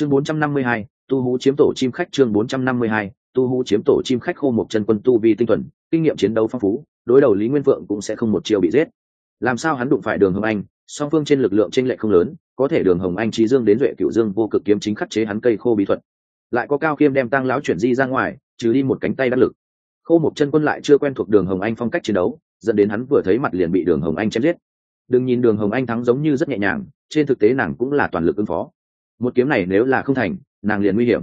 chương 452, tu hú chiếm tổ chim khách. Chương 452, tu hú chiếm tổ chim khách khô một chân quân tu vi tinh thuần kinh nghiệm chiến đấu phong phú đối đầu lý nguyên vượng cũng sẽ không một chiều bị giết. Làm sao hắn đụng phải đường hồng anh song phương trên lực lượng tranh lệch không lớn có thể đường hồng anh trí dương đến duệ cựu dương vô cực kiếm chính khắc chế hắn cây khô bí thuật. Lại có cao khiêm đem tăng lão chuyển di ra ngoài trừ đi một cánh tay đắc lực. Khô một chân quân lại chưa quen thuộc đường hồng anh phong cách chiến đấu dẫn đến hắn vừa thấy mặt liền bị đường hồng anh chém giết. Đừng nhìn đường hồng anh thắng giống như rất nhẹ nhàng trên thực tế nàng cũng là toàn lực ứng phó một kiếm này nếu là không thành, nàng liền nguy hiểm.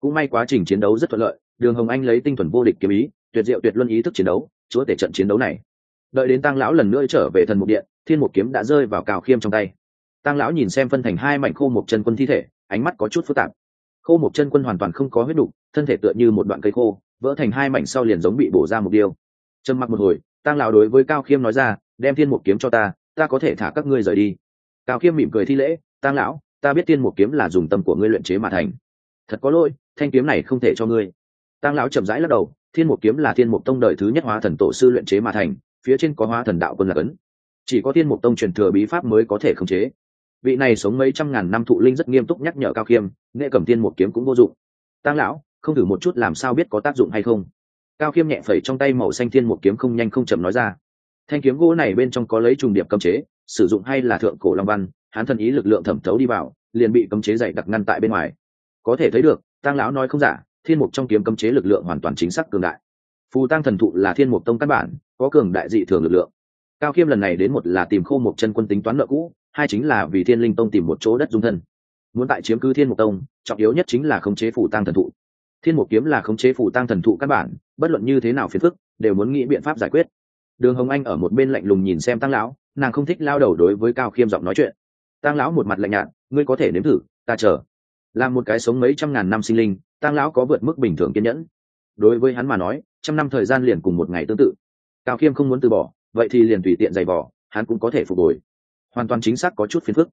Cũng may quá trình chiến đấu rất thuận lợi, đường hồng anh lấy tinh thuần vô địch kiếm ý, tuyệt diệu tuyệt luân ý thức chiến đấu, chúa tể trận chiến đấu này. Đợi đến tăng lão lần nữa trở về thần mục điện, thiên một kiếm đã rơi vào cào khiêm trong tay. Tăng lão nhìn xem phân thành hai mảnh khô một chân quân thi thể, ánh mắt có chút phức tạp. Khô một chân quân hoàn toàn không có huyết đục thân thể tựa như một đoạn cây khô, vỡ thành hai mảnh sau liền giống bị bổ ra một điêu trầm mặc một hồi tăng lão đối với cao khiêm nói ra, đem thiên một kiếm cho ta ta có thể thả các ngươi rời đi. Cao khiêm mỉm cười thi lễ tăng lão ta biết thiên một kiếm là dùng tâm của ngươi luyện chế mà thành. Thật có lỗi, thanh kiếm này không thể cho ngươi. Tăng lão chậm rãi lắc đầu, thiên một kiếm là thiên một tông đời thứ nhất hóa thần tổ sư luyện chế mà thành, phía trên có hóa thần đạo quân lạc ấn chỉ có thiên một tông truyền thừa bí pháp mới có thể khống chế. Vị này sống mấy trăm ngàn năm thụ linh rất nghiêm túc nhắc nhở cao khiêm, nghệ cầm thiên một kiếm cũng vô dụng. Tăng lão, không thử một chút làm sao biết có tác dụng hay không? Cao khiêm nhẹ phẩy trong tay màu xanh thiên một kiếm không nhanh không chậm nói ra. Thanh kiếm gỗ này bên trong có lấy trùng điệp cấm chế, sử dụng hay là thượng cổ long văn, hán thần ý lực lượng thẩm thấu đi vào liền bị cấm chế dày đặc ngăn tại bên ngoài. Có thể thấy được tăng lão nói không giả, thiên mục trong kiếm cấm chế lực lượng hoàn toàn chính xác cường đại. Phù tăng thần thụ là thiên mục tông căn bản, có cường đại dị thường lực lượng. Cao khiêm lần này đến một là tìm khô một chân quân tính toán nợ cũ, hai chính là vì thiên linh tông tìm một chỗ đất dung thân. Muốn tại chiếm cứ thiên mục tông, trọng yếu nhất chính là khống chế phủ tăng thần thụ. Thiên mục kiếm là khống chế phủ tăng thần thụ căn bản, bất luận như thế nào phiền phức, đều muốn nghĩ biện pháp giải quyết. Đường hồng anh ở một bên lạnh lùng nhìn xem tăng lão, nàng không thích lao đầu đối với cao khiêm giọng nói chuyện. Tăng lão một mặt lạnh nhạt ngươi có thể nếm thử, ta chờ. Làm một cái sống mấy trăm ngàn năm sinh linh tăng lão có vượt mức bình thường kiên nhẫn. Đối với hắn mà nói, trăm năm thời gian liền cùng một ngày tương tự. Cao khiêm không muốn từ bỏ, vậy thì liền tùy tiện giày bỏ hắn cũng có thể phục hồi. Hoàn toàn chính xác có chút phiền phức.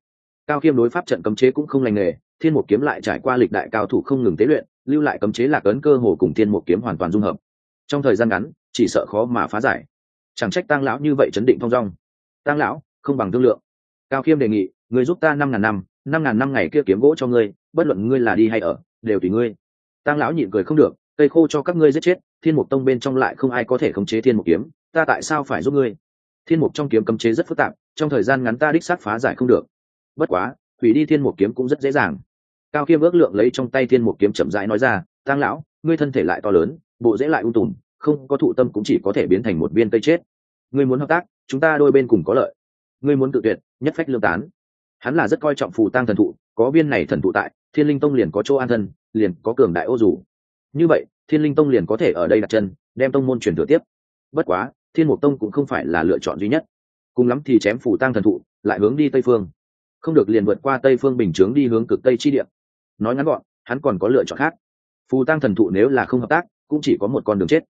Cao khiêm đối pháp trận cấm chế cũng không lành nghề, thiên một kiếm lại trải qua lịch đại cao thủ không ngừng tế luyện, lưu lại cấm chế lạc ấn cơ hồ cùng thiên một kiếm hoàn toàn dung hợp. Trong thời gian ngắn, chỉ sợ khó mà phá giải. Chẳng trách tăng lão như vậy chấn định thong dong. Tăng lão, không bằng thương lượng. Cao khiêm đề nghị, người giúp ta năm ngàn năm năm ngàn năm ngày kia kiếm gỗ cho ngươi, bất luận ngươi là đi hay ở, đều tùy ngươi. Tăng lão nhịn cười không được, cây khô cho các ngươi giết chết, thiên mục tông bên trong lại không ai có thể khống chế thiên mục kiếm, ta tại sao phải giúp ngươi? Thiên mục trong kiếm cấm chế rất phức tạp, trong thời gian ngắn ta đích xác phá giải không được. Bất quá, hủy đi thiên mục kiếm cũng rất dễ dàng. Cao khiêm ước lượng lấy trong tay thiên mục kiếm chậm rãi nói ra tăng lão, ngươi thân thể lại to lớn, bộ dễ lại ung tùm, không có thụ tâm cũng chỉ có thể biến thành một viên cây chết. Ngươi muốn hợp tác, chúng ta đôi bên cùng có lợi. Ngươi muốn tự tuyệt, nhất phách lương tán hắn là rất coi trọng phù tăng thần thụ, có viên này thần thụ tại, thiên linh tông liền có chỗ an thân, liền có cường đại ô dù. Như vậy, thiên linh tông liền có thể ở đây đặt chân, đem tông môn truyền thừa tiếp. Bất quá, thiên mục tông cũng không phải là lựa chọn duy nhất. Cùng lắm thì chém phù tăng thần thụ, lại hướng đi tây phương. Không được liền vượt qua tây phương bình chướng đi hướng cực tây chi địa. Nói ngắn gọn, hắn còn có lựa chọn khác. Phù tăng thần thụ nếu là không hợp tác, cũng chỉ có một con đường chết.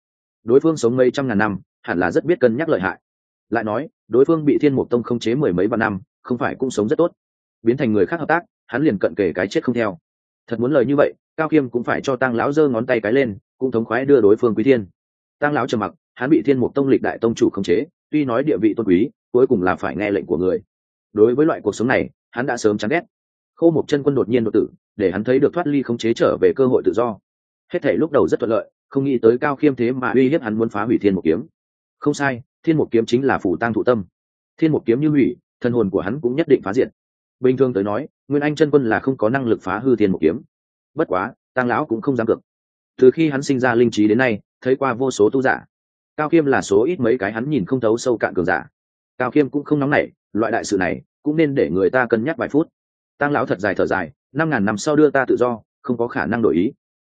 Đối phương sống mấy trăm ngàn năm, hẳn là rất biết cân nhắc lợi hại. Lại nói, đối phương bị thiên mục tông không chế mười mấy vạn năm, không phải cũng sống rất tốt biến thành người khác hợp tác, hắn liền cận kể cái chết không theo. Thật muốn lời như vậy, cao khiêm cũng phải cho tăng lão giơ ngón tay cái lên, cũng thống khoái đưa đối phương quý thiên. Tăng lão trầm mặc, hắn bị thiên mục tông lịch đại tông chủ khống chế, tuy nói địa vị tôn quý, cuối cùng là phải nghe lệnh của người. Đối với loại cuộc sống này, hắn đã sớm chán ghét. Khâu một chân quân đột nhiên đột tử, để hắn thấy được thoát ly khống chế trở về cơ hội tự do. Hết thể lúc đầu rất thuận lợi, không nghĩ tới cao khiêm thế mà uy hiếp hắn muốn phá hủy thiên một kiếm. Không sai, thiên một kiếm chính là phủ tăng thụ tâm. Thiên một kiếm như hủy, thân hồn của hắn cũng nhất định phá diệt bình thường tới nói, nguyên anh chân quân là không có năng lực phá hư thiên một kiếm. Bất quá tăng lão cũng không dám cược. Từ khi hắn sinh ra linh trí đến nay, thấy qua vô số tu giả. Cao khiêm là số ít mấy cái hắn nhìn không thấu sâu cạn cường giả. Cao khiêm cũng không nóng nảy, loại đại sự này cũng nên để người ta cân nhắc vài phút. Tăng lão thật dài thở dài, năm ngàn năm sau đưa ta tự do, không có khả năng đổi ý.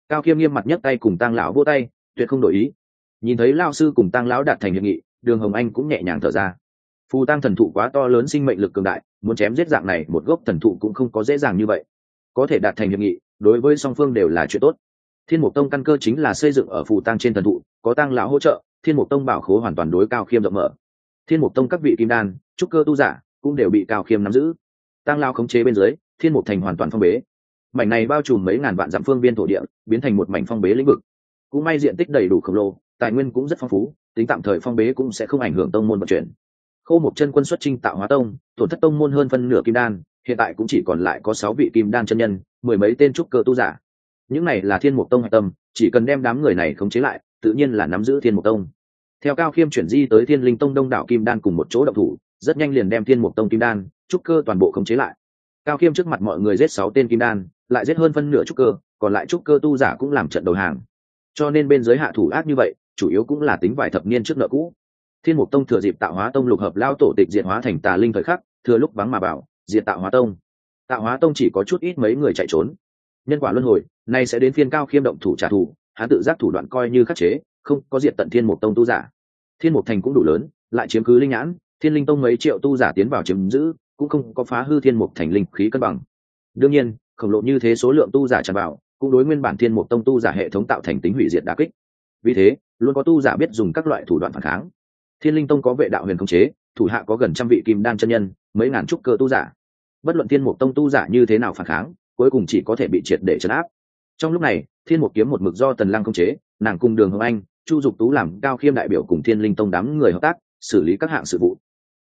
Cao khiêm nghiêm mặt nhất tay cùng tăng lão vô tay, tuyệt không đổi ý. Nhìn thấy lao sư cùng tăng lão đạt thành hiệp nghị, đường hồng anh cũng nhẹ nhàng thở ra. Phù tăng thần thụ quá to lớn sinh mệnh lực cường đại muốn chém giết dạng này, một gốc thần thụ cũng không có dễ dàng như vậy. Có thể đạt thành hiệp nghị, đối với song phương đều là chuyện tốt. Thiên mục tông căn cơ chính là xây dựng ở phù tăng trên thần thụ, có tăng lão hỗ trợ, thiên mục tông bảo khố hoàn toàn đối cao khiêm rộng mở. Thiên mục tông các vị kim đan, trúc cơ tu giả, cũng đều bị cao khiêm nắm giữ. Tăng lao khống chế bên dưới, thiên mục thành hoàn toàn phong bế. Mảnh này bao trùm mấy ngàn vạn dặm phương viên thổ địa, biến thành một mảnh phong bế lĩnh vực. Cũng may diện tích đầy đủ khổng lồ, tài nguyên cũng rất phong phú, tính tạm thời phong bế cũng sẽ không ảnh hưởng tông môn vận chuyển khô một chân quân xuất trinh tạo hóa tông, tổn thất tông môn hơn phân nửa kim đan, hiện tại cũng chỉ còn lại có sáu vị kim đan chân nhân, mười mấy tên trúc cơ tu giả. Những này là thiên mục tông hạch tâm, chỉ cần đem đám người này khống chế lại, tự nhiên là nắm giữ thiên mục tông. Theo cao khiêm chuyển di tới thiên linh tông đông đảo kim đan cùng một chỗ động thủ, rất nhanh liền đem thiên mục tông kim đan, trúc cơ toàn bộ khống chế lại. Cao khiêm trước mặt mọi người giết sáu tên kim đan, lại giết hơn phân nửa trúc cơ, còn lại trúc cơ tu giả cũng làm trận đầu hàng. Cho nên bên giới hạ thủ ác như vậy, chủ yếu cũng là tính vài thập niên trước nợ cũ thiên mục tông thừa dịp tạo hóa tông lục hợp lao tổ tịch diệt hóa thành tà linh thời khắc, thừa lúc vắng mà bảo, diệt tạo hóa tông. Tạo hóa tông chỉ có chút ít mấy người chạy trốn. Nhân quả luân hồi, nay sẽ đến phiên cao khiêm động thủ trả thù, hắn tự giác thủ đoạn coi như khắc chế, không có diệt tận thiên mục tông tu giả. Thiên mục thành cũng đủ lớn, lại chiếm cứ linh nhãn, thiên linh tông mấy triệu tu giả tiến vào chiếm giữ, cũng không có phá hư thiên mục thành linh khí cân bằng. Đương nhiên, khổng lộ như thế số lượng tu giả tràn vào, cũng đối nguyên bản thiên mục tông tu giả hệ thống tạo thành tính hủy diệt đà kích. Vì thế, luôn có tu giả biết dùng các loại thủ đoạn phản kháng thiên linh tông có vệ đạo huyền khống chế, thủ hạ có gần trăm vị kim đan chân nhân, mấy ngàn trúc cơ tu giả. Bất luận thiên mục tông tu giả như thế nào phản kháng, cuối cùng chỉ có thể bị triệt để chấn áp. Trong lúc này, thiên mục kiếm một mực do tần lăng khống chế, nàng cùng đường hồng anh, chu dục tú làm cao khiêm đại biểu cùng thiên linh tông đám người hợp tác, xử lý các hạng sự vụ.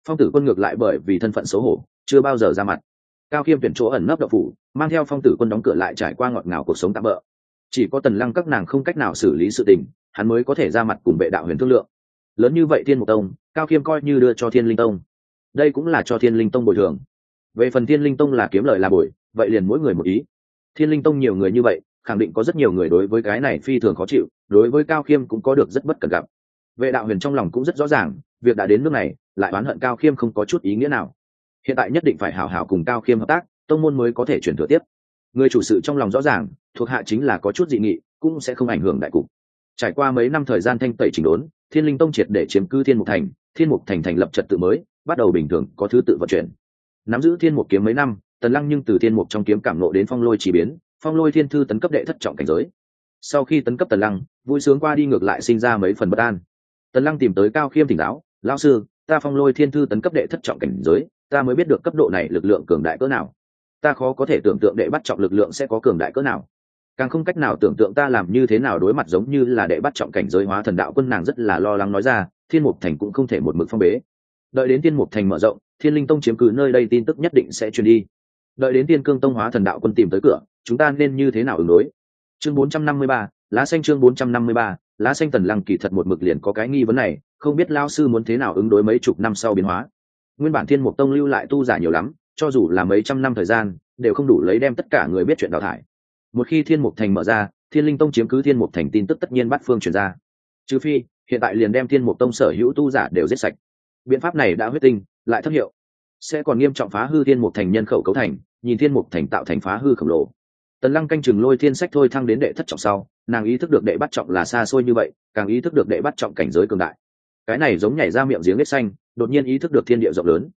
Phong tử quân ngược lại bởi vì thân phận xấu hổ, chưa bao giờ ra mặt. Cao khiêm tuyển chỗ ẩn nấp đậu phủ, mang theo phong tử quân đóng cửa lại trải qua ngọt ngào cuộc sống tạm bỡ chỉ có tần lăng các nàng không cách nào xử lý sự tình, hắn mới có thể ra mặt cùng vệ đạo huyền thương lượng lớn như vậy thiên mục tông, cao khiêm coi như đưa cho thiên linh tông. Đây cũng là cho thiên linh tông bồi thường. Về phần thiên linh tông là kiếm lợi là bồi, vậy liền mỗi người một ý. Thiên linh tông nhiều người như vậy, khẳng định có rất nhiều người đối với cái này phi thường khó chịu, đối với cao khiêm cũng có được rất bất cần gặp. Vệ đạo huyền trong lòng cũng rất rõ ràng, việc đã đến nước này, lại oán hận cao khiêm không có chút ý nghĩa nào. Hiện tại nhất định phải hảo hảo cùng cao khiêm hợp tác, tông môn mới có thể chuyển thừa tiếp. Người chủ sự trong lòng rõ ràng, thuộc hạ chính là có chút dị nghị, cũng sẽ không ảnh hưởng đại cục. Trải qua mấy năm thời gian thanh tẩy chỉnh đốn thiên linh tông triệt để chiếm cư thiên mục thành, thiên mục thành thành lập trật tự mới, bắt đầu bình thường, có thứ tự vận chuyển. Nắm giữ thiên mục kiếm mấy năm, tần lăng nhưng từ thiên mục trong kiếm cảm nộ đến phong lôi chỉ biến, phong lôi thiên thư tấn cấp đệ thất trọng cảnh giới. Sau khi tấn cấp tần lăng, vui sướng qua đi ngược lại sinh ra mấy phần bất an. Tần lăng tìm tới cao khiêm thỉnh giáo, lão sư, ta phong lôi thiên thư tấn cấp đệ thất trọng cảnh giới, ta mới biết được cấp độ này lực lượng cường đại cỡ nào. Ta khó có thể tưởng tượng đệ bắt trọng lực lượng sẽ có cường đại cỡ nào càng không cách nào tưởng tượng ta làm như thế nào đối mặt giống như là đệ bắt trọng cảnh giới hóa thần đạo quân nàng rất là lo lắng nói ra thiên mục thành cũng không thể một mực phong bế. Đợi đến thiên mục thành mở rộng thiên linh tông chiếm cứ nơi đây tin tức nhất định sẽ truyền đi. Đợi đến tiên cương tông hóa thần đạo quân tìm tới cửa chúng ta nên như thế nào ứng đối? Chương 453, lá xanh chương 453, lá xanh tần lăng kỳ thật một mực liền có cái nghi vấn này không biết lao sư muốn thế nào ứng đối mấy chục năm sau biến hóa. Nguyên bản thiên mục tông lưu lại tu giả nhiều lắm cho dù là mấy trăm năm thời gian đều không đủ lấy đem tất cả người biết chuyện đào thải một khi thiên mục thành mở ra, thiên linh tông chiếm cứ thiên mục thành tin tức tất nhiên bắt phương truyền ra. Trừ phi, hiện tại liền đem thiên mục tông sở hữu tu giả đều giết sạch. Biện pháp này đã huyết tinh, lại thất hiệu. Sẽ còn nghiêm trọng phá hư thiên mục thành nhân khẩu cấu thành, nhìn thiên mục thành tạo thành phá hư khổng lồ. Tần lăng canh chừng lôi thiên sách thôi thăng đến đệ thất trọng sau, nàng ý thức được đệ bắt trọng là xa xôi như vậy, càng ý thức được đệ bắt trọng cảnh giới cường đại. Cái này giống nhảy ra miệng giếng nếp xanh, đột nhiên ý thức được thiên địa rộng lớn.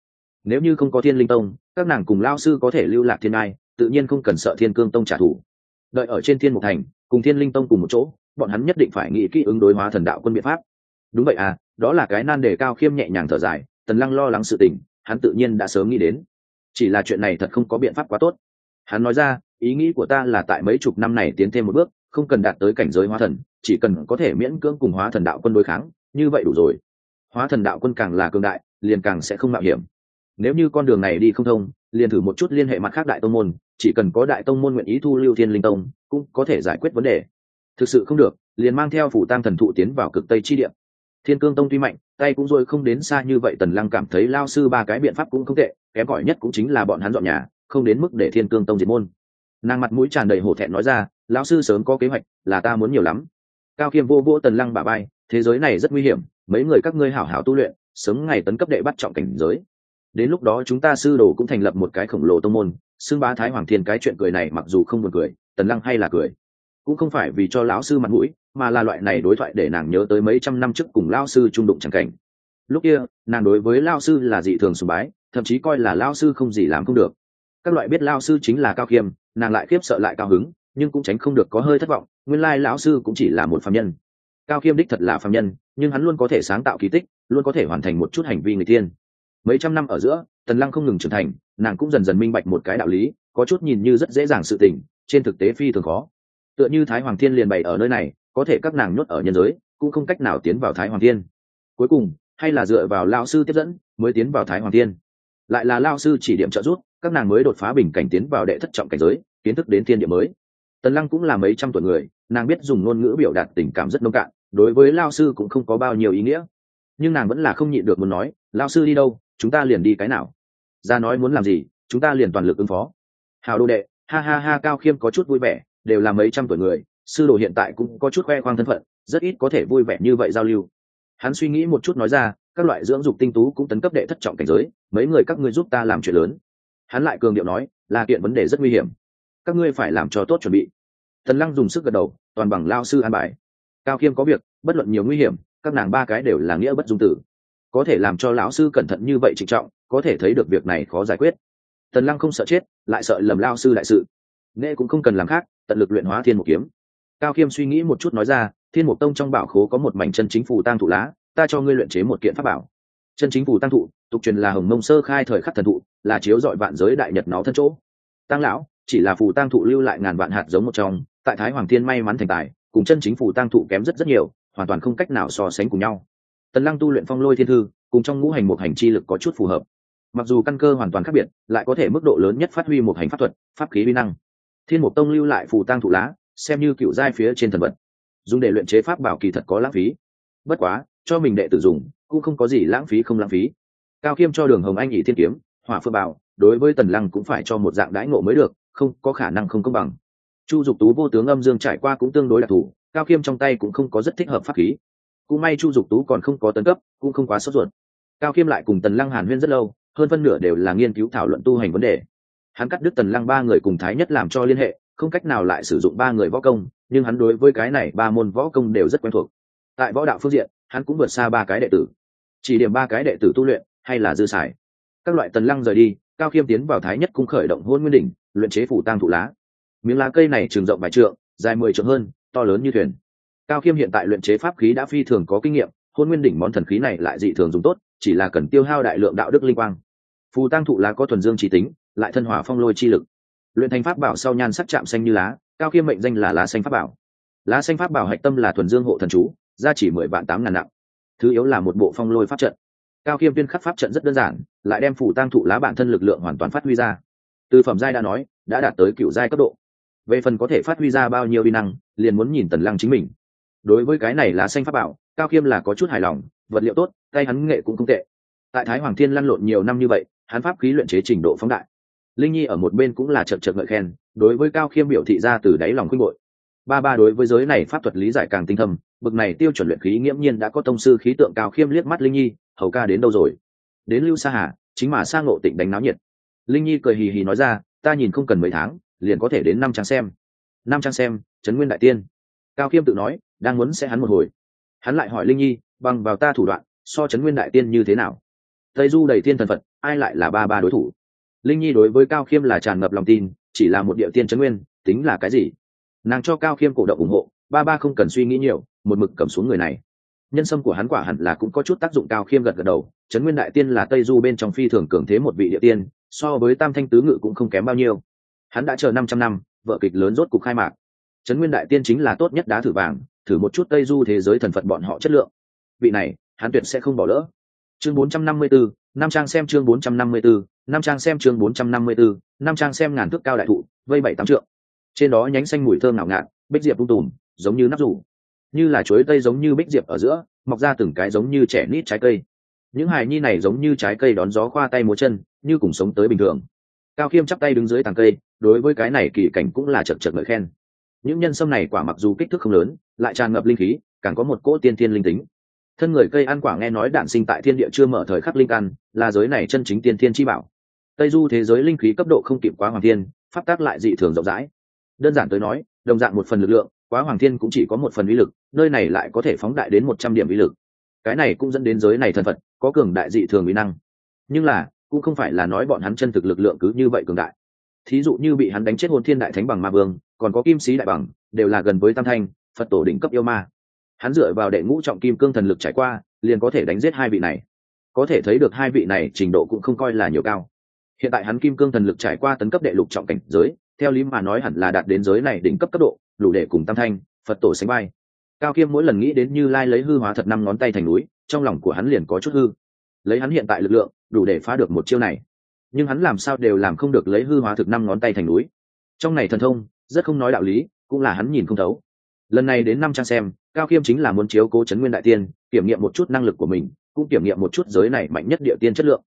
Nếu như không có thiên linh tông, các nàng cùng lao sư có thể lưu lạc thiên ai tự nhiên không cần sợ thiên cương tông trả thù đợi ở trên thiên mục thành, cùng thiên linh tông cùng một chỗ, bọn hắn nhất định phải nghĩ kỹ ứng đối hóa thần đạo quân biện pháp. Đúng vậy à đó là cái nan đề cao khiêm nhẹ nhàng thở dài, tần lăng lo lắng sự tình, hắn tự nhiên đã sớm nghĩ đến. Chỉ là chuyện này thật không có biện pháp quá tốt. Hắn nói ra, ý nghĩ của ta là tại mấy chục năm này tiến thêm một bước, không cần đạt tới cảnh giới hóa thần, chỉ cần có thể miễn cưỡng cùng hóa thần đạo quân đối kháng, như vậy đủ rồi. Hóa thần đạo quân càng là cường đại, liền càng sẽ không mạo hiểm. Nếu như con đường này đi không thông liền thử một chút liên hệ mặt khác đại tông môn, chỉ cần có đại tông môn nguyện ý thu lưu thiên linh tông, cũng có thể giải quyết vấn đề. Thực sự không được, liền mang theo phủ tam thần thụ tiến vào cực tây chi địa. Thiên cương tông tuy mạnh, tay cũng rồi không đến xa như vậy, tần lăng cảm thấy lao sư ba cái biện pháp cũng không tệ, kém cỏi nhất cũng chính là bọn hắn dọn nhà, không đến mức để thiên cương tông diệt môn. Nàng mặt mũi tràn đầy hổ thẹn nói ra, lão sư sớm có kế hoạch, là ta muốn nhiều lắm. Cao khiêm vô vô tần lăng bà bay thế giới này rất nguy hiểm, mấy người các ngươi hảo hảo tu luyện, sớm ngày tấn cấp đệ bắt trọng cảnh giới đến lúc đó chúng ta sư đồ cũng thành lập một cái khổng lồ tông môn, xưng bá thái hoàng thiên cái chuyện cười này mặc dù không buồn cười, tần lăng hay là cười. Cũng không phải vì cho lão sư mặt mũi, mà là loại này đối thoại để nàng nhớ tới mấy trăm năm trước cùng lao sư trung đụng c cảnh. Lúc kia, nàng đối với lao sư là dị thường sùng bái, thậm chí coi là lao sư không gì làm không được. Các loại biết lao sư chính là cao khiêm, nàng lại khiếp sợ lại cao hứng, nhưng cũng tránh không được có hơi thất vọng, nguyên lai lão sư cũng chỉ là một phạm nhân. Cao khiêm đích thật là phạm nhân, nhưng hắn luôn có thể sáng tạo kỳ tích, luôn có thể hoàn thành một chút hành vi người tiên mấy trăm năm ở giữa, tần lăng không ngừng trưởng thành, nàng cũng dần dần minh bạch một cái đạo lý, có chút nhìn như rất dễ dàng sự tình, trên thực tế phi thường khó. Tựa như thái hoàng thiên liền bày ở nơi này, có thể các nàng nhốt ở nhân giới, cũng không cách nào tiến vào thái hoàng thiên. Cuối cùng, hay là dựa vào lao sư tiếp dẫn, mới tiến vào thái hoàng thiên. Lại là lao sư chỉ điểm trợ giúp, các nàng mới đột phá bình cảnh tiến vào đệ thất trọng cảnh giới, kiến thức đến thiên địa mới. Tần lăng cũng là mấy trăm tuổi người, nàng biết dùng ngôn ngữ biểu đạt tình cảm rất nông cạn, đối với lao sư cũng không có bao nhiêu ý nghĩa. Nhưng nàng vẫn là không nhịn được muốn nói lao sư đi đâu? Chúng ta liền đi cái nào? Ra nói muốn làm gì, chúng ta liền toàn lực ứng phó. Hào đô đệ, ha ha ha, cao khiêm có chút vui vẻ, đều là mấy trăm tuổi người, sư đồ hiện tại cũng có chút khoe khoang thân phận, rất ít có thể vui vẻ như vậy giao lưu. Hắn suy nghĩ một chút nói ra, các loại dưỡng dục tinh tú cũng tấn cấp đệ thất trọng cảnh giới, mấy người các ngươi giúp ta làm chuyện lớn. Hắn lại cường điệu nói, là kiện vấn đề rất nguy hiểm. Các ngươi phải làm cho tốt chuẩn bị. Thần lăng dùng sức gật đầu, toàn bằng lao sư an bài. Cao khiêm có việc, bất luận nhiều nguy hiểm, các nàng ba cái đều là nghĩa bất dung tử có thể làm cho lão sư cẩn thận như vậy trịnh trọng, có thể thấy được việc này khó giải quyết. Tần lăng không sợ chết, lại sợ lầm lao sư đại sự. Nghệ cũng không cần làm khác, tận lực luyện hóa thiên một kiếm. Cao khiêm suy nghĩ một chút nói ra, thiên mục tông trong bảo khố có một mảnh chân chính phủ tang thụ lá, ta cho ngươi luyện chế một kiện pháp bảo. Chân chính phủ tăng thụ, tục truyền là hồng mông sơ khai thời khắc thần thụ, là chiếu dọi vạn giới đại nhật nó thân chỗ. Tăng lão, chỉ là phù tăng thụ lưu lại ngàn vạn hạt giống một trong, tại thái hoàng thiên may mắn thành tài, cùng chân chính phủ tăng thụ kém rất rất nhiều, hoàn toàn không cách nào so sánh cùng nhau tần lăng tu luyện phong lôi thiên thư, cùng trong ngũ hành một hành chi lực có chút phù hợp. Mặc dù căn cơ hoàn toàn khác biệt, lại có thể mức độ lớn nhất phát huy một hành pháp thuật, pháp khí vi năng. Thiên mục tông lưu lại phù tăng thụ lá, xem như cựu giai phía trên thần vật. Dùng để luyện chế pháp bảo kỳ thật có lãng phí. Bất quá, cho mình đệ tử dùng, cũng không có gì lãng phí không lãng phí. Cao khiêm cho đường hồng anh ỉ thiên kiếm, hỏa phương bảo, đối với tần lăng cũng phải cho một dạng đãi ngộ mới được, không, có khả năng không công bằng. Chu dục tú vô tướng âm dương trải qua cũng tương đối đặc thù, cao khiêm trong tay cũng không có rất thích hợp pháp khí cũng may chu dục tú còn không có tấn cấp, cũng không quá sốt ruột. Cao khiêm lại cùng tần lăng hàn huyên rất lâu, hơn phân nửa đều là nghiên cứu thảo luận tu hành vấn đề. Hắn cắt đứt tần lăng ba người cùng thái nhất làm cho liên hệ, không cách nào lại sử dụng ba người võ công, nhưng hắn đối với cái này ba môn võ công đều rất quen thuộc. Tại võ đạo phương diện, hắn cũng vượt xa ba cái đệ tử. Chỉ điểm ba cái đệ tử tu luyện, hay là dư xài. Các loại tần lăng rời đi, cao khiêm tiến vào thái nhất cung khởi động hôn nguyên đỉnh, luyện chế phủ tang thụ lá. Miếng lá cây này trường rộng vài trượng, dài mười trượng hơn, to lớn như thuyền cao khiêm hiện tại luyện chế pháp khí đã phi thường có kinh nghiệm, hôn nguyên đỉnh món thần khí này lại dị thường dùng tốt, chỉ là cần tiêu hao đại lượng đạo đức linh quang. Phù tăng thụ lá có thuần dương trí tính, lại thân hỏa phong lôi chi lực. Luyện thành pháp bảo sau nhan sắc chạm xanh như lá, cao khiêm mệnh danh là lá xanh pháp bảo. Lá xanh pháp bảo hạch tâm là thuần dương hộ thần chú ra chỉ mười vạn tám ngàn nặng. Thứ yếu là một bộ phong lôi pháp trận. Cao khiêm viên khắc pháp trận rất đơn giản, lại đem phủ tăng thụ lá bản thân lực lượng hoàn toàn phát huy ra. Từ phẩm giai đã nói, đã đạt tới cựu giai cấp độ. Về phần có thể phát huy ra bao nhiêu vi năng, liền muốn nhìn tần lăng chính mình đối với cái này lá xanh pháp bảo, cao khiêm là có chút hài lòng, vật liệu tốt, tay hắn nghệ cũng không tệ. Tại thái hoàng thiên lăn lộn nhiều năm như vậy, hắn pháp khí luyện chế trình độ phóng đại. Linh nhi ở một bên cũng là chật chật ngợi khen, đối với cao khiêm biểu thị ra từ đáy lòng khuynh bội. Ba ba đối với giới này pháp thuật lý giải càng tinh thâm, bực này tiêu chuẩn luyện khí nghiễm nhiên đã có tông sư khí tượng cao khiêm liếc mắt linh nhi, hầu ca đến đâu rồi? Đến lưu sa hà, chính mà sang ngộ tịnh đánh náo nhiệt. Linh nhi cười hì hì nói ra, ta nhìn không cần mấy tháng, liền có thể đến năm trang xem. Năm trang xem, trấn nguyên đại tiên. Cao khiêm tự nói đang muốn sẽ hắn một hồi. Hắn lại hỏi linh nhi, bằng vào ta thủ đoạn, so chấn nguyên đại tiên như thế nào? Tây du đầy tiên thần phật, ai lại là ba ba đối thủ? Linh nhi đối với cao khiêm là tràn ngập lòng tin, chỉ là một địa tiên chấn nguyên, tính là cái gì? Nàng cho cao khiêm cổ động ủng hộ, ba ba không cần suy nghĩ nhiều, một mực cầm xuống người này. Nhân sâm của hắn quả hẳn là cũng có chút tác dụng cao khiêm gật gật đầu trấn nguyên đại tiên là tây du bên trong phi thường cường thế một vị địa tiên, so với tam thanh tứ ngự cũng không kém bao nhiêu. Hắn đã chờ năm trăm năm, vợ kịch lớn rốt cục khai mạc. Trấn nguyên đại tiên chính là tốt nhất đá thử vàng thử một chút tây du thế giới thần phật bọn họ chất lượng. Vị này, hắn tuyệt sẽ không bỏ lỡ. Chương bốn trăm năm trang xem chương bốn trăm năm năm trang xem chương bốn trăm năm mươi bốn năm trang xem ngàn thước cao đại thụ, vây bảy tám trượng. Trên đó nhánh xanh mùi thơm ngào ngạt, bích diệp tung tùm, giống như nắp rủ. Như là chuối tây giống như bích diệp ở giữa, mọc ra từng cái giống như trẻ nít trái cây. Những hài nhi này giống như trái cây đón gió khoa tay múa chân, như cùng sống tới bình thường. Cao khiêm chắp tay đứng dưới tàng cây, đối với cái này kỳ cảnh cũng là chật chật ngợi khen. Những nhân sâm này quả mặc dù kích thước không lớn lại tràn ngập linh khí, càng có một cỗ tiên thiên linh tính. Thân người cây ăn quả nghe nói đản sinh tại thiên địa chưa mở thời khắc linh căn, là giới này chân chính tiên thiên chi bảo. Tây du thế giới linh khí cấp độ không kịp quá hoàng thiên, pháp tác lại dị thường rộng rãi. Đơn giản tới nói, đồng dạng một phần lực lượng, quá hoàng thiên cũng chỉ có một phần uy lực, nơi này lại có thể phóng đại đến một trăm điểm uy lực. Cái này cũng dẫn đến giới này thần phật, có cường đại dị thường uy năng. Nhưng là, cũng không phải là nói bọn hắn chân thực lực lượng cứ như vậy cường đại. Thí dụ như bị hắn đánh chết hồn thiên đại thánh bằng ma vương, còn có kim sĩ đại bằng, đều là gần với tam thanh phật tổ đỉnh cấp yêu ma. Hắn dựa vào đệ ngũ trọng kim cương thần lực trải qua, liền có thể đánh giết hai vị này. Có thể thấy được hai vị này trình độ cũng không coi là nhiều cao. Hiện tại hắn kim cương thần lực trải qua tấn cấp đệ lục trọng cảnh giới, theo lý mà nói hẳn là đạt đến giới này đỉnh cấp cấp độ, đủ để cùng tam thanh, phật tổ sánh vai. Cao kiêm mỗi lần nghĩ đến như lai lấy hư hóa thật năm ngón tay thành núi, trong lòng của hắn liền có chút hư. Lấy hắn hiện tại lực lượng, đủ để phá được một chiêu này. Nhưng hắn làm sao đều làm không được lấy hư hóa thực năm ngón tay thành núi. Trong này thần thông, rất không nói đạo lý, cũng là hắn nhìn không thấu lần này đến năm trang xem, cao khiêm chính là muốn chiếu cố chấn nguyên đại tiên, kiểm nghiệm một chút năng lực của mình, cũng kiểm nghiệm một chút giới này mạnh nhất địa tiên chất lượng.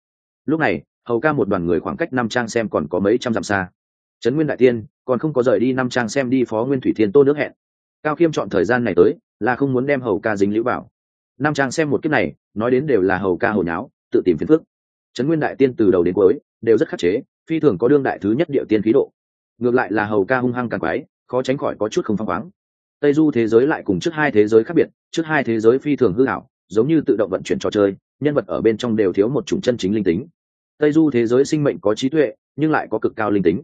Lúc này, hầu ca một đoàn người khoảng cách năm trang xem còn có mấy trăm dặm xa. Trấn nguyên đại tiên, còn không có rời đi năm trang xem đi phó nguyên thủy thiên tô nước hẹn. Cao khiêm chọn thời gian này tới, là không muốn đem hầu ca dính lũ vào. Năm trang xem một kiếp này, nói đến đều là hầu ca hồi nháo tự tìm phiền phức. Trấn nguyên đại tiên từ đầu đến cuối, đều rất khắc chế, phi thường có đương đại thứ nhất địa tiên khí độ. Ngược lại là hầu ca hung hăng càng quái, khó tránh khỏi có chút không phăng khoáng tây du thế giới lại cùng trước hai thế giới khác biệt, trước hai thế giới phi thường hư hảo giống như tự động vận chuyển trò chơi, nhân vật ở bên trong đều thiếu một chủng chân chính linh tính. Tây du thế giới sinh mệnh có trí tuệ, nhưng lại có cực cao linh tính.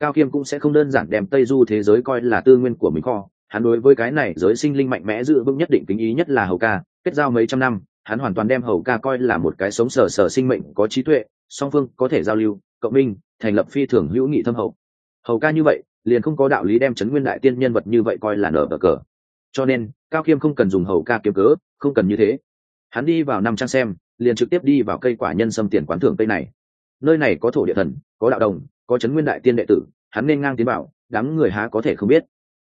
Cao Kiêm cũng sẽ không đơn giản đem tây du thế giới coi là tư nguyên của mình kho, hắn đối với cái này giới sinh linh mạnh mẽ dự vững nhất định tính ý nhất là hầu ca, kết giao mấy trăm năm, hắn hoàn toàn đem hầu ca coi là một cái sống sờ sờ sinh mệnh có trí tuệ, song phương có thể giao lưu, cộng minh, thành lập phi thường hữu nghị thâm hậu. Hầu ca như vậy liền không có đạo lý đem chấn nguyên đại tiên nhân vật như vậy coi là nở bờ cờ. Cho nên, cao khiêm không cần dùng hầu ca kiếm cớ, không cần như thế. Hắn đi vào năm trang xem, liền trực tiếp đi vào cây quả nhân sâm tiền quán thưởng cây này. Nơi này có thổ địa thần, có đạo đồng, có chấn nguyên đại tiên đệ tử, hắn nên ngang tiến bảo đám người há có thể không biết.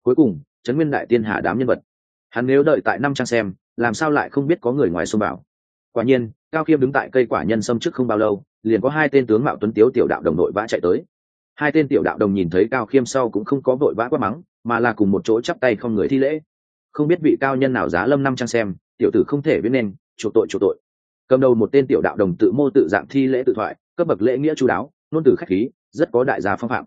Cuối cùng, chấn nguyên đại tiên hạ đám nhân vật. Hắn nếu đợi tại năm trang xem, làm sao lại không biết có người ngoài xông bảo quả nhiên, cao khiêm đứng tại cây quả nhân sâm trước không bao lâu, liền có hai tên tướng mạo tuấn tiếu tiểu đạo đồng đội vã chạy tới hai tên tiểu đạo đồng nhìn thấy cao khiêm sau cũng không có vội vã quát mắng, mà là cùng một chỗ chắp tay không người thi lễ. Không biết vị cao nhân nào giá lâm năm trang xem, tiểu tử không thể biết nên chủ tội chủ tội. Cầm đầu một tên tiểu đạo đồng tự mô tự dạng thi lễ tự thoại, cấp bậc lễ nghĩa chú đáo nôn từ khách khí, rất có đại gia phong phạm.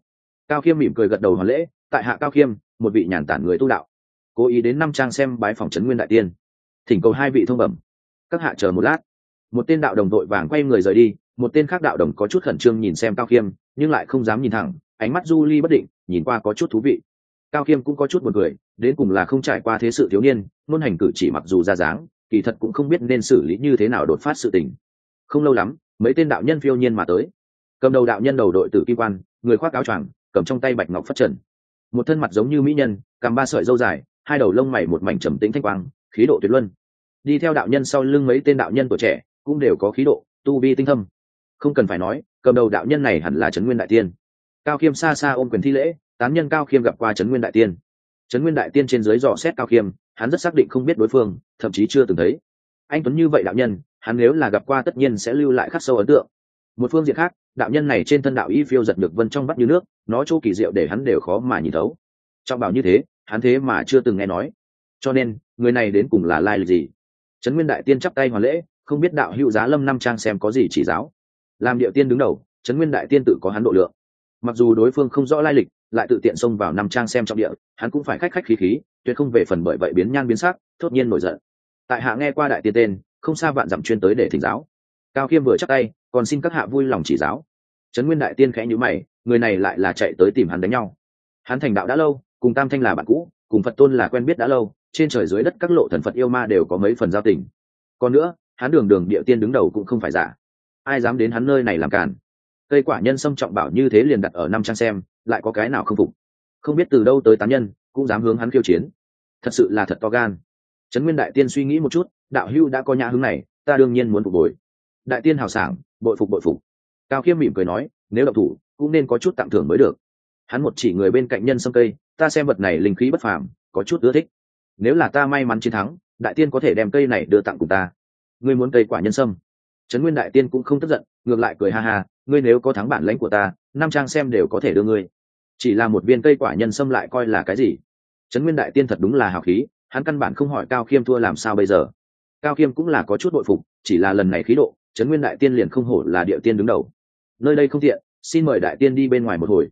Cao khiêm mỉm cười gật đầu hoàn lễ, tại hạ cao khiêm, một vị nhàn tản người tu đạo. Cố ý đến năm trang xem bái phòng trấn nguyên đại tiên. Thỉnh cầu hai vị thông bẩm. Các hạ chờ một lát. Một tên đạo đồng đội vàng quay người rời đi, một tên khác đạo đồng có chút khẩn trương nhìn xem cao khiêm nhưng lại không dám nhìn thẳng, ánh mắt du ly bất định, nhìn qua có chút thú vị. Cao khiêm cũng có chút b u ồ n cười, đến cùng là không trải qua thế sự thiếu niên ngôn hành cử chỉ mặc dù ra dáng, kỳ thật cũng không biết nên xử lý như thế nào đột phát sự tình. Không lâu lắm, mấy tên đạo nhân phiêu nhiên mà tới. Cầm đầu đạo nhân đầu đội tử kim quan, người khoác áo choàng, cầm trong tay bạch ngọc phát trần. Một thân mặt giống như mỹ nhân, cầm ba sợi dâu dài, hai đầu lông mày một mảnh trầm tĩnh thanh quang, khí độ tuyệt luân. Đi theo đạo nhân sau lưng mấy tên đạo nhân tuổi trẻ, cũng đều có khí độ, tu vi tinh thâm. Không cần phải nói cầm đầu đạo nhân này hẳn là trấn nguyên đại tiên. Cao khiêm xa xa ôm quyền thi lễ, tán nhân cao khiêm gặp qua trấn nguyên đại tiên. Trấn nguyên đại tiên trên dưới dò xét cao khiêm, hắn rất xác định không biết đối phương, thậm chí chưa từng thấy. Anh tuấn như vậy đạo nhân, hắn nếu là gặp qua tất nhiên sẽ lưu lại khắc sâu ấn tượng. Một phương diện khác, đạo nhân này trên thân đạo y phiêu giật được vân trong vắt như nước, nó chỗ kỳ diệu để hắn đều khó mà nhìn thấu. Trọng bảo như thế, hắn thế mà chưa từng nghe nói. Cho nên, người này đến cùng là lai lịch gì? Trấn nguyên đại tiên chắp tay hoàn lễ, không biết đạo hữu giá lâm năm trang xem có gì chỉ giáo làm địa tiên đứng đầu trấn nguyên đại tiên tự có hắn độ lượng. Mặc dù đối phương không rõ lai lịch, lại tự tiện xông vào năm trang xem trọng địa, hắn cũng phải khách khách khí khí, tuyệt không về phần bởi vậy biến nhan biến sắc, thốt nhiên nổi giận. Tại hạ nghe qua đại tiên tên, không xa vạn dặm chuyên tới để thỉnh giáo. Cao khiêm vừa chắc tay, còn xin các hạ vui lòng chỉ giáo. Trấn nguyên đại tiên khẽ nhữ mày, người này lại là chạy tới tìm hắn đánh nhau. Hắn thành đạo đã lâu, cùng tam thanh là bạn cũ, cùng phật tôn là quen biết đã lâu, trên trời dưới đất các lộ thần phật yêu ma đều có mấy phần giao tình. Còn nữa, hắn đường đường địa tiên đứng đầu cũng không phải giả ai dám đến hắn nơi này làm cản cây quả nhân sâm trọng bảo như thế liền đặt ở năm trang xem, lại có cái nào không phục? Không biết từ đâu tới tán nhân, cũng dám hướng hắn khiêu chiến. Thật sự là thật to gan. Trấn nguyên đại tiên suy nghĩ một chút, đạo hưu đã có nhã hướng này, ta đương nhiên muốn phục hồi. Đại tiên hào sảng, bội phục bội phục. Cao khiêm mỉm cười nói, nếu độc thủ, cũng nên có chút tặng thưởng mới được. Hắn một chỉ người bên cạnh nhân sâm cây, ta xem vật này linh khí bất phàm, có chút ưa thích. Nếu là ta may mắn chiến thắng, đại tiên có thể đem cây này đưa tặng cùng ta. Ngươi muốn cây quả nhân sâm? Trấn nguyên đại tiên cũng không tức giận, ngược lại cười ha ha, ngươi nếu có thắng bản lãnh của ta, năm trang xem đều có thể đưa ngươi. Chỉ là một viên cây quả nhân xâm lại coi là cái gì? Trấn nguyên đại tiên thật đúng là hào khí, hắn căn bản không hỏi cao khiêm thua làm sao bây giờ. Cao khiêm cũng là có chút bội phục, chỉ là lần này khí độ, trấn nguyên đại tiên liền không hổ là địa tiên đứng đầu. Nơi đây không tiện, xin mời đại tiên đi bên ngoài một hồi.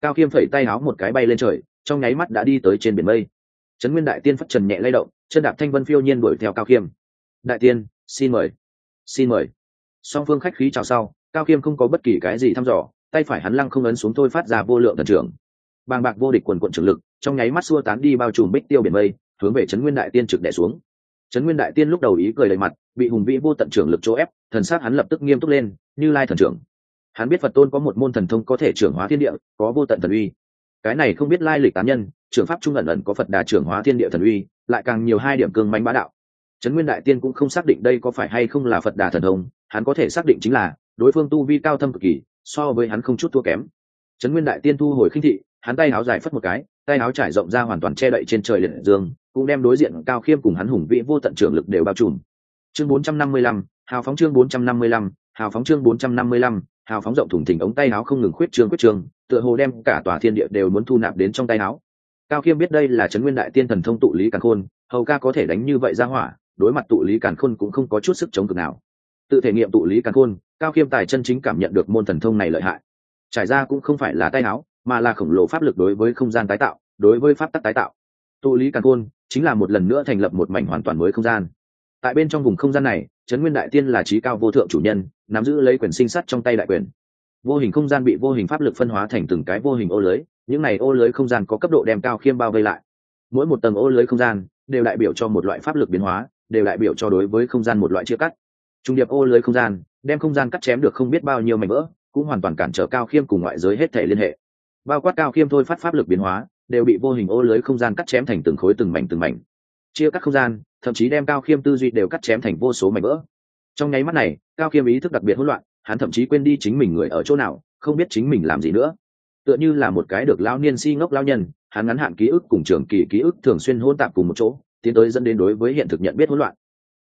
Cao khiêm phẩy tay áo một cái bay lên trời, trong nháy mắt đã đi tới trên biển mây. Trấn nguyên đại tiên phất trần nhẹ lay động, chân đạp thanh vân phiêu nhiên đuổi theo cao khiêm. Đại tiên, xin mời xin mời song phương khách khí chào sau, cao khiêm không có bất kỳ cái gì thăm dò, tay phải hắn lăng không ấn xuống thôi phát ra vô lượng thần trưởng. Bàng bạc vô địch quần quận trưởng lực, trong nháy mắt xua tán đi bao trùm bích tiêu biển mây, hướng về trấn nguyên đại tiên trực đẻ xuống. Trấn nguyên đại tiên lúc đầu ý cười đầy mặt, bị hùng vĩ vô tận trưởng lực chỗ ép, thần sát hắn lập tức nghiêm túc lên, như lai thần trưởng. Hắn biết phật tôn có một môn thần thông có thể trưởng hóa thiên địa, có vô tận thần uy. Cái này không biết lai lịch tán nhân, trưởng pháp trung ẩn ẩn có phật đà trưởng hóa thiên địa thần uy, lại càng nhiều hai điểm cương mánh bá đạo. Trấn nguyên đại tiên cũng không xác định đây có phải hay không là phật đà thần thông hắn có thể xác định chính là đối phương tu vi cao thâm cực kỳ so với hắn không chút thua kém. Trấn nguyên đại tiên thu hồi khinh thị hắn tay áo dài phất một cái tay áo trải rộng ra hoàn toàn che đậy trên trời liệt dương cũng đem đối diện cao khiêm cùng hắn hùng vĩ vô tận trưởng lực đều bao trùm. Chương 455, hào phóng chương 455, hào phóng chương 455, hào phóng rộng thủng thỉnh ống tay áo không ngừng khuyết trương khuyết trương tựa hồ đem cả tòa thiên địa đều muốn thu nạp đến trong tay áo. Cao khiêm biết đây là trấn nguyên đại tiên thần thông tụ lý càn khôn hầu ca có thể đánh như vậy ra hỏa đối mặt tụ lý càn khôn cũng không có chút sức chống cực nào tự thể nghiệm tụ lý càn khôn, cao khiêm tài chân chính cảm nhận được môn thần thông này lợi hại. Trải ra cũng không phải là tay áo, mà là khổng lồ pháp lực đối với không gian tái tạo, đối với pháp tắc tái tạo. Tụ lý càn khôn chính là một lần nữa thành lập một mảnh hoàn toàn mới không gian. Tại bên trong vùng không gian này, trấn nguyên đại tiên là trí cao vô thượng chủ nhân, nắm giữ lấy quyền sinh sắt trong tay đại quyền. Vô hình không gian bị vô hình pháp lực phân hóa thành từng cái vô hình ô lưới, những này ô lưới không gian có cấp độ đem cao khiêm bao vây lại. Mỗi một tầng ô lưới không gian đều đại biểu cho một loại pháp lực biến hóa, đều đại biểu cho đối với không gian một loại chia cắt trung điệp ô lưới không gian, đem không gian cắt chém được không biết bao nhiêu mảnh vỡ, cũng hoàn toàn cản trở cao khiêm cùng ngoại giới hết thể liên hệ. Bao quát cao khiêm thôi phát pháp lực biến hóa, đều bị vô hình ô lưới không gian cắt chém thành từng khối từng mảnh từng mảnh. Chia cắt không gian, thậm chí đem cao khiêm tư duy đều cắt chém thành vô số mảnh vỡ. Trong nháy mắt này, cao khiêm ý thức đặc biệt hỗn loạn, hắn thậm chí quên đi chính mình người ở chỗ nào, không biết chính mình làm gì nữa. Tựa như là một cái được lao niên si ngốc lao nhân, hắn ngắn hạn ký ức cùng trường kỳ ký ức thường xuyên hôn tạp cùng một chỗ, tiến tới dẫn đến đối với hiện thực nhận biết hỗn loạn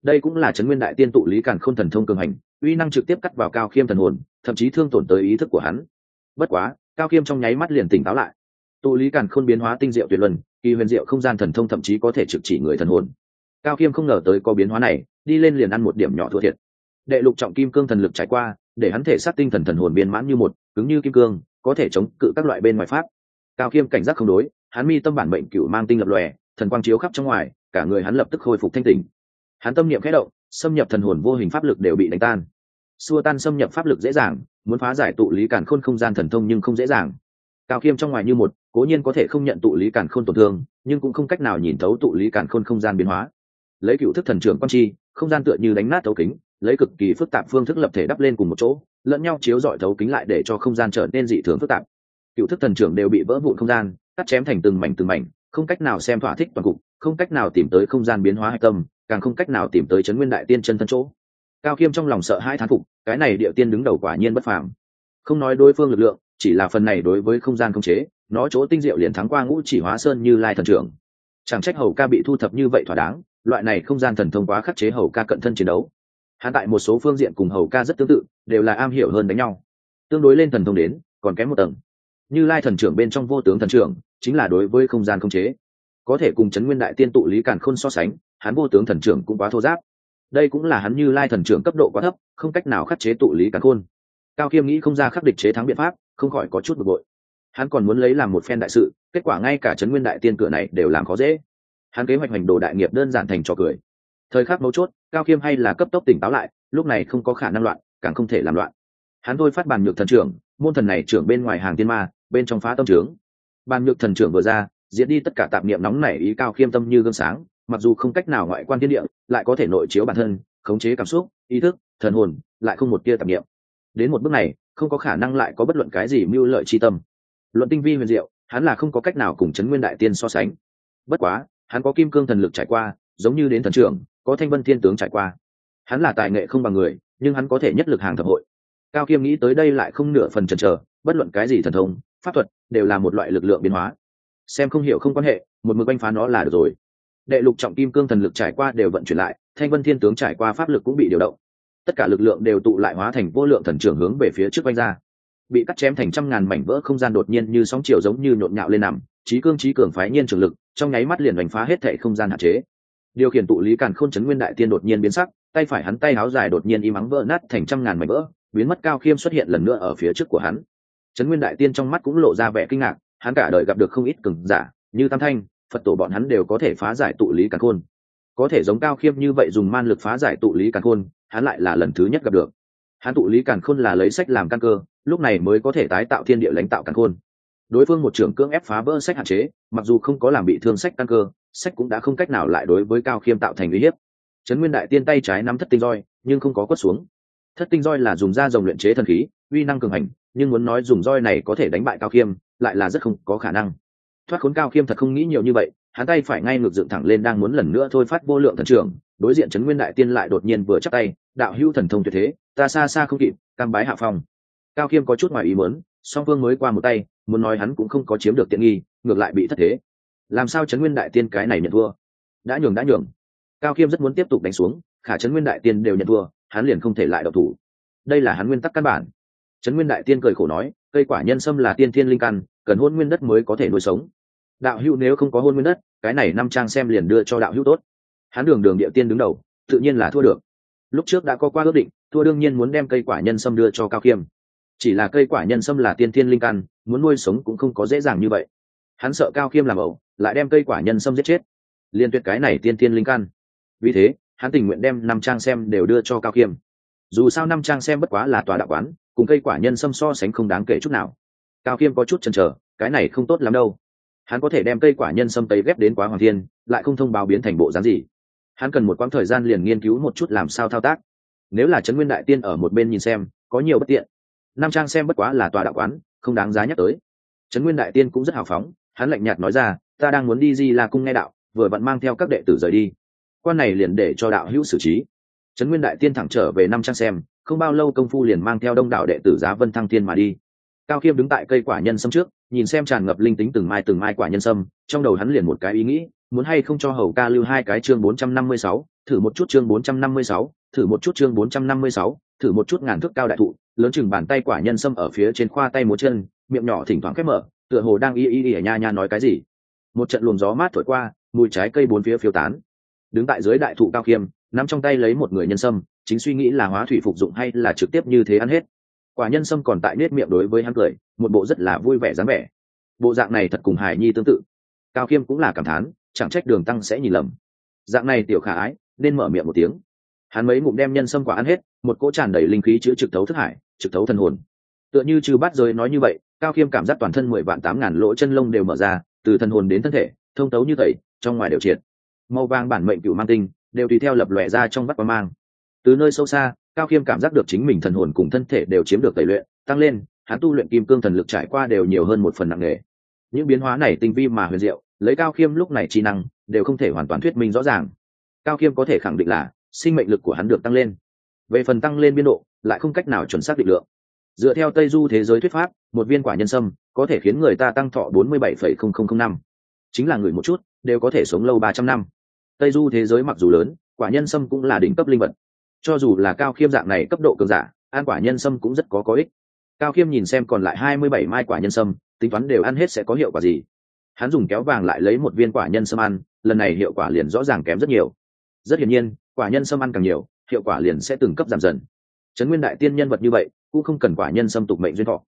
đây cũng là chấn nguyên đại tiên tụ lý càn khôn thần thông cường hành, uy năng trực tiếp cắt vào cao khiêm thần hồn, thậm chí thương tổn tới ý thức của hắn. Bất quá, cao khiêm trong nháy mắt liền tỉnh táo lại. Tụ lý càn khôn biến hóa tinh diệu tuyệt luân, kỳ huyền diệu không gian thần thông thậm chí có thể trực chỉ người thần hồn. Cao khiêm không ngờ tới có biến hóa này, đi lên liền ăn một điểm nhỏ thua thiệt. Đệ lục trọng kim cương thần lực trải qua, để hắn thể sát tinh thần thần hồn biên mãn như một, cứng như kim cương, có thể chống cự các loại bên ngoài pháp. Cao khiêm cảnh giác không đối, hắn mi tâm bản mệnh cựu mang tinh lập lòe, thần quang chiếu khắp trong ngoài, cả người hắn lập tức khôi phục thanh tình hắn tâm niệm khẽ động, xâm nhập thần hồn vô hình pháp lực đều bị đánh tan. Xua tan xâm nhập pháp lực dễ dàng, muốn phá giải tụ lý cản khôn không gian thần thông nhưng không dễ dàng. Cao khiêm trong ngoài như một, cố nhiên có thể không nhận tụ lý cản khôn tổn thương, nhưng cũng không cách nào nhìn thấu tụ lý cản khôn không gian biến hóa. Lấy cựu thức thần trưởng quan chi, không gian tựa như đánh nát thấu kính, lấy cực kỳ phức tạp phương thức lập thể đắp lên cùng một chỗ, lẫn nhau chiếu dọi thấu kính lại để cho không gian trở nên dị thường phức tạp. Cựu thức thần trưởng đều bị vỡ vụn không gian, cắt chém thành từng mảnh từng mảnh, không cách nào xem thỏa thích toàn cục, không cách nào tìm tới không gian biến hóa hạch tâm càng không cách nào tìm tới chấn nguyên đại tiên chân thân chỗ. Cao khiêm trong lòng sợ hai thán phục, cái này địa tiên đứng đầu quả nhiên bất phàm. Không nói đối phương lực lượng, chỉ là phần này đối với không gian không chế, nó chỗ tinh diệu liền thắng qua ngũ chỉ hóa sơn như lai thần trưởng. Chẳng trách hầu ca bị thu thập như vậy thỏa đáng, loại này không gian thần thông quá khắc chế hầu ca cận thân chiến đấu. Hắn tại một số phương diện cùng hầu ca rất tương tự, đều là am hiểu hơn đánh nhau. Tương đối lên thần thông đến, còn kém một tầng. Như lai thần trưởng bên trong vô tướng thần trưởng, chính là đối với không gian không chế có thể cùng chấn nguyên đại tiên tụ lý càn khôn so sánh, hắn vô tướng thần trưởng cũng quá thô giáp. Đây cũng là hắn như lai thần trưởng cấp độ quá thấp, không cách nào khắc chế tụ lý càn khôn. Cao khiêm nghĩ không ra khắc địch chế thắng biện pháp, không khỏi có chút bực bội. Hắn còn muốn lấy làm một phen đại sự, kết quả ngay cả chấn nguyên đại tiên cửa này đều làm khó dễ. Hắn kế hoạch hành đồ đại nghiệp đơn giản thành trò cười. Thời khắc mấu chốt, cao khiêm hay là cấp tốc tỉnh táo lại, lúc này không có khả năng loạn, càng không thể làm loạn. Hắn thôi phát bàn nhược thần trưởng, môn thần này trưởng bên ngoài hàng tiên ma, bên trong phá tâm trướng. Bàn nhược thần trưởng vừa ra diệt đi tất cả tạp niệm nóng nảy ý cao khiêm tâm như gương sáng, mặc dù không cách nào ngoại quan thiên địa, lại có thể nội chiếu bản thân, khống chế cảm xúc, ý thức, thần hồn, lại không một tia tạp niệm. Đến một bước này, không có khả năng lại có bất luận cái gì mưu lợi chi tâm. Luận tinh vi huyền diệu, hắn là không có cách nào cùng chấn nguyên đại tiên so sánh. Bất quá, hắn có kim cương thần lực trải qua, giống như đến thần trưởng, có thanh vân thiên tướng trải qua. Hắn là tài nghệ không bằng người, nhưng hắn có thể nhất lực hàng thập hội. Cao kiêm nghĩ tới đây lại không nửa phần chần chờ, bất luận cái gì thần thông, pháp thuật, đều là một loại lực lượng biến hóa xem không hiểu không quan hệ, một mực oanh phá nó là được rồi. Đệ lục trọng kim cương thần lực trải qua đều vận chuyển lại, thanh vân thiên tướng trải qua pháp lực cũng bị điều động. Tất cả lực lượng đều tụ lại hóa thành vô lượng thần trưởng hướng về phía trước oanh ra. Bị cắt chém thành trăm ngàn mảnh vỡ không gian đột nhiên như sóng chiều giống như nhộn nhạo lên nằm trí cương trí cường phái nhiên trường lực, trong nháy mắt liền đánh phá hết thệ không gian hạn chế. Điều khiển tụ lý càn khôn chấn nguyên đại tiên đột nhiên biến sắc, tay phải hắn tay áo dài đột nhiên im ắng vỡ nát thành trăm ngàn mảnh vỡ, biến mất cao khiêm xuất hiện lần nữa ở phía trước của hắn. Chấn nguyên đại tiên trong mắt cũng lộ ra vẻ kinh ngạc hắn cả đời gặp được không ít cường giả, như tam thanh, phật tổ bọn hắn đều có thể phá giải tụ lý càn khôn. Có thể giống cao khiêm như vậy dùng man lực phá giải tụ lý càn khôn, hắn lại là lần thứ nhất gặp được. Hắn tụ lý càn khôn là lấy sách làm căn cơ, lúc này mới có thể tái tạo thiên địa lãnh tạo càn khôn. Đối phương một trưởng cưỡng ép phá vỡ sách hạn chế, mặc dù không có làm bị thương sách căn cơ, sách cũng đã không cách nào lại đối với cao khiêm tạo thành uy hiếp. Trấn nguyên đại tiên tay trái nắm thất tinh roi, nhưng không có quất xuống. Thất tinh roi là dùng da rồng luyện chế thần khí, uy năng cường hành, nhưng muốn nói dùng roi này có thể đánh bại cao khiêm lại là rất không có khả năng. Thoát khốn cao khiêm thật không nghĩ nhiều như vậy, hắn tay phải ngay ngược dựng thẳng lên đang muốn lần nữa thôi phát vô lượng thần trưởng đối diện trấn nguyên đại tiên lại đột nhiên vừa chắc tay, đạo hữu thần thông tuyệt thế, ta xa xa không kịp, cam bái hạ phong. Cao khiêm có chút ngoài ý muốn, song phương mới qua một tay, muốn nói hắn cũng không có chiếm được tiện nghi, ngược lại bị thất thế. Làm sao trấn nguyên đại tiên cái này nhận thua? Đã nhường đã nhường. Cao khiêm rất muốn tiếp tục đánh xuống, khả trấn nguyên đại tiên đều nhận thua, hắn liền không thể lại đầu thủ. Đây là hắn nguyên tắc căn bản trấn nguyên đại tiên cười khổ nói, cây quả nhân sâm là tiên thiên linh căn, cần hôn nguyên đất mới có thể nuôi sống. Đạo hữu nếu không có hôn nguyên đất, cái này năm trang xem liền đưa cho đạo hữu tốt. Hắn đường đường địa tiên đứng đầu, tự nhiên là thua được. Lúc trước đã có qua ước định, thua đương nhiên muốn đem cây quả nhân sâm đưa cho cao khiêm chỉ là cây quả nhân sâm là tiên thiên linh căn, muốn nuôi sống cũng không có dễ dàng như vậy. Hắn sợ cao khiêm làm ẩu, lại đem cây quả nhân sâm giết chết. Liên tuyệt cái này tiên thiên linh căn. Vì thế, hắn tình nguyện đem năm trang xem đều đưa cho cao khiêm dù sao năm trang xem bất quá là tòa đạo quán cùng cây quả nhân sâm so sánh không đáng kể chút nào. Cao khiêm có chút chần chờ, cái này không tốt lắm đâu. Hắn có thể đem cây quả nhân sâm tấy ghép đến quá hoàng thiên, lại không thông báo biến thành bộ dáng gì. Hắn cần một quãng thời gian liền nghiên cứu một chút làm sao thao tác. Nếu là trấn nguyên đại tiên ở một bên nhìn xem, có nhiều bất tiện. Nam trang xem bất quá là tòa đạo quán, không đáng giá nhắc tới. Trấn nguyên đại tiên cũng rất hào phóng, hắn lạnh nhạt nói ra, ta đang muốn đi di la cung nghe đạo, vừa vặn mang theo các đệ tử rời đi. Quan này liền để cho đạo hữu xử trí. Trấn nguyên đại tiên thẳng trở về năm trang xem không bao lâu công phu liền mang theo đông đảo đệ tử giá vân thăng thiên mà đi. Cao khiêm đứng tại cây quả nhân sâm trước, nhìn xem tràn ngập linh tính từng mai từng mai quả nhân sâm, trong đầu hắn liền một cái ý nghĩ, muốn hay không cho hầu ca lưu hai cái chương bốn trăm năm mươi sáu, thử một chút chương bốn trăm năm mươi sáu, thử một chút chương bốn trăm năm mươi sáu, thử một chút ngàn thước cao đại thụ, lớn chừng bàn tay quả nhân sâm ở phía trên khoa tay múa chân, miệng nhỏ thỉnh thoảng khép mở, tựa hồ đang y y y ở nha nha nói cái gì. Một trận luồng gió mát thổi qua, mùi trái cây bốn phía phiêu tán. Đứng tại dưới đại thụ cao khiêm, nắm trong tay lấy một người nhân sâm chính suy nghĩ là hóa thủy phục dụng hay là trực tiếp như thế ăn hết. Quả nhân sâm còn tại nết miệng đối với hắn cười, một bộ rất là vui vẻ dáng vẻ. Bộ dạng này thật cùng hải nhi tương tự. Cao khiêm cũng là cảm thán, chẳng trách đường tăng sẽ nhìn lầm. Dạng này tiểu khả ái, nên mở miệng một tiếng. Hắn mấy ngụm đem nhân sâm quả ăn hết, một cỗ tràn đầy linh khí chữ trực thấu thức hải, trực thấu thân hồn. Tựa như trừ bát giới nói như vậy, cao khiêm cảm giác toàn thân mười vạn tám ngàn lỗ chân lông đều mở ra, từ thân hồn đến thân thể, thông tấu như tẩy, trong ngoài đều triệt. Màu vàng bản mệnh cựu mang tinh, đều tùy theo lập lòe ra trong vắt qua mang từ nơi sâu xa, cao khiêm cảm giác được chính mình thần hồn cùng thân thể đều chiếm được tẩy luyện, tăng lên, hắn tu luyện kim cương thần lực trải qua đều nhiều hơn một phần nặng nề. Những biến hóa này tinh vi mà huyền diệu, lấy cao khiêm lúc này trí năng, đều không thể hoàn toàn thuyết minh rõ ràng. Cao khiêm có thể khẳng định là, sinh mệnh lực của hắn được tăng lên. Về phần tăng lên biên độ, lại không cách nào chuẩn xác định lượng. Dựa theo tây du thế giới thuyết pháp, một viên quả nhân sâm có thể khiến người ta tăng thọ bốn mươi bảy phẩy không không không năm. Chính là người một chút, đều có thể sống lâu ba trăm năm. Tây du thế giới mặc dù lớn, quả nhân sâm cũng là đỉnh cấp linh vật cho dù là cao khiêm dạng này cấp độ cường giả, ăn quả nhân sâm cũng rất có có ích. Cao khiêm nhìn xem còn lại hai mươi bảy mai quả nhân sâm, tính toán đều ăn hết sẽ có hiệu quả gì. Hắn dùng kéo vàng lại lấy một viên quả nhân sâm ăn, lần này hiệu quả liền rõ ràng kém rất nhiều. Rất hiển nhiên, quả nhân sâm ăn càng nhiều, hiệu quả liền sẽ từng cấp giảm dần. Trấn nguyên đại tiên nhân vật như vậy, cũng không cần quả nhân sâm tục mệnh duyên thọ.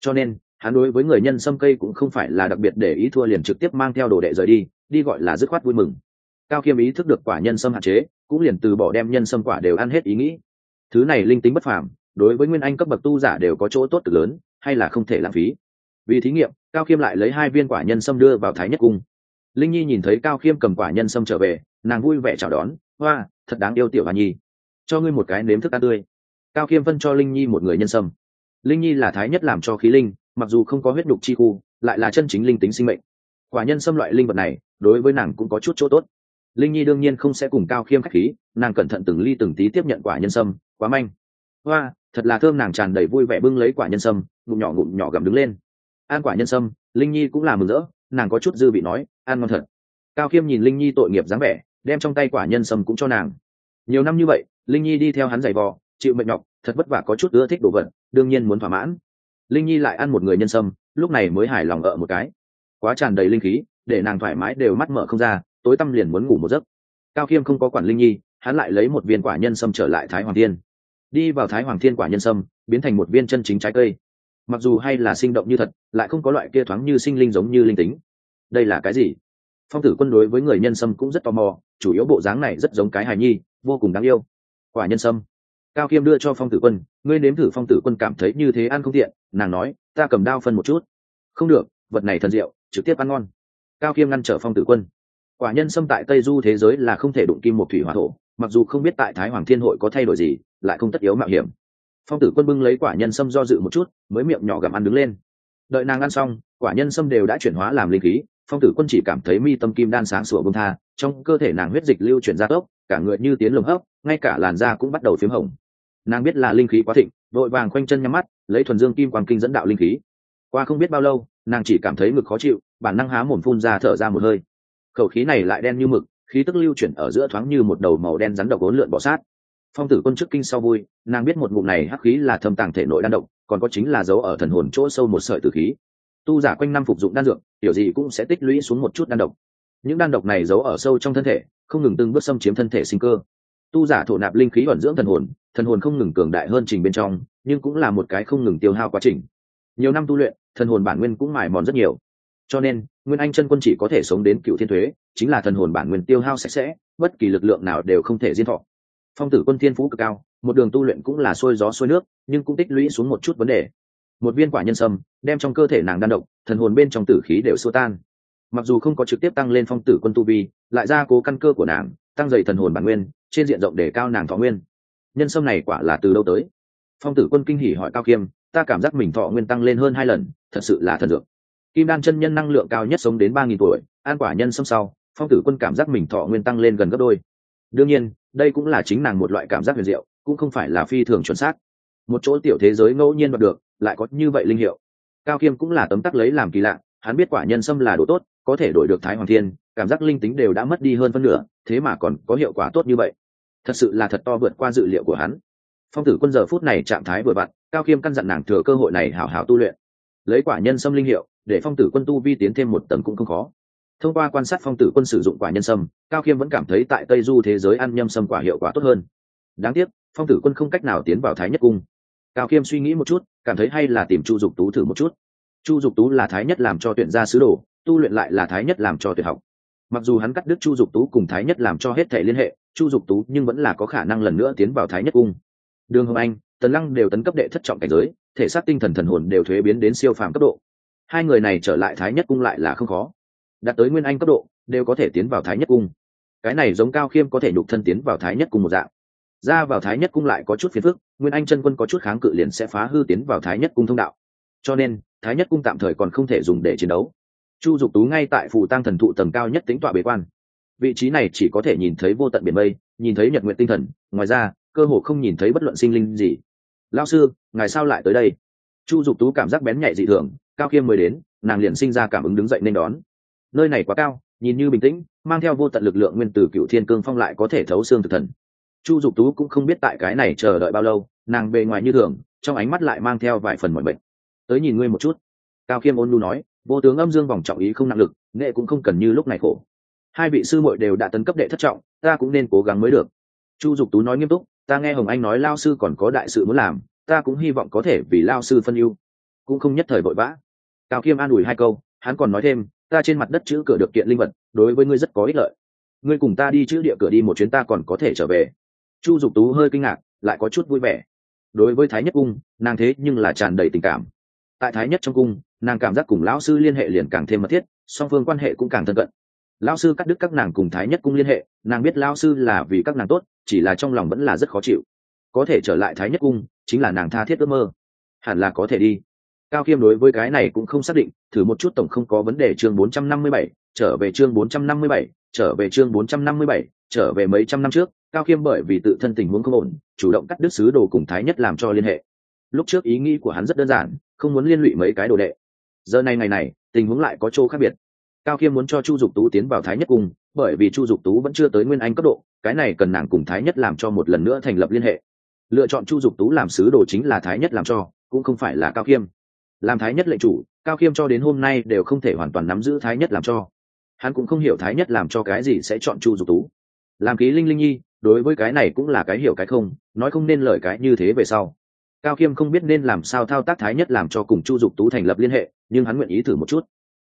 Cho nên, hắn đối với người nhân sâm cây cũng không phải là đặc biệt để ý thua liền trực tiếp mang theo đồ đệ rời đi đi gọi là dứt khoát vui mừng cao khiêm ý thức được quả nhân sâm hạn chế, cũng liền từ bỏ đem nhân sâm quả đều ăn hết ý nghĩ. Thứ này linh tính bất phàm, đối với nguyên anh cấp bậc tu giả đều có chỗ tốt cực lớn, hay là không thể lãng phí. Vì thí nghiệm, cao khiêm lại lấy hai viên quả nhân sâm đưa vào thái nhất cung. Linh nhi nhìn thấy cao khiêm cầm quả nhân sâm trở về, nàng vui vẻ chào đón, hoa, thật đáng yêu tiểu hà nhi. Cho ngươi một cái nếm thức ăn tươi. Cao khiêm phân cho linh nhi một người nhân sâm. Linh nhi là thái nhất làm cho khí linh, mặc dù không có huyết đục chi khu, lại là chân chính linh tính sinh mệnh. Quả nhân xâm loại linh vật này, đối với nàng cũng có chút chỗ tốt linh nhi đương nhiên không sẽ cùng cao khiêm k h á c h khí, nàng cẩn thận từng ly từng tí tiếp nhận quả nhân sâm, quá manh. Hoa, thật là thơm, nàng tràn đầy vui vẻ bưng lấy quả nhân sâm, ngụm nhỏ ngụm nhỏ gặm đứng lên. Ăn quả nhân sâm, linh nhi cũng là mừng rỡ, nàng có chút dư vị nói, ăn ngon thật. Cao khiêm nhìn linh nhi tội nghiệp dáng vẻ, đem trong tay quả nhân sâm cũng cho nàng. Nhiều năm như vậy, linh nhi đi theo hắn giày vò, chịu mệt nhọc, thật vất vả có chút ưa thích đồ vật, đương nhiên muốn thỏa mãn. Linh nhi lại ăn một người nhân sâm, lúc này mới hài lòng ở một cái. Quá tràn đầy linh khí, để nàng thoải mái đều mắt mở không ra tối tăm liền muốn ngủ một giấc. Cao khiêm không có quản linh nhi, hắn lại lấy một viên quả nhân sâm trở lại thái hoàng thiên. Đi vào thái hoàng thiên quả nhân sâm, biến thành một viên chân chính trái cây. Mặc dù hay là sinh động như thật, lại không có loại kia thoáng như sinh linh giống như linh tính. Đây là cái gì? Phong tử quân đối với người nhân sâm cũng rất tò mò, chủ yếu bộ dáng này rất giống cái hài nhi, vô cùng đáng yêu. Quả nhân sâm. Cao khiêm đưa cho phong tử quân, ngươi nếm thử phong tử quân cảm thấy như thế ăn không tiện. Nàng nói, ta cầm đao phân một chút. Không được, vật này thần diệu, trực tiếp ăn ngon. Cao khiêm ngăn trở phong tử quân quả nhân sâm tại tây du thế giới là không thể đụng kim một thủy hỏa thổ, mặc dù không biết tại thái hoàng thiên hội có thay đổi gì, lại không tất yếu mạo hiểm. Phong tử quân bưng lấy quả nhân sâm do dự một chút, mới miệng nhỏ gặm ăn đứng lên. Đợi nàng ăn xong, quả nhân sâm đều đã chuyển hóa làm linh khí, phong tử quân chỉ cảm thấy mi tâm kim đan sáng sủa bông tha, trong cơ thể nàng huyết dịch lưu chuyển ra tốc, cả người như tiến lồng hấp, ngay cả làn da cũng bắt đầu p h í m hồng. Nàng biết là linh khí quá thịnh vội vàng khoanh chân nhắm mắt, lấy thuần dương kim quang kinh dẫn đạo linh khí. Qua không biết bao lâu, nàng chỉ cảm thấy ngực khó chịu, bản năng há mồm phun ra thở ra một hơi khẩu khí này lại đen như mực, khí tức lưu chuyển ở giữa thoáng như một đầu màu đen rắn độc ốn lượn bỏ sát. Phong tử quân chức kinh sau vui, nàng biết một ngụm này hắc khí là thâm tàng thể nội đan độc, còn có chính là dấu ở thần hồn chỗ sâu một sợi tử khí. Tu giả quanh năm phục dụng đan dược kiểu gì cũng sẽ tích lũy xuống một chút đan độc. Những đan độc này giấu ở sâu trong thân thể, không ngừng từng bước xâm chiếm thân thể sinh cơ. Tu giả thổ nạp linh khí ẩn dưỡng thần hồn thần hồn không ngừng cường đại hơn trình bên trong, nhưng cũng là một cái không ngừng tiêu hao quá trình. Nhiều năm tu luyện, thần hồn bản nguyên cũng mài mòn rất nhiều cho nên, nguyên anh chân quân chỉ có thể sống đến cựu thiên thuế, chính là thần hồn bản nguyên tiêu hao sạch sẽ, bất kỳ lực lượng nào đều không thể diên thọ. Phong tử quân thiên phú cực cao, một đường tu luyện cũng là sôi gió sôi nước, nhưng cũng tích lũy xuống một chút vấn đề. Một viên quả nhân sâm, đem trong cơ thể nàng đan động thần hồn bên trong tử khí đều xua tan. Mặc dù không có trực tiếp tăng lên phong tử quân tu vi, lại ra cố căn cơ của nàng, tăng dày thần hồn bản nguyên, trên diện rộng để cao nàng thọ nguyên. Nhân sâm này quả là từ đâu tới? Phong tử quân kinh hỉ hỏi cao kiêm, ta cảm giác mình thọ nguyên tăng lên hơn hai lần, thật sự là thần dược kim đan chân nhân năng lượng cao nhất sống đến ba nghìn tuổi, an quả nhân sâm sau, phong tử quân cảm giác mình thọ nguyên tăng lên gần gấp đôi. Đương nhiên, đây cũng là chính nàng một loại cảm giác huyền diệu, cũng không phải là phi thường chuẩn xác. Một chỗ tiểu thế giới ngẫu nhiên đoạt được, lại có như vậy linh hiệu. Cao kiêm cũng là tấm tắc lấy làm kỳ lạ, hắn biết quả nhân sâm là đồ tốt, có thể đổi được thái hoàng thiên, cảm giác linh tính đều đã mất đi hơn phân nửa, thế mà còn có hiệu quả tốt như vậy. Thật sự là thật to vượt qua dự liệu của hắn. Phong tử quân giờ phút này trạng thái vừa vặn, cao khiêm căn dặn nàng thừa cơ hội này hảo hảo tu luyện. Lấy quả nhân sâm linh hiệu để phong tử quân tu vi tiến thêm một tầng cũng không khó. Thông qua quan sát phong tử quân sử dụng quả nhân sâm, cao khiêm vẫn cảm thấy tại tây du thế giới ăn nhâm sâm quả hiệu quả tốt hơn. Đáng tiếc, phong tử quân không cách nào tiến vào thái nhất cung. Cao khiêm suy nghĩ một chút, cảm thấy hay là tìm chu dục tú thử một chút. Chu dục tú là thái nhất làm cho tuyển gia sứ đồ, tu luyện lại là thái nhất làm cho tuyệt học. Mặc dù hắn cắt đứt chu dục tú cùng thái nhất làm cho hết thể liên hệ, chu dục tú nhưng vẫn là có khả năng lần nữa tiến vào thái nhất cung. Đường hồng anh, tần lăng đều tấn cấp đệ thất trọng cảnh giới, thể xác tinh thần thần hồn đều thuế biến đến siêu phàm cấp độ hai người này trở lại thái nhất cung lại là không khó. Đạt tới nguyên anh cấp độ, đều có thể tiến vào thái nhất cung. Cái này giống cao khiêm có thể nhục thân tiến vào thái nhất cung một dạng. Ra vào thái nhất cung lại có chút phiền phức, nguyên anh chân quân có chút kháng cự liền sẽ phá hư tiến vào thái nhất cung thông đạo. Cho nên, thái nhất cung tạm thời còn không thể dùng để chiến đấu. Chu dục tú ngay tại phù tăng thần thụ tầng cao nhất tính tọa bế quan. Vị trí này chỉ có thể nhìn thấy vô tận biển mây, nhìn thấy nhật nguyện tinh thần, ngoài ra, cơ hồ không nhìn thấy bất luận sinh linh gì. Lao sư, ngài sao lại tới đây? Chu dục tú cảm giác bén nhạy dị thường cao khiêm mới đến, nàng liền sinh ra cảm ứng đứng dậy nên đón. Nơi này quá cao, nhìn như bình tĩnh, mang theo vô tận lực lượng nguyên tử cựu thiên cương phong lại có thể thấu xương thực thần. Chu dục tú cũng không biết tại cái này chờ đợi bao lâu, nàng bề ngoài như thường, trong ánh mắt lại mang theo vài phần mọi bệnh tới nhìn ngươi một chút. Cao khiêm ôn lu nói, vô tướng âm dương vòng trọng ý không năng lực, nghệ cũng không cần như lúc này khổ. Hai vị sư muội đều đã tấn cấp đệ thất trọng, ta cũng nên cố gắng mới được. Chu dục tú nói nghiêm túc, ta nghe hồng anh nói lao sư còn có đại sự muốn làm, ta cũng hy vọng có thể vì lao sư phân ưu. Cũng không nhất thời vội vã cao khiêm an ủi hai câu, hắn còn nói thêm, ta trên mặt đất chữ cửa được kiện linh vật, đối với ngươi rất có ích lợi. Ngươi cùng ta đi chữ địa cửa đi một chuyến ta còn có thể trở về. Chu dục tú hơi kinh ngạc, lại có chút vui vẻ. Đối với thái nhất cung, nàng thế nhưng là tràn đầy tình cảm. Tại thái nhất trong cung, nàng cảm giác cùng lão sư liên hệ liền càng thêm mật thiết, song phương quan hệ cũng càng thân cận. Lão sư cắt đứt các nàng cùng thái nhất cung liên hệ, nàng biết lão sư là vì các nàng tốt, chỉ là trong lòng vẫn là rất khó chịu. Có thể trở lại thái nhất cung, chính là nàng tha thiết ước mơ. Hẳn là có thể đi cao khiêm đối với cái này cũng không xác định thử một chút tổng không có vấn đề chương 457, trở về chương 457, trở về chương 457, trở về mấy trăm năm trước cao khiêm bởi vì tự thân tình huống không ổn chủ động cắt đứt sứ đồ cùng thái nhất làm cho liên hệ. Lúc trước ý nghĩ của hắn rất đơn giản không muốn liên lụy mấy cái đồ đệ. Giờ này ngày này tình huống lại có chỗ khác biệt. Cao khiêm muốn cho chu dục tú tiến vào thái nhất cung bởi vì chu dục tú vẫn chưa tới nguyên anh cấp độ cái này cần nàng cùng thái nhất làm cho một lần nữa thành lập liên hệ. Lựa chọn chu dục tú làm sứ đồ chính là thái nhất làm cho cũng không phải là cao khiêm làm thái nhất lệnh chủ, cao khiêm cho đến hôm nay đều không thể hoàn toàn nắm giữ thái nhất làm cho. Hắn cũng không hiểu thái nhất làm cho cái gì sẽ chọn chu dục tú. Làm ký linh linh nhi, đối với cái này cũng là cái hiểu cái không, nói không nên lời cái như thế về sau. Cao khiêm không biết nên làm sao thao tác thái nhất làm cho cùng chu dục tú thành lập liên hệ, nhưng hắn nguyện ý thử một chút.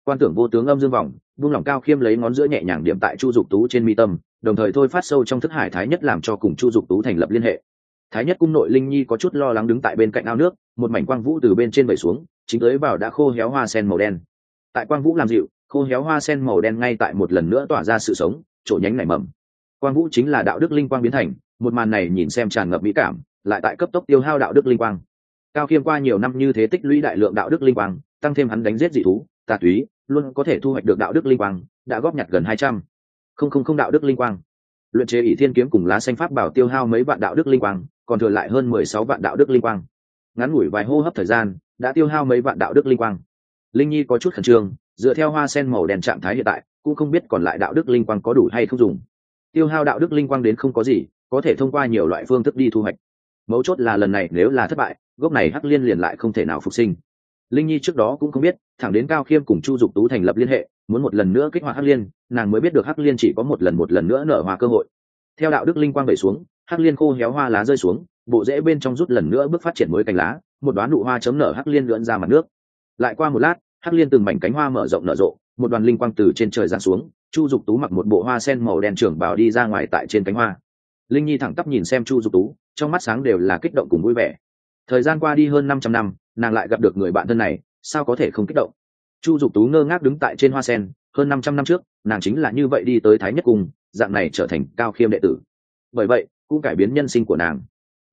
Quan tưởng vô tướng âm dương vọng, buông lỏng cao khiêm lấy ngón giữa nhẹ nhàng điểm tại chu dục tú trên mi tâm, đồng thời thôi phát sâu trong thức hải thái nhất làm cho cùng chu dục tú thành lập liên hệ. Thái nhất cung nội linh nhi có chút lo lắng đứng tại bên cạnh ao nước, một mảnh quang vũ từ bên trên vẩy xuống chính tới vào đã khô héo hoa sen màu đen. Tại quang vũ làm dịu, khô héo hoa sen màu đen ngay tại một lần nữa tỏa ra sự sống, chỗ nhánh nảy mầm. Quang vũ chính là đạo đức linh quang biến thành, một màn này nhìn xem tràn ngập mỹ cảm, lại tại cấp tốc tiêu hao đạo đức linh quang. Cao khiêm qua nhiều năm như thế tích lũy đại lượng đạo đức linh quang, tăng thêm hắn đánh giết dị thú, tà túy, luôn có thể thu hoạch được đạo đức linh quang, đã góp nhặt gần hai trăm. Không không không đạo đức linh quang. Luyện chế ỷ thiên kiếm cùng lá xanh pháp bảo tiêu hao mấy vạn đạo đức linh quang, còn thừa lại hơn mười sáu vạn đạo đức linh quang. Ngắn ngủi vài hô hấp thời gian đã tiêu hao mấy vạn đạo đức linh quang. Linh nhi có chút khẩn trương, dựa theo hoa sen màu đen trạng thái hiện tại, cũng không biết còn lại đạo đức linh quang có đủ hay không dùng. Tiêu hao đạo đức linh quang đến không có gì, có thể thông qua nhiều loại phương thức đi thu hoạch. Mấu chốt là lần này nếu là thất bại, gốc này hắc liên liền lại không thể nào phục sinh. Linh nhi trước đó cũng không biết, thẳng đến cao khiêm cùng chu dục tú thành lập liên hệ, muốn một lần nữa kích hoạt hắc liên, nàng mới biết được hắc liên chỉ có một lần một lần nữa nở hoa cơ hội. Theo đạo đức linh quang vẩy xuống, hắc liên khô héo hoa lá rơi xuống bộ rễ bên trong rút lần nữa bước phát triển mới cành lá, một đoán nụ hoa chấm nở hắc liên lượn ra mặt nước. Lại qua một lát, hắc liên từng mảnh cánh hoa mở rộng nở rộ, một đoàn linh quang từ trên trời giáng xuống, chu dục tú mặc một bộ hoa sen màu đen trưởng bào đi ra ngoài tại trên cánh hoa. Linh nhi thẳng tắp nhìn xem chu dục tú, trong mắt sáng đều là kích động cùng vui vẻ. Thời gian qua đi hơn năm trăm năm, nàng lại gặp được người bạn thân này, sao có thể không kích động? Chu dục tú ngơ ngác đứng tại trên hoa sen, hơn năm trăm năm trước, nàng chính là như vậy đi tới thái nhất cung, dạng này trở thành cao khiêm đệ tử. Bởi vậy, cũng cải biến nhân sinh của nàng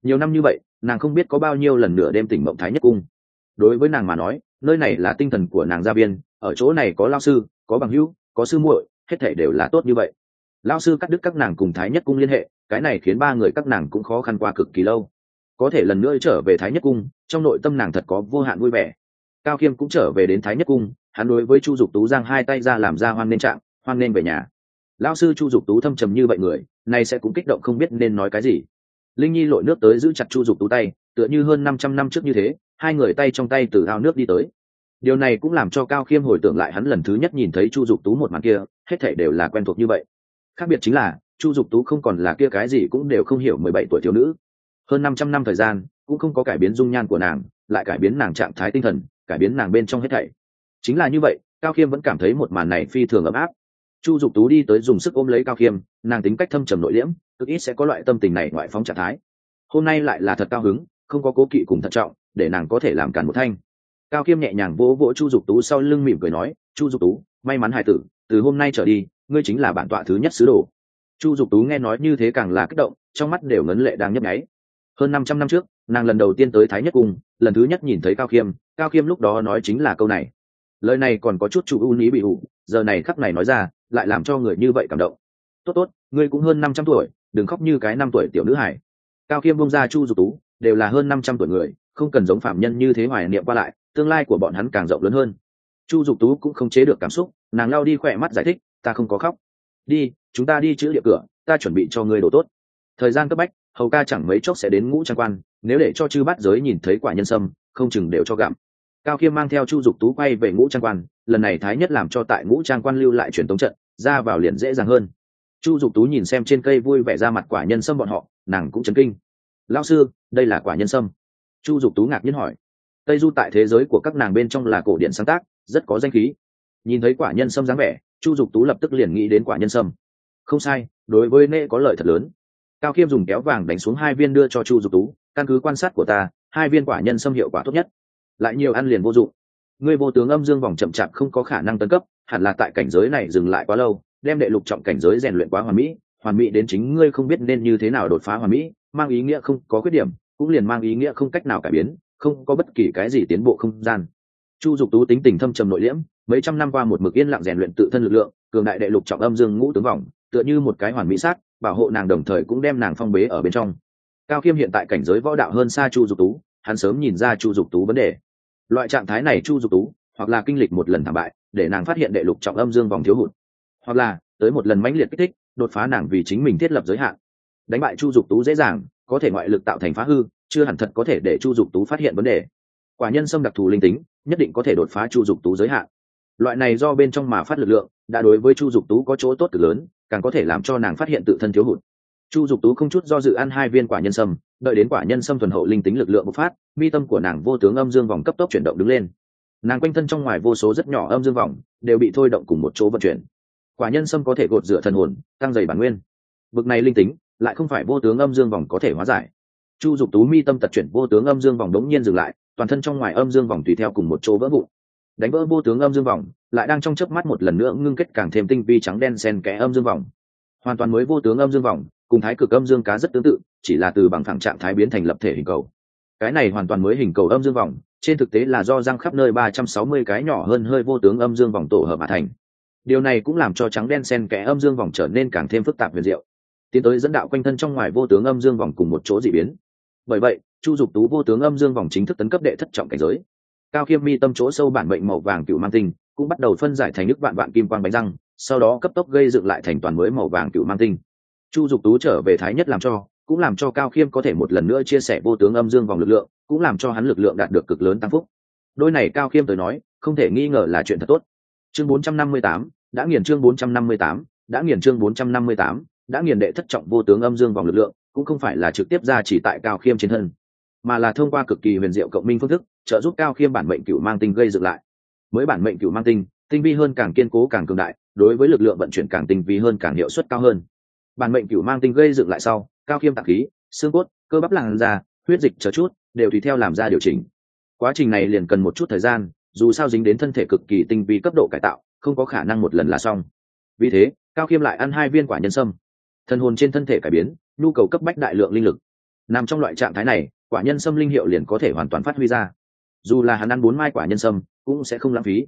nhiều năm như vậy, nàng không biết có bao nhiêu lần nửa đêm tỉnh mộng thái nhất cung. Đối với nàng mà nói, nơi này là tinh thần của nàng gia viên, ở chỗ này có lao sư, có bằng hữu, có sư muội, hết thể đều là tốt như vậy. Lao sư cắt đứt các nàng cùng thái nhất cung liên hệ, cái này khiến ba người các nàng cũng khó khăn qua cực kỳ lâu. Có thể lần nữa trở về thái nhất cung, trong nội tâm nàng thật có vô hạn vui vẻ. Cao khiêm cũng trở về đến thái nhất cung, hắn đối với chu dục tú giang hai tay ra làm ra hoan nên trạng, hoan nên về nhà. Lao sư chu dục tú thâm trầm như vậy người, nay sẽ cũng kích động không biết nên nói cái gì linh nhi lội nước tới giữ chặt chu dục tú tay, tựa như hơn năm trăm năm trước như thế, hai người tay trong tay từ ao nước đi tới. Điều này cũng làm cho cao khiêm hồi tưởng lại hắn lần thứ nhất nhìn thấy chu dục tú một màn kia, hết thể đều là quen thuộc như vậy. Khác biệt chính là, chu dục tú không còn là kia cái gì cũng đều không hiểu mười bảy tuổi thiếu nữ. Hơn năm trăm năm thời gian, cũng không có cải biến dung nhan của nàng, lại cải biến nàng trạng thái tinh thần, cải biến nàng bên trong hết thảy. Chính là như vậy, cao khiêm vẫn cảm thấy một màn này phi thường ấm áp. Chu dục tú đi tới dùng sức ôm lấy cao khiêm, nàng tính cách thâm trầm nội liễm cực ít sẽ có loại tâm tình này ngoại phóng trạng thái. Hôm nay lại là thật cao hứng, không có cố kỵ cùng thận trọng, để nàng có thể làm cản một thanh. Cao khiêm nhẹ nhàng vỗ vỗ chu dục tú sau lưng mỉm cười nói, chu dục tú, may mắn hải tử, từ hôm nay trở đi, ngươi chính là bản tọa thứ nhất sứ đồ. Chu dục tú nghe nói như thế càng là kích động, trong mắt đều ngấn lệ đang nhấp nháy. Hơn năm trăm năm trước, nàng lần đầu tiên tới thái nhất cung, lần thứ nhất nhìn thấy cao khiêm cao khiêm lúc đó nói chính là câu này. Lời này còn có chút chủ ưu ý bị ủ giờ này khắc này nói ra, lại làm cho người như vậy cảm động. Tốt tốt, ngươi cũng hơn năm trăm tuổi đừng khóc như cái năm tuổi tiểu nữ hải. Cao khiêm bông ra chu dục tú, đều là hơn năm trăm tuổi người, không cần giống phạm nhân như thế hoài niệm qua lại, tương lai của bọn hắn càng rộng lớn hơn. Chu dục tú cũng không chế được cảm xúc, nàng lao đi khỏe mắt giải thích, ta không có khóc. Đi, chúng ta đi chữ địa cửa, ta chuẩn bị cho ngươi đồ tốt. Thời gian cấp bách, hầu ca chẳng mấy chốc sẽ đến ngũ trang quan, nếu để cho chư bát giới nhìn thấy quả nhân sâm, không chừng đều cho gặm. Cao khiêm mang theo chu dục tú quay về ngũ trang quan, lần này thái nhất làm cho tại ngũ trang quan lưu lại truyền tống trận, ra vào liền dễ dàng hơn chu dục tú nhìn xem trên cây vui vẻ ra mặt quả nhân sâm bọn họ, nàng cũng chấn kinh. Lao sư, đây là quả nhân sâm. Chu dục tú ngạc nhiên hỏi. Tây du tại thế giới của các nàng bên trong là cổ điện sáng tác, rất có danh khí. Nhìn thấy quả nhân sâm dáng vẻ, chu dục tú lập tức liền nghĩ đến quả nhân sâm. Không sai, đối với nệ có lợi thật lớn. Cao khiêm dùng kéo vàng đánh xuống hai viên đưa cho chu dục tú, căn cứ quan sát của ta, hai viên quả nhân sâm hiệu quả tốt nhất. Lại nhiều ăn liền vô dụng. Ngươi vô tướng âm dương vòng chậm chạp không có khả năng tấn cấp, hẳn là tại cảnh giới này dừng lại quá lâu đem đệ lục trọng cảnh giới rèn luyện quá hoàn mỹ hoàn mỹ đến chính ngươi không biết nên như thế nào đột phá hoàn mỹ, mang ý nghĩa không có khuyết điểm, cũng liền mang ý nghĩa không cách nào cải biến, không có bất kỳ cái gì tiến bộ không gian. Chu dục tú tính tình thâm trầm nội liễm, mấy trăm năm qua một mực yên lặng rèn luyện tự thân lực lượng, cường đại đệ lục trọng âm dương ngũ tướng vòng tựa như một cái hoàn mỹ sát bảo hộ nàng đồng thời cũng đem nàng phong bế ở bên trong. Cao khiêm hiện tại cảnh giới võ đạo hơn xa chu dục tú, hắn sớm nhìn ra chu dục tú vấn đề. Loại trạng thái này chu dục tú, hoặc là kinh lịch một lần thảm bại, để nàng phát hiện đệ lục trọng âm dương vòng thiếu hụt hoặc là tới một lần mãnh liệt kích thích, đột phá nàng vì chính mình thiết lập giới hạn. Đánh bại chu dục tú dễ dàng, có thể ngoại lực tạo thành phá hư, chưa hẳn thật có thể để chu dục tú phát hiện vấn đề. Quả nhân xâm đặc thù linh tính, nhất định có thể đột phá chu dục tú giới hạn. Loại này do bên trong mà phát lực lượng, đã đối với chu dục tú có chỗ tốt cực lớn, càng có thể làm cho nàng phát hiện tự thân thiếu hụt. Chu dục tú không chút do dự ăn hai viên quả nhân sâm đợi đến quả nhân sâm thuần hậu linh tính lực lượng bộc phát, mi tâm của nàng vô tướng âm dương vòng cấp tốc chuyển động đứng lên. Nàng quanh thân trong ngoài vô số rất nhỏ âm dương vòng, đều bị thôi động cùng một chỗ vận chuyển quả nhân sâm có thể gột rửa thần hồn tăng dày bản nguyên. Bực này linh tính, lại không phải vô tướng âm dương vòng có thể hóa giải. Chu dục tú mi tâm tật chuyển, vô tướng âm dương vòng đống nhiên dừng lại, toàn thân trong ngoài âm dương vòng tùy theo cùng một chỗ vỡ vụn. Đánh vỡ vô tướng âm dương vòng, lại đang trong chớp mắt một lần nữa ngưng kết càng thêm tinh vi trắng đen sen kẽ âm dương vòng. Hoàn toàn mới vô tướng âm dương vòng, cùng thái cực âm dương cá rất tương tự, chỉ là từ bằng thẳng trạng thái biến thành lập thể hình cầu. Cái này hoàn toàn mới hình cầu âm dương vòng, trên thực tế là do răng khắp nơi ba trăm sáu mươi cái nhỏ hơn hơi vô tướng âm dương vòng tổ hợp mà thành điều này cũng làm cho trắng đen sen kẽ âm dương vòng trở nên càng thêm phức tạp huyền diệu. Tiến tới dẫn đạo quanh thân trong ngoài vô tướng âm dương vòng cùng một chỗ dị biến. Bởi vậy chu dục tú vô tướng âm dương vòng chính thức tấn cấp đệ thất trọng cảnh giới. Cao khiêm mi tâm chỗ sâu bản mệnh màu vàng cựu mang tinh cũng bắt đầu phân giải thành nước vạn vạn kim quang bánh răng sau đó cấp tốc gây dựng lại thành toàn mới màu vàng cựu mang tinh. Chu dục tú trở về thái nhất làm cho cũng làm cho cao khiêm có thể một lần nữa chia sẻ vô tướng âm dương vòng lực lượng cũng làm cho hắn lực lượng đạt được cực lớn tăng phúc. Đôi này cao khiêm tới nói không thể nghi ngờ là chuyện thật tốt. Chương 458, đã nghiền chương 458, đã nghiền chương 458, đã nghiền đệ thất trọng vô tướng âm dương vòng lực lượng cũng không phải là trực tiếp ra chỉ tại cao khiêm trên thân mà là thông qua cực kỳ huyền diệu cộng minh phương thức trợ giúp cao khiêm bản mệnh cựu mang tinh gây dựng lại. Mới bản mệnh cựu mang tinh tinh vi hơn càng kiên cố càng cường đại đối với lực lượng vận chuyển càng tinh vi hơn càng hiệu suất cao hơn. Bản mệnh cựu mang tinh gây dựng lại sau cao khiêm tạc khí xương cốt cơ bắp làn da huyết dịch chờ chút đều tùy theo làm ra điều chỉnh. Quá trình này liền cần một chút thời gian dù sao dính đến thân thể cực kỳ tinh vi cấp độ cải tạo không có khả năng một lần là xong. Vì thế, cao khiêm lại ăn hai viên quả nhân sâm. Thân hồn trên thân thể cải biến, nhu cầu cấp bách đại lượng linh lực. Nằm trong loại trạng thái này, quả nhân sâm linh hiệu liền có thể hoàn toàn phát huy ra. Dù là hắn ăn bốn mai quả nhân sâm, cũng sẽ không lãng phí.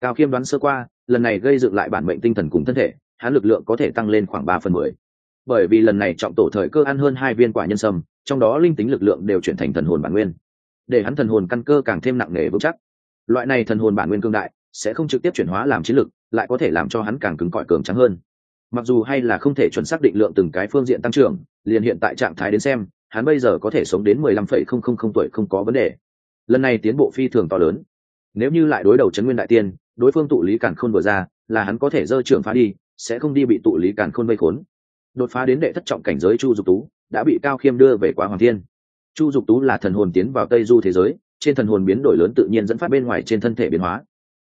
Cao khiêm đoán sơ qua, lần này gây dựng lại bản mệnh tinh thần cùng thân thể, hắn lực lượng có thể tăng lên khoảng ba phần mười. Bởi vì lần này trọng tổ thời cơ ăn hơn hai viên quả nhân sâm, trong đó linh tính lực lượng đều chuyển thành thần hồn bản nguyên. Để hắn thần hồn căn cơ càng thêm nặng nề vững chắc. Loại này thần hồn bản nguyên cương đại sẽ không trực tiếp chuyển hóa làm chiến lực, lại có thể làm cho hắn càng cứng cỏi cường trắng hơn. Mặc dù hay là không thể chuẩn xác định lượng từng cái phương diện tăng trưởng, liền hiện tại trạng thái đến xem, hắn bây giờ có thể sống đến mười lăm phẩy không không không tuổi không có vấn đề. Lần này tiến bộ phi thường to lớn. Nếu như lại đối đầu trấn nguyên đại tiên, đối phương tụ lý cản khôn vừa ra, là hắn có thể dơ trưởng phá đi, sẽ không đi bị tụ lý cản khôn vây khốn. Đột phá đến đệ thất trọng cảnh giới chu dục tú, đã bị cao khiêm đưa về quá hoàng thiên. Chu dục tú là thần hồn tiến vào tây du thế giới, trên thần hồn biến đổi lớn tự nhiên dẫn phát bên ngoài trên thân thể biến hóa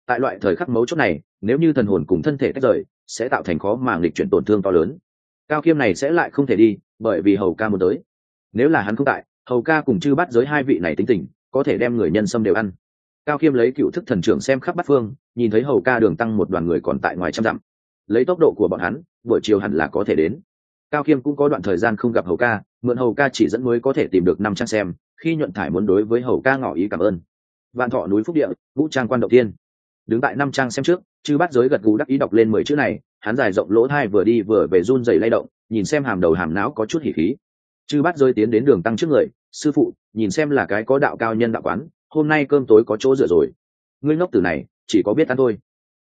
tại loại thời khắc mấu chốt này, nếu như thần hồn cùng thân thể tách rời, sẽ tạo thành khó màng lịch chuyển tổn thương to lớn. Cao khiêm này sẽ lại không thể đi, bởi vì hầu ca muốn tới. Nếu là hắn không tại, hầu ca cùng chư bắt giới hai vị này tính tình, có thể đem người nhân sâm đều ăn. Cao khiêm lấy cựu thức thần trưởng xem khắp bát phương, nhìn thấy hầu ca đường tăng một đoàn người còn tại ngoài trăm dặm. Lấy tốc độ của bọn hắn, buổi chiều hẳn là có thể đến. Cao khiêm cũng có đoạn thời gian không gặp hầu ca, mượn hầu ca chỉ dẫn mới có thể tìm được năm trang xem, khi nhuận thải muốn đối với hầu ca ngỏ ý cảm ơn. Vạn thọ núi phúc địa, vũ trang quan đầu tiên đứng tại năm trang xem trước, chư bắt giới gật gù đắc ý đọc lên mười chữ này, hắn dài rộng lỗ thai vừa đi vừa về run dày lay động, nhìn xem hàm đầu hàm não có chút hỉ khí. Chư bắt giới tiến đến đường tăng trước người, sư phụ, nhìn xem là cái có đạo cao nhân đạo quán, hôm nay cơm tối có chỗ rửa rồi. Ngươi ngốc tử này, chỉ có biết ăn thôi.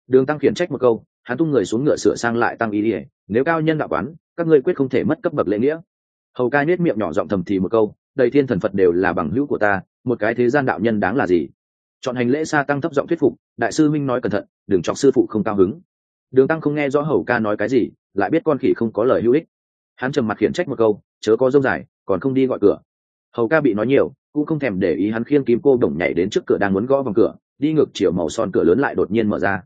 Đường tăng khiển trách một câu, hắn tung người xuống ngựa sửa sang lại tăng ý ỉa nếu cao nhân đạo quán, các ngươi quyết không thể mất cấp bậc lễ nghĩa. Hầu ca nết miệng nhỏ giọng thầm thì một câu, đầy thiên thần phật đều là bằng hữu của ta, một cái thế gian đạo nhân đáng là gì? Chọn hành lễ xa tăng thấp giọng thuyết phục, đại sư minh nói cẩn thận, đừng chọc sư phụ không cao hứng. Đường tăng không nghe rõ hầu ca nói cái gì, lại biết con khỉ không có lời hữu ích. Hắn trầm mặt khiển trách một câu, chớ có dông dài, còn không đi gọi cửa. Hầu ca bị nói nhiều, cũng không thèm để ý hắn khiêng kim cô đồng nhảy đến trước cửa đang muốn gõ vòng cửa, đi ngược chiều màu son cửa lớn lại đột nhiên mở ra.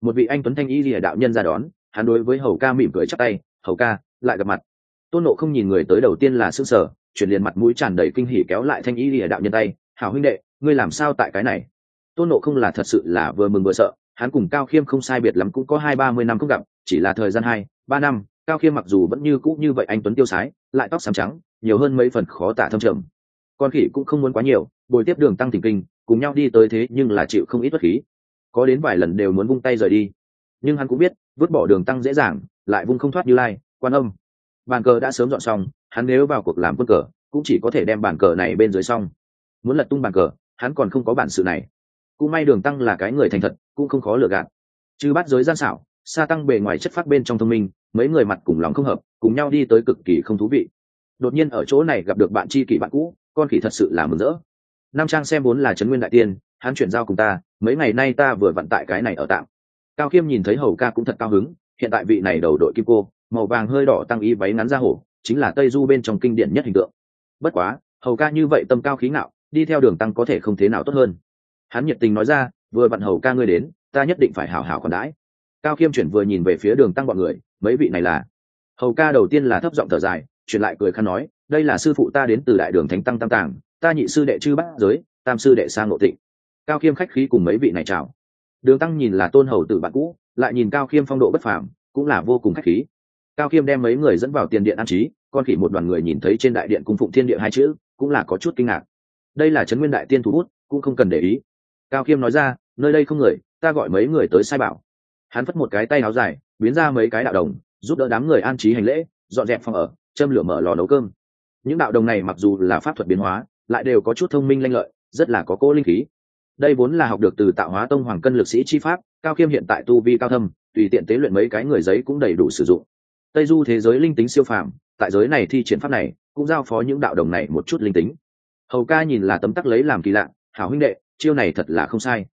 Một vị anh tuấn thanh y lìa đạo nhân ra đón, hắn đối với hầu ca mỉm cười chắc tay, hầu ca, lại gặp mặt. Tôn nộ không nhìn người tới đầu tiên là s ư sở chuyển liền mặt mũi tràn đầy kinh hỉ kéo lại thanh y lìa đạo nhân tay, hảo huynh đệ, ngươi làm sao tại cái này? Tôn nộ không là thật sự là vừa mừng vừa sợ, hắn cùng cao khiêm không sai biệt lắm cũng có hai ba mươi năm không gặp, chỉ là thời gian hai, ba năm, cao khiêm mặc dù vẫn như cũ như vậy anh tuấn tiêu sái, lại tóc xám trắng, nhiều hơn mấy phần khó tả thâm trầm. Con khỉ cũng không muốn quá nhiều bồi tiếp đường tăng thỉnh kinh, cùng nhau đi tới thế nhưng là chịu không ít bất khí. Có đến vài lần đều muốn vung tay rời đi. Nhưng hắn cũng biết, vứt bỏ đường tăng dễ dàng, lại vung không thoát như lai, quan âm. Bàn cờ đã sớm dọn xong, hắn nếu vào cuộc làm quân cờ, cũng chỉ có thể đem bàn cờ này bên dưới xong. Muốn lật tung bàn cờ, hắn còn không có bản sự này cũng may đường tăng là cái người thành thật, cũng không khó lừa gạt. Chứ bắt giới gian xảo xa tăng bề ngoài chất phát bên trong thông minh, mấy người mặt cùng lòng không hợp, cùng nhau đi tới cực kỳ không thú vị. Đột nhiên ở chỗ này gặp được bạn tri kỷ bạn cũ, con khỉ thật sự là mừng rỡ. Nam trang xem vốn là trấn nguyên đại tiên, hắn chuyển giao cùng ta, mấy ngày nay ta vừa vận tại cái này ở tạm. Cao khiêm nhìn thấy hầu ca cũng thật cao hứng, hiện tại vị này đầu đội kim cô, màu vàng hơi đỏ tăng y váy ngắn ra hổ, chính là tây du bên trong kinh điển nhất hình tượng. Bất quá, hầu ca như vậy tâm cao khí ngạo, đi theo đường tăng có thể không thế nào tốt hơn hắn nhiệt tình nói ra, vừa vặn hầu ca ngươi đến, ta nhất định phải hảo hảo còn đãi. Cao khiêm chuyển vừa nhìn về phía đường tăng bọn người, mấy vị này là? Hầu ca đầu tiên là thấp giọng thở dài, chuyển lại cười khăn nói, đây là sư phụ ta đến từ đại đường thánh tăng tam tàng, ta nhị sư đệ chư bát giới, tam sư đệ sang ngộ tịnh. Cao khiêm khách khí cùng mấy vị này chào. Đường tăng nhìn là tôn hầu tử bạn cũ, lại nhìn cao khiêm phong độ bất phàm, cũng là vô cùng khách khí. Cao khiêm đem mấy người dẫn vào tiền điện an trí, con khỉ một đoàn người nhìn thấy trên đại điện cung phụng thiên địa hai chữ, cũng là có chút kinh ngạc. Đây là trấn nguyên đại tiên thu bút, cũng không cần để ý cao khiêm nói ra, nơi đây không người, ta gọi mấy người tới sai bảo. Hắn phất một cái tay áo dài, biến ra mấy cái đạo đồng, giúp đỡ đám người an trí hành lễ, dọn dẹp phòng ở, châm lửa mở lò nấu cơm. Những đạo đồng này mặc dù là pháp thuật biến hóa, lại đều có chút thông minh lanh lợi, rất là có cố linh khí. Đây vốn là học được từ tạo hóa tông hoàng cân lực sĩ chi pháp, cao khiêm hiện tại tu vi cao thâm, tùy tiện tế luyện mấy cái người giấy cũng đầy đủ sử dụng. Tây du thế giới linh tính siêu phàm, tại giới này thi triển pháp này, cũng giao phó những đạo đồng này một chút linh tính. Hầu ca nhìn là tấm tắc lấy làm kỳ lạ, hảo huynh đệ chiêu này thật là không sai.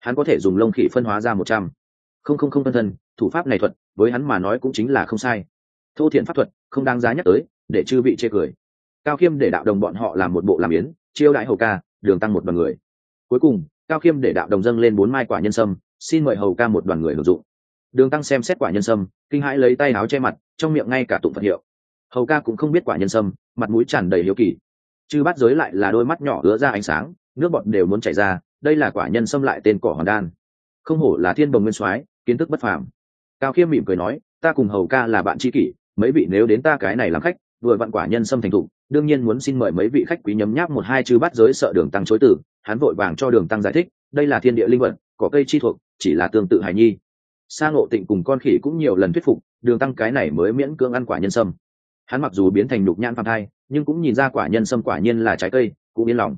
Hắn có thể dùng lông khỉ phân hóa ra một trăm. Không không không phân thân, thủ pháp này thuật, với hắn mà nói cũng chính là không sai. Thô thiện pháp thuật, không đáng giá nhắc tới, để chư vị chê cười. Cao khiêm để đạo đồng bọn họ làm một bộ làm yến, chiêu đại hầu ca, đường tăng một đoàn người. Cuối cùng, cao khiêm để đạo đồng dâng lên bốn mai quả nhân sâm, xin mời hầu ca một đoàn người hưởng dụng. Đường tăng xem xét quả nhân sâm, kinh hãi lấy tay áo che mặt, trong miệng ngay cả tụng phật hiệu. Hầu ca cũng không biết quả nhân sâm, mặt mũi tràn đầy hiếu kỳ. Chư bắt giới lại là đôi mắt nhỏ ứa ra ánh sáng nước bọt đều muốn chảy ra, đây là quả nhân sâm lại tên cỏ hoàng đan. Không hổ là thiên đồng nguyên soái, kiến thức bất phàm. Cao khiêm mỉm cười nói, ta cùng hầu ca là bạn tri kỷ, mấy vị nếu đến ta cái này làm khách, vừa vặn quả nhân sâm thành thục, đương nhiên muốn xin mời mấy vị khách quý nhấm nháp một hai chư bắt giới sợ đường tăng chối tử, hắn vội vàng cho đường tăng giải thích, đây là thiên địa linh vật có cây chi thuộc, chỉ là tương tự hài nhi. Sa ngộ tịnh cùng con khỉ cũng nhiều lần thuyết phục, đường tăng cái này mới miễn cưỡng ăn quả nhân sâm hắn mặc dù biến thành nhục nhãn phạm thai, nhưng cũng nhìn ra quả nhân sâm quả nhiên là trái cây, cũng yên lòng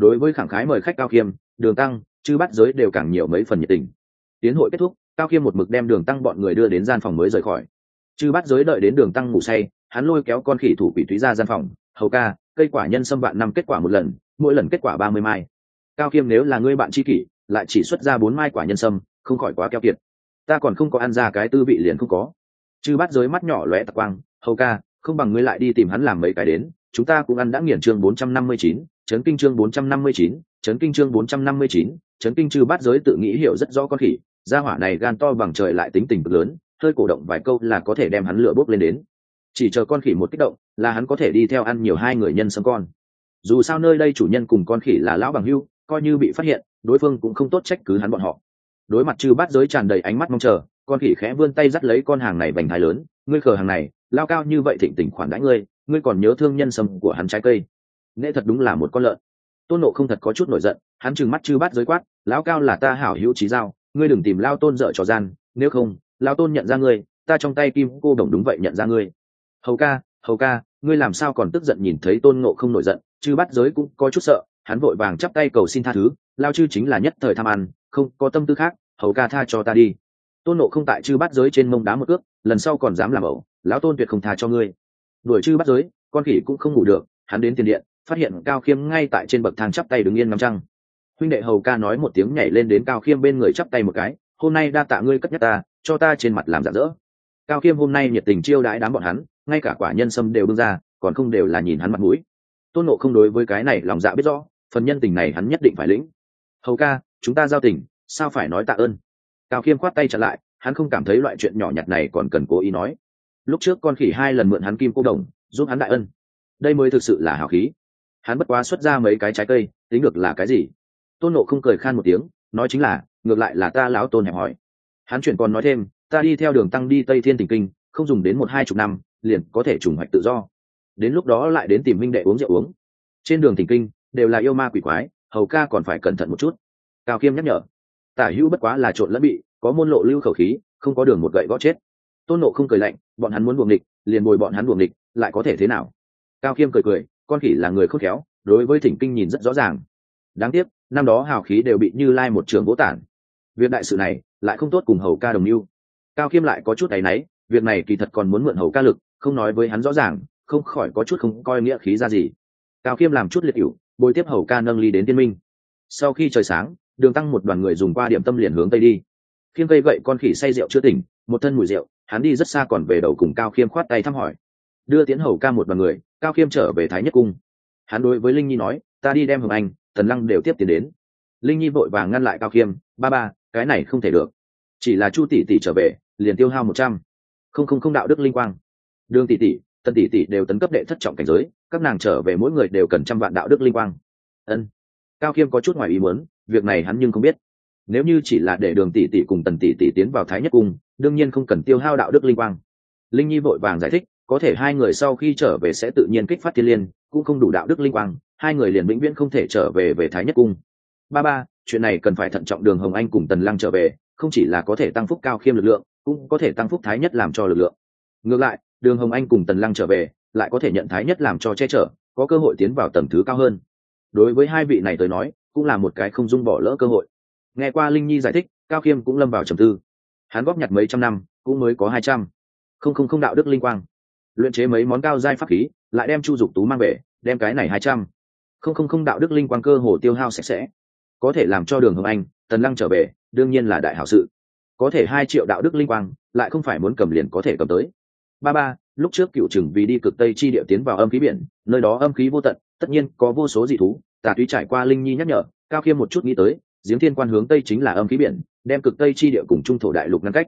đối với khẳng khái mời khách cao khiêm, đường tăng, chư bắt giới đều càng nhiều mấy phần nhiệt tình. Tiến hội kết thúc, cao khiêm một mực đem đường tăng bọn người đưa đến gian phòng mới rời khỏi. Chư bắt giới đợi đến đường tăng ngủ say, hắn lôi kéo con khỉ thủ quỷ thúy ra gian phòng, hầu ca, cây quả nhân sâm vạn năm kết quả một lần, mỗi lần kết quả ba mươi mai. Cao khiêm nếu là ngươi bạn tri kỷ, lại chỉ xuất ra bốn mai quả nhân sâm, không khỏi quá keo kiệt. Ta còn không có ăn ra cái tư vị liền không có. Chư bắt giới mắt nhỏ lóe tạc quang, hầu ca, không bằng ngươi lại đi tìm hắn làm mấy cái đến, chúng ta cũng ăn đã nghiền chương bốn trăm năm mươi chín chấn kinh chương bốn trăm năm mươi chín, chấn kinh chương bốn trăm năm mươi chín, chấn kinh chư bát giới tự nghĩ hiểu rất rõ con khỉ. Gia hỏa này gan to bằng trời lại tính tình cực lớn, hơi cổ động vài câu là có thể đem hắn lửa bốc lên đến. Chỉ chờ con khỉ một kích động, là hắn có thể đi theo ăn nhiều hai người nhân sâm con. Dù sao nơi đây chủ nhân cùng con khỉ là lão bằng hưu, coi như bị phát hiện, đối phương cũng không tốt trách cứ hắn bọn họ. Đối mặt chư bát giới tràn đầy ánh mắt mong chờ, con khỉ khẽ vươn tay dắt lấy con hàng này bành thái lớn. Ngươi khờ hàng này, lao cao như vậy thịnh tình khoản đãi ngươi ngươi còn nhớ thương nhân sâm của hắn trái cây nghệ thật đúng là một con lợn. Tôn nộ không thật có chút nổi giận hắn trừng mắt chư bát giới quát lão cao là ta hảo hữu trí dao, ngươi đừng tìm lao tôn dở trò gian nếu không lao tôn nhận ra ngươi ta trong tay kim cô đồng đúng vậy nhận ra ngươi. Hầu ca hầu ca ngươi làm sao còn tức giận nhìn thấy tôn Nộ không nổi giận? Chư bắt giới cũng có chút sợ hắn vội vàng chắp tay cầu xin tha thứ lao chư chính là nhất thời tham ăn không có tâm tư khác hầu ca tha cho ta đi. Tôn nộ không tại chư bắt giới trên mông đá một ước lần sau còn dám làm ẩu lão tôn tuyệt không tha cho ngươi. Đuổi chư bắt giới con khỉ cũng không ngủ được hắn đến tiền điện phát hiện cao khiêm ngay tại trên bậc thang chắp tay đứng yên ngắm trăng. Huynh đệ hầu ca nói một tiếng nhảy lên đến cao khiêm bên người chắp tay một cái, hôm nay đa tạ ngươi cất nhắc ta, cho ta trên mặt làm giả dỡ. Cao khiêm hôm nay nhiệt tình chiêu đãi đám bọn hắn, ngay cả quả nhân sâm đều bưng ra, còn không đều là nhìn hắn mặt mũi. Tôn nộ không đối với cái này lòng dạ biết rõ, phần nhân tình này hắn nhất định phải lĩnh. Hầu ca, chúng ta giao tình, sao phải nói tạ ơn? Cao khiêm khoát tay trả lại, hắn không cảm thấy loại chuyện nhỏ nhặt này còn cần cố ý nói. Lúc trước con khỉ hai lần mượn hắn kim cô đồng, giúp hắn đại ân. Đây mới thực sự là hào khí hắn bất quá xuất ra mấy cái trái cây, tính được là cái gì? Tôn nộ không cười khan một tiếng, nói chính là, ngược lại là ta lão tôn hẹp hỏi. Hắn chuyển còn nói thêm, ta đi theo đường tăng đi tây thiên tỉnh kinh, không dùng đến một hai chục năm, liền có thể trùng hoạch tự do. Đến lúc đó lại đến tìm minh đệ uống rượu uống. Trên đường tỉnh kinh, đều là yêu ma quỷ quái, hầu ca còn phải cẩn thận một chút. Cao khiêm nhắc nhở, tả hữu bất quá là trộn lẫn bị, có môn lộ lưu khẩu khí, không có đường một gậy gõ chết. Tôn nộ không cười lạnh, bọn hắn muốn buồng địch liền bồi bọn hắn buồng địch lại có thể thế nào? Cao khiêm cười cười con khỉ là người khôn khéo, đối với thỉnh kinh nhìn rất rõ ràng. Đáng tiếc, năm đó hào khí đều bị như lai một trường vỗ tản. Việc đại sự này lại không tốt cùng hầu ca đồng mưu. Cao khiêm lại có chút áy náy, việc này kỳ thật còn muốn mượn hầu ca lực, không nói với hắn rõ ràng, không khỏi có chút không coi nghĩa khí ra gì. Cao khiêm làm chút liệt cựu bồi tiếp hầu ca nâng ly đến tiên minh. Sau khi trời sáng, đường tăng một đoàn người dùng qua điểm tâm liền hướng tây đi. Khiêm cây gậy con khỉ say rượu chưa tỉnh, một thân mùi rượu, hắn đi rất xa còn về đầu cùng cao khiêm khoát tay thăm hỏi đưa tiến hầu ca một bằng người, cao khiêm trở về thái nhất cung. Hắn đối với linh nhi nói, ta đi đem hồng anh, tần lăng đều tiếp tiến đến. Linh nhi vội vàng ngăn lại cao khiêm, ba ba, cái này không thể được. Chỉ là chu tỷ tỷ trở về, liền tiêu hao một trăm. Không không không đạo đức linh quang. Đường tỷ tỷ, tần tỷ tỷ đều tấn cấp đệ thất trọng cảnh giới, các nàng trở về mỗi người đều cần trăm vạn đạo đức linh quang. Ân. Cao khiêm có chút ngoài ý muốn, việc này hắn nhưng không biết. Nếu như chỉ là để đường tỷ tỷ cùng tần tỷ tỷ tiến vào thái nhất cung, đương nhiên không cần tiêu hao đạo đức linh quang. Linh nhi vội vàng giải thích có thể hai người sau khi trở về sẽ tự nhiên kích phát thiên liên, cũng không đủ đạo đức linh quang, hai người liền vĩnh viễn không thể trở về về thái nhất cung. Ba ba, chuyện này cần phải thận trọng đường hồng anh cùng tần lăng trở về, không chỉ là có thể tăng phúc cao khiêm lực lượng, cũng có thể tăng phúc thái nhất làm cho lực lượng. Ngược lại, đường hồng anh cùng tần lăng trở về, lại có thể nhận thái nhất làm cho che chở, có cơ hội tiến vào tầm thứ cao hơn. Đối với hai vị này tới nói, cũng là một cái không dung bỏ lỡ cơ hội. Nghe qua linh nhi giải thích, cao khiêm cũng lâm vào trầm tư. Hắn góp nhặt mấy trăm năm, cũng mới có hai trăm. Không không không đạo đức linh quang luyện chế mấy món cao giai pháp khí, lại đem chu dục tú mang về, đem cái này hai trăm. Không không không, đạo đức linh quang cơ hồ tiêu hao sạch sẽ. Có thể làm cho đường hồng anh, tần lăng trở về, đương nhiên là đại hảo sự. Có thể hai triệu đạo đức linh quang, lại không phải muốn cầm liền có thể cầm tới. Ba ba, lúc trước cựu chừng vì đi cực tây chi địa tiến vào âm khí biển, nơi đó âm khí vô tận, tất nhiên có vô số dị thú, tà túy trải qua linh nhi nhắc nhở, cao khiêm một chút nghĩ tới, giếng thiên quan hướng tây chính là âm khí biển, đem cực tây chi địa cùng trung thổ đại lục ngăn cách.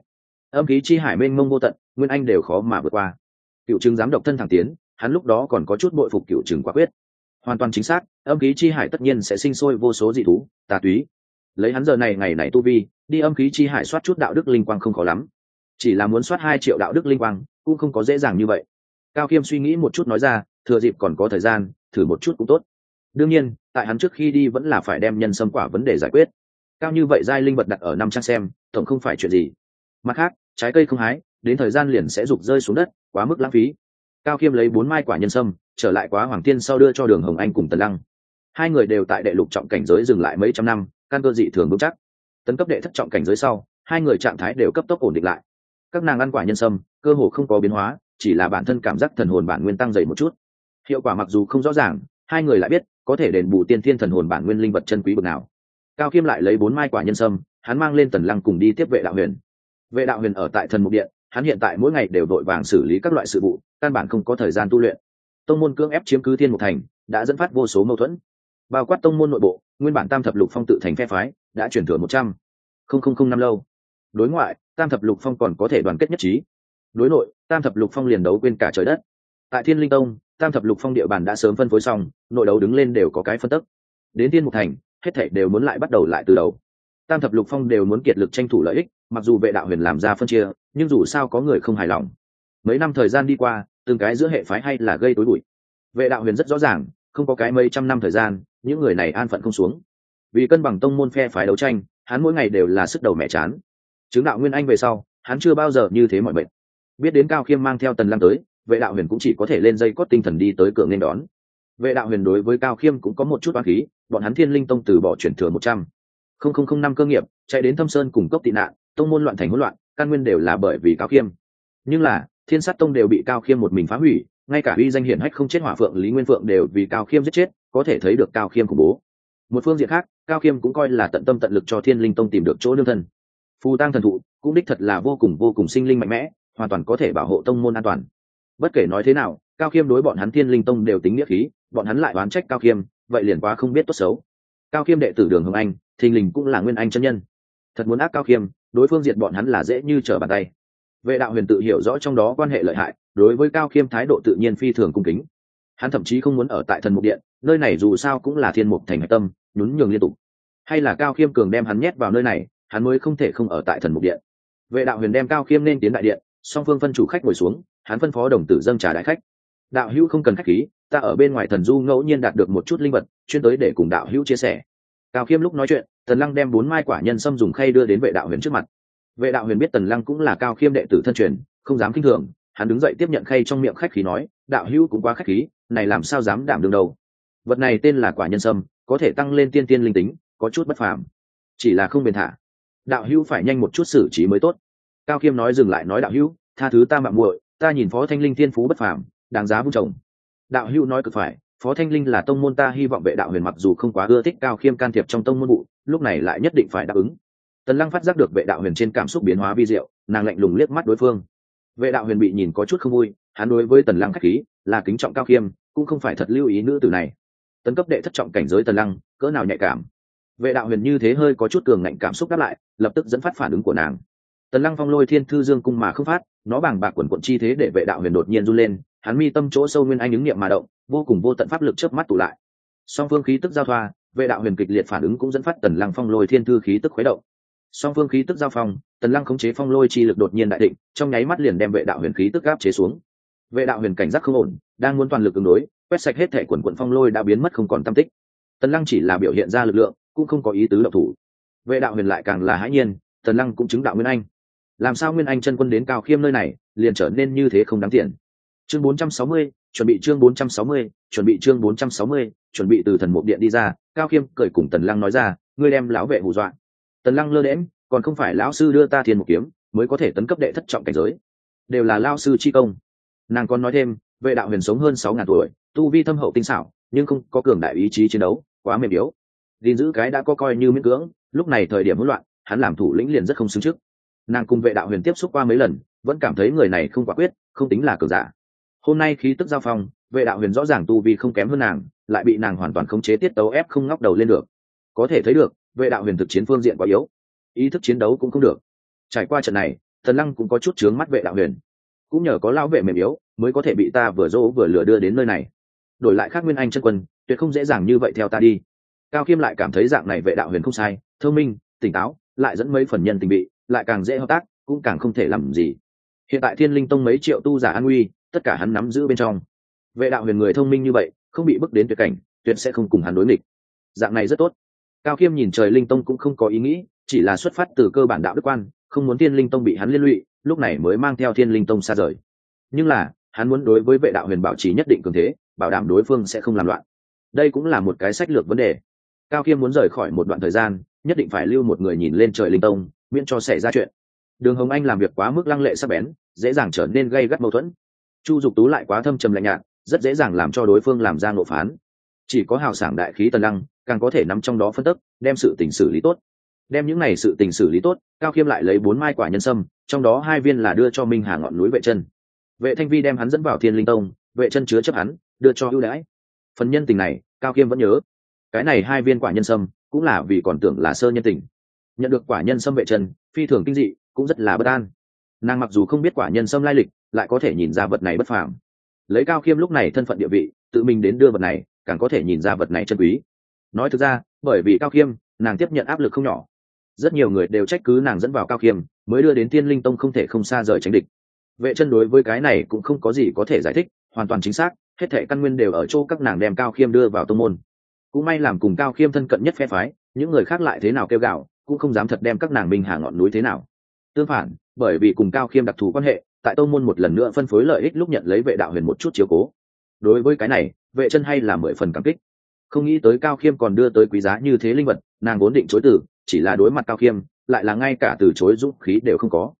Âm khí chi hải mênh mông vô tận, nguyên anh đều khó mà vượt qua cựu chứng dám độc thân thẳng tiến, hắn lúc đó còn có chút bội phục cựu chứng quả quyết. Hoàn toàn chính xác, âm khí chi hải tất nhiên sẽ sinh sôi vô số dị thú, tà túy. Lấy hắn giờ này ngày này tu vi, đi âm khí chi hải soát chút đạo đức linh quang không khó lắm. Chỉ là muốn soát hai triệu đạo đức linh quang, cũng không có dễ dàng như vậy. Cao khiêm suy nghĩ một chút nói ra, thừa dịp còn có thời gian, thử một chút cũng tốt. Đương nhiên, tại hắn trước khi đi vẫn là phải đem nhân sâm quả vấn đề giải quyết. Cao như vậy giai linh vật đặt ở năm trang xem, tổng không phải chuyện gì. Mặt khác, trái cây không hái đến thời gian liền sẽ rụng rơi xuống đất, quá mức lãng phí. Cao khiêm lấy bốn mai quả nhân sâm, trở lại quá hoàng tiên sau đưa cho đường hồng anh cùng tần lăng. Hai người đều tại đệ lục trọng cảnh giới dừng lại mấy trăm năm, căn cơ dị thường vững chắc. Tấn cấp đệ thất trọng cảnh giới sau, hai người trạng thái đều cấp tốc ổn định lại. Các nàng ăn quả nhân sâm, cơ hồ không có biến hóa, chỉ là bản thân cảm giác thần hồn bản nguyên tăng dày một chút. Hiệu quả mặc dù không rõ ràng, hai người lại biết, có thể đền bù tiên thiên thần hồn bản nguyên linh vật chân quý bậc nào. Cao khiêm lại lấy bốn mai quả nhân sâm, hắn mang lên tần lăng cùng đi tiếp vệ đạo huyền. Vệ đạo huyền ở tại thần mục điện hắn hiện tại mỗi ngày đều đội vàng xử lý các loại sự vụ, căn bản không có thời gian tu luyện. Tông môn cưỡng ép chiếm cứ thiên mục thành, đã dẫn phát vô số mâu thuẫn. Bao quát tông môn nội bộ, nguyên bản tam thập lục phong tự thành phe phái, đã chuyển thừa một trăm không không không năm lâu. Đối ngoại, tam thập lục phong còn có thể đoàn kết nhất trí. Đối nội, tam thập lục phong liền đấu quên cả trời đất. Tại thiên linh tông, tam thập lục phong địa bàn đã sớm phân phối xong, nội đấu đứng lên đều có cái phân tức. Đến thiên mục thành, hết thể đều muốn lại bắt đầu lại từ đầu. Tam thập lục phong đều muốn kiệt lực tranh thủ lợi ích mặc dù vệ đạo huyền làm ra phân chia, nhưng dù sao có người không hài lòng. Mấy năm thời gian đi qua, từng cái giữa hệ phái hay là gây tối bụi. Vệ đạo huyền rất rõ ràng, không có cái mấy trăm năm thời gian, những người này an phận không xuống. Vì cân bằng tông môn phe phái đấu tranh, hắn mỗi ngày đều là sức đầu mẹ chán. Chứng đạo nguyên anh về sau, hắn chưa bao giờ như thế mọi bệnh biết đến cao khiêm mang theo tần lam tới, vệ đạo huyền cũng chỉ có thể lên dây cót tinh thần đi tới cửa nên đón. Vệ đạo huyền đối với cao khiêm cũng có một chút oán khí, bọn hắn thiên linh tông từ bỏ chuyển thừa một trăm. Không không không năm cơ nghiệp, chạy đến thâm sơn cùng cốc tị nạn tông môn loạn thành hỗn loạn, căn nguyên đều là bởi vì cao khiêm. Nhưng là, thiên sát tông đều bị cao khiêm một mình phá hủy, ngay cả uy danh hiển hách không chết hỏa phượng lý nguyên phượng đều vì cao khiêm giết chết, có thể thấy được cao khiêm khủng bố. Một phương diện khác, cao khiêm cũng coi là tận tâm tận lực cho thiên linh tông tìm được chỗ nương thân. Phù tăng thần thụ, cũng đích thật là vô cùng vô cùng sinh linh mạnh mẽ, hoàn toàn có thể bảo hộ tông môn an toàn. Bất kể nói thế nào, cao khiêm đối bọn hắn thiên linh tông đều tính nghĩa khí, bọn hắn lại oán trách cao khiêm, vậy liền quá không biết tốt xấu. Cao khiêm đệ tử đường hồng anh, thình lình cũng là nguyên anh chân nhân. Thật muốn ác cao khiêm đối phương diệt bọn hắn là dễ như trở bàn tay. Vệ đạo huyền tự hiểu rõ trong đó quan hệ lợi hại, đối với cao khiêm thái độ tự nhiên phi thường cung kính. Hắn thậm chí không muốn ở tại thần mục điện, nơi này dù sao cũng là thiên mục thành hạch tâm, nhún nhường liên tục. Hay là cao khiêm cường đem hắn nhét vào nơi này, hắn mới không thể không ở tại thần mục điện. Vệ đạo huyền đem cao khiêm nên tiến đại điện, song phương phân chủ khách ngồi xuống, hắn phân phó đồng tử dâng trà đại khách. Đạo hữu không cần khách khí, ta ở bên ngoài thần du ngẫu nhiên đạt được một chút linh vật, chuyên tới để cùng đạo hữu chia sẻ. Cao khiêm lúc nói chuyện tần lăng đem bốn mai quả nhân sâm dùng khay đưa đến vệ đạo huyền trước mặt. Vệ đạo huyền biết tần lăng cũng là cao khiêm đệ tử thân truyền, không dám kinh thường, hắn đứng dậy tiếp nhận khay trong miệng khách khí nói, đạo hữu cũng quá khách khí, này làm sao dám đảm đương đầu vật này tên là quả nhân sâm, có thể tăng lên tiên tiên linh tính, có chút bất phàm. Chỉ là không bền thả. Đạo hữu phải nhanh một chút xử trí mới tốt. Cao khiêm nói dừng lại nói, đạo hữu, tha thứ ta mạng muội, ta nhìn phó thanh linh tiên phú bất phàm, đáng giá vung trồng. Đạo hữu nói cực phải, phó thanh linh là tông môn ta, hy vọng vệ đạo huyền mặc dù không quá ưa thích cao khiêm can thiệp trong tông môn vụ lúc này lại nhất định phải đáp ứng. Tần lăng phát giác được vệ đạo huyền trên cảm xúc biến hóa vi diệu, nàng lạnh lùng liếc mắt đối phương. Vệ đạo huyền bị nhìn có chút không vui, hắn đối với tần lăng k h á c h khí, là kính trọng cao khiêm, cũng không phải thật lưu ý nữ từ này. Tấn cấp đệ thất trọng cảnh giới tần lăng, cỡ nào nhạy cảm. Vệ đạo huyền như thế hơi có chút cường ngạnh cảm xúc đáp lại, lập tức dẫn phát phản ứng của nàng. Tần lăng phong lôi thiên thư dương cung mà không phát, nó bàng bạc quần quận chi thế để vệ đạo huyền đột nhiên run lên, hắn mi tâm chỗ sâu nguyên anh ứng nghiệm mà động, vô cùng vô tận pháp lực chớp mắt tụ lại. Song phương khí tức giao thoa vệ đạo huyền kịch liệt phản ứng cũng dẫn phát tần lăng phong lôi thiên thư khí tức khuấy động. Song phương khí tức giao phong tần lăng khống chế phong lôi chi lực đột nhiên đại định trong nháy mắt liền đem vệ đạo huyền khí tức gáp chế xuống. Vệ đạo huyền cảnh giác không ổn đang muốn toàn lực ứng đối quét sạch hết thể quần quận phong lôi đã biến mất không còn tam tích. Tần lăng chỉ là biểu hiện ra lực lượng cũng không có ý tứ độc thủ. Vệ đạo huyền lại càng là hãi nhiên tần lăng cũng chứng đạo nguyên anh. Làm sao nguyên anh chân quân đến cao khiêm nơi này liền trở nên như thế không đáng tiền? Chương 460, chuẩn bị chương 460, chuẩn bị chương 460, chuẩn bị từ thần mục điện đi ra, cao khiêm cười cùng tần lăng nói ra, ngươi đem lão vệ hù dọa. Tần lăng lơ đễm còn không phải lão sư đưa ta thiên một kiếm, mới có thể tấn cấp đệ thất trọng cảnh giới. Đều là lao sư chi công. Nàng còn nói thêm, vệ đạo huyền sống hơn sáu ngàn tuổi, tu vi thâm hậu tinh xảo, nhưng không có cường đại ý chí chiến đấu, quá mềm yếu. Gìn giữ cái đã có coi như miễn cưỡng, lúc này thời điểm hỗn loạn, hắn làm thủ lĩnh liền rất không xứng trước. Nàng cùng vệ đạo huyền tiếp xúc qua mấy lần, vẫn cảm thấy người này không quả quyết, không tính là cường giả. Hôm nay khí tức giao phong vệ đạo huyền rõ ràng tu vi không kém hơn nàng, lại bị nàng hoàn toàn khống chế tiết tấu ép không ngóc đầu lên được. Có thể thấy được, vệ đạo huyền thực chiến phương diện quá yếu. Ý thức chiến đấu cũng không được. Trải qua trận này, thần lăng cũng có chút chướng mắt vệ đạo huyền. Cũng nhờ có lão vệ mềm yếu, mới có thể bị ta vừa dỗ vừa lừa đưa đến nơi này. Đổi lại khác nguyên anh chân quân, tuyệt không dễ dàng như vậy theo ta đi. Cao khiêm lại cảm thấy dạng này vệ đạo huyền không sai, thông minh, tỉnh táo, lại dẫn mấy phần nhân tình bị, lại càng dễ hợp tác, cũng càng không thể làm gì. Hiện tại thiên linh tông mấy triệu tu giả an nguy, tất cả hắn nắm giữ bên trong vệ đạo huyền người thông minh như vậy, không bị bước đến tuyệt cảnh, tuyệt sẽ không cùng hắn đối nghịch. Dạng này rất tốt. Cao khiêm nhìn trời linh tông cũng không có ý nghĩ, chỉ là xuất phát từ cơ bản đạo đức quan, không muốn thiên linh tông bị hắn liên lụy, lúc này mới mang theo thiên linh tông xa rời. Nhưng là, hắn muốn đối với vệ đạo huyền bảo trì nhất định cường thế, bảo đảm đối phương sẽ không làm loạn. Đây cũng là một cái sách lược vấn đề. Cao khiêm muốn rời khỏi một đoạn thời gian, nhất định phải lưu một người nhìn lên trời linh tông, miễn cho xảy ra chuyện. Đường hồng anh làm việc quá mức lăng lệ sắc bén, dễ dàng trở nên gây gắt mâu thuẫn. Chu dục tú lại quá thâm trầm lạnh nhạt rất dễ dàng làm cho đối phương làm ra nộp phán. Chỉ có hào sảng đại khí tần lăng, càng có thể nắm trong đó phân tức, đem sự tình xử lý tốt. Đem những này sự tình xử lý tốt, cao khiêm lại lấy bốn mai quả nhân sâm, trong đó hai viên là đưa cho minh hà ngọn núi vệ chân. Vệ thanh vi đem hắn dẫn vào thiên linh tông, vệ chân chứa chấp hắn, đưa cho ưu đãi. Phần nhân tình này, cao khiêm vẫn nhớ. Cái này hai viên quả nhân sâm, cũng là vì còn tưởng là sơ nhân tình. Nhận được quả nhân sâm vệ chân, phi thường kinh dị, cũng rất là bất an. Nàng mặc dù không biết quả nhân sâm lai lịch, lại có thể nhìn ra vật này bất phàm lấy cao khiêm lúc này thân phận địa vị, tự mình đến đưa vật này, càng có thể nhìn ra vật này chân quý. Nói thực ra, bởi vì cao khiêm, nàng tiếp nhận áp lực không nhỏ. Rất nhiều người đều trách cứ nàng dẫn vào cao khiêm, mới đưa đến tiên linh tông không thể không xa rời tránh địch. Vệ chân đối với cái này cũng không có gì có thể giải thích, hoàn toàn chính xác, hết thệ căn nguyên đều ở chỗ các nàng đem cao khiêm đưa vào tông môn. Cũng may làm cùng cao khiêm thân cận nhất phe phái, những người khác lại thế nào kêu gạo, cũng không dám thật đem các nàng minh hà ngọn núi thế nào. Tương phản, bởi vì cùng cao khiêm đặc thù quan hệ tại tông môn một lần nữa phân phối lợi ích lúc nhận lấy vệ đạo huyền một chút chiếu cố. Đối với cái này, vệ chân hay là mười phần cảm kích. Không nghĩ tới cao khiêm còn đưa tới quý giá như thế linh vật, nàng vốn định chối từ, chỉ là đối mặt cao khiêm, lại là ngay cả từ chối dũng khí đều không có.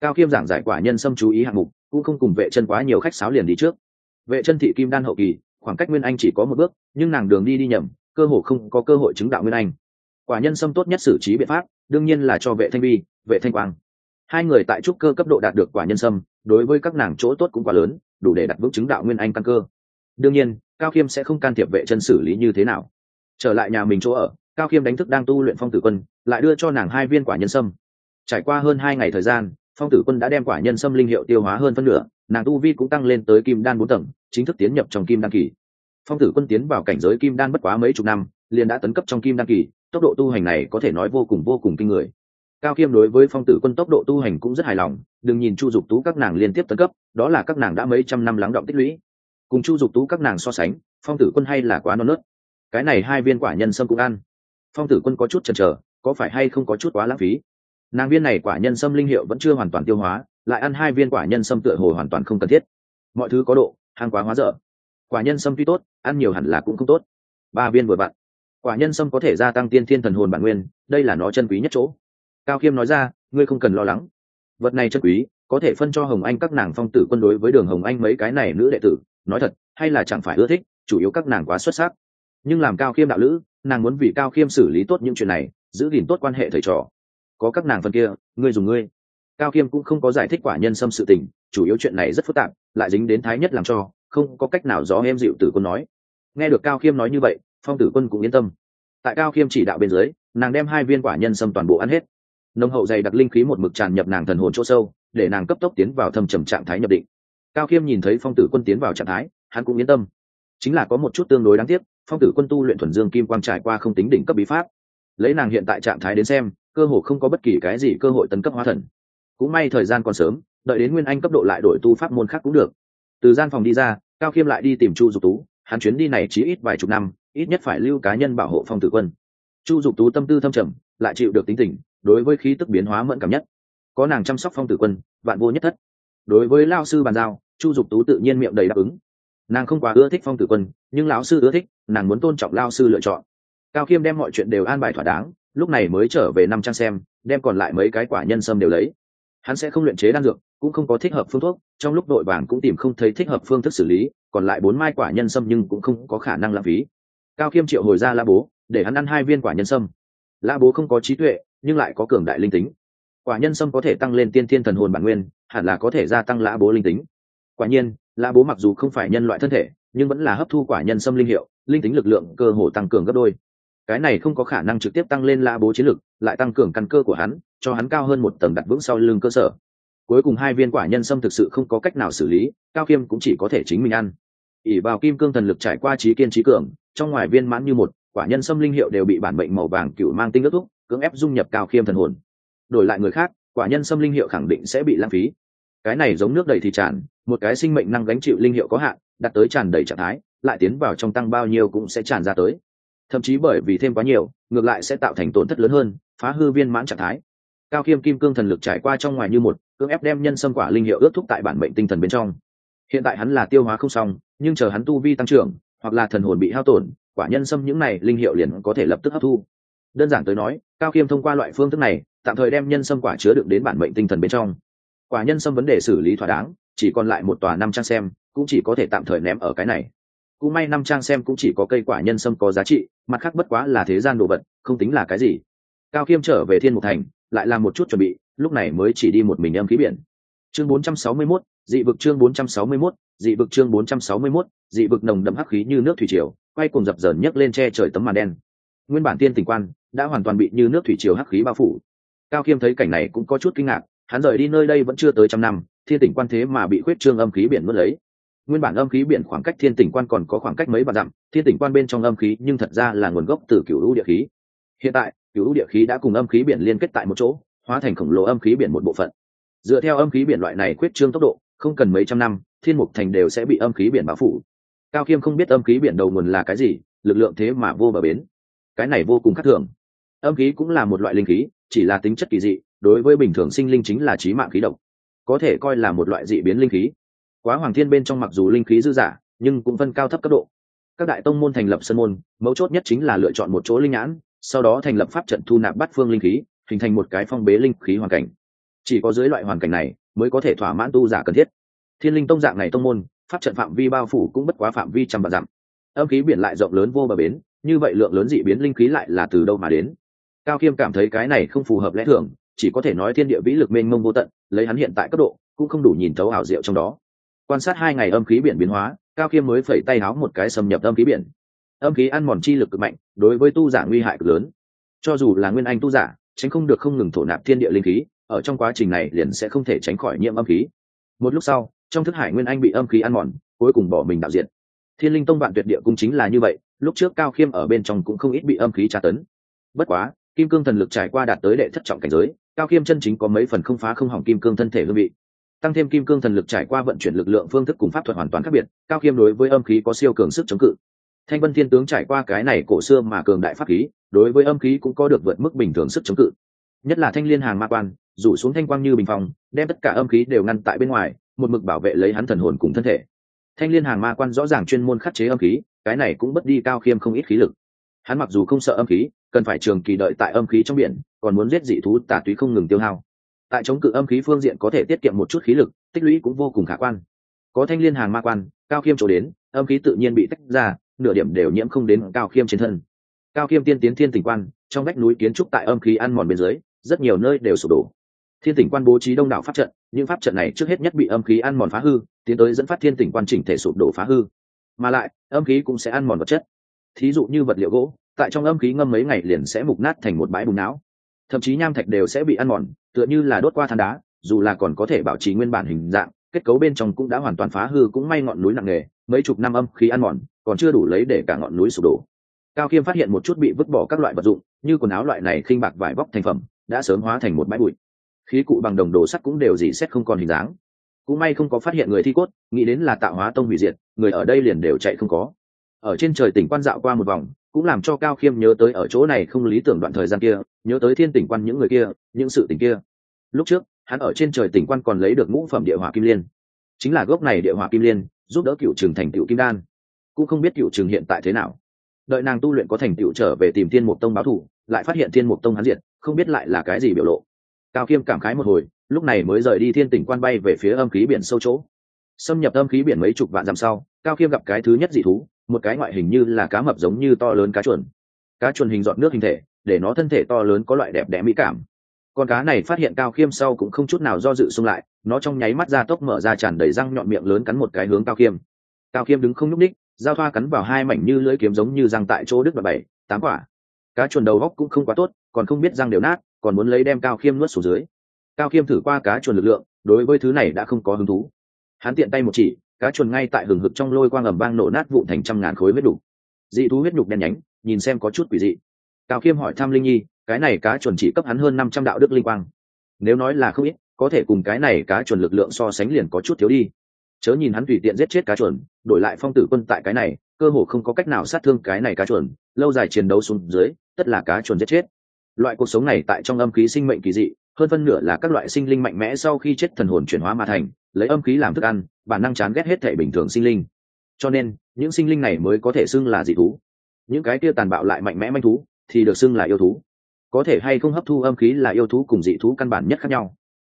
Cao khiêm giảng giải quả nhân xâm chú ý hạng mục, cũng không cùng vệ chân quá nhiều khách sáo liền đi trước. Vệ chân thị kim đan hậu kỳ, khoảng cách nguyên anh chỉ có một bước, nhưng nàng đường đi đi nhầm, cơ hồ không có cơ hội chứng đạo nguyên anh. Quả nhân xâm tốt nhất xử trí biện pháp, đương nhiên là cho vệ thanh vi vệ thanh quang hai người tại trúc cơ cấp độ đạt được quả nhân sâm, đối với các nàng chỗ tốt cũng quá lớn, đủ để đặt vững chứng đạo nguyên anh căn cơ. Đương nhiên, cao khiêm sẽ không can thiệp vệ chân xử lý như thế nào. Trở lại nhà mình chỗ ở, cao khiêm đánh thức đang tu luyện phong tử quân, lại đưa cho nàng hai viên quả nhân sâm. Trải qua hơn hai ngày thời gian, phong tử quân đã đem quả nhân sâm linh hiệu tiêu hóa hơn phân nửa, nàng tu vi cũng tăng lên tới kim đan bốn tầng, chính thức tiến nhập trong kim đan kỳ. Phong tử quân tiến vào cảnh giới kim đan bất quá mấy chục năm, liền đã tấn cấp trong kim đan kỳ, tốc độ tu hành này có thể nói vô cùng vô cùng kinh người cao khiêm đối với phong tử quân tốc độ tu hành cũng rất hài lòng, đừng nhìn chu dục tú các nàng liên tiếp tấn cấp, đó là các nàng đã mấy trăm năm lắng động tích lũy. Cùng chu dục tú các nàng so sánh, phong tử quân hay là quá non nớt. Cái này hai viên quả nhân sâm cũng ăn. Phong tử quân có chút chần chờ, có phải hay không có chút quá lãng phí? Nàng viên này quả nhân sâm linh hiệu vẫn chưa hoàn toàn tiêu hóa, lại ăn hai viên quả nhân sâm tựa hồ hoàn toàn không cần thiết. Mọi thứ có độ hàng quá hóa dở. Quả nhân sâm tuy tốt, ăn nhiều hẳn là cũng không tốt. Ba viên vừa vặn. Quả nhân sâm có thể gia tăng tiên thiên thần hồn bản nguyên, đây là nó chân quý nhất chỗ cao khiêm nói ra, ngươi không cần lo lắng. Vật này chất quý, có thể phân cho hồng anh các nàng phong tử quân đối với đường hồng anh mấy cái này nữ đệ tử. Nói thật, hay là chẳng phải ưa thích, chủ yếu các nàng quá xuất sắc. Nhưng làm cao khiêm đạo lữ, nàng muốn vì cao khiêm xử lý tốt những chuyện này, giữ gìn tốt quan hệ thầy trò. Có các nàng phân kia, ngươi dùng ngươi. Cao khiêm cũng không có giải thích quả nhân xâm sự tình, chủ yếu chuyện này rất phức tạp, lại dính đến thái nhất làm cho, không có cách nào gió em dịu tử quân nói. Nghe được cao khiêm nói như vậy, phong tử quân cũng yên tâm. Tại cao khiêm chỉ đạo bên dưới, nàng đem hai viên quả nhân xâm toàn bộ ăn hết nông hậu dày đặc linh khí một mực tràn nhập nàng thần hồn chỗ sâu, để nàng cấp tốc tiến vào thâm trầm trạng thái nhập định. Cao khiêm nhìn thấy phong tử quân tiến vào trạng thái, hắn cũng yên tâm. Chính là có một chút tương đối đáng tiếc, phong tử quân tu luyện thuần dương kim quang trải qua không tính đỉnh cấp bí pháp. Lấy nàng hiện tại trạng thái đến xem, cơ hồ không có bất kỳ cái gì cơ hội tấn cấp hóa thần. Cũng may thời gian còn sớm, đợi đến nguyên anh cấp độ lại đổi tu pháp môn khác cũng được. Từ gian phòng đi ra, cao khiêm lại đi tìm chu dục tú, hắn chuyến đi này chỉ ít vài chục năm, ít nhất phải lưu cá nhân bảo hộ phong tử quân. Chu dục tú tâm tư thâm trầm, lại chịu được tính tình đối với khí tức biến hóa mẫn cảm nhất. Có nàng chăm sóc phong tử quân, vạn vô nhất thất. Đối với lao sư bàn giao, chu dục tú tự nhiên miệng đầy đáp ứng. Nàng không quá ưa thích phong tử quân, nhưng lão sư ưa thích, nàng muốn tôn trọng lao sư lựa chọn. Cao khiêm đem mọi chuyện đều an bài thỏa đáng, lúc này mới trở về năm trang xem, đem còn lại mấy cái quả nhân sâm đều lấy. Hắn sẽ không luyện chế đan dược, cũng không có thích hợp phương thuốc, trong lúc đội vàng cũng tìm không thấy thích hợp phương thức xử lý, còn lại bốn mai quả nhân sâm nhưng cũng không có khả năng lãng phí. Cao khiêm triệu hồi ra la bố, để hắn ăn hai viên quả nhân sâm. La bố không có trí tuệ nhưng lại có cường đại linh tính. Quả nhân sâm có thể tăng lên tiên thiên thần hồn bản nguyên, hẳn là có thể gia tăng lã bố linh tính. Quả nhiên, lã bố mặc dù không phải nhân loại thân thể, nhưng vẫn là hấp thu quả nhân sâm linh hiệu, linh tính lực lượng cơ hồ tăng cường gấp đôi. Cái này không có khả năng trực tiếp tăng lên lã bố chiến lực, lại tăng cường căn cơ của hắn, cho hắn cao hơn một tầng đặt vững sau lưng cơ sở. Cuối cùng hai viên quả nhân sâm thực sự không có cách nào xử lý, cao khiêm cũng chỉ có thể chính mình ăn. Ỉ vào kim cương thần lực trải qua trí kiên trí cường, trong ngoài viên mãn như một, quả nhân sâm linh hiệu đều bị bản bệnh màu vàng cựu mang tinh ước thúc cưỡng ép dung nhập cao khiêm thần hồn. Đổi lại người khác, quả nhân sâm linh hiệu khẳng định sẽ bị lãng phí. Cái này giống nước đầy thì tràn, một cái sinh mệnh năng gánh chịu linh hiệu có hạn đặt tới tràn đầy trạng thái, lại tiến vào trong tăng bao nhiêu cũng sẽ tràn ra tới. Thậm chí bởi vì thêm quá nhiều, ngược lại sẽ tạo thành tổn thất lớn hơn, phá hư viên mãn trạng thái. Cao khiêm kim cương thần lực trải qua trong ngoài như một, cưỡng ép đem nhân sâm quả linh hiệu ước thúc tại bản mệnh tinh thần bên trong. Hiện tại hắn là tiêu hóa không xong, nhưng chờ hắn tu vi tăng trưởng, hoặc là thần hồn bị hao tổn, quả nhân sâm những này linh hiệu liền có thể lập tức hấp thu đơn giản tới nói cao khiêm thông qua loại phương thức này tạm thời đem nhân sâm quả chứa đựng đến bản mệnh tinh thần bên trong. Quả nhân sâm vấn đề xử lý thỏa đáng chỉ còn lại một tòa năm trang xem cũng chỉ có thể tạm thời ném ở cái này. Cũng may năm trang xem cũng chỉ có cây quả nhân sâm có giá trị mặt khác bất quá là thế gian đồ vật không tính là cái gì. Cao khiêm trở về thiên mục thành lại làm một chút chuẩn bị lúc này mới chỉ đi một mình âm khí biển. Chương 461, dị vực chương 461, dị vực chương 461, dị vực nồng đậm hắc khí như nước thủy triều quay cùng dập dờn nhấc lên che trời tấm màn đen. Nguyên bản tiên tình quan đã hoàn toàn bị như nước thủy triều hắc khí bao phủ. Cao khiêm thấy cảnh này cũng có chút kinh ngạc, hắn rời đi nơi đây vẫn chưa tới trăm năm, thiên tỉnh quan thế mà bị khuyết trương âm khí biển mất lấy. Nguyên bản âm khí biển khoảng cách thiên tỉnh quan còn có khoảng cách mấy vạn dặm, thiên tỉnh quan bên trong âm khí nhưng thật ra là nguồn gốc từ cựu lũ địa khí. Hiện tại cựu lũ địa khí đã cùng âm khí biển liên kết tại một chỗ, hóa thành khổng lồ âm khí biển một bộ phận. Dựa theo âm khí biển loại này khuyết trương tốc độ, không cần mấy trăm năm, thiên mục thành đều sẽ bị âm khí biển bao phủ. Cao khiêm không biết âm khí biển đầu nguồn là cái gì, lực lượng thế mà vô bờ bến. Cái này vô cùng khác thường âm khí cũng là một loại linh khí, chỉ là tính chất kỳ dị, đối với bình thường sinh linh chính là trí mạng khí độc, có thể coi là một loại dị biến linh khí. Quá hoàng thiên bên trong mặc dù linh khí dư giả, nhưng cũng phân cao thấp cấp độ. Các đại tông môn thành lập sân môn, mấu chốt nhất chính là lựa chọn một chỗ linh nhãn, sau đó thành lập pháp trận thu nạp bắt phương linh khí, hình thành một cái phong bế linh khí hoàn cảnh. Chỉ có dưới loại hoàn cảnh này, mới có thể thỏa mãn tu giả cần thiết. Thiên linh tông dạng này tông môn, pháp trận phạm vi bao phủ cũng bất quá phạm vi trăm vạn dặm. Âm khí biển lại rộng lớn vô bờ bến, như vậy lượng lớn dị biến linh khí lại là từ đâu mà đến? Cao khiêm cảm thấy cái này không phù hợp lẽ thường, chỉ có thể nói thiên địa vĩ lực mênh mông vô tận, lấy hắn hiện tại cấp độ, cũng không đủ nhìn thấu ảo diệu trong đó. Quan sát hai ngày âm khí biển biến hóa, cao khiêm mới phẩy tay háo một cái xâm nhập âm khí biển. Âm khí ăn mòn chi lực cực mạnh, đối với tu giả nguy hại cực lớn. Cho dù là nguyên anh tu giả, tránh không được không ngừng thổ nạp thiên địa linh khí, ở trong quá trình này liền sẽ không thể tránh khỏi nhiễm âm khí. Một lúc sau, trong thức hải nguyên anh bị âm khí ăn mòn, cuối cùng bỏ mình đạo diện. Thiên linh tông bạn tuyệt địa cũng chính là như vậy, lúc trước cao khiêm ở bên trong cũng không ít bị âm khí tra tấn. Bất quá kim cương thần lực trải qua đạt tới đệ thất trọng cảnh giới, cao khiêm chân chính có mấy phần không phá không hỏng kim cương thân thể hương vị. Tăng thêm kim cương thần lực trải qua vận chuyển lực lượng phương thức cùng pháp thuật hoàn toàn khác biệt, cao khiêm đối với âm khí có siêu cường sức chống cự. Thanh vân thiên tướng trải qua cái này cổ xưa mà cường đại pháp khí, đối với âm khí cũng có được vượt mức bình thường sức chống cự. Nhất là thanh liên hàng ma quan, rủ xuống thanh quang như bình phòng đem tất cả âm khí đều ngăn tại bên ngoài, một mực bảo vệ lấy hắn thần hồn cùng thân thể. Thanh liên hàng ma quan rõ ràng chuyên môn khắc chế âm khí, cái này cũng bất đi cao khiêm không ít khí lực. Hắn mặc dù không sợ âm khí cần phải trường kỳ đợi tại âm khí trong biển, còn muốn giết dị thú tà túy không ngừng tiêu hao. Tại chống cự âm khí phương diện có thể tiết kiệm một chút khí lực, tích lũy cũng vô cùng khả quan. Có thanh liên hàng ma quan, cao khiêm chỗ đến, âm khí tự nhiên bị tách ra, nửa điểm đều nhiễm không đến cao khiêm trên thân. Cao khiêm tiên tiến thiên tỉnh quan, trong vách núi kiến trúc tại âm khí ăn mòn bên dưới, rất nhiều nơi đều sụp đổ. Thiên tỉnh quan bố trí đông đảo pháp trận, những pháp trận này trước hết nhất bị âm khí ăn mòn phá hư, tiến tới dẫn phát thiên tỉnh quan chỉnh thể sụp đổ phá hư. Mà lại, âm khí cũng sẽ ăn mòn vật chất. Thí dụ như vật liệu gỗ tại trong âm khí ngâm mấy ngày liền sẽ mục nát thành một bãi bùn não. Thậm chí nham thạch đều sẽ bị ăn mòn, tựa như là đốt qua than đá, dù là còn có thể bảo trì nguyên bản hình dạng, kết cấu bên trong cũng đã hoàn toàn phá hư cũng may ngọn núi nặng nề, mấy chục năm âm khí ăn mòn, còn chưa đủ lấy để cả ngọn núi sụp đổ. Cao khiêm phát hiện một chút bị vứt bỏ các loại vật dụng, như quần áo loại này khinh bạc vải vóc thành phẩm, đã sớm hóa thành một bãi bụi. Khí cụ bằng đồng đồ sắt cũng đều dỉ xét không còn hình dáng. Cũng may không có phát hiện người thi cốt, nghĩ đến là tạo hóa tông hủy diệt, người ở đây liền đều chạy không có. Ở trên trời tỉnh quan dạo qua một vòng cũng làm cho cao khiêm nhớ tới ở chỗ này không lý tưởng đoạn thời gian kia, nhớ tới thiên tỉnh quan những người kia, những sự tình kia. Lúc trước, hắn ở trên trời tỉnh quan còn lấy được ngũ phẩm địa hỏa kim liên. Chính là gốc này địa hỏa kim liên, giúp đỡ cựu trường thành cựu kim đan. Cũng không biết cựu trường hiện tại thế nào. Đợi nàng tu luyện có thành tựu trở về tìm thiên mục tông báo thù lại phát hiện thiên mục tông hắn diệt, không biết lại là cái gì biểu lộ. Cao khiêm cảm khái một hồi, lúc này mới rời đi thiên tỉnh quan bay về phía âm khí biển sâu chỗ. Xâm nhập âm khí biển mấy chục vạn dặm sau, cao khiêm gặp cái thứ nhất dị thú một cái ngoại hình như là cá mập giống như to lớn cá chuồn. Cá chuồn hình dọn nước hình thể, để nó thân thể to lớn có loại đẹp đẽ mỹ cảm. Con cá này phát hiện cao khiêm sau cũng không chút nào do dự xung lại, nó trong nháy mắt ra tốc mở ra tràn đầy răng nhọn miệng lớn cắn một cái hướng cao khiêm. Cao khiêm đứng không nhúc ních giao thoa cắn vào hai mảnh như lưỡi kiếm giống như răng tại chỗ đứt và bảy, tám quả. Cá chuồn đầu góc cũng không quá tốt, còn không biết răng đều nát, còn muốn lấy đem cao khiêm nuốt xuống dưới. Cao khiêm thử qua cá chuồn lực lượng, đối với thứ này đã không có hứng thú. Hắn tiện tay một chỉ cá chuồn ngay tại hừng hực trong lôi quang ầm vang nổ nát vụn thành trăm ngàn khối huyết đục. Dị thú huyết đục đen nhánh, nhìn xem có chút quỷ dị. Cao khiêm hỏi thăm linh nhi, cái này cá chuồn chỉ cấp hắn hơn năm trăm đạo đức linh quang. Nếu nói là không ít, có thể cùng cái này cá chuồn lực lượng so sánh liền có chút thiếu đi. Chớ nhìn hắn tùy tiện giết chết cá chuồn, đổi lại phong tử quân tại cái này, cơ hồ không có cách nào sát thương cái này cá chuồn, lâu dài chiến đấu xuống dưới, tất là cá chuồn giết chết. Loại cuộc sống này tại trong âm khí sinh mệnh kỳ dị hơn phân nửa là các loại sinh linh mạnh mẽ sau khi chết thần hồn chuyển hóa mà thành, lấy âm khí làm thức ăn, bản năng chán ghét hết thể bình thường sinh linh. Cho nên, những sinh linh này mới có thể xưng là dị thú. Những cái kia tàn bạo lại mạnh mẽ manh thú thì được xưng là yêu thú. Có thể hay không hấp thu âm khí là yêu thú cùng dị thú căn bản nhất khác nhau.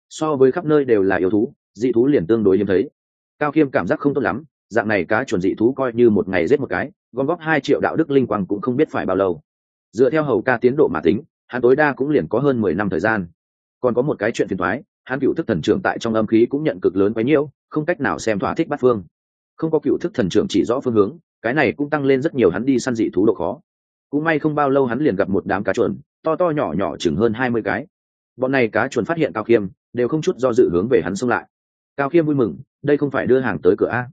So với khắp nơi đều là yêu thú, dị thú liền tương đối hiếm thấy. Cao khiêm cảm giác không tốt lắm, dạng này cá chuẩn dị thú coi như một ngày giết một cái, gom góp hai triệu đạo đức linh quang cũng không biết phải bao lâu. Dựa theo hầu ca tiến độ mà tính, hắn tối đa cũng liền có hơn mười năm thời gian còn có một cái chuyện phiền thoái, hắn cựu thức thần trưởng tại trong âm khí cũng nhận cực lớn quấy nhiễu, không cách nào xem thỏa thích bắt phương. Không có cựu thức thần trưởng chỉ rõ phương hướng, cái này cũng tăng lên rất nhiều hắn đi săn dị thú độ khó. Cũng may không bao lâu hắn liền gặp một đám cá chuồn, to to nhỏ nhỏ chừng hơn hai mươi cái. Bọn này cá chuồn phát hiện cao khiêm, đều không chút do dự hướng về hắn xông lại. Cao khiêm vui mừng, đây không phải đưa hàng tới cửa a.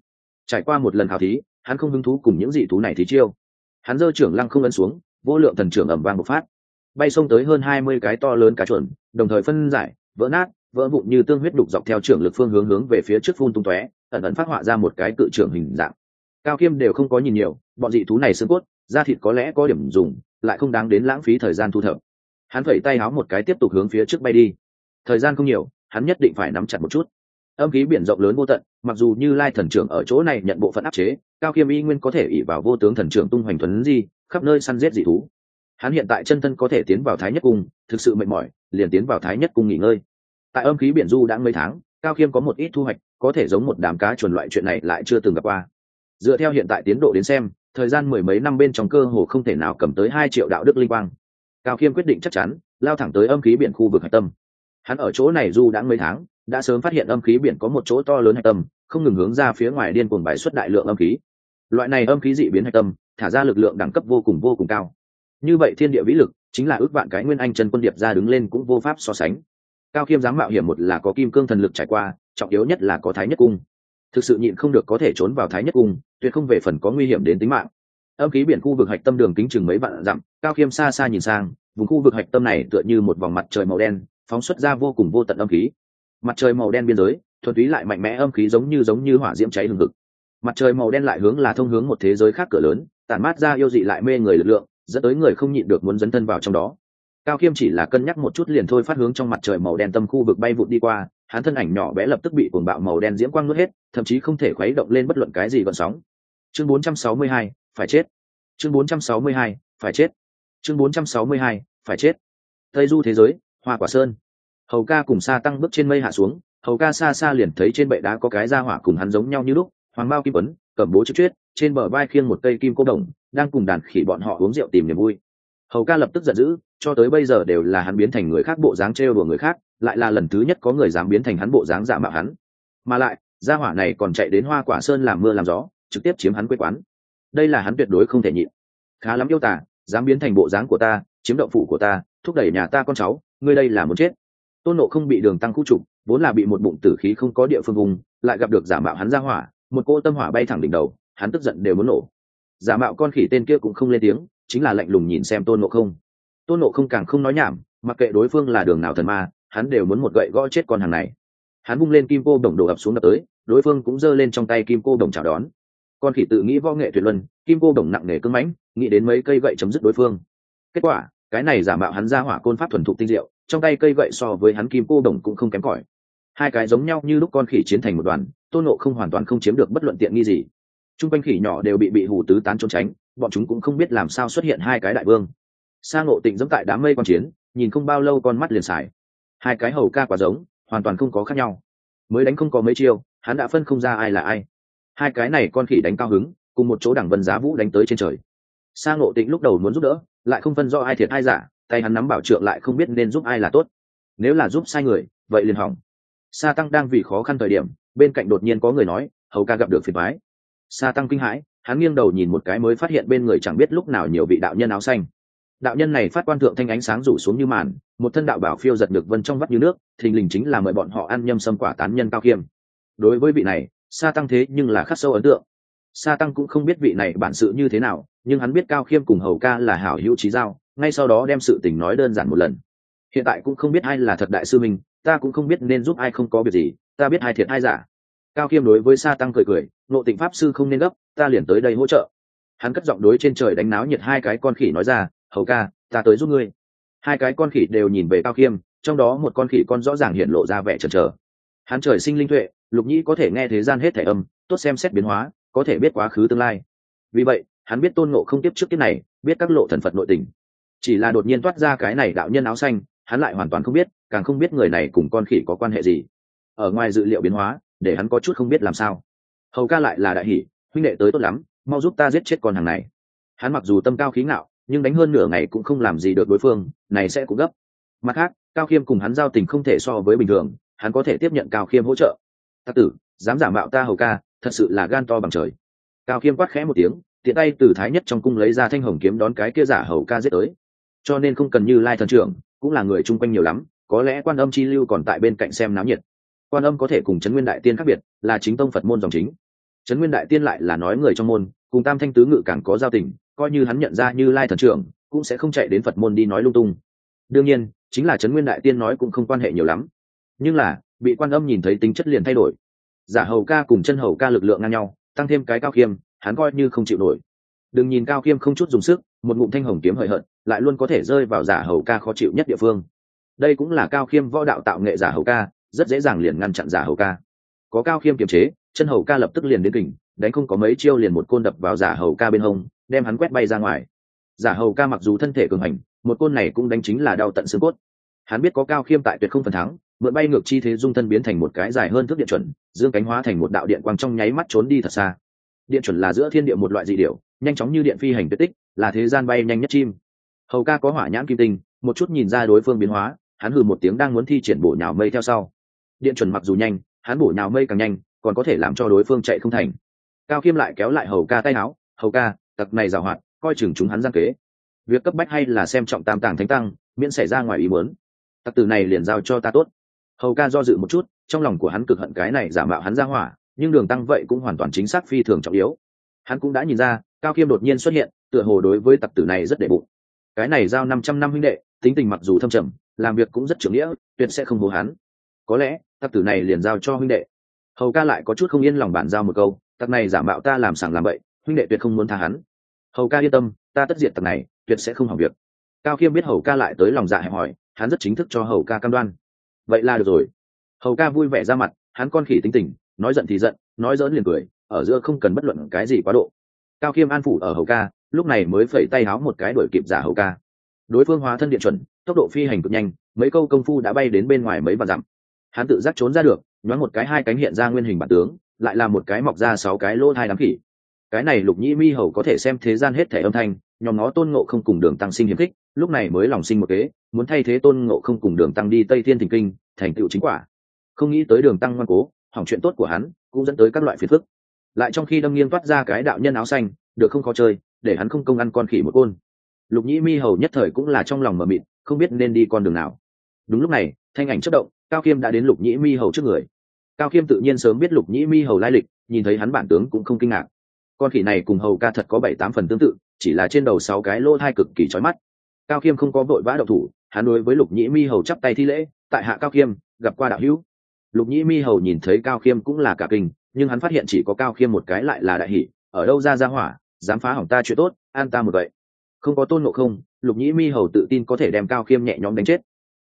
Trải qua một lần khảo thí, hắn không hứng thú cùng những dị thú này thì chiêu. Hắn giơ trưởng lăng không ấn xuống, vô lượng thần trưởng ẩm vàng bộc phát bay xông tới hơn hai mươi cái to lớn cá chuẩn, đồng thời phân giải vỡ nát vỡ vụn như tương huyết đục dọc theo trưởng lực phương hướng hướng về phía trước phun tung tóe ẩn ẩn phát họa ra một cái cự trưởng hình dạng. Cao Kiêm đều không có nhìn nhiều bọn dị thú này xương cốt da thịt có lẽ có điểm dùng lại không đáng đến lãng phí thời gian thu thập. Hắn phẩy tay háo một cái tiếp tục hướng phía trước bay đi. Thời gian không nhiều hắn nhất định phải nắm chặt một chút. Âm khí biển rộng lớn vô tận mặc dù như lai thần trưởng ở chỗ này nhận bộ phận áp chế cao khiêm y nguyên có thể ỉ vào vô tướng thần trưởng tung hoành thuấn di khắp nơi săn giết dị thú hắn hiện tại chân thân có thể tiến vào thái nhất cung, thực sự mệt mỏi, liền tiến vào thái nhất cung nghỉ ngơi. Tại âm khí biển du đã mấy tháng, cao khiêm có một ít thu hoạch, có thể giống một đám cá chuồn loại chuyện này lại chưa từng gặp qua. Dựa theo hiện tại tiến độ đến xem, thời gian mười mấy năm bên trong cơ hồ không thể nào cầm tới hai triệu đạo đức linh quang. Cao khiêm quyết định chắc chắn, lao thẳng tới âm khí biển khu vực hạch tâm. Hắn ở chỗ này du đã mấy tháng, đã sớm phát hiện âm khí biển có một chỗ to lớn hạch tâm, không ngừng hướng ra phía ngoài điên cuồng bài xuất đại lượng âm khí. Loại này âm khí dị biến hạch tâm, thả ra lực lượng đẳng cấp vô cùng vô cùng cao như vậy thiên địa vĩ lực chính là ước vạn cái nguyên anh chân quân điệp ra đứng lên cũng vô pháp so sánh. Cao khiêm dám mạo hiểm một là có kim cương thần lực trải qua, trọng yếu nhất là có thái nhất cung. Thực sự nhịn không được có thể trốn vào thái nhất cung, tuyệt không về phần có nguy hiểm đến tính mạng. Âm khí biển khu vực hạch tâm đường kính chừng mấy vạn dặm, cao khiêm xa xa nhìn sang, vùng khu vực hạch tâm này tựa như một vòng mặt trời màu đen, phóng xuất ra vô cùng vô tận âm khí. Mặt trời màu đen biên giới, thuần túy lại mạnh mẽ âm khí giống như giống như hỏa diễm cháy hừng hực. Mặt trời màu đen lại hướng là thông hướng một thế giới khác cửa lớn, tản mát ra yêu dị lại mê người lực lượng dẫn tới người không nhịn được muốn dấn thân vào trong đó. Cao khiêm chỉ là cân nhắc một chút liền thôi phát hướng trong mặt trời màu đen tâm khu vực bay vụt đi qua hắn thân ảnh nhỏ bé lập tức bị cuồng bạo màu đen diễm quang nuốt hết thậm chí không thể khuấy động lên bất luận cái gì gợn sóng. Chương 462, phải chết. Chương 462, phải chết. Chương 462, phải chết. Tây du thế giới hoa quả sơn. Hầu ca cùng xa tăng bước trên mây hạ xuống hầu ca xa xa liền thấy trên bệ đá có cái ra hỏa cùng hắn giống nhau như lúc hoàng bao kim vấn cầm bố chữ chuyết trên bờ vai khiêng một cây kim cô đồng đang cùng đàn khỉ bọn họ uống rượu tìm niềm vui. Hầu ca lập tức giận dữ, cho tới bây giờ đều là hắn biến thành người khác bộ dáng trêu đùa người khác, lại là lần thứ nhất có người dám biến thành hắn bộ dáng giả mạo hắn. Mà lại, gia hỏa này còn chạy đến hoa quả sơn làm mưa làm gió, trực tiếp chiếm hắn quê quán. Đây là hắn tuyệt đối không thể nhịn. Khá lắm yêu tả dám biến thành bộ dáng của ta, chiếm động phủ của ta, thúc đẩy nhà ta con cháu, ngươi đây là muốn chết. Tôn nộ không bị đường tăng khu trục, vốn là bị một bụng tử khí không có địa phương vùng, lại gặp được giả mạo hắn ra hỏa, một cô tâm hỏa bay thẳng đỉnh đầu, hắn tức giận đều muốn nổ giả mạo con khỉ tên kia cũng không lên tiếng, chính là lạnh lùng nhìn xem tôn nộ không. Tôn nộ không càng không nói nhảm, mặc kệ đối phương là đường nào thần ma, hắn đều muốn một gậy gõ chết con hàng này. Hắn bung lên kim cô đồng đổ ập xuống đập tới, đối phương cũng giơ lên trong tay kim cô đồng chào đón. Con khỉ tự nghĩ võ nghệ tuyệt luân, kim cô đồng nặng nề cưng mãnh, nghĩ đến mấy cây gậy chấm dứt đối phương. Kết quả, cái này giả mạo hắn ra hỏa côn pháp thuần thục tinh diệu, trong tay cây gậy so với hắn kim cô đồng cũng không kém cỏi. Hai cái giống nhau như lúc con khỉ chiến thành một đoàn, tôn nộ không hoàn toàn không chiếm được bất luận tiện nghi gì t r u n g quanh khỉ nhỏ đều bị bị hù tứ tán trốn tránh, bọn chúng cũng không biết làm sao xuất hiện hai cái đại vương. Sa ngộ tịnh dẫm tại đám mây q chiến, nhìn không bao lâu con mắt liền xài hai cái hầu ca quả giống, hoàn toàn không có khác nhau. Mới đánh không có mấy chiêu, hắn đã phân không ra ai là ai. Hai cái này con khỉ đánh cao hứng, cùng một chỗ đẳng vân giá vũ đánh tới trên trời. Sa ngộ tịnh lúc đầu muốn giúp đỡ, lại không phân do ai thiệt ai giả, tay hắn nắm bảo trượng lại không biết nên giúp ai là tốt. Nếu là giúp sai người, vậy liền hỏng. Sa tăng đang vì khó khăn thời điểm, bên cạnh đột nhiên có người nói, hầu ca gặp được phiền bái sa tăng kinh hãi, hắn nghiêng đầu nhìn một cái mới phát hiện bên người chẳng biết lúc nào nhiều vị đạo nhân áo xanh. Đạo nhân này phát quan thượng thanh ánh sáng rủ xuống như màn, một thân đạo bảo phiêu giật được vân trong vắt như nước, thình lình chính là mời bọn họ ăn nhâm sâm quả tán nhân cao khiêm đối với vị này, sa tăng thế nhưng là khắc sâu ấn tượng. Sa tăng cũng không biết vị này bản sự như thế nào, nhưng hắn biết cao khiêm cùng hầu ca là hảo hữu trí giao, ngay sau đó đem sự tình nói đơn giản một lần. Hiện tại cũng không biết ai là thật đại sư minh, ta cũng không biết nên giúp ai không có việc gì, ta biết ai thiệt ai giả cao khiêm đối với sa tăng cười cười nộ tịnh pháp sư không nên gấp, ta liền tới đây hỗ trợ. Hắn cất giọng đối trên trời đánh náo nhiệt hai cái con khỉ nói ra, hầu ca, ta tới giúp ngươi. Hai cái con khỉ đều nhìn về cao khiêm trong đó một con khỉ con rõ ràng hiện lộ ra vẻ chần chờ. Hắn trời sinh linh tuệ, lục nhĩ có thể nghe thế gian hết thể âm, tốt xem xét biến hóa, có thể biết quá khứ tương lai. Vì vậy, hắn biết tôn ngộ không tiếp trước kiếp này, biết các lộ thần phật nội tình. Chỉ là đột nhiên toát ra cái này đạo nhân áo xanh, hắn lại hoàn toàn không biết, càng không biết người này cùng con khỉ có quan hệ gì. Ở ngoài dự liệu biến hóa để hắn có chút không biết làm sao. Hầu ca lại là đại hỷ huynh đệ tới tốt lắm, mau giúp ta giết chết con hàng này. Hắn mặc dù tâm cao khí ngạo, nhưng đánh hơn nửa ngày cũng không làm gì được đối phương, này sẽ cũng gấp. Mặt khác, cao khiêm cùng hắn giao tình không thể so với bình thường, hắn có thể tiếp nhận cao khiêm hỗ trợ. Tắc tử, dám giả mạo ta hầu ca, thật sự là gan to bằng trời. Cao khiêm quát khẽ một tiếng, tiện tay từ thái nhất trong cung lấy ra thanh hồng kiếm đón cái kia giả hầu ca giết tới. Cho nên không cần như lai thần trưởng, cũng là người chung quanh nhiều lắm, có lẽ quan âm chi lưu còn tại bên cạnh xem náo nhiệt quan âm có thể cùng trấn nguyên đại tiên khác biệt, là chính tông phật môn dòng chính. Trấn nguyên đại tiên lại là nói người trong môn, cùng tam thanh tứ ngự càng có giao tình, coi như hắn nhận ra như lai thần trưởng, cũng sẽ không chạy đến phật môn đi nói lung tung. Đương nhiên, chính là trấn nguyên đại tiên nói cũng không quan hệ nhiều lắm. Nhưng là, bị quan âm nhìn thấy tính chất liền thay đổi. Giả hầu ca cùng chân hầu ca lực lượng ngang nhau, tăng thêm cái cao khiêm, hắn coi như không chịu nổi. Đừng nhìn cao khiêm không chút dùng sức, một ngụm thanh hồng kiếm hời hợt, lại luôn có thể rơi vào giả hầu ca khó chịu nhất địa phương. Đây cũng là cao khiêm võ đạo tạo nghệ giả hầu ca rất dễ dàng liền ngăn chặn giả hầu ca. Có cao khiêm kiềm chế, chân hầu ca lập tức liền đến kình, đánh không có mấy chiêu liền một côn đập vào giả hầu ca bên hông, đem hắn quét bay ra ngoài. Giả hầu ca mặc dù thân thể cường hành, một côn này cũng đánh chính là đau tận xương cốt. Hắn biết có cao khiêm tại tuyệt không phần thắng, mượn bay ngược chi thế dung thân biến thành một cái dài hơn thước điện chuẩn, dương cánh hóa thành một đạo điện quang trong nháy mắt trốn đi thật xa. Điện chuẩn là giữa thiên địa một loại dị điệu nhanh chóng như điện phi hành tuyệt tích, là thế gian bay nhanh nhất chim. Hầu ca có hỏa nhãn kim tinh, một chút nhìn ra đối phương biến hóa, hắn hừ một tiếng đang muốn thi triển bổ nhào mây theo sau điện chuẩn mặc dù nhanh, hắn bổ nhào mây càng nhanh, còn có thể làm cho đối phương chạy không thành. Cao khiêm lại kéo lại hầu ca tay áo, hầu ca tặc này giảo hoạt, coi chừng chúng hắn gian kế. Việc cấp bách hay là xem trọng tam tàng thánh tăng, miễn xảy ra ngoài ý muốn. Tặc từ này liền giao cho ta tốt. Hầu ca do dự một chút, trong lòng của hắn cực hận cái này giả mạo hắn ra hỏa, nhưng đường tăng vậy cũng hoàn toàn chính xác phi thường trọng yếu. Hắn cũng đã nhìn ra, cao khiêm đột nhiên xuất hiện, tựa hồ đối với tặc tử này rất đệ bụng. Cái này giao năm trăm năm huynh đệ, tính tình mặc dù thâm trầm, làm việc cũng rất trưởng nghĩa, tuyệt sẽ không hố hắn có lẽ tặc tử này liền giao cho huynh đệ. Hầu ca lại có chút không yên lòng bản giao một câu, tặc này giả mạo ta làm sàng làm bậy, huynh đệ tuyệt không muốn tha hắn. Hầu ca yên tâm, ta tất diệt tặc này, tuyệt sẽ không hỏng việc. Cao khiêm biết hầu ca lại tới lòng dạ hẹp hỏi hắn rất chính thức cho hầu ca cam đoan. Vậy là được rồi. Hầu ca vui vẻ ra mặt, hắn con khỉ tính tình, nói giận thì giận, nói dỡn liền cười, ở giữa không cần bất luận cái gì quá độ. Cao khiêm an phủ ở hầu ca, lúc này mới phẩy tay háo một cái đuổi kịp giả hầu ca. Đối phương hóa thân điện chuẩn, tốc độ phi hành cực nhanh, mấy câu công phu đã bay đến bên ngoài mấy vạn dặm hắn tự giác trốn ra được, nhoáng một cái hai cánh hiện ra nguyên hình bản tướng, lại là một cái mọc ra sáu cái lỗ hai đám khỉ. Cái này lục nhĩ mi hầu có thể xem thế gian hết thể âm thanh, nhóm nó tôn ngộ không cùng đường tăng sinh hiếm khích, lúc này mới lòng sinh một kế, muốn thay thế tôn ngộ không cùng đường tăng đi tây thiên thình kinh, thành tựu chính quả. Không nghĩ tới đường tăng ngoan cố, hỏng chuyện tốt của hắn, cũng dẫn tới các loại phiền phức. Lại trong khi đâm nghiêng toát ra cái đạo nhân áo xanh, được không khó chơi, để hắn không công ăn con khỉ một côn. Lục nhĩ mi hầu nhất thời cũng là trong lòng mờ mịt, không biết nên đi con đường nào. Đúng lúc này, thanh ảnh chất động cao khiêm đã đến lục nhĩ mi hầu trước người. Cao khiêm tự nhiên sớm biết lục nhĩ mi hầu lai lịch, nhìn thấy hắn bản tướng cũng không kinh ngạc. Con khỉ này cùng hầu ca thật có bảy tám phần tương tự, chỉ là trên đầu sáu cái lỗ thai cực kỳ trói mắt. Cao khiêm không có vội vã đậu thủ, hắn đối với lục nhĩ mi hầu chắp tay thi lễ, tại hạ cao khiêm gặp qua đạo hữu. Lục nhĩ mi hầu nhìn thấy cao khiêm cũng là cả kinh, nhưng hắn phát hiện chỉ có cao khiêm một cái lại là đại hỷ ở đâu ra ra hỏa, dám phá hỏng ta chuyện tốt, an ta một vậy. Không có tôn ngộ không, lục nhĩ mi hầu tự tin có thể đem cao khiêm nhẹ nhõm đánh chết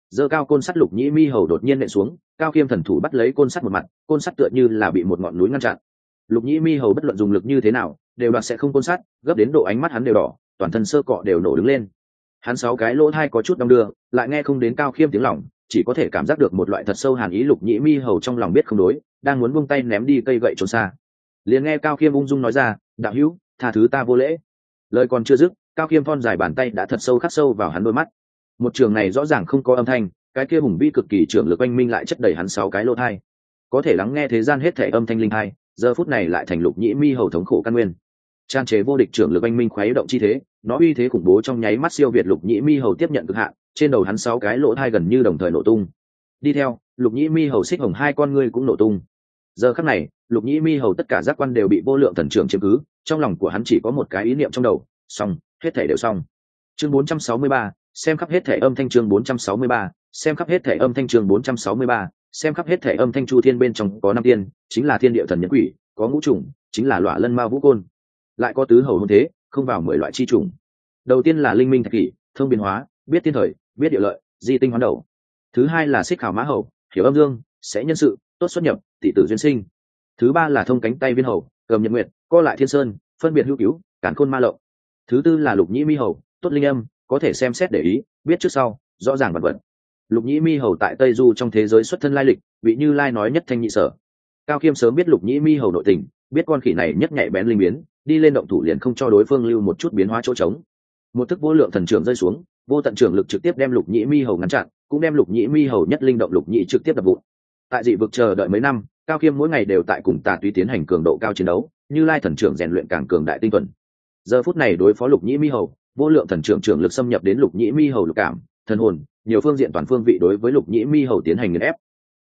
dơ cao côn sắt lục nhĩ mi hầu đột nhiên nện xuống cao khiêm thần thủ bắt lấy côn sắt một mặt côn sắt tựa như là bị một ngọn núi ngăn chặn. Lục nhĩ mi hầu bất luận dùng lực như thế nào đều đoạt sẽ không côn sắt, gấp đến độ ánh mắt hắn đều đỏ toàn thân sơ cọ đều nổ đứng lên. Hắn sáu cái lỗ thai có chút đong đưa lại nghe không đến cao khiêm tiếng lỏng, chỉ có thể cảm giác được một loại thật sâu hàn ý lục nhĩ mi hầu trong lòng biết không đối đang muốn buông tay ném đi cây gậy trốn xa. Liền nghe cao khiêm ung dung nói ra đạo hữu tha thứ ta vô lễ. Lời còn chưa dứt cao khiêm thon dài bàn tay đã thật sâu khắc sâu vào hắn đôi mắt một trường này rõ ràng không có âm thanh cái kia hùng vi cực kỳ trưởng lực oanh minh lại chất đầy hắn sáu cái lỗ thai. Có thể lắng nghe thế gian hết thể âm thanh linh hai giờ phút này lại thành lục nhĩ mi hầu thống khổ căn nguyên. Trang chế vô địch trưởng lực oanh minh khuấy động chi thế nó uy thế khủng bố trong nháy mắt siêu việt lục nhĩ mi hầu tiếp nhận cực hạn trên đầu hắn sáu cái lỗ thai gần như đồng thời nổ tung. Đi theo lục nhĩ mi hầu xích hồng hai con ngươi cũng nổ tung. Giờ khắc này lục nhĩ mi hầu tất cả giác quan đều bị vô lượng thần trưởng chiếm cứ trong lòng của hắn chỉ có một cái ý niệm trong đầu xong hết thể đều xong. Chương 463, xem khắp hết thể âm thanh chương 463, xem khắp hết thể âm thanh chương 463, xem khắp hết thể âm thanh chu thiên bên trong có năm tiên chính là thiên địa thần nhân quỷ có ngũ trùng chính là loại lân ma vũ côn. Lại có tứ hầu hôn thế không vào mười loại chi trùng đầu tiên là linh minh thạch kỷ thông biến hóa biết tiên thời biết địa lợi di tinh hoán đầu. Thứ hai là xích khảo mã hầu hiểu âm dương sẽ nhân sự tốt xuất nhập tỷ tử duyên sinh. Thứ ba là thông cánh tay viên hầu cầm nhật nguyệt co lại thiên sơn phân biệt hữu cứu cản khôn ma lộng. Thứ tư là lục nhĩ mi hầu tốt linh âm có thể xem xét để ý, biết trước sau, rõ ràng vật vật. Lục nhĩ mi hầu tại tây du trong thế giới xuất thân lai lịch bị như lai nói nhất thanh nhị sở. Cao khiêm sớm biết lục nhĩ mi hầu nội tình, biết con khỉ này nhất nhạy bén linh biến, đi lên động thủ liền không cho đối phương lưu một chút biến hóa chỗ trống. Một thức vô lượng thần trưởng rơi xuống, vô tận trưởng lực trực tiếp đem lục nhĩ mi hầu ngăn chặn, cũng đem lục nhĩ mi hầu nhất linh động lục nhĩ trực tiếp đập vụn. Tại dị vực chờ đợi mấy năm, cao khiêm mỗi ngày đều tại cùng tà túy tiến hành cường độ cao chiến đấu, như lai thần trưởng rèn luyện càng cường đại tinh tuần giờ phút này đối phó lục nhĩ mi hầu vô lượng thần trưởng trưởng lực xâm nhập đến lục nhĩ mi hầu lục cảm, thần hồn, nhiều phương diện toàn phương vị đối với lục nhĩ mi hầu tiến hành nghiền ép.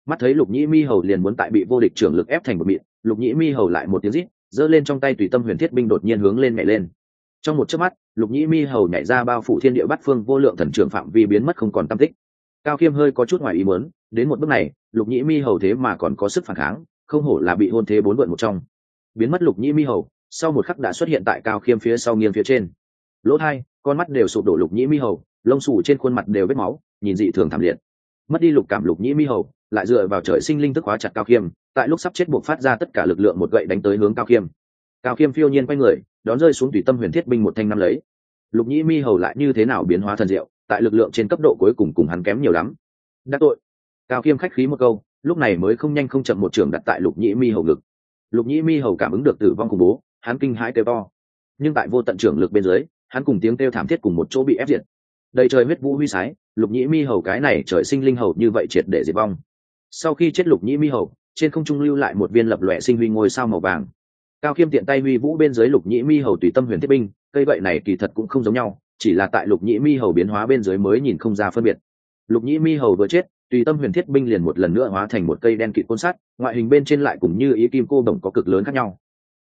Mắt thấy lục nhĩ mi hầu liền muốn tại bị vô địch trưởng lực ép thành một mịn lục nhĩ mi hầu lại một tiếng rít, giơ lên trong tay tùy tâm huyền thiết binh đột nhiên hướng lên nhảy lên. Trong một chớp mắt, lục nhĩ mi hầu nhảy ra bao phủ thiên địa bắt phương vô lượng thần trưởng phạm vi biến mất không còn tam tích. Cao khiêm hơi có chút ngoài ý muốn, đến một bước này, lục nhĩ mi hầu thế mà còn có sức phản kháng, không hổ là bị hôn thế bốn vượn một trong. Biến mất lục nhĩ mi hầu, sau một khắc đã xuất hiện tại cao khiêm phía sau nghiêng phía trên lỗ thai, con mắt đều sụp đổ lục nhĩ mi hầu, lông xù trên khuôn mặt đều vết máu, nhìn dị thường thảm liệt. Mất đi lục cảm lục nhĩ mi hầu, lại dựa vào trời sinh linh thức hóa chặt cao khiêm, tại lúc sắp chết buộc phát ra tất cả lực lượng một gậy đánh tới hướng cao khiêm. Cao khiêm phiêu nhiên quay người, đón rơi xuống tùy tâm huyền thiết binh một thanh năm lấy. Lục nhĩ mi hầu lại như thế nào biến hóa thần diệu, tại lực lượng trên cấp độ cuối cùng cùng hắn kém nhiều lắm. Đắc tội. Cao khiêm khách khí một câu, lúc này mới không nhanh không chậm một trường đặt tại lục nhĩ mi hầu ngực. Lục nhĩ mi hầu cảm ứng được tử vong khủng bố, hắn kinh hãi kêu to. Nhưng tại vô tận trưởng lực bên dưới hắn cùng tiếng kêu thảm thiết cùng một chỗ bị ép diệt. Đầy trời huyết vũ huy sái, lục nhĩ mi hầu cái này trời sinh linh hầu như vậy triệt để diệt vong. Sau khi chết lục nhĩ mi hầu, trên không trung lưu lại một viên lập lòe sinh huy ngôi sao màu vàng. Cao khiêm tiện tay huy vũ bên dưới lục nhĩ mi hầu tùy tâm huyền thiết binh, cây gậy này kỳ thật cũng không giống nhau, chỉ là tại lục nhĩ mi hầu biến hóa bên dưới mới nhìn không ra phân biệt. Lục nhĩ mi hầu vừa chết, tùy tâm huyền thiết binh liền một lần nữa hóa thành một cây đen kịt côn sắt, ngoại hình bên trên lại cũng như ý kim cô đồng có cực lớn khác nhau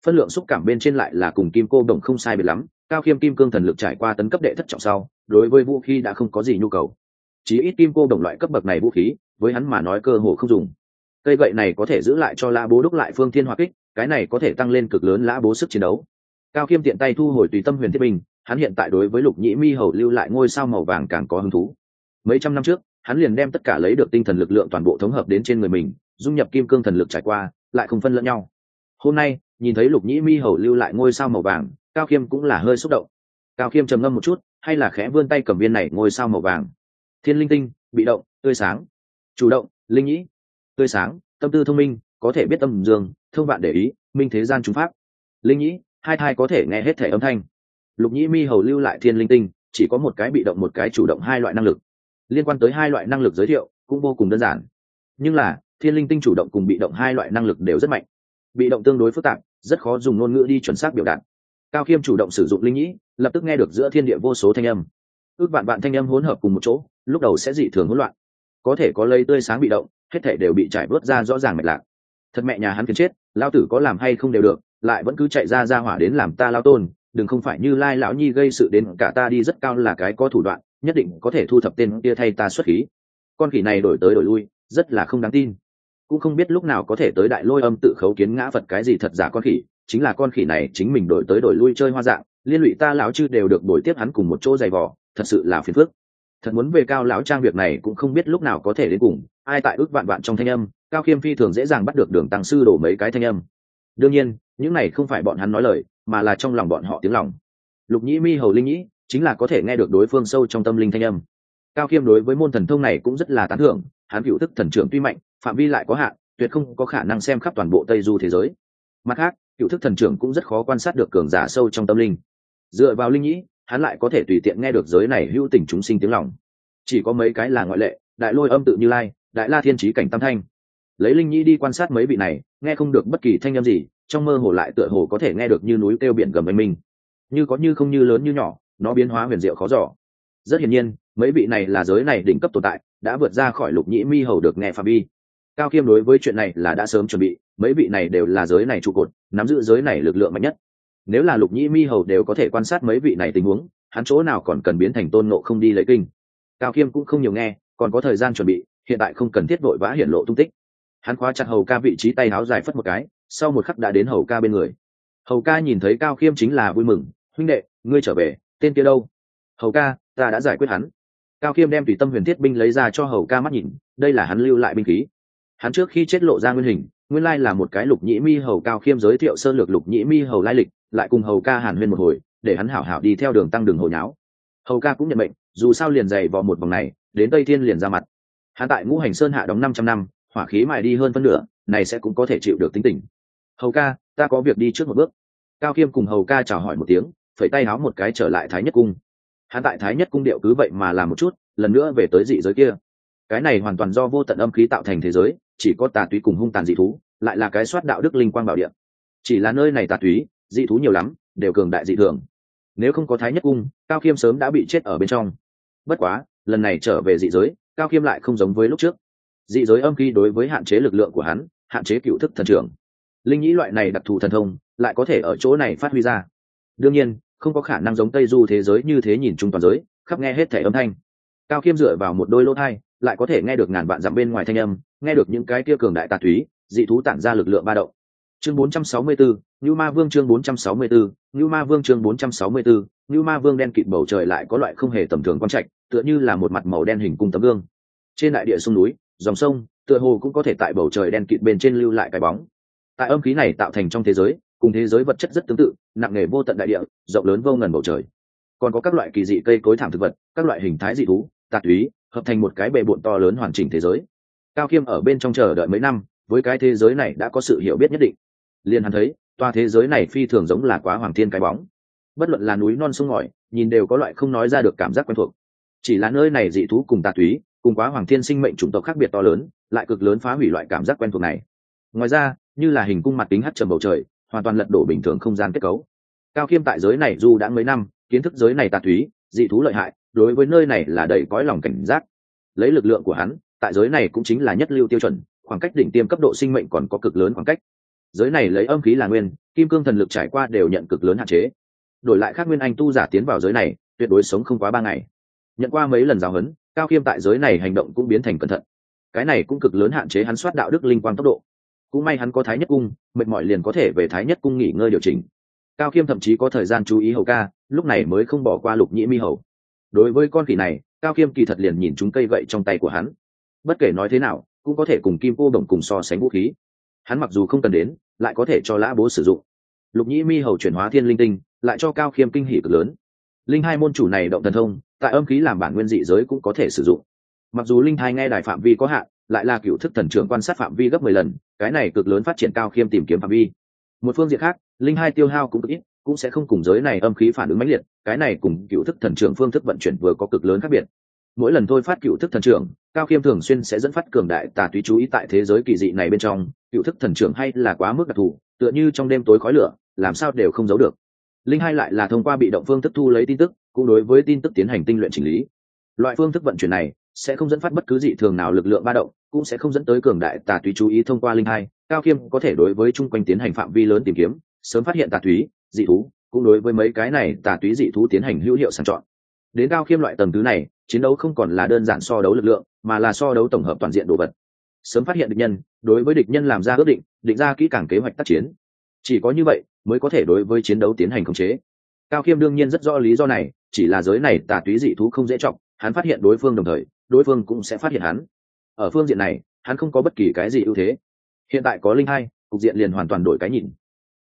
phân lượng xúc cảm bên trên lại là cùng kim cô đồng không sai biệt lắm, cao khiêm kim cương thần lực trải qua tấn cấp đệ thất trọng sau, đối với vũ khí đã không có gì nhu cầu. Chỉ ít kim cô đồng loại cấp bậc này vũ khí, với hắn mà nói cơ hồ không dùng. Cây gậy này có thể giữ lại cho lã bố đúc lại phương thiên hoa kích, cái này có thể tăng lên cực lớn lã bố sức chiến đấu. Cao khiêm tiện tay thu hồi tùy tâm huyền thiết bình, hắn hiện tại đối với lục nhĩ mi hầu lưu lại ngôi sao màu vàng càng có hứng thú. Mấy trăm năm trước, hắn liền đem tất cả lấy được tinh thần lực lượng toàn bộ thống hợp đến trên người mình, dung nhập kim cương thần lực trải qua, lại không phân lẫn nhau. Hôm nay nhìn thấy lục nhĩ mi hầu lưu lại ngôi sao màu vàng, cao khiêm cũng là hơi xúc động. Cao khiêm trầm ngâm một chút, hay là khẽ vươn tay cầm viên này ngôi sao màu vàng. Thiên linh tinh, bị động, tươi sáng. Chủ động, linh nhĩ. Tươi sáng, tâm tư thông minh, có thể biết tâm dương thương bạn để ý, minh thế gian trung pháp. Linh nhĩ, hai thai có thể nghe hết thể âm thanh. Lục nhĩ mi hầu lưu lại thiên linh tinh, chỉ có một cái bị động, một cái chủ động hai loại năng lực. Liên quan tới hai loại năng lực giới thiệu, cũng vô cùng đơn giản. Nhưng là, thiên linh tinh chủ động cùng bị động hai loại năng lực đều rất mạnh bị động tương đối phức tạp, rất khó dùng ngôn ngữ đi chuẩn xác biểu đạt. Cao khiêm chủ động sử dụng linh nhĩ, lập tức nghe được giữa thiên địa vô số thanh âm. Ước vạn vạn thanh âm hỗn hợp cùng một chỗ, lúc đầu sẽ dị thường hỗn loạn. Có thể có lây tươi sáng bị động, hết thể đều bị trải bớt ra rõ ràng mạch lạc. Thật mẹ nhà hắn kiến chết lao tử có làm hay không đều được, lại vẫn cứ chạy ra ra hỏa đến làm ta lao tôn, đừng không phải như lai lão nhi gây sự đến cả ta đi rất cao là cái có thủ đoạn, nhất định có thể thu thập tên kia thay ta xuất khí. Con khỉ này đổi tới đổi lui, rất là không đáng tin cũng không biết lúc nào có thể tới đại lôi âm tự khấu kiến ngã phật cái gì thật giả con khỉ, chính là con khỉ này chính mình đổi tới đổi lui chơi hoa dạng, liên lụy ta lão chư đều được đổi tiếp hắn cùng một chỗ giày vò, thật sự là phiền phức. Thật muốn về cao lão trang việc này cũng không biết lúc nào có thể đến cùng, ai tại ước vạn vạn trong thanh âm, cao khiêm phi thường dễ dàng bắt được đường tăng sư đổ mấy cái thanh âm. Đương nhiên, những này không phải bọn hắn nói lời, mà là trong lòng bọn họ tiếng lòng. Lục nhĩ mi hầu linh nhĩ, chính là có thể nghe được đối phương sâu trong tâm linh thanh âm. Cao khiêm đối với môn thần thông này cũng rất là tán thưởng, hắn cựu thức thần trưởng tuy mạnh phạm vi lại có hạn, tuyệt không có khả năng xem khắp toàn bộ tây du thế giới. Mặt khác, cựu thức thần trưởng cũng rất khó quan sát được cường giả sâu trong tâm linh. Dựa vào linh nhĩ, hắn lại có thể tùy tiện nghe được giới này hữu tình chúng sinh tiếng lòng. Chỉ có mấy cái là ngoại lệ, đại lôi âm tự như lai, đại la thiên trí cảnh tam thanh. Lấy linh nhĩ đi quan sát mấy vị này, nghe không được bất kỳ thanh âm gì, trong mơ hồ lại tựa hồ có thể nghe được như núi kêu biển gầm bên minh. Như có như không như lớn như nhỏ, nó biến hóa huyền diệu khó giỏ rất hiển nhiên, mấy vị này là giới này đỉnh cấp tồn tại, đã vượt ra khỏi lục nhĩ mi hầu được nghe phạm vi cao khiêm đối với chuyện này là đã sớm chuẩn bị, mấy vị này đều là giới này trụ cột, nắm giữ giới này lực lượng mạnh nhất. Nếu là lục nhĩ mi hầu đều có thể quan sát mấy vị này tình huống, hắn chỗ nào còn cần biến thành tôn nộ không đi lấy kinh. Cao khiêm cũng không nhiều nghe, còn có thời gian chuẩn bị, hiện tại không cần thiết vội vã hiển lộ tung tích. Hắn khóa chặt hầu ca vị trí tay áo dài phất một cái, sau một khắc đã đến hầu ca bên người. Hầu ca nhìn thấy cao khiêm chính là vui mừng, huynh đệ, ngươi trở về, tên kia đâu? Hầu ca, ta đã giải quyết hắn. Cao khiêm đem tùy tâm huyền thiết binh lấy ra cho hầu ca mắt nhìn, đây là hắn lưu lại binh khí hắn trước khi chết lộ ra nguyên hình, nguyên lai là một cái lục nhĩ mi hầu cao khiêm giới thiệu sơ lược lục nhĩ mi hầu lai lịch, lại cùng hầu ca hàn huyên một hồi, để hắn hảo hảo đi theo đường tăng đường hồi nháo. Hầu ca cũng nhận mệnh, dù sao liền dày vào một vòng này, đến tây thiên liền ra mặt. Hắn tại ngũ hành sơn hạ đóng năm trăm năm, hỏa khí mài đi hơn phân nửa, này sẽ cũng có thể chịu được tính tình. Hầu ca, ta có việc đi trước một bước. Cao khiêm cùng hầu ca chào hỏi một tiếng, phẩy tay háo một cái trở lại thái nhất cung. Hắn tại thái nhất cung điệu cứ vậy mà làm một chút, lần nữa về tới dị giới kia. Cái này hoàn toàn do vô tận âm khí tạo thành thế giới chỉ có tà túy cùng hung tàn dị thú, lại là cái soát đạo đức linh quang bảo điện chỉ là nơi này tà túy, dị thú nhiều lắm, đều cường đại dị thường. Nếu không có thái nhất cung, cao khiêm sớm đã bị chết ở bên trong. Bất quá, lần này trở về dị giới, cao khiêm lại không giống với lúc trước. Dị giới âm khi đối với hạn chế lực lượng của hắn, hạn chế cựu thức thần trưởng. Linh nhĩ loại này đặc thù thần thông, lại có thể ở chỗ này phát huy ra. Đương nhiên, không có khả năng giống tây du thế giới như thế nhìn chung toàn giới, khắp nghe hết thẻ âm thanh. Cao khiêm dựa vào một đôi lỗ thai lại có thể nghe được ngàn vạn dặm bên ngoài thanh âm nghe được những cái kia cường đại tà thú, dị thú tản ra lực lượng ba động chương 464, Như Ma Vương chương 464, Như Ma Vương chương 464, Như Ma Vương đen kịt bầu trời lại có loại không hề tầm thường quan trạch, tựa như là một mặt màu đen hình cung tấm gương. Trên đại địa sông núi, dòng sông, tựa hồ cũng có thể tại bầu trời đen kịt bên trên lưu lại cái bóng. Tại âm khí này tạo thành trong thế giới, cùng thế giới vật chất rất tương tự, nặng nề vô tận đại địa, rộng lớn vô ngần bầu trời. Còn có các loại kỳ dị cây cối thảm thực vật, các loại hình thái dị thú, tạc túy, hợp thành một cái bề bộn to lớn hoàn chỉnh thế giới. Cao Kiêm ở bên trong chờ đợi mấy năm, với cái thế giới này đã có sự hiểu biết nhất định. Liền hắn thấy toa thế giới này phi thường giống là quá hoàng thiên cái bóng. Bất luận là núi non sông ngòi nhìn đều có loại không nói ra được cảm giác quen thuộc. Chỉ là nơi này dị thú cùng tà túy cùng quá hoàng thiên sinh mệnh chủng tộc khác biệt to lớn lại cực lớn phá hủy loại cảm giác quen thuộc này. Ngoài ra như là hình cung mặt kính hắt trầm bầu trời hoàn toàn lật đổ bình thường không gian kết cấu. Cao khiêm tại giới này dù đã mấy năm kiến thức giới này tà túy dị thú lợi hại đối với nơi này là đầy cõi lòng cảnh giác. Lấy lực lượng của hắn, tại giới này cũng chính là nhất lưu tiêu chuẩn, khoảng cách đỉnh tiêm cấp độ sinh mệnh còn có cực lớn khoảng cách. Giới này lấy âm khí là nguyên, kim cương thần lực trải qua đều nhận cực lớn hạn chế. Đổi lại khác nguyên anh tu giả tiến vào giới này, tuyệt đối sống không quá ba ngày. Nhận qua mấy lần giáo huấn, cao khiêm tại giới này hành động cũng biến thành cẩn thận. Cái này cũng cực lớn hạn chế hắn soát đạo đức linh quang tốc độ. Cũng may hắn có thái nhất cung, mệt mỏi liền có thể về thái nhất cung nghỉ ngơi điều chỉnh. Cao khiêm thậm chí có thời gian chú ý hầu ca, lúc này mới không bỏ qua lục nhĩ mi hầu đối với con khỉ này, cao khiêm kỳ thật liền nhìn chúng cây gậy trong tay của hắn. Bất kể nói thế nào, cũng có thể cùng kim cô đồng cùng so sánh vũ khí. Hắn mặc dù không cần đến, lại có thể cho lã bố sử dụng. Lục nhĩ mi hầu chuyển hóa thiên linh tinh, lại cho cao khiêm kinh hỷ cực lớn. Linh hai môn chủ này động thần thông, tại âm khí làm bản nguyên dị giới cũng có thể sử dụng. Mặc dù linh hai nghe đài phạm vi có hạn, lại là cựu thức thần trưởng quan sát phạm vi gấp mười lần, cái này cực lớn phát triển cao khiêm tìm kiếm phạm vi. Một phương diện khác, linh hai tiêu hao cũng cực ít cũng sẽ không cùng giới này âm khí phản ứng mãnh liệt, cái này cùng cựu thức thần trưởng phương thức vận chuyển vừa có cực lớn khác biệt. Mỗi lần thôi phát cựu thức thần trưởng, cao khiêm thường xuyên sẽ dẫn phát cường đại tà túy chú ý tại thế giới kỳ dị này bên trong, cựu thức thần trưởng hay là quá mức đặc thù, tựa như trong đêm tối khói lửa, làm sao đều không giấu được. Linh hai lại là thông qua bị động phương thức thu lấy tin tức, cũng đối với tin tức tiến hành tinh luyện chỉnh lý. Loại phương thức vận chuyển này sẽ không dẫn phát bất cứ dị thường nào lực lượng ba động, cũng sẽ không dẫn tới cường đại tà túy chú ý thông qua linh hai. Cao khiêm có thể đối với chung quanh tiến hành phạm vi lớn tìm kiếm, sớm phát hiện tà túy dị thú, cũng đối với mấy cái này tà túy dị thú tiến hành hữu hiệu sàng chọn. Đến cao khiêm loại tầng thứ này, chiến đấu không còn là đơn giản so đấu lực lượng, mà là so đấu tổng hợp toàn diện đồ vật. Sớm phát hiện địch nhân, đối với địch nhân làm ra ước định định ra kỹ càng kế hoạch tác chiến. Chỉ có như vậy, mới có thể đối với chiến đấu tiến hành khống chế. Cao khiêm đương nhiên rất rõ lý do này, chỉ là giới này tà túy dị thú không dễ trọng hắn phát hiện đối phương đồng thời, đối phương cũng sẽ phát hiện hắn. Ở phương diện này, hắn không có bất kỳ cái gì ưu thế. Hiện tại có linh hai, cục diện liền hoàn toàn đổi cái nhìn.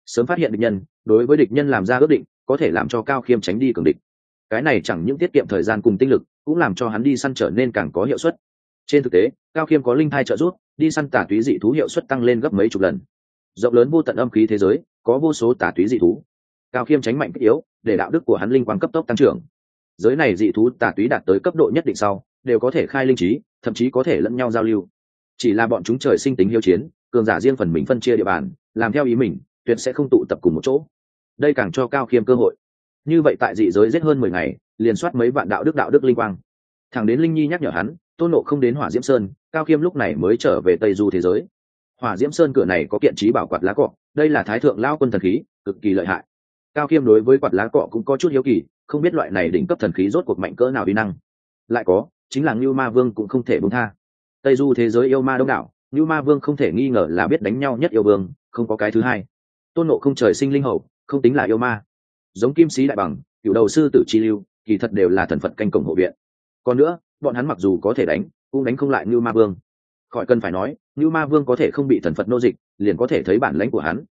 Sớm phát hiện địch nhân đối với địch nhân làm ra ước định, có thể làm cho cao khiêm tránh đi cường địch. Cái này chẳng những tiết kiệm thời gian cùng tinh lực, cũng làm cho hắn đi săn trở nên càng có hiệu suất. Trên thực tế, cao khiêm có linh thai trợ giúp, đi săn tả túy dị thú hiệu suất tăng lên gấp mấy chục lần. Rộng lớn vô tận âm khí thế giới, có vô số tả túy dị thú. Cao khiêm tránh mạnh kích yếu, để đạo đức của hắn linh quang cấp tốc tăng trưởng. Giới này dị thú tả túy đạt tới cấp độ nhất định sau, đều có thể khai linh trí, thậm chí có thể lẫn nhau giao lưu. Chỉ là bọn chúng trời sinh tính hiếu chiến, cường giả riêng phần mình phân chia địa bàn, làm theo ý mình, tuyệt sẽ không tụ tập cùng một chỗ đây càng cho cao khiêm cơ hội. Như vậy tại dị giới giết hơn mười ngày, liền soát mấy vạn đạo đức đạo đức linh quang. Thẳng đến linh nhi nhắc nhở hắn, tôn nộ không đến hỏa diễm sơn, cao khiêm lúc này mới trở về tây du thế giới. Hỏa diễm sơn cửa này có kiện trí bảo quạt lá cọ, đây là thái thượng lao quân thần khí, cực kỳ lợi hại. Cao khiêm đối với quạt lá cọ cũng có chút hiếu kỳ, không biết loại này đỉnh cấp thần khí rốt cuộc mạnh cỡ nào vi năng. Lại có, chính là ngưu ma vương cũng không thể bông tha. Tây du thế giới yêu ma đông đảo, ngưu ma vương không thể nghi ngờ là biết đánh nhau nhất yêu vương, không có cái thứ hai. Tôn nộ không trời sinh linh hầu không tính là yêu ma. Giống kim sĩ đại bằng, cựu đầu sư tử chi lưu, kỳ thật đều là thần phật canh cổng hộ viện. Còn nữa, bọn hắn mặc dù có thể đánh, cũng đánh không lại như ma vương. Khỏi cần phải nói như ma vương có thể không bị thần phật nô dịch, liền có thể thấy bản lãnh của hắn.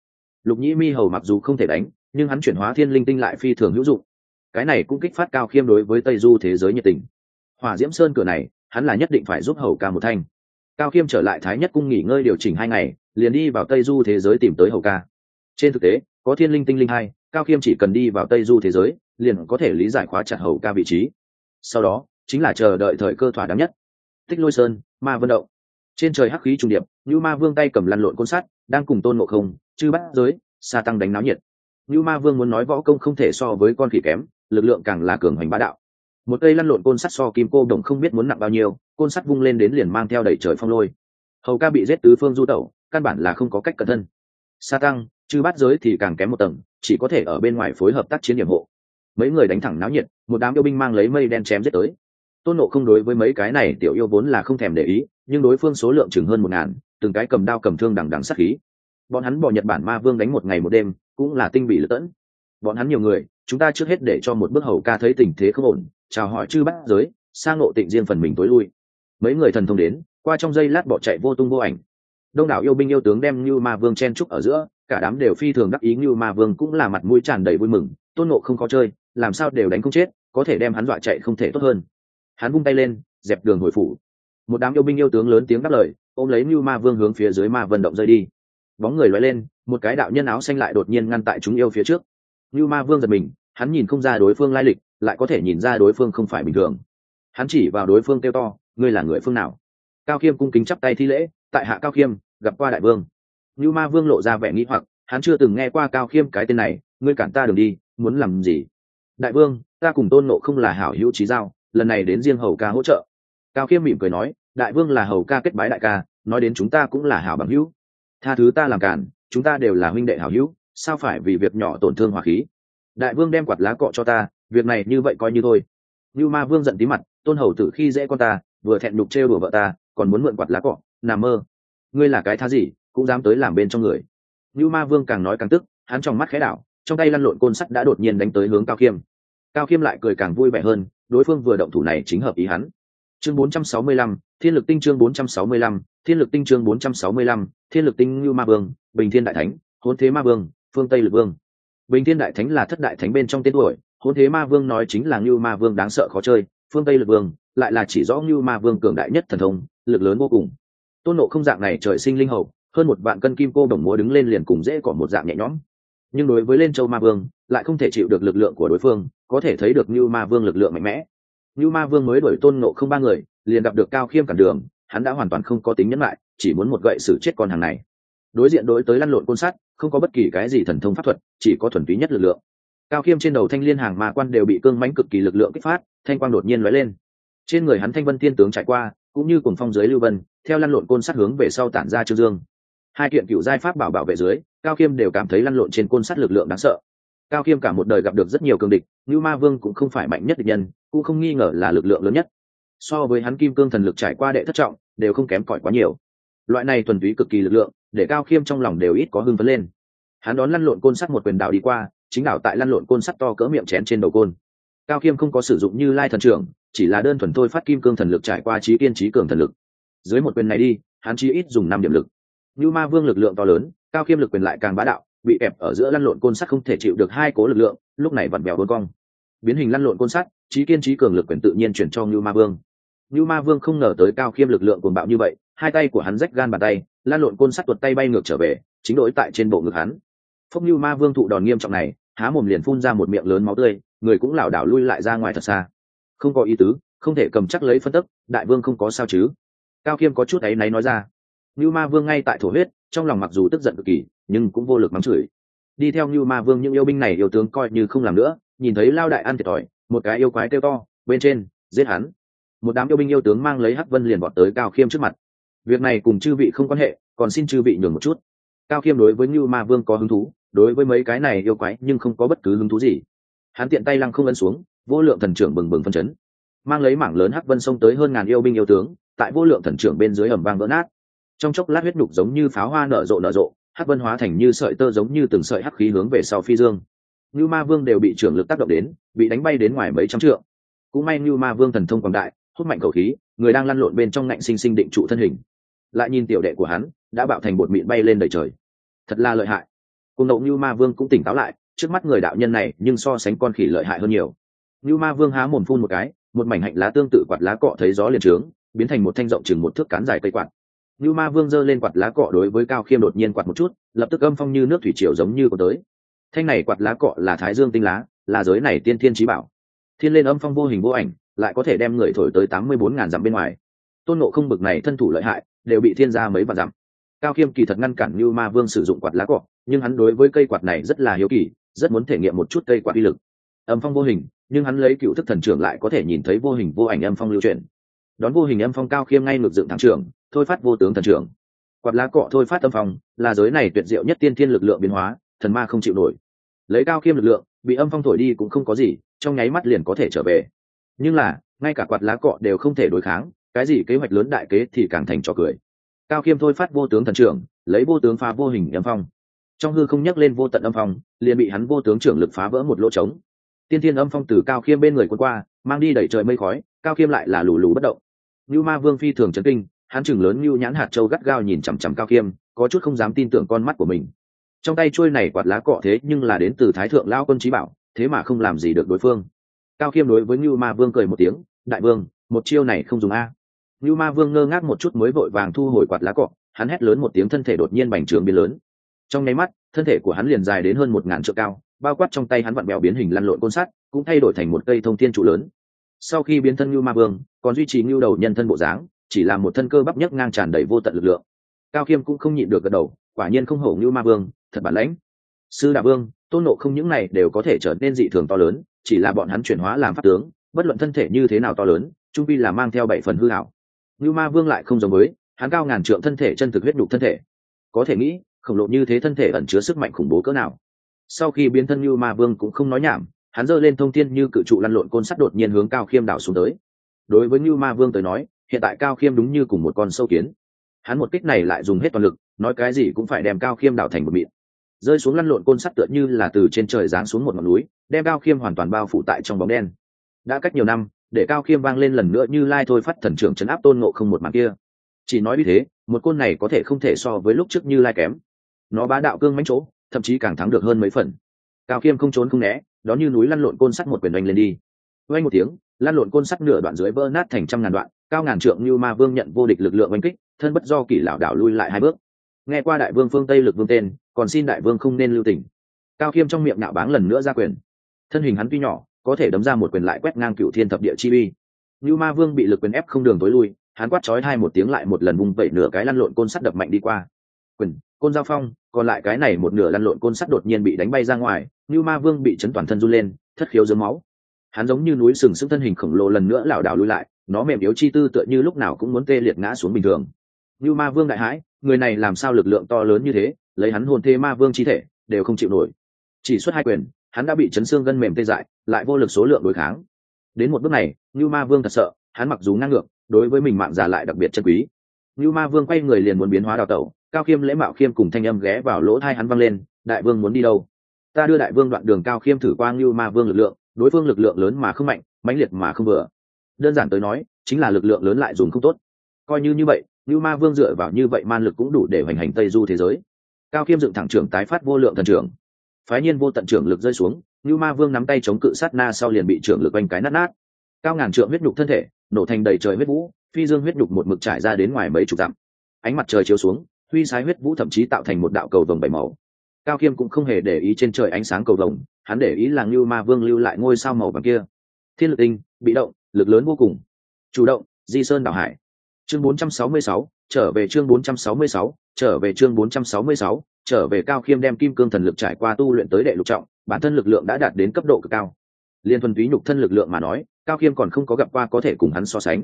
Lục nhĩ mi hầu mặc dù không thể đánh, nhưng hắn chuyển hóa thiên linh tinh lại phi thường hữu dụng. Cái này cũng kích phát cao khiêm đối với tây du thế giới nhiệt tình. Hỏa diễm sơn cửa này, hắn là nhất định phải giúp hầu ca một thanh. Cao khiêm trở lại thái nhất cung nghỉ ngơi điều chỉnh hai ngày, liền đi vào tây du thế giới tìm tới hầu ca. Trên thực tế có thiên linh tinh linh hai, cao khiêm chỉ cần đi vào tây du thế giới, liền có thể lý giải khóa chặt hầu ca vị trí. Sau đó, chính là chờ đợi thời cơ thỏa đáng nhất. Tích lôi sơn, ma vân động. Trên trời hắc khí trung điệp như ma vương tay cầm lăn lộn côn sắt, đang cùng tôn ngộ không, chư bắt giới, sa tăng đánh náo nhiệt. Như ma vương muốn nói võ công không thể so với con khỉ kém, lực lượng càng là cường hoành bá đạo. Một cây lăn lộn côn sắt so kim cô đồng không biết muốn nặng bao nhiêu, côn sắt vung lên đến liền mang theo đẩy trời phong lôi. Hầu ca bị giết tứ phương du tẩu, căn bản là không có cách cẩn thân. Sa tăng chư bắt giới thì càng kém một tầng, chỉ có thể ở bên ngoài phối hợp tác chiến điểm hộ. Mấy người đánh thẳng náo nhiệt, một đám yêu binh mang lấy mây đen chém giết tới. Tôn nộ không đối với mấy cái này tiểu yêu vốn là không thèm để ý, nhưng đối phương số lượng chừng hơn một ngàn, từng cái cầm đao cầm thương đằng đằng sát khí. Bọn hắn bỏ nhật bản ma vương đánh một ngày một đêm, cũng là tinh bị lật tẫn. Bọn hắn nhiều người, chúng ta trước hết để cho một bước hầu ca thấy tình thế không ổn, chào hỏi chư bát giới, sang nộ tịnh riêng phần mình tối lui. Mấy người thần thông đến, qua trong giây lát bỏ chạy vô tung vô ảnh. Đông đảo yêu binh yêu tướng đem như ma vương chen trúc ở giữa cả đám đều phi thường đắc ý như ma vương cũng là mặt mũi tràn đầy vui mừng, tôn nộ không có chơi, làm sao đều đánh không chết, có thể đem hắn dọa chạy không thể tốt hơn. Hắn vung tay lên, dẹp đường hồi phủ. Một đám yêu binh yêu tướng lớn tiếng đáp lời, ôm lấy như ma vương hướng phía dưới ma vận động rơi đi. Bóng người loay lên, một cái đạo nhân áo xanh lại đột nhiên ngăn tại chúng yêu phía trước. Như ma vương giật mình, hắn nhìn không ra đối phương lai lịch, lại có thể nhìn ra đối phương không phải bình thường. Hắn chỉ vào đối phương kêu to, ngươi là người phương nào? Cao khiêm cung kính chắp tay thi lễ, tại hạ cao khiêm gặp qua đại vương. Nưu ma vương lộ ra vẻ nghi hoặc, hắn chưa từng nghe qua cao khiêm cái tên này, ngươi cản ta đường đi, muốn làm gì? Đại vương, ta cùng tôn ngộ không là hảo hữu chí giao, lần này đến riêng hầu ca hỗ trợ. Cao khiêm mỉm cười nói, đại vương là hầu ca kết bái đại ca, nói đến chúng ta cũng là hảo bằng hữu. Tha thứ ta làm cản, chúng ta đều là huynh đệ hảo hữu, sao phải vì việc nhỏ tổn thương hòa khí? Đại vương đem quạt lá cọ cho ta, việc này như vậy coi như thôi. Nưu ma vương giận tí mặt, tôn hầu tử khi dễ con ta, vừa thẹn đục trêu đùa vợ ta, còn muốn mượn quạt lá cọ, nằm mơ. Ngươi là cái tha gì? Cũng dám tới làm bên trong người. Như ma vương càng nói càng tức hắn trong mắt khẽ đảo trong tay lăn lộn côn sắt đã đột nhiên đánh tới hướng cao khiêm. Cao khiêm lại cười càng vui vẻ hơn đối phương vừa động thủ này chính hợp ý hắn. Chương 465, thiên lực tinh chương 465, thiên lực tinh chương 465, thiên lực tinh như ma vương bình thiên đại thánh hôn thế ma vương phương tây lực vương. Bình thiên đại thánh là thất đại thánh bên trong tên tuổi hôn thế ma vương nói chính là như ma vương đáng sợ khó chơi phương tây lực vương lại là chỉ rõ như ma vương cường đại nhất thần thông lực lớn vô cùng. Tôn nộ không dạng này trời sinh linh hậu hơn một vạn cân kim cô đồng múa đứng lên liền cùng dễ cỏ một dạng nhẹ nhõm. Nhưng đối với lên châu ma vương, lại không thể chịu được lực lượng của đối phương, có thể thấy được như ma vương lực lượng mạnh mẽ. Như ma vương mới đuổi tôn nộ không ba người, liền gặp được cao khiêm cản đường, hắn đã hoàn toàn không có tính nhẫn lại, chỉ muốn một gậy xử chết con hàng này. Đối diện đối tới lăn lộn côn sắt, không có bất kỳ cái gì thần thông pháp thuật, chỉ có thuần túy nhất lực lượng. Cao khiêm trên đầu thanh liên hàng ma quan đều bị cương mánh cực kỳ lực lượng kích phát, thanh quang đột nhiên lóe lên. Trên người hắn thanh vân tiên tướng trải qua, cũng như cùng phong giới lưu vân, theo lăn lộn côn sắt hướng về sau tản ra trương dương hai kiện cựu giai pháp bảo bảo vệ dưới, cao khiêm đều cảm thấy lăn lộn trên côn sắt lực lượng đáng sợ. Cao khiêm cả một đời gặp được rất nhiều cường địch, như ma vương cũng không phải mạnh nhất địch nhân, cũng không nghi ngờ là lực lượng lớn nhất. So với hắn kim cương thần lực trải qua đệ thất trọng, đều không kém cỏi quá nhiều. Loại này thuần túy cực kỳ lực lượng, để cao khiêm trong lòng đều ít có hưng phấn lên. Hắn đón lăn lộn côn sắt một quyền đạo đi qua, chính đạo tại lăn lộn côn sắt to cỡ miệng chén trên đầu côn. Cao khiêm không có sử dụng như lai thần trưởng, chỉ là đơn thuần thôi phát kim cương thần lực trải qua trí kiên trí cường thần lực. Dưới một quyền này đi, hắn chỉ ít dùng năm điểm lực như ma vương lực lượng to lớn, cao khiêm lực quyền lại càng bá đạo, bị ép ở giữa lăn lộn côn sắt không thể chịu được hai cố lực lượng, lúc này vặn bèo đốn cong. Biến hình lăn lộn côn sắt, trí kiên trí cường lực quyền tự nhiên chuyển cho như ma vương. Như ma vương không ngờ tới cao khiêm lực lượng cuồng bạo như vậy, hai tay của hắn rách gan bàn tay lan lộn côn sắt tuột tay bay ngược trở về, chính đối tại trên bộ ngực hắn. Phong như ma vương thụ đòn nghiêm trọng này, há mồm liền phun ra một miệng lớn máu tươi, người cũng lảo đảo lui lại ra ngoài thật xa. Không có ý tứ, không thể cầm chắc lấy phân tức, đại vương không có sao chứ. Cao khiêm có chút ấy náy nói ra như ma vương ngay tại thổ huyết, trong lòng mặc dù tức giận cực kỳ, nhưng cũng vô lực mắng chửi. Đi theo như ma vương những yêu binh này yêu tướng coi như không làm nữa, nhìn thấy lao đại ăn thiệt thòi, một cái yêu quái kêu to, bên trên, giết hắn. Một đám yêu binh yêu tướng mang lấy hắc vân liền bọn tới cao khiêm trước mặt. Việc này cùng chư vị không quan hệ, còn xin chư vị nhường một chút. Cao khiêm đối với như ma vương có hứng thú, đối với mấy cái này yêu quái nhưng không có bất cứ hứng thú gì. Hắn tiện tay lăng không ấn xuống, vô lượng thần trưởng bừng bừng phân chấn. Mang lấy mảng lớn hắc vân xông tới hơn ngàn yêu binh yêu tướng, tại vô lượng thần trưởng bên dưới ẩm vang vỡ nát trong chốc lát huyết nhục giống như pháo hoa nở rộ nở rộ, hắc vân hóa thành như sợi tơ giống như từng sợi hắc khí hướng về sau phi dương. Như ma vương đều bị trưởng lực tác động đến, bị đánh bay đến ngoài mấy trăm trượng. Cũng may như ma vương thần thông quảng đại, hút mạnh cầu khí, người đang lăn lộn bên trong ngạnh sinh sinh định trụ thân hình. Lại nhìn tiểu đệ của hắn, đã bạo thành bột mịn bay lên đầy trời. Thật là lợi hại. Cùng đậu như ma vương cũng tỉnh táo lại, trước mắt người đạo nhân này nhưng so sánh con khỉ lợi hại hơn nhiều. Như ma vương há mồm phun một cái, một mảnh hạnh lá tương tự quạt lá cọ thấy gió liền trướng, biến thành một thanh rộng chừng một thước cán dài cây quạt như ma vương giơ lên quạt lá cọ đối với cao khiêm đột nhiên quạt một chút, lập tức âm phong như nước thủy triều giống như có tới. Thanh này quạt lá cọ là thái dương tinh lá, là giới này tiên thiên chí bảo. Thiên lên âm phong vô hình vô ảnh, lại có thể đem người thổi tới tám mươi bốn ngàn dặm bên ngoài. Tôn nộ không bực này thân thủ lợi hại, đều bị thiên gia mấy vạn dặm. Cao khiêm kỳ thật ngăn cản như ma vương sử dụng quạt lá cọ, nhưng hắn đối với cây quạt này rất là hiếu kỳ, rất muốn thể nghiệm một chút cây quạt uy lực. Âm phong vô hình, nhưng hắn lấy cựu thức thần trưởng lại có thể nhìn thấy vô hình vô ảnh âm phong lưu truyền. Đón vô hình âm phong cao khiêm ngay ngược dựng thắng trưởng thôi phát vô tướng thần trưởng. Quạt lá cọ thôi phát tâm phòng, là giới này tuyệt diệu nhất tiên thiên lực lượng biến hóa thần ma không chịu nổi. Lấy cao khiêm lực lượng bị âm phong thổi đi cũng không có gì trong nháy mắt liền có thể trở về. Nhưng là ngay cả quạt lá cọ đều không thể đối kháng cái gì kế hoạch lớn đại kế thì càng thành trò cười. Cao khiêm thôi phát vô tướng thần trưởng lấy vô tướng phá vô hình âm phong. Trong hư không nhắc lên vô tận âm phong liền bị hắn vô tướng trưởng lực phá vỡ một lỗ trống. Tiên thiên âm phong từ cao khiêm bên người quân qua mang đi đẩy trời mây khói cao khiêm lại là lù lù bất động. Như ma vương phi thường chấn kinh hắn chừng lớn như nhãn hạt châu gắt gao nhìn chằm chằm cao khiêm, có chút không dám tin tưởng con mắt của mình. Trong tay trôi này quạt lá cọ thế nhưng là đến từ thái thượng lao quân trí bảo, thế mà không làm gì được đối phương. Cao khiêm đối với như ma vương cười một tiếng, đại vương, một chiêu này không dùng a. Như ma vương ngơ ngác một chút mới vội vàng thu hồi quạt lá cọ, hắn hét lớn một tiếng thân thể đột nhiên bành trướng biến lớn. Trong nháy mắt, thân thể của hắn liền dài đến hơn một ngàn trượng cao, bao quát trong tay hắn vặn bèo biến hình lăn lộn côn sắt, cũng thay đổi thành một cây thông thiên trụ lớn. Sau khi biến thân như ma vương, còn duy trì như đầu nhân thân bộ dáng chỉ là một thân cơ bắp nhấc ngang tràn đầy vô tận lực lượng. Cao khiêm cũng không nhịn được gật đầu, quả nhiên không hổ như ma vương, thật bản lãnh. Sư đạo vương, tôn nộ không những này đều có thể trở nên dị thường to lớn, chỉ là bọn hắn chuyển hóa làm pháp tướng, bất luận thân thể như thế nào to lớn, trung vi là mang theo bảy phần hư hảo như ma vương lại không giống với, hắn cao ngàn trượng thân thể chân thực huyết đục thân thể. Có thể nghĩ, khổng lồ như thế thân thể ẩn chứa sức mạnh khủng bố cỡ nào. Sau khi biến thân như ma vương cũng không nói nhảm, hắn giơ lên thông thiên như cự trụ lăn lộn côn sắt đột nhiên hướng cao khiêm đảo xuống tới. Đối với như ma vương tới nói hiện tại cao khiêm đúng như cùng một con sâu kiến. Hắn một kích này lại dùng hết toàn lực, nói cái gì cũng phải đem cao khiêm đảo thành một miệng rơi xuống lăn lộn côn sắt tựa như là từ trên trời giáng xuống một ngọn núi, đem cao khiêm hoàn toàn bao phủ tại trong bóng đen. Đã cách nhiều năm, để cao khiêm vang lên lần nữa như lai thôi phát thần trưởng chấn áp tôn ngộ không một màn kia. Chỉ nói như thế, một côn này có thể không thể so với lúc trước như lai kém. Nó bá đạo cương mánh chỗ, thậm chí càng thắng được hơn mấy phần. Cao khiêm không trốn không né, đó như núi lăn lộn côn sắt một quyền oanh lên đi. Oanh một tiếng lăn lộn côn sắt nửa đoạn dưới vỡ nát thành trăm ngàn đoạn, cao ngàn trượng như ma vương nhận vô địch lực lượng oanh kích, thân bất do kỷ lảo đảo lui lại hai bước. Nghe qua đại vương phương tây lực vương tên, còn xin đại vương không nên lưu tình. Cao khiêm trong miệng nạo báng lần nữa ra quyền. Thân hình hắn tuy nhỏ, có thể đấm ra một quyền lại quét ngang cựu thiên thập địa chi uy. Như ma vương bị lực quyền ép không đường tối lui, hắn quát chói hai một tiếng lại một lần vùng vẩy nửa cái lăn lộn côn sắt đập mạnh đi qua. Quyền, côn giao phong, còn lại cái này một nửa lăn lộn côn sắt đột nhiên bị đánh bay ra ngoài, như ma vương bị chấn toàn thân run lên, thất khiếu dưới máu hắn giống như núi sừng sững thân hình khổng lồ lần nữa lảo đảo lui lại, nó mềm yếu chi tư tựa như lúc nào cũng muốn tê liệt ngã xuống bình thường. Như ma vương đại hãi, người này làm sao lực lượng to lớn như thế, lấy hắn hồn thê ma vương chi thể, đều không chịu nổi. Chỉ xuất hai quyền, hắn đã bị chấn xương gân mềm tê dại, lại vô lực số lượng đối kháng. Đến một bước này, như ma vương thật sợ, hắn mặc dù ngang ngược, đối với mình mạng già lại đặc biệt chân quý. Như ma vương quay người liền muốn biến hóa đào tẩu, cao khiêm lễ mạo khiêm cùng thanh âm ghé vào lỗ thai hắn văng lên, đại vương muốn đi đâu? Ta đưa đại vương đoạn đường cao khiêm thử quang như ma vương lực lượng đối phương lực lượng lớn mà không mạnh, mãnh liệt mà không vừa. Đơn giản tới nói, chính là lực lượng lớn lại dùng không tốt. Coi như như vậy như ma vương dựa vào như vậy man lực cũng đủ để hoành hành tây du thế giới. Cao khiêm dựng thẳng trưởng tái phát vô lượng thần trưởng. Phái nhiên vô tận trưởng lực rơi xuống như ma vương nắm tay chống cự sát na sau liền bị trưởng lực oanh cái nát nát. Cao ngàn trượng huyết nhục thân thể, nổ thành đầy trời huyết vũ, phi dương huyết nhục một mực trải ra đến ngoài mấy chục dặm. Ánh mặt trời chiếu xuống, huy sái huyết vũ thậm chí tạo thành một đạo cầu vồng bảy màu cao khiêm cũng không hề để ý trên trời ánh sáng cầu vồng hắn để ý là ngưu ma vương lưu lại ngôi sao màu vàng kia. Thiên lực tinh bị động lực lớn vô cùng. Chủ động di sơn đảo hải. Chương 466, trở về chương 466, trở về chương 466, trở về cao khiêm đem kim cương thần lực trải qua tu luyện tới đệ lục trọng bản thân lực lượng đã đạt đến cấp độ cực cao. Liên thuần túy nhục thân lực lượng mà nói cao khiêm còn không có gặp qua có thể cùng hắn so sánh.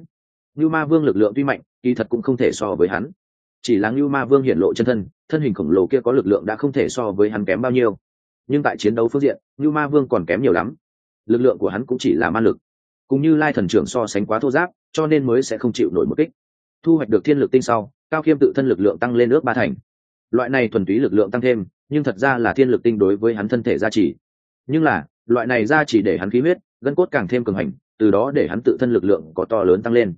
Như ma vương lực lượng tuy mạnh kỳ thật cũng không thể so với hắn chỉ là như ma vương hiện lộ chân thân thân hình khổng lồ kia có lực lượng đã không thể so với hắn kém bao nhiêu. Nhưng tại chiến đấu phương diện như ma vương còn kém nhiều lắm. Lực lượng của hắn cũng chỉ là ma lực. Cũng như lai thần trưởng so sánh quá thô giáp, cho nên mới sẽ không chịu nổi một kích. Thu hoạch được thiên lực tinh sau, cao khiêm tự thân lực lượng tăng lên ước ba thành. Loại này thuần túy lực lượng tăng thêm, nhưng thật ra là thiên lực tinh đối với hắn thân thể gia trì. Nhưng là, loại này gia trì để hắn khí huyết, gân cốt càng thêm cường hành, từ đó để hắn tự thân lực lượng có to lớn tăng lên.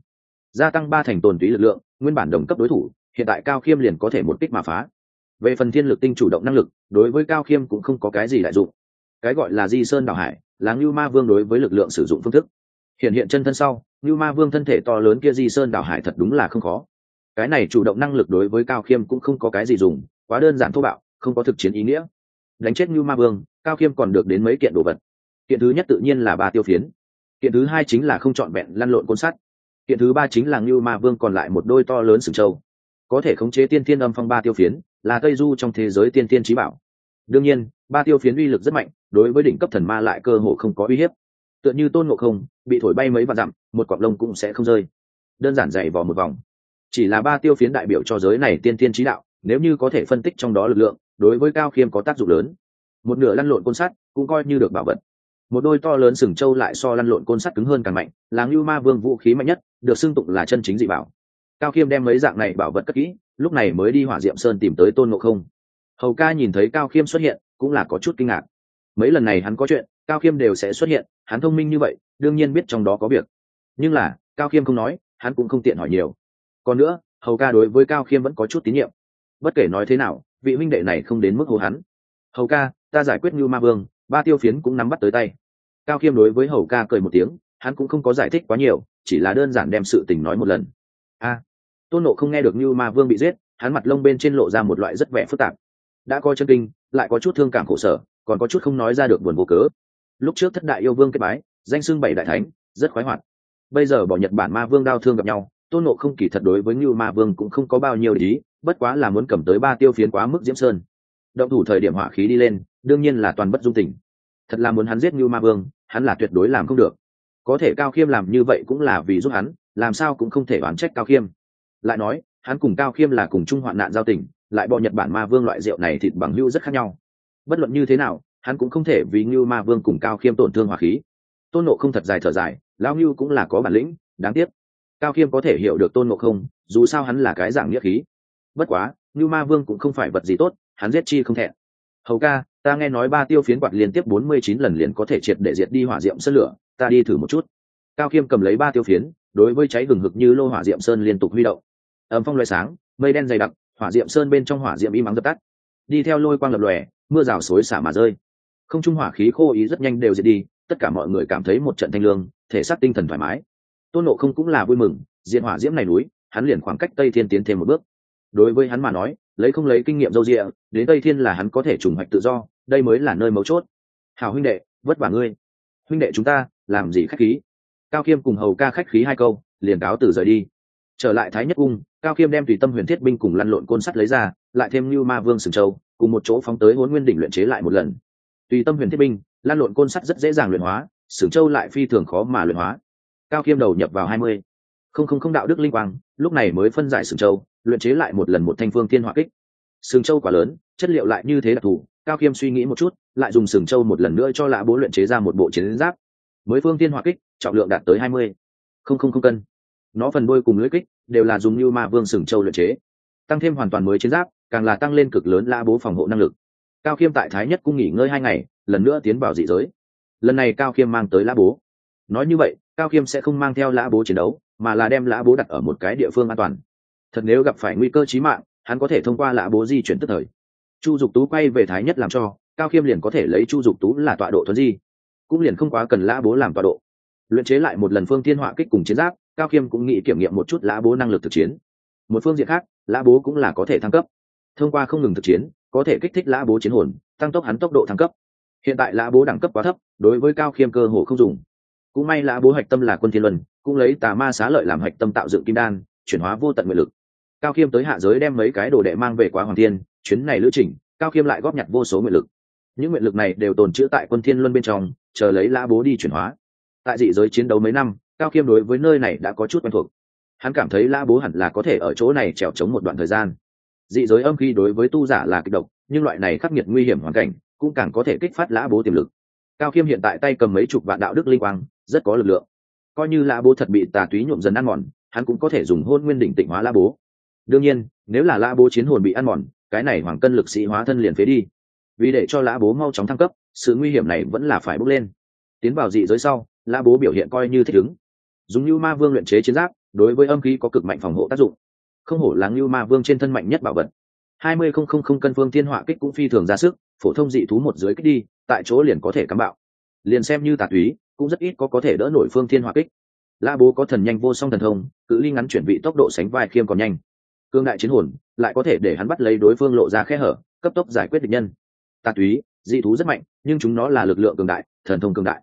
Gia tăng ba thành tồn túy lực lượng, nguyên bản đồng cấp đối thủ hiện tại cao khiêm liền có thể một kích mà phá. Về phần thiên lực tinh chủ động năng lực, đối với cao khiêm cũng không có cái gì đại dụng. Cái gọi là di sơn đảo hải, là ngưu ma vương đối với lực lượng sử dụng phương thức. Hiện hiện chân thân sau, ngưu ma vương thân thể to lớn kia di sơn đảo hải thật đúng là không khó. Cái này chủ động năng lực đối với cao khiêm cũng không có cái gì dùng, quá đơn giản thô bạo, không có thực chiến ý nghĩa. Đánh chết ngưu ma vương, cao khiêm còn được đến mấy kiện đồ vật. Kiện thứ nhất tự nhiên là ba tiêu phiến. Kiện thứ hai chính là không trọn vẹn lăn lộn côn sắt. Kiện thứ ba chính là ngưu ma vương còn lại một đôi to lớn sừng trâu có thể khống chế tiên thiên âm phong ba tiêu phiến, là cây du trong thế giới tiên thiên trí bảo. Đương nhiên, ba tiêu phiến uy lực rất mạnh, đối với đỉnh cấp thần ma lại cơ hồ không có uy hiếp. Tựa như tôn ngộ không, bị thổi bay mấy vạn dặm, một cọp lông cũng sẽ không rơi. Đơn giản dày vò một vòng. Chỉ là ba tiêu phiến đại biểu cho giới này tiên tiên trí đạo, nếu như có thể phân tích trong đó lực lượng, đối với cao khiêm có tác dụng lớn. Một nửa lăn lộn côn sắt cũng coi như được bảo vật. Một đôi to lớn sừng trâu lại so lăn lộn côn sắt cứng hơn càng mạnh, là ngưu ma vương vũ khí mạnh nhất, được xưng tụng là chân chính dị bảo cao khiêm đem mấy dạng này bảo vật cất kỹ, lúc này mới đi hỏa diệm sơn tìm tới tôn ngộ không. Hầu ca nhìn thấy cao khiêm xuất hiện, cũng là có chút kinh ngạc. Mấy lần này hắn có chuyện, cao khiêm đều sẽ xuất hiện, hắn thông minh như vậy, đương nhiên biết trong đó có việc. Nhưng là, cao khiêm không nói, hắn cũng không tiện hỏi nhiều. Còn nữa, hầu ca đối với cao khiêm vẫn có chút tín nhiệm. Bất kể nói thế nào, vị huynh đệ này không đến mức hồ hắn. Hầu ca, ta giải quyết như ma vương, ba tiêu phiến cũng nắm bắt tới tay. Cao khiêm đối với hầu ca cười một tiếng, hắn cũng không có giải thích quá nhiều, chỉ là đơn giản đem sự tình nói một lần a. Tôn nộ không nghe được như ma vương bị giết, hắn mặt lông bên trên lộ ra một loại rất vẻ phức tạp. Đã có chân kinh, lại có chút thương cảm khổ sở, còn có chút không nói ra được buồn vô cớ. Lúc trước thất đại yêu vương kết bái, danh xưng bảy đại thánh, rất khoái hoạt. Bây giờ bỏ nhật bản ma vương đau thương gặp nhau, tôn nộ không kỳ thật đối với như ma vương cũng không có bao nhiêu lý bất quá là muốn cầm tới ba tiêu phiến quá mức diễm sơn. Động thủ thời điểm hỏa khí đi lên, đương nhiên là toàn bất dung tình. Thật là muốn hắn giết như ma vương, hắn là tuyệt đối làm không được. Có thể cao khiêm làm như vậy cũng là vì giúp hắn làm sao cũng không thể oán trách cao khiêm. Lại nói, hắn cùng cao khiêm là cùng chung hoạn nạn giao tình, lại bỏ nhật bản ma vương loại rượu này thịt bằng hưu rất khác nhau. Bất luận như thế nào, hắn cũng không thể vì ngưu ma vương cùng cao khiêm tổn thương hỏa khí. Tôn nộ không thật dài thở dài lao ngưu cũng là có bản lĩnh, đáng tiếc. Cao khiêm có thể hiểu được tôn nộ không, dù sao hắn là cái dạng nghĩa khí. Bất quá, ngưu ma vương cũng không phải vật gì tốt, hắn giết chi không thẹn. Hầu ca, ta nghe nói ba tiêu phiến quạt liên tiếp bốn mươi chín lần liền có thể triệt để diệt đi hỏa diệm sơn lửa, ta đi thử một chút. Cao khiêm cầm lấy ba tiêu phiến đối với cháy gừng hực như lô hỏa diệm sơn liên tục huy động. Ấm phong loại sáng, mây đen dày đặc, hỏa diệm sơn bên trong hỏa diệm im mắng dập tắt. Đi theo lôi quang lập lòe, mưa rào xối xả mà rơi. Không trung hỏa khí khô ý rất nhanh đều diệt đi, tất cả mọi người cảm thấy một trận thanh lương, thể xác tinh thần thoải mái. Tôn nộ không cũng là vui mừng diện hỏa diễm này núi, hắn liền khoảng cách tây thiên tiến thêm một bước. Đối với hắn mà nói, lấy không lấy kinh nghiệm dâu rịa đến tây thiên là hắn có thể trùng hoạch tự do, đây mới là nơi mấu chốt. Hào huynh đệ, vất vả ngươi. Huynh đệ chúng ta, làm gì khách khí? Cao khiêm cùng hầu ca khách khí hai câu, liền cáo từ rời đi. Trở lại thái nhất cung, cao khiêm đem tùy tâm huyền thiết binh cùng lăn lộn côn sắt lấy ra, lại thêm như ma vương sừng châu, cùng một chỗ phóng tới huấn nguyên đỉnh luyện chế lại một lần. Tùy tâm huyền thiết binh lan lộn côn sắt rất dễ dàng luyện hóa, sừng châu lại phi thường khó mà luyện hóa. Cao khiêm đầu nhập vào hai mươi. Không không không đạo đức linh quang, lúc này mới phân giải sừng châu, luyện chế lại một lần một thanh phương Thiên hỏa kích. Sừng châu quá lớn, chất liệu lại như thế đặc thù cao khiêm suy nghĩ một chút, lại dùng sừng châu một lần nữa cho lã bố luyện chế ra một bộ chiến giáp mới phương tiên hỏa kích, trọng lượng đạt tới hai mươi. Không không không cân. Nó phần đôi cùng lưỡi kích đều là dùng như ma vương sừng châu luyện chế. Tăng thêm hoàn toàn mới chiến giáp, càng là tăng lên cực lớn lã bố phòng hộ năng lực. Cao khiêm tại thái nhất cung nghỉ ngơi hai ngày, lần nữa tiến vào dị giới. Lần này cao khiêm mang tới lã bố. Nói như vậy, cao khiêm sẽ không mang theo lã bố chiến đấu, mà là đem lã bố đặt ở một cái địa phương an toàn. Thật nếu gặp phải nguy cơ chí mạng, hắn có thể thông qua lã bố di chuyển tức thời. Chu dục tú quay về thái nhất làm cho, cao khiêm liền có thể lấy chu dục tú là tọa độ thuấn di cũng liền không quá cần lã bố làm tọa độ. Luyện chế lại một lần phương thiên họa kích cùng chiến giáp, cao khiêm cũng nghĩ kiểm nghiệm một chút lã bố năng lực thực chiến. Một phương diện khác, lã bố cũng là có thể thăng cấp. Thông qua không ngừng thực chiến, có thể kích thích lã bố chiến hồn, tăng tốc hắn tốc độ thăng cấp. Hiện tại lã bố đẳng cấp quá thấp, đối với cao khiêm cơ hồ không dùng. Cũng may lã bố hạch tâm là quân thiên luân, cũng lấy tà ma xá lợi làm hạch tâm tạo dựng kim đan, chuyển hóa vô tận nguyện lực. Cao khiêm tới hạ giới đem mấy cái đồ đệ mang về quá hoàng thiên, chuyến này lữ trình, cao khiêm lại góp nhặt vô số nguyện lực. Những nguyện lực này đều tồn trữ tại quân thiên luân bên trong chờ lấy lã bố đi chuyển hóa. Tại dị giới chiến đấu mấy năm, cao khiêm đối với nơi này đã có chút quen thuộc. Hắn cảm thấy lã bố hẳn là có thể ở chỗ này trèo trống một đoạn thời gian. Dị giới âm khi đối với tu giả là kịch độc, nhưng loại này khắc nghiệt nguy hiểm hoàn cảnh cũng càng có thể kích phát lã bố tiềm lực. Cao khiêm hiện tại tay cầm mấy chục vạn đạo đức linh quang, rất có lực lượng. Coi như lã bố thật bị tà túy nhuộm dần ăn mòn, hắn cũng có thể dùng hôn nguyên đỉnh tịnh hóa lã bố. Đương nhiên, nếu là lã bố chiến hồn bị ăn mòn, cái này hoàng cân lực sĩ hóa thân liền phế đi. Vì để cho lã bố mau chóng thăng cấp sự nguy hiểm này vẫn là phải bước lên. Tiến vào dị giới sau, lã bố biểu hiện coi như thích ứng. Dùng như ma vương luyện chế chiến giáp, đối với âm khí có cực mạnh phòng hộ tác dụng. Không hổ là như ma vương trên thân mạnh nhất bảo vật. Hai mươi không không không cân phương thiên họa kích cũng phi thường ra sức, phổ thông dị thú một dưới kích đi, tại chỗ liền có thể cắm bạo. Liền xem như tà túy, cũng rất ít có có thể đỡ nổi phương thiên họa kích. La bố có thần nhanh vô song thần thông, cự ly ngắn chuyển vị tốc độ sánh vai khiêm còn nhanh. Cương đại chiến hồn, lại có thể để hắn bắt lấy đối phương lộ ra khe hở, cấp tốc giải quyết địch nhân. Tà túy dị thú rất mạnh, nhưng chúng nó là lực lượng cường đại, thần thông cường đại.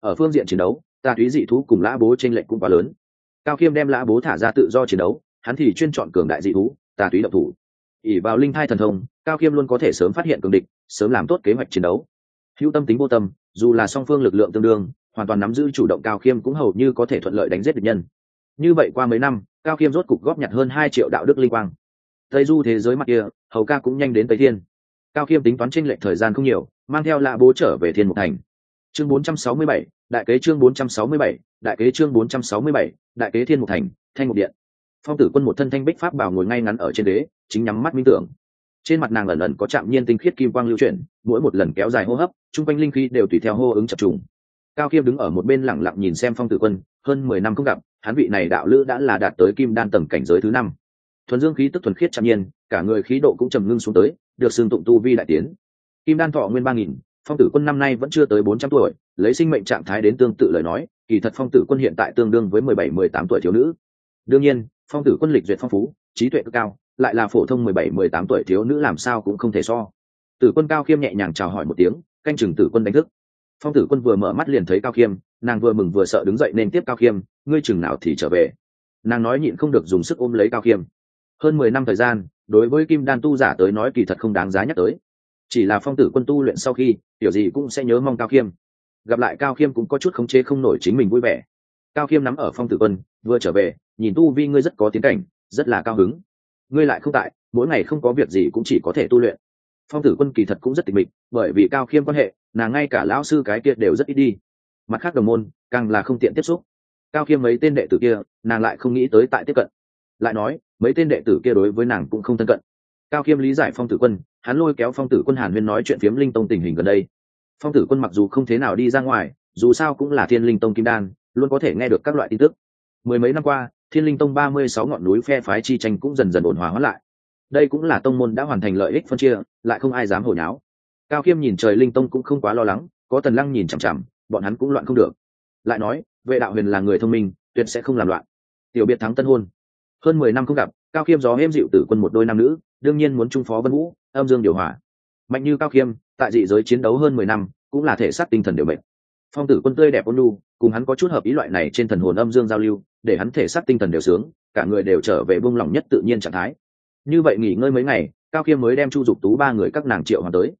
Ở phương diện chiến đấu tà túy dị thú cùng lã bố t r ê n lệch cũng quá lớn. Cao khiêm đem lã bố thả ra tự do chiến đấu, hắn thì chuyên chọn cường đại dị thú tà túy độc thủ. Ỉ vào linh thai thần thông, cao khiêm luôn có thể sớm phát hiện cường địch, sớm làm tốt kế hoạch chiến đấu. Hữu tâm tính vô tâm, dù là song phương lực lượng tương đương, hoàn toàn nắm giữ chủ động cao khiêm cũng hầu như có thể thuận lợi đánh giết địch nhân. Như vậy qua mấy năm, cao khiêm rốt cục góp nhặt hơn hai triệu đạo đức linh quang. Tây du thế giới mặt kia, hầu ca cũng nhanh đến tây thiên cao khiêm tính toán tranh lệch thời gian không nhiều mang theo lạ bố trở về thiên mục thành. Chương 467, đại kế chương 467, đại kế chương 467, đại kế thiên mục thành thanh mục điện. Phong tử quân một thân thanh bích pháp bảo ngồi ngay ngắn ở trên đế chính nhắm mắt minh tưởng. Trên mặt nàng ẩn ẩn có chạm nhiên tinh khiết kim quang lưu chuyển mỗi một lần kéo dài hô hấp chung quanh linh khí đều tùy theo hô ứng chập trùng. Cao khiêm đứng ở một bên lẳng lặng nhìn xem phong tử quân hơn mười năm không gặp hắn vị này đạo lữ đã là đạt tới kim đan tầng cảnh giới thứ năm. Thuần dương khí tức thuần khiết chạm nhiên cả người khí độ cũng trầm ngưng xuống tới được xương tụng tu vi đại tiến. Kim đan thọ nguyên ba nghìn, phong tử quân năm nay vẫn chưa tới bốn trăm tuổi, lấy sinh mệnh trạng thái đến tương tự lời nói, kỳ thật phong tử quân hiện tại tương đương với mười bảy, mười tám tuổi thiếu nữ. Đương nhiên, phong tử quân lịch duyệt phong phú, trí tuệ cực cao, lại là phổ thông mười bảy, mười tám tuổi thiếu nữ làm sao cũng không thể so. Tử quân cao khiêm nhẹ nhàng chào hỏi một tiếng, canh chừng tử quân đánh thức. Phong tử quân vừa mở mắt liền thấy cao khiêm, nàng vừa mừng vừa sợ đứng dậy nên tiếp cao khiêm, ngươi chừng nào thì trở về. Nàng nói nhịn không được dùng sức ôm lấy cao khiêm. Hơn mười năm thời gian đối với kim đan tu giả tới nói kỳ thật không đáng giá nhắc tới. Chỉ là phong tử quân tu luyện sau khi kiểu gì cũng sẽ nhớ mong cao khiêm. Gặp lại cao khiêm cũng có chút khống chế không nổi chính mình vui vẻ. Cao khiêm nắm ở phong tử quân, vừa trở về, nhìn tu vi ngươi rất có tiến cảnh, rất là cao hứng. Ngươi lại không tại, mỗi ngày không có việc gì cũng chỉ có thể tu luyện. Phong tử quân kỳ thật cũng rất tịch mịch, bởi vì cao khiêm quan hệ, nàng ngay cả lão sư cái kia đều rất ít đi. Mặt khác đồng môn, càng là không tiện tiếp xúc. Cao khiêm mấy tên đệ tử kia, nàng lại không nghĩ tới tại tiếp cận. Lại nói mấy tên đệ tử kia đối với nàng cũng không thân cận. Cao khiêm lý giải phong tử quân, hắn lôi kéo phong tử quân hàn huyên nói chuyện phiếm linh tông tình hình gần đây. Phong tử quân mặc dù không thế nào đi ra ngoài, dù sao cũng là thiên linh tông kim đan, luôn có thể nghe được các loại tin tức. Mười mấy năm qua, thiên linh tông ba mươi sáu ngọn núi phe phái chi tranh cũng dần dần ổn hòa hóa lại. Đây cũng là tông môn đã hoàn thành lợi ích phân chia, lại không ai dám hồi nháo cao khiêm nhìn trời linh tông cũng không quá lo lắng, có tần lăng nhìn chằm chằm, bọn hắn cũng loạn không được. Lại nói, vệ đạo huyền là người thông minh, tuyệt sẽ không làm loạn. Tiểu biệt thắng tân hôn hơn mười năm không gặp, cao khiêm gió êm dịu tử quân một đôi nam nữ, đương nhiên muốn trung phó vân vũ, âm dương điều hòa. Mạnh như cao khiêm, tại dị giới chiến đấu hơn mười năm, cũng là thể xác tinh thần đều mệnh. Phong tử quân tươi đẹp ôn lu cùng hắn có chút hợp ý loại này trên thần hồn âm dương giao lưu, để hắn thể xác tinh thần đều sướng, cả người đều trở về buông lỏng nhất tự nhiên trạng thái. Như vậy nghỉ ngơi mấy ngày, cao khiêm mới đem chu dục tú ba người các nàng triệu hoàng tới.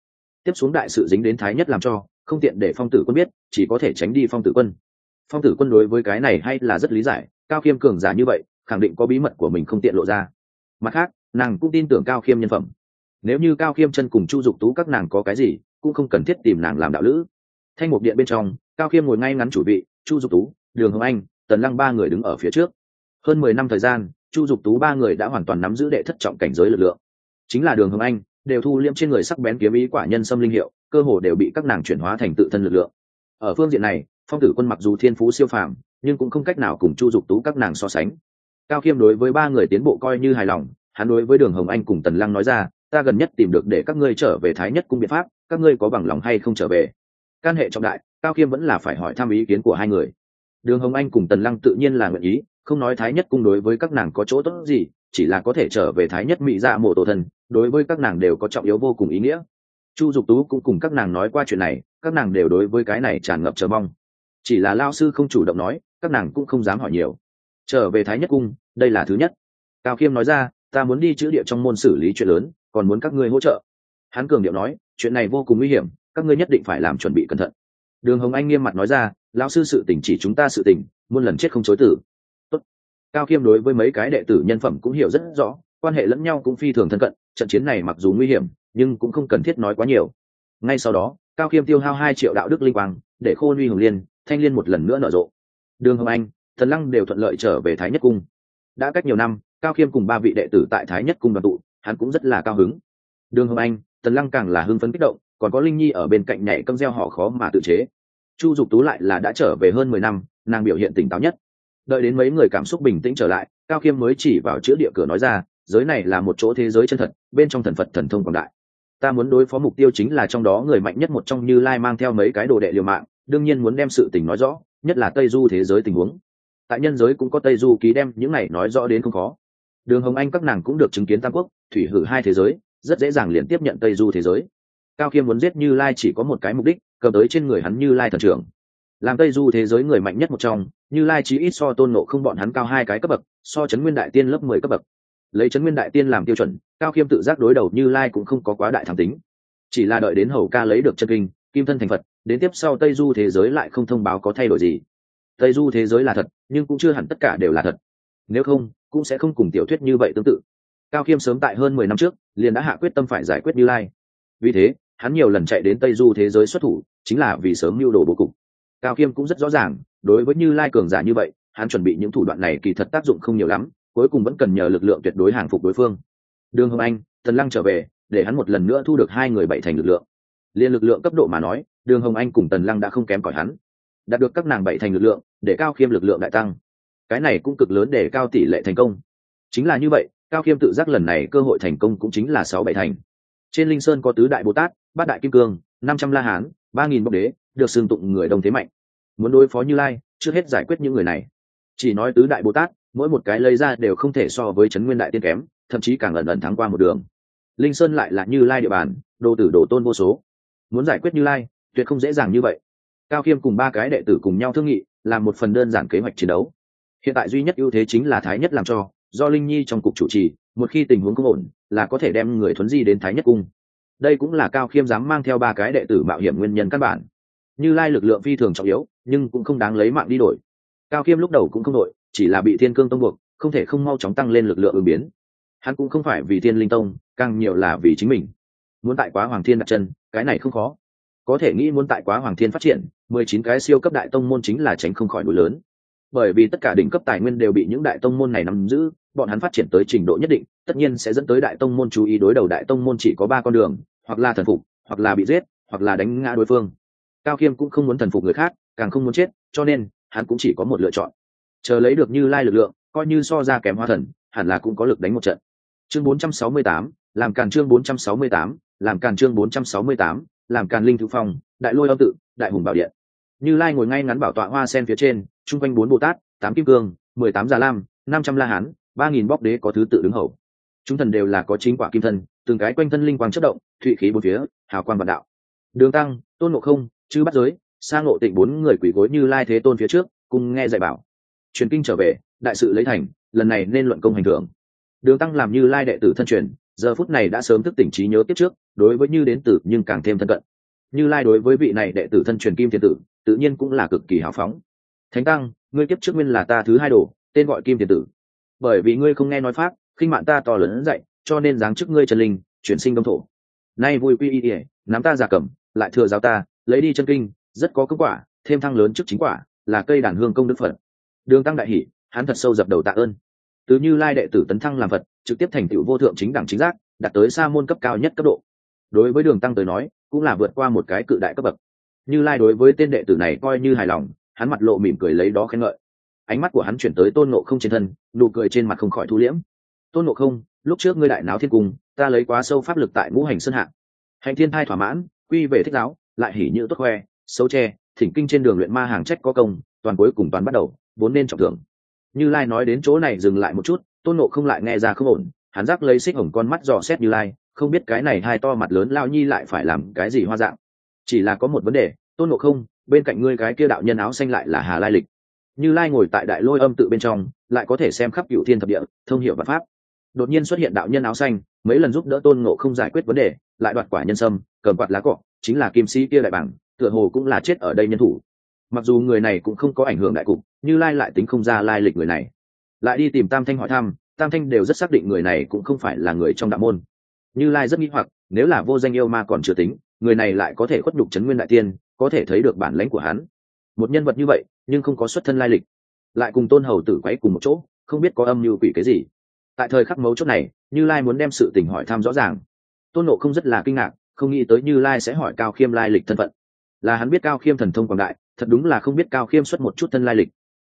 Tiếp xuống đại sự dính đến thái nhất làm cho, không tiện để phong tử quân biết, chỉ có thể tránh đi phong tử quân. Phong tử quân đối với cái này hay là rất lý giải, cao khiêm cường giả như vậy khẳng định có bí mật của mình không tiện lộ ra. Mặt khác, nàng cũng tin tưởng cao khiêm nhân phẩm. Nếu như cao khiêm chân cùng chu dục tú các nàng có cái gì, cũng không cần thiết tìm nàng làm đạo lữ. Thanh mục điện bên trong, cao khiêm ngồi ngay ngắn chủ vị, chu dục tú, đường hồng anh, tần lăng ba người đứng ở phía trước. Hơn mười năm thời gian, chu dục tú ba người đã hoàn toàn nắm giữ đệ thất trọng cảnh giới lực lượng. Chính là đường hồng anh, đều thu liêm trên người sắc bén kiếm ý quả nhân xâm linh hiệu, cơ hồ đều bị các nàng chuyển hóa thành tự thân lực lượng. Ở phương diện này, phong tử quân mặc dù thiên phú siêu phàm, nhưng cũng không cách nào cùng chu dục tú các nàng so sánh cao khiêm đối với ba người tiến bộ coi như hài lòng, hắn đối với đường hồng anh cùng tần lăng nói ra, ta gần nhất tìm được để các ngươi trở về thái nhất cung biện pháp, các ngươi có bằng lòng hay không trở về? Can hệ trọng đại, cao khiêm vẫn là phải hỏi thăm ý kiến của hai người. Đường hồng anh cùng tần lăng tự nhiên là nguyện ý, không nói thái nhất cung đối với các nàng có chỗ tốt gì, chỉ là có thể trở về thái nhất mỹ dạ mộ tổ thần, đối với các nàng đều có trọng yếu vô cùng ý nghĩa. Chu dục tú cũng cùng các nàng nói qua chuyện này, các nàng đều đối với cái này tràn ngập chờ mong. Chỉ là lao sư không chủ động nói, các nàng cũng không dám hỏi nhiều trở về thái nhất cung, đây là thứ nhất. Cao khiêm nói ra, ta muốn đi chữ địa trong môn xử lý chuyện lớn, còn muốn các ngươi hỗ trợ. Hắn cường điệu nói, chuyện này vô cùng nguy hiểm, các ngươi nhất định phải làm chuẩn bị cẩn thận. Đường hồng anh nghiêm mặt nói ra, lão sư sự tình chỉ chúng ta sự tình, muôn lần chết không chối tử Tốt. cao khiêm đối với mấy cái đệ tử nhân phẩm cũng hiểu rất rõ, quan hệ lẫn nhau cũng phi thường thân cận, trận chiến này mặc dù nguy hiểm, nhưng cũng không cần thiết nói quá nhiều. Ngay sau đó, cao khiêm tiêu hao hai triệu đạo đức linh quang, để khô huy hồng liên, thanh liên một lần nữa nở rộ. Đường hồng anh thần lăng đều thuận lợi trở về thái nhất cung. Đã cách nhiều năm, cao khiêm cùng ba vị đệ tử tại thái nhất cung đoàn tụ, hắn cũng rất là cao hứng. Đường hồng anh tần lăng càng là hưng phấn kích động, còn có linh nhi ở bên cạnh nhảy câm gieo họ khó mà tự chế. Chu dục tú lại là đã trở về hơn mười năm, nàng biểu hiện tỉnh táo nhất. Đợi đến mấy người cảm xúc bình tĩnh trở lại, cao khiêm mới chỉ vào chữ địa cửa nói ra, giới này là một chỗ thế giới chân thật, bên trong thần phật thần thông quảng đại. Ta muốn đối phó mục tiêu chính là trong đó người mạnh nhất một trong như lai mang theo mấy cái đồ đệ liều mạng, đương nhiên muốn đem sự tình nói rõ, nhất là tây du thế giới tình huống tại nhân giới cũng có tây du ký đem những này nói rõ đến không khó. Đường hồng anh các nàng cũng được chứng kiến tam quốc, thủy hử hai thế giới, rất dễ dàng liền tiếp nhận tây du thế giới. Cao khiêm muốn giết như lai chỉ có một cái mục đích, cầm tới trên người hắn như lai thần trưởng. Làm tây du thế giới người mạnh nhất một trong, như lai chí ít so tôn nộ không bọn hắn cao hai cái cấp bậc, so chấn nguyên đại tiên lớp mười cấp bậc. Lấy chấn nguyên đại tiên làm tiêu chuẩn, cao khiêm tự giác đối đầu như lai cũng không có quá đại tham tính. Chỉ là đợi đến hầu ca lấy được chân kinh, kim thân thành phật, đến tiếp sau tây du thế giới lại không thông báo có thay đổi gì tây du thế giới là thật, nhưng cũng chưa hẳn tất cả đều là thật. Nếu không, cũng sẽ không cùng tiểu thuyết như vậy tương tự. Cao khiêm sớm tại hơn mười năm trước, liền đã hạ quyết tâm phải giải quyết như lai. Vì thế, hắn nhiều lần chạy đến tây du thế giới xuất thủ, chính là vì sớm mưu đồ bố cục. Cao khiêm cũng rất rõ ràng, đối với như lai cường giả như vậy, hắn chuẩn bị những thủ đoạn này kỳ thật tác dụng không nhiều lắm, cuối cùng vẫn cần nhờ lực lượng tuyệt đối hàng phục đối phương. Đường hồng anh, tần lăng trở về, để hắn một lần nữa thu được hai người bảy thành lực lượng. Liên lực lượng cấp độ mà nói, đường hồng anh cùng tần lăng đã không kém cỏi hắn đạt được các nàng bảy thành lực lượng, để cao khiêm lực lượng đại tăng. Cái này cũng cực lớn để cao tỷ lệ thành công. Chính là như vậy, cao khiêm tự giác lần này cơ hội thành công cũng chính là sáu bảy thành. Trên linh sơn có tứ đại bồ tát, bát đại kim cương, năm trăm la hán, ba nghìn bốc đế, được xưng tụng người đông thế mạnh. Muốn đối phó như lai, trước hết giải quyết những người này. Chỉ nói tứ đại bồ tát, mỗi một cái lấy ra đều không thể so với trấn nguyên đại tiên kém, thậm chí càng ẩn ẩn thắng qua một đường. Linh sơn lại là như lai địa bàn, đồ tử đồ tôn vô số. Muốn giải quyết như lai, tuyệt không dễ dàng như vậy cao khiêm cùng ba cái đệ tử cùng nhau thương nghị, làm một phần đơn giản kế hoạch chiến đấu. Hiện tại duy nhất ưu thế chính là thái nhất làm cho, do linh nhi trong cục chủ trì, một khi tình huống không ổn, là có thể đem người thuấn di đến thái nhất cung. Đây cũng là cao khiêm dám mang theo ba cái đệ tử mạo hiểm nguyên nhân căn bản. Như lai lực lượng phi thường trọng yếu, nhưng cũng không đáng lấy mạng đi đổi. Cao khiêm lúc đầu cũng không đội chỉ là bị thiên cương tông buộc, không thể không mau chóng tăng lên lực lượng ứng biến. Hắn cũng không phải vì thiên linh tông, càng nhiều là vì chính mình. Muốn tại quá hoàng thiên đặt chân, cái này không khó có thể nghĩ muốn tại quá hoàng thiên phát triển mười chín cái siêu cấp đại tông môn chính là tránh không khỏi núi lớn. Bởi vì tất cả đỉnh cấp tài nguyên đều bị những đại tông môn này nắm giữ bọn hắn phát triển tới trình độ nhất định tất nhiên sẽ dẫn tới đại tông môn chú ý đối đầu đại tông môn chỉ có ba con đường hoặc là thần phục hoặc là bị giết hoặc là đánh ngã đối phương. Cao khiêm cũng không muốn thần phục người khác càng không muốn chết cho nên hắn cũng chỉ có một lựa chọn. Chờ lấy được như lai lực lượng coi như so ra kém hoa thần hẳn là cũng có lực đánh một trận. Chương 468, làm càn chương 468, làm càn chương 468, làm càn linh thụ phong, đại lôi âm tự, đại hùng bảo điện. Như lai ngồi ngay ngắn bảo tọa hoa sen phía trên, chung quanh bốn bồ tát, tám kim cương, mười tám già lam, năm trăm la hán, ba nghìn bóc đế có thứ tự đứng hầu. Chúng thần đều là có chính quả kim thân, từng cái quanh thân linh quang chất động, thụy khí bốn phía, hào quang vạn đạo. Đường tăng, tôn ngộ không, chư bắt giới sang ngộ tịnh bốn người quỷ gối như lai thế tôn phía trước, cùng nghe dạy bảo. Truyền kinh trở về, đại sự lấy thành, lần này nên luận công hành thưởng. Đường tăng làm như lai đệ tử thân truyền giờ phút này đã sớm thức tỉnh trí nhớ tiếp trước, đối với như đến tử nhưng càng thêm thân cận. Như lai đối với vị này đệ tử thân truyền kim thiên tử, tự nhiên cũng là cực kỳ hào phóng. Thánh tăng, ngươi kiếp trước nguyên là ta thứ hai đồ, tên gọi kim thiên tử. Bởi vì ngươi không nghe nói pháp, khinh mạn ta to lớn dậy cho nên giáng chức ngươi trần linh, chuyển sinh đông thổ. Nay vui quy y ỉa nắm ta giả cầm, lại thừa giáo ta, lấy đi chân kinh, rất có kết quả, thêm thăng lớn trước chính quả, là cây đàn hương công đức phật. Đường tăng đại hỷ hắn thật sâu dập đầu tạ ơn từ như lai đệ tử tấn thăng làm phật, trực tiếp thành tựu vô thượng chính đẳng chính giác, đạt tới xa môn cấp cao nhất cấp độ. Đối với đường tăng tới nói, cũng là vượt qua một cái cự đại cấp bậc. Như lai đối với tên đệ tử này coi như hài lòng, hắn mặt lộ mỉm cười lấy đó khen ngợi. Ánh mắt của hắn chuyển tới tôn nộ không trên thân, nụ cười trên mặt không khỏi thu liễm. Tôn nộ không, lúc trước ngươi đại náo thiên cung, ta lấy quá sâu pháp lực tại ngũ hành sơn hạng hành thiên thai thỏa mãn, quy về thích giáo, lại hỉ nhữ tốt khoe, xấu tre thỉnh kinh trên đường luyện ma hàng trách có công, toàn cuối cùng toàn bắt đầu, vốn nên trọng thưởng như lai nói đến chỗ này dừng lại một chút, tôn nộ không lại nghe ra không ổn, hắn giác lấy xích hồng con mắt dò xét như lai, không biết cái này hai to mặt lớn lao nhi lại phải làm cái gì hoa dạng. Chỉ là có một vấn đề, tôn nộ không, bên cạnh ngươi cái kia đạo nhân áo xanh lại là hà lai lịch. Như lai ngồi tại đại lôi âm tự bên trong, lại có thể xem khắp cựu thiên thập địa, thông hiệu và pháp. Đột nhiên xuất hiện đạo nhân áo xanh, mấy lần giúp đỡ tôn ngộ không giải quyết vấn đề, lại đoạt quả nhân sâm, cầm quạt lá cọ, chính là kim sĩ kia đại bảng, tựa hồ cũng là chết ở đây nhân thủ. Mặc dù người này cũng không có ảnh hưởng đại cục như lai lại tính không ra lai lịch người này. Lại đi tìm tam thanh hỏi thăm, tam thanh đều rất xác định người này cũng không phải là người trong đạo môn. Như lai rất nghĩ hoặc, nếu là vô danh yêu ma còn chưa tính, người này lại có thể khuất nhục trấn nguyên đại tiên, có thể thấy được bản lãnh của hắn. Một nhân vật như vậy, nhưng không có xuất thân lai lịch. Lại cùng tôn hầu tử quấy cùng một chỗ, không biết có âm mưu quỷ cái gì. Tại thời khắc mấu chốt này, như lai muốn đem sự tình hỏi thăm rõ ràng. Tôn nộ không rất là kinh ngạc, không nghĩ tới như lai sẽ hỏi cao khiêm lai lịch thân phận. Là hắn biết cao khiêm thần thông quảng đại, thật đúng là không biết cao khiêm xuất một chút thân lai lịch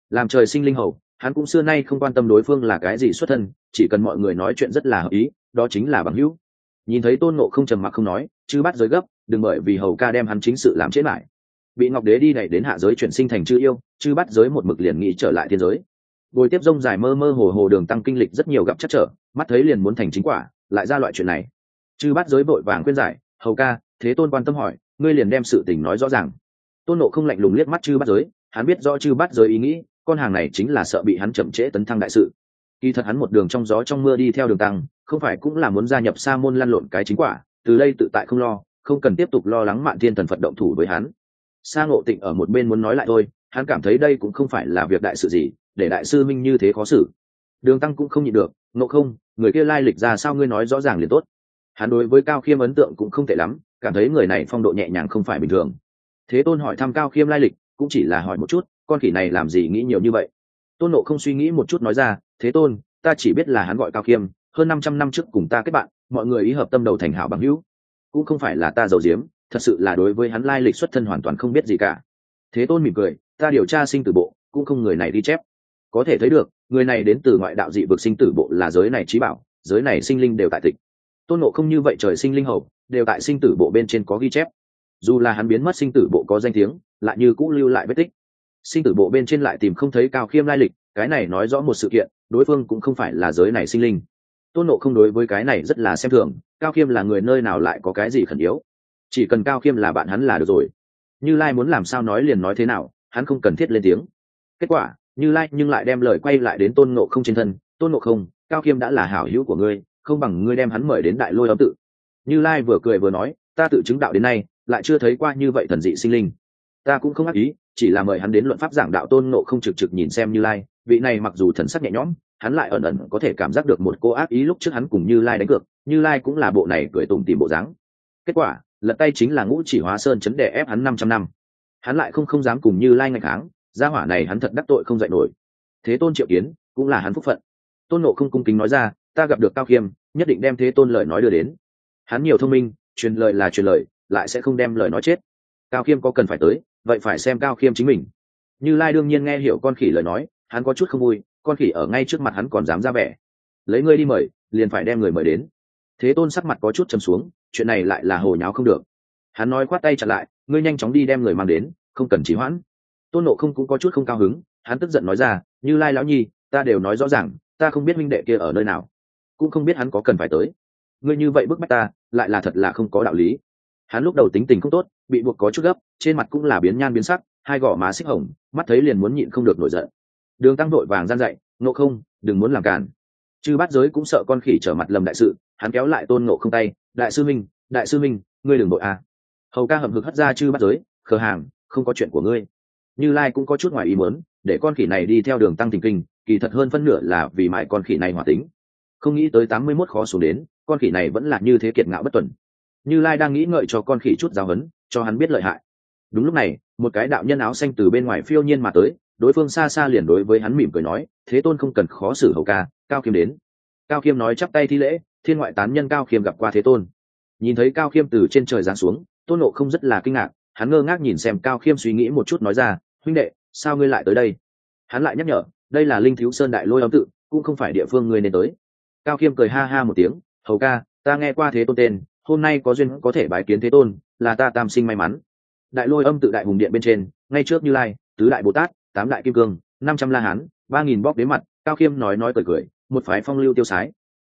làm trời sinh linh hầu, hắn cũng xưa nay không quan tâm đối phương là cái gì xuất thân, chỉ cần mọi người nói chuyện rất là hợp ý, đó chính là bằng hữu. Nhìn thấy tôn nộ không trầm mặc không nói chứ bắt giới gấp, đừng bởi vì hầu ca đem hắn chính sự làm chết lại. Bị ngọc đế đi đẩy đến hạ giới chuyển sinh thành chư yêu, chư bắt giới một mực liền nghĩ trở lại thiên giới. Bồi tiếp rông dài mơ mơ hồ hồ đường tăng kinh lịch rất nhiều gặp chắc trở, mắt thấy liền muốn thành chính quả, lại ra loại chuyện này. Chư bắt giới vội vàng khuyên giải, hầu ca, thế tôn quan tâm hỏi, ngươi liền đem sự tình nói rõ ràng. Tôn nộ không lạnh lùng liếc mắt chư bắt giới, hắn biết rõ chư bắt giới ý nghĩ con hàng này chính là sợ bị hắn chậm trễ tấn thăng đại sự. Kỳ thật hắn một đường trong gió trong mưa đi theo đường tăng, không phải cũng là muốn gia nhập sa môn lăn lộn cái chính quả, từ đây tự tại không lo, không cần tiếp tục lo lắng mạn thiên thần phật động thủ với hắn. Sa ngộ tịnh ở một bên muốn nói lại thôi, hắn cảm thấy đây cũng không phải là việc đại sự gì, để đại sư minh như thế khó xử. Đường tăng cũng không nhịn được, ngộ không, người kia lai lịch ra sao ngươi nói rõ ràng liền tốt. Hắn đối với cao khiêm ấn tượng cũng không tệ lắm, cảm thấy người này phong độ nhẹ nhàng không phải bình thường. Thế tôn hỏi thăm cao khiêm lai lịch, cũng chỉ là hỏi một chút con khỉ này làm gì nghĩ nhiều như vậy? Tôn nộ không suy nghĩ một chút nói ra, thế tôn, ta chỉ biết là hắn gọi cao khiêm, hơn năm trăm năm trước cùng ta kết bạn, mọi người ý hợp tâm đầu thành hảo bằng hữu. Cũng không phải là ta giàu diếm thật sự là đối với hắn lai lịch xuất thân hoàn toàn không biết gì cả. Thế tôn mỉm cười, ta điều tra sinh tử bộ, cũng không người này đi chép. Có thể thấy được, người này đến từ ngoại đạo dị vực sinh tử bộ là giới này trí bảo, giới này sinh linh đều tại tịch. Tôn nộ không như vậy trời sinh linh hầu, đều tại sinh tử bộ bên trên có ghi chép. Dù là hắn biến mất sinh tử bộ có danh tiếng, lại như cũ lưu lại vết tích sinh tử bộ bên trên lại tìm không thấy cao khiêm lai lịch, cái này nói rõ một sự kiện, đối phương cũng không phải là giới này sinh linh. Tôn nộ không đối với cái này rất là xem thường, cao khiêm là người nơi nào lại có cái gì khẩn yếu? Chỉ cần cao khiêm là bạn hắn là được rồi. Như lai muốn làm sao nói liền nói thế nào, hắn không cần thiết lên tiếng. Kết quả, như lai nhưng lại đem lời quay lại đến tôn nộ không trên thân. Tôn nộ không, cao khiêm đã là hảo hữu của ngươi, không bằng ngươi đem hắn mời đến đại lôi âm tự. Như lai vừa cười vừa nói, ta tự chứng đạo đến nay, lại chưa thấy qua như vậy thần dị sinh linh. Ta cũng không ác ý chỉ là mời hắn đến luận pháp giảng đạo tôn nộ không trực trực nhìn xem như lai. Vị này mặc dù thần sắc nhẹ nhõm, hắn lại ẩn ẩn có thể cảm giác được một cô ác ý lúc trước hắn cùng như lai đánh cược. Như lai cũng là bộ này cười tùng tìm bộ dáng. Kết quả, lật tay chính là ngũ chỉ hóa sơn chấn đè ép hắn năm trăm năm. Hắn lại không không dám cùng như lai ngày kháng, gia hỏa này hắn thật đắc tội không dạy nổi. Thế tôn triệu kiến, cũng là hắn phúc phận. Tôn nộ không cung kính nói ra, ta gặp được cao khiêm, nhất định đem thế tôn lời nói đưa đến. Hắn nhiều thông minh, truyền lời là truyền lời, lại sẽ không đem lời nói chết. Cao khiêm có cần phải tới vậy phải xem cao khiêm chính mình. Như lai đương nhiên nghe hiểu con khỉ lời nói, hắn có chút không vui, con khỉ ở ngay trước mặt hắn còn dám ra vẻ. Lấy ngươi đi mời, liền phải đem người mời đến. Thế tôn sắc mặt có chút chầm xuống, chuyện này lại là hồ nháo không được. Hắn nói khoát tay chặt lại, ngươi nhanh chóng đi đem người mang đến, không cần trì hoãn. Tôn nộ không cũng có chút không cao hứng, hắn tức giận nói ra, như lai lão nhi, ta đều nói rõ ràng, ta không biết minh đệ kia ở nơi nào, cũng không biết hắn có cần phải tới. Ngươi như vậy bức bách ta, lại là thật là không có đạo lý. Hắn lúc đầu tính tình không tốt, bị buộc có chút gấp trên mặt cũng là biến nhan biến sắc, hai gò má xích hồng, mắt thấy liền muốn nhịn không được nổi giận. Đường tăng vội vàng gian dậy nộ không, đừng muốn làm cản chư bát giới cũng sợ con khỉ trở mặt lầm đại sự, hắn kéo lại tôn nộ không tay, đại sư minh, đại sư minh, ngươi đừng đội a. À. hầu ca hầm hực hất ra chư bát giới, khờ hàng, không có chuyện của ngươi. Như lai cũng có chút ngoài ý muốn, để con khỉ này đi theo đường tăng tình kinh, kỳ thật hơn phân nửa là vì mãi con khỉ này hỏa tính. Không nghĩ tới tám mươi mốt khó xuống đến, con khỉ này vẫn là như thế kiệt ngạo bất tuần. Như lai đang nghĩ ngợi cho con khỉ chút giáo hấn cho hắn biết lợi hại đúng lúc này, một cái đạo nhân áo xanh từ bên ngoài phiêu nhiên mà tới, đối phương xa xa liền đối với hắn mỉm cười nói, thế tôn không cần khó xử hầu ca, cao khiêm đến. Cao khiêm nói chắp tay thi lễ, thiên ngoại tán nhân cao khiêm gặp qua thế tôn. Nhìn thấy cao khiêm từ trên trời giáng xuống, tôn nộ không rất là kinh ngạc, hắn ngơ ngác nhìn xem cao khiêm suy nghĩ một chút nói ra, huynh đệ, sao ngươi lại tới đây? Hắn lại nhắc nhở, đây là linh thiếu sơn đại lôi âm tự, cũng không phải địa phương ngươi nên tới. Cao khiêm cười ha ha một tiếng, hầu ca, ta nghe qua thế tôn tên, hôm nay có duyên có thể bái kiến thế tôn, là ta tam sinh may mắn đại lôi âm tự đại hùng điện bên trên, ngay trước như lai, tứ đại bồ tát, tám đại kim cương, năm trăm la hán, ba nghìn bóc đến mặt, cao khiêm nói nói cười cười, một phái phong lưu tiêu sái.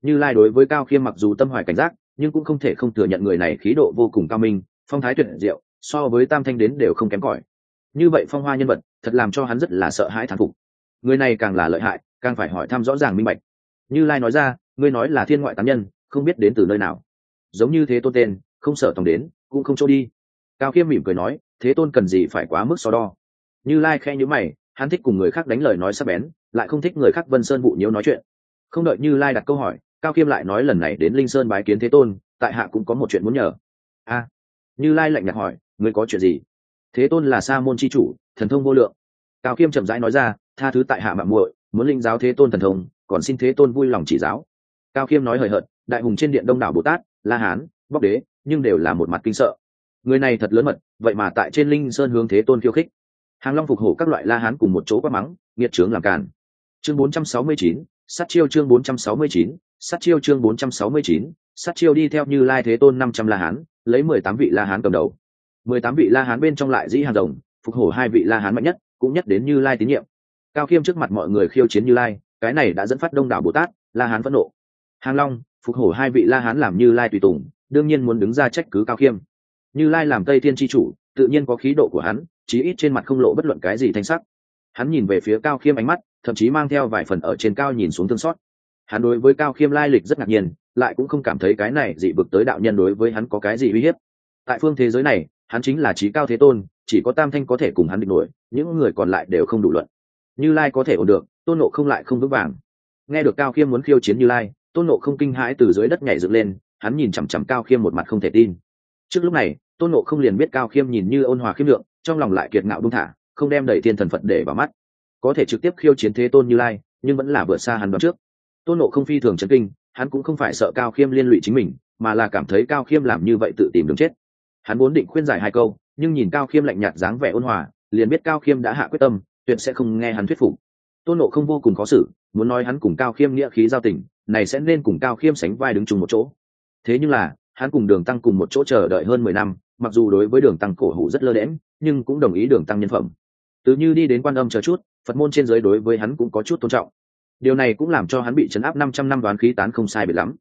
Như lai đối với cao khiêm mặc dù tâm hoài cảnh giác, nhưng cũng không thể không thừa nhận người này khí độ vô cùng cao minh, phong thái tuyệt diệu, so với tam thanh đến đều không kém cỏi. Như vậy phong hoa nhân vật, thật làm cho hắn rất là sợ hãi thán phục. Người này càng là lợi hại, càng phải hỏi thăm rõ ràng minh bạch. Như lai nói ra, ngươi nói là thiên ngoại tán nhân, không biết đến từ nơi nào. Giống như thế tôn tên, không sợ tòng đến, cũng không chỗ đi cao khiêm mỉm cười nói, thế tôn cần gì phải quá mức so đo? Như lai khe nhữ mày, hắn thích cùng người khác đánh lời nói sắc bén, lại không thích người khác vân sơn vụ nhiễu nói chuyện. Không đợi như lai đặt câu hỏi, cao khiêm lại nói lần này đến linh sơn bái kiến thế tôn, tại hạ cũng có một chuyện muốn nhờ. A? Như lai lạnh nhạt hỏi, ngươi có chuyện gì? Thế tôn là sa môn c h i chủ, thần thông vô lượng. Cao khiêm chậm rãi nói ra, tha thứ tại hạ mạng muội, muốn linh giáo thế tôn thần thông, còn xin thế tôn vui lòng chỉ giáo. Cao khiêm nói hời hợt, đại hùng trên điện đông đảo bồ tát, la hán, bóc đế, nhưng đều là một mặt kinh sợ người này thật lớn mật vậy mà tại trên linh sơn hướng thế tôn khiêu khích. Hàng long phục hổ các loại la hán cùng một chỗ quát mắng nghiệt trướng làm càn. Chương 469, sát chiêu chương 469, sát chiêu chương 469, sát chiêu đi theo như lai thế tôn năm trăm la hán lấy mười tám vị la hán cầm đầu. mười tám vị la hán bên trong lại dĩ hàng rồng phục hổ hai vị la hán mạnh nhất cũng nhất đến như lai tín nhiệm. Cao khiêm trước mặt mọi người khiêu chiến như lai cái này đã dẫn phát đông đảo bồ tát la hán phẫn nộ. Hàng long phục hổ hai vị la hán làm như lai tùy tùng đương nhiên muốn đứng ra trách cứ cao khiêm như lai làm tây thiên tri chủ, tự nhiên có khí độ của hắn, chí ít trên mặt không lộ bất luận cái gì thanh sắc. Hắn nhìn về phía cao khiêm ánh mắt, thậm chí mang theo vài phần ở trên cao nhìn xuống thương xót. Hắn đối với cao khiêm lai lịch rất ngạc nhiên, lại cũng không cảm thấy cái này dị vực tới đạo nhân đối với hắn có cái gì uy hiếp. Tại phương thế giới này, hắn chính là trí cao thế tôn, chỉ có tam thanh có thể cùng hắn địch nổi, những người còn lại đều không đủ luận. Như lai có thể ổn được, tôn nộ không lại không vững vàng. Nghe được cao khiêm muốn khiêu chiến như lai, tôn nộ không kinh hãi từ dưới đất nhảy dựng lên, hắn nhìn chằm chằm cao khiêm một mặt không thể tin. Trước lúc này tôn nộ không liền biết cao khiêm nhìn như ôn hòa khiêm lượng, trong lòng lại kiệt ngạo đung thả, không đem đẩy thiên thần phật để vào mắt. Có thể trực tiếp khiêu chiến thế tôn như lai, nhưng vẫn là vượt xa hắn đoạn trước. Tôn nộ không phi thường chấn kinh, hắn cũng không phải sợ cao khiêm liên lụy chính mình, mà là cảm thấy cao khiêm làm như vậy tự tìm đường chết. Hắn vốn định khuyên giải hai câu, nhưng nhìn cao khiêm lạnh nhạt dáng vẻ ôn hòa, liền biết cao khiêm đã hạ quyết tâm, tuyệt sẽ không nghe hắn thuyết phục. Tôn nộ không vô cùng khó xử, muốn nói hắn cùng cao khiêm nghĩa khí giao tình, này sẽ nên cùng cao khiêm sánh vai đứng chung một chỗ. Thế nhưng là, hắn cùng đường tăng cùng một chỗ chờ đợi hơn mười năm mặc dù đối với đường tăng cổ hủ rất lơ đễm nhưng cũng đồng ý đường tăng nhân phẩm. Từ như đi đến quan âm chờ chút, phật môn trên giới đối với hắn cũng có chút tôn trọng. Điều này cũng làm cho hắn bị chấn áp năm trăm năm đoán khí tán không sai biệt lắm.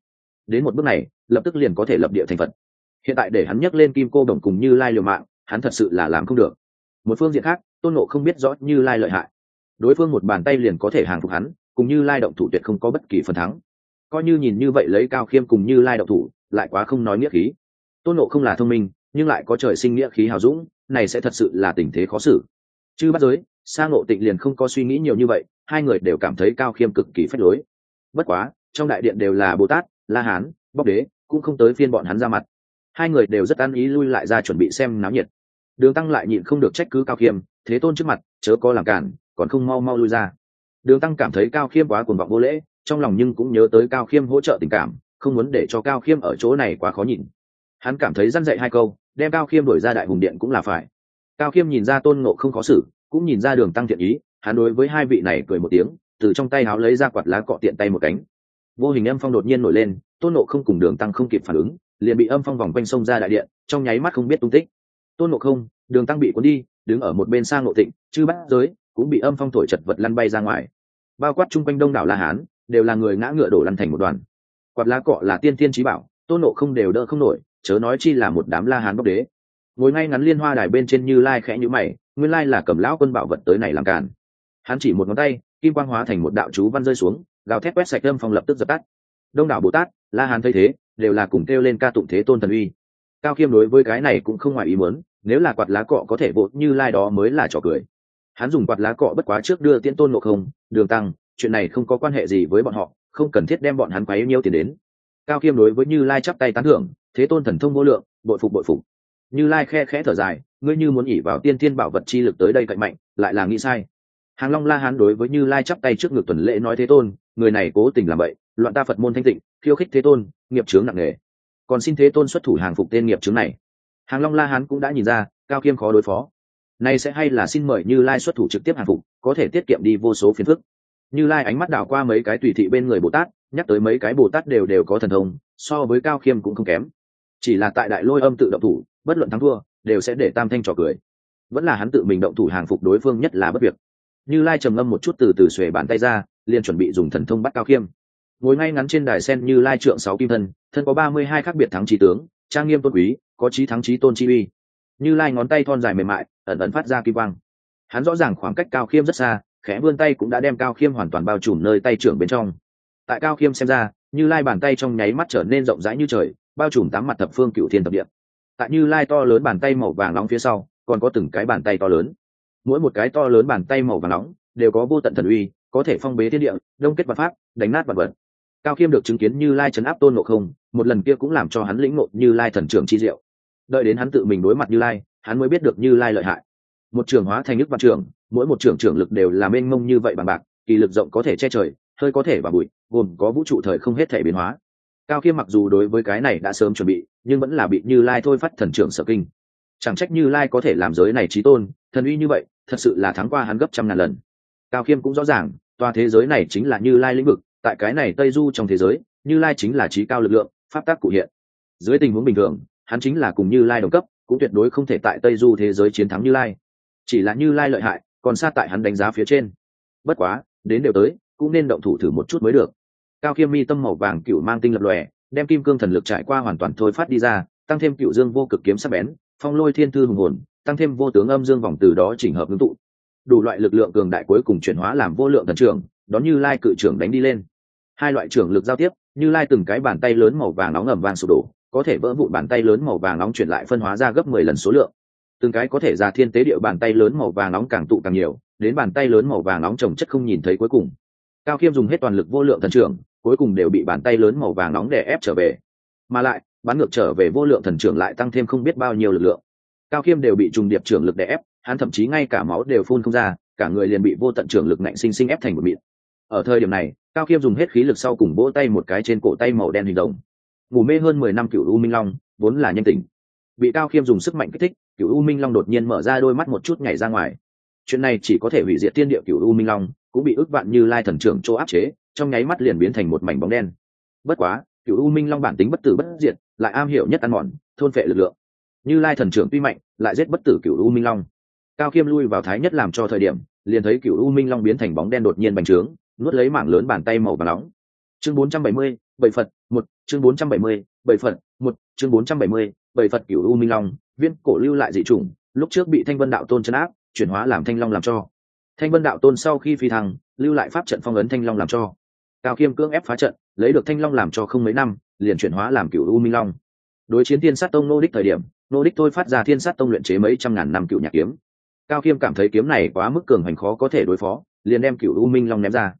Đến một bước này, lập tức liền có thể lập địa thành phật. Hiện tại để hắn nhắc lên kim cô đồng cùng như lai liều mạng, hắn thật sự là làm không được. Một phương diện khác, tôn nộ không biết rõ như lai lợi hại. Đối phương một bàn tay liền có thể hàng phục hắn, cùng như lai động thủ tuyệt không có bất kỳ phần thắng. Coi như nhìn như vậy lấy cao khiêm cùng như lai động thủ, lại quá không nói nghĩa khí. Tôn nộ không là thông minh nhưng lại có trời sinh nghĩa khí hào dũng, này sẽ thật sự là tình thế khó xử. Chứ bắt giới sang ngộ tịnh liền không có suy nghĩ nhiều như vậy, hai người đều cảm thấy cao khiêm cực kỳ phách lối. Bất quá, trong đại điện đều là bồ tát, la hán bóc đế, cũng không tới phiên bọn hắn ra mặt. Hai người đều rất ăn ý lui lại ra chuẩn bị xem náo nhiệt. Đường tăng lại nhịn không được trách cứ cao khiêm, thế tôn trước mặt, chớ có làm cản, còn không mau mau lui ra. Đường tăng cảm thấy cao khiêm quá cuồng vọng vô lễ, trong lòng nhưng cũng nhớ tới cao khiêm hỗ trợ tình cảm, không muốn để cho cao khiêm ở chỗ này quá khó nhìn hắn cảm thấy răn dậy hai câu đem cao khiêm đổi ra đại hùng điện cũng là phải. Cao khiêm nhìn ra tôn ngộ không khó xử, cũng nhìn ra đường tăng thiện ý, hắn đối với hai vị này cười một tiếng, từ trong tay háo lấy ra quạt lá cọ tiện tay một cánh. Vô hình âm phong đột nhiên nổi lên, tôn nộ không cùng đường tăng không kịp phản ứng, liền bị âm phong vòng quanh sông ra đại điện, trong nháy mắt không biết tung tích. Tôn nộ không, đường tăng bị cuốn đi, đứng ở một bên sang nộ tịnh, chư bát giới, cũng bị âm phong thổi chật vật lăn bay ra ngoài. Bao quát chung quanh đông đảo la hán, đều là người ngã ngựa đổ lăn thành một đoàn. Quạt lá cọ là tiên tiên trí bảo, tôn nộ không đều đỡ không nổi chớ nói chi là một đám la hán bốc đế. Ngồi ngay ngắn liên hoa đài bên trên như lai khẽ nhữ mày, nguyên lai là cầm lão quân bảo vật tới này làm cản hắn chỉ một ngón tay, kim quang hóa thành một đạo chú văn rơi xuống, gào thét quét sạch âm phong lập tức dập tắt. Đông đảo bồ tát, la hán thấy thế, đều là cùng kêu lên ca tụng thế tôn thần uy. Cao khiêm đối với cái này cũng không ngoài ý muốn, nếu là quạt lá cọ có thể vội như lai đó mới là trò cười. Hắn dùng quạt lá cọ bất quá trước đưa tiễn tôn ngộ không, đường tăng, chuyện này không có quan hệ gì với bọn họ, không cần thiết đem bọn hắn quấy nhiêu tiền đến. Cao khiêm đối với như lai chắp tay tán thưởng thế tôn thần thông vô lượng, bội phục bội phục. Như lai khe khẽ thở dài, ngươi như muốn ỉ vào tiên thiên bảo vật chi lực tới đây cạnh mạnh, lại là nghĩ sai. Hàng long la hán đối với như lai chắp tay trước ngực tuần lễ nói thế tôn, người này cố tình làm vậy loạn ta phật môn thanh tịnh, khiêu khích thế tôn, nghiệp chướng nặng nề. Còn xin thế tôn xuất thủ hàng phục tên nghiệp chướng này. Hàng long la hán cũng đã nhìn ra, cao Kiêm khó đối phó. Nay sẽ hay là xin mời như lai xuất thủ trực tiếp hàng phục, có thể tiết kiệm đi vô số phiền phức. Như lai ánh mắt đảo qua mấy cái tùy thị bên người bồ tát, nhắc tới mấy cái bồ tát đều đều có thần thông, so với cao khiêm cũng không kém chỉ là tại đại lôi âm tự động thủ, bất luận thắng thua, đều sẽ để tam thanh trò cười. Vẫn là hắn tự mình động thủ hàng phục đối phương nhất là bất việc. Như lai trầm ngâm một chút từ từ xuề bàn tay ra, liền chuẩn bị dùng thần thông bắt cao khiêm. Ngồi ngay ngắn trên đài sen như lai trượng sáu kim thân thân có ba mươi hai khác biệt thắng trí tướng, trang nghiêm tôn quý, có trí thắng trí tôn chi uy. Như lai ngón tay thon dài mềm mại, ẩn ẩn phát ra kim quang. Hắn rõ ràng khoảng cách cao khiêm rất xa, khẽ vươn tay cũng đã đem cao khiêm hoàn toàn bao trùm nơi tay trưởng bên trong. Tại cao khiêm xem ra, như lai bàn tay trong nháy mắt trở nên rộng rãi như trời bao trùm tám mặt thập phương cựu thiên thập địa. Tại như lai to lớn bàn tay màu vàng nóng phía sau, còn có từng cái bàn tay to lớn. Mỗi một cái to lớn bàn tay màu vàng nóng đều có vô tận thần uy, có thể phong bế thiên địa, đông kết vật pháp, đánh nát vật vật. Cao khiêm được chứng kiến như lai chấn áp tôn ngộ không, một lần kia cũng làm cho hắn lĩnh ngộ như lai thần trưởng chi diệu. Đợi đến hắn tự mình đối mặt như lai, hắn mới biết được như lai lợi hại. Một trường hóa thành nước văn trường, mỗi một trường trưởng lực đều là mênh mông như vậy bằng bạc, kỳ lực rộng có thể che trời, hơi có thể và bụi, gồm có vũ trụ thời không hết thể biến hóa cao khiêm mặc dù đối với cái này đã sớm chuẩn bị, nhưng vẫn là bị như lai thôi phát thần trưởng sở kinh. Chẳng trách như lai có thể làm giới này trí tôn, thần uy như vậy, thật sự là thắng qua hắn gấp trăm ngàn lần. Cao khiêm cũng rõ ràng toa thế giới này chính là như lai lĩnh vực, tại cái này tây du trong thế giới, như lai chính là trí cao lực lượng, pháp tác cụ hiện. Dưới tình huống bình thường, hắn chính là cùng như lai đồng cấp, cũng tuyệt đối không thể tại tây du thế giới chiến thắng như lai. Chỉ là như lai lợi hại, còn xa tại hắn đánh giá phía trên. Bất quá, đến đều tới, cũng nên động thủ thử một chút mới được cao khiêm mi tâm màu vàng cựu mang tinh lập lòe, đem kim cương thần lực trải qua hoàn toàn thôi phát đi ra, tăng thêm cựu dương vô cực kiếm sắc bén, phong lôi thiên thư hùng hồn, tăng thêm vô tướng âm dương vòng từ đó chỉnh hợp ngưng tụ. Đủ loại lực lượng cường đại cuối cùng chuyển hóa làm vô lượng thần trưởng đón như lai cự trưởng đánh đi lên. Hai loại trưởng lực giao tiếp, như lai từng cái bàn tay lớn màu vàng nóng ẩm vàng sụp đổ, có thể vỡ vụn bàn tay lớn màu vàng nóng chuyển lại phân hóa ra gấp mười lần số lượng. Từng cái có thể ra thiên tế địa bàn tay lớn màu vàng nóng càng tụ càng nhiều, đến bàn tay lớn màu vàng nóng trồng chất không nhìn thấy cuối cùng. Cao khiêm dùng hết toàn lực vô lượng thần trưởng cuối cùng đều bị bàn tay lớn màu vàng nóng đè ép trở về. Mà lại, bắn ngược trở về vô lượng thần trưởng lại tăng thêm không biết bao nhiêu lực lượng. Cao khiêm đều bị trùng điệp trưởng lực đè ép, hắn thậm chí ngay cả máu đều phun không ra, cả người liền bị vô tận trưởng lực nạnh sinh sinh ép thành một mịn. Ở thời điểm này, cao khiêm dùng hết khí lực sau cùng vỗ tay một cái trên cổ tay màu đen hình đồng. Ngủ mê hơn mười năm cựu u minh long, vốn là nhân tình bị cao khiêm dùng sức mạnh kích thích cựu u minh long đột nhiên mở ra đôi mắt một chút nhảy ra ngoài. Chuyện này chỉ có thể hủy diệt tiên địa cựu u minh long, cũng bị ước vạn như lai thần trưởng chỗ áp chế trong nháy mắt liền biến thành một mảnh bóng đen. Bất quá cựu u minh long bản tính bất tử bất diệt lại am hiểu nhất ăn mòn thôn phệ lực lượng. Như lai thần trưởng tuy mạnh lại giết bất tử cựu u minh long. Cao khiêm lui vào thái nhất làm cho thời điểm liền thấy cựu u minh long biến thành bóng đen đột nhiên bành trướng nuốt lấy mảng lớn bàn tay màu và nóng. Chương 470, bảy phật một chương 470, bảy phật một chương 470, bảy phật cửu u minh long viên cổ lưu lại dị chủng lúc trước bị thanh vân đạo tôn chấn áp chuyển hóa làm thanh long làm cho. Thanh vân đạo tôn sau khi phi thăng lưu lại pháp trận phong ấn thanh long làm cho cao khiêm cưỡng ép phá trận, lấy được thanh long làm cho không mấy năm, liền chuyển hóa làm cửu u minh long. Đối chiến thiên sát tông nô đích thời điểm, nô đích thôi phát ra thiên sát tông luyện chế mấy trăm ngàn năm cựu nhạc kiếm. Cao khiêm cảm thấy kiếm này quá mức cường hành khó có thể đối phó, liền đem cựu u minh long ném ra.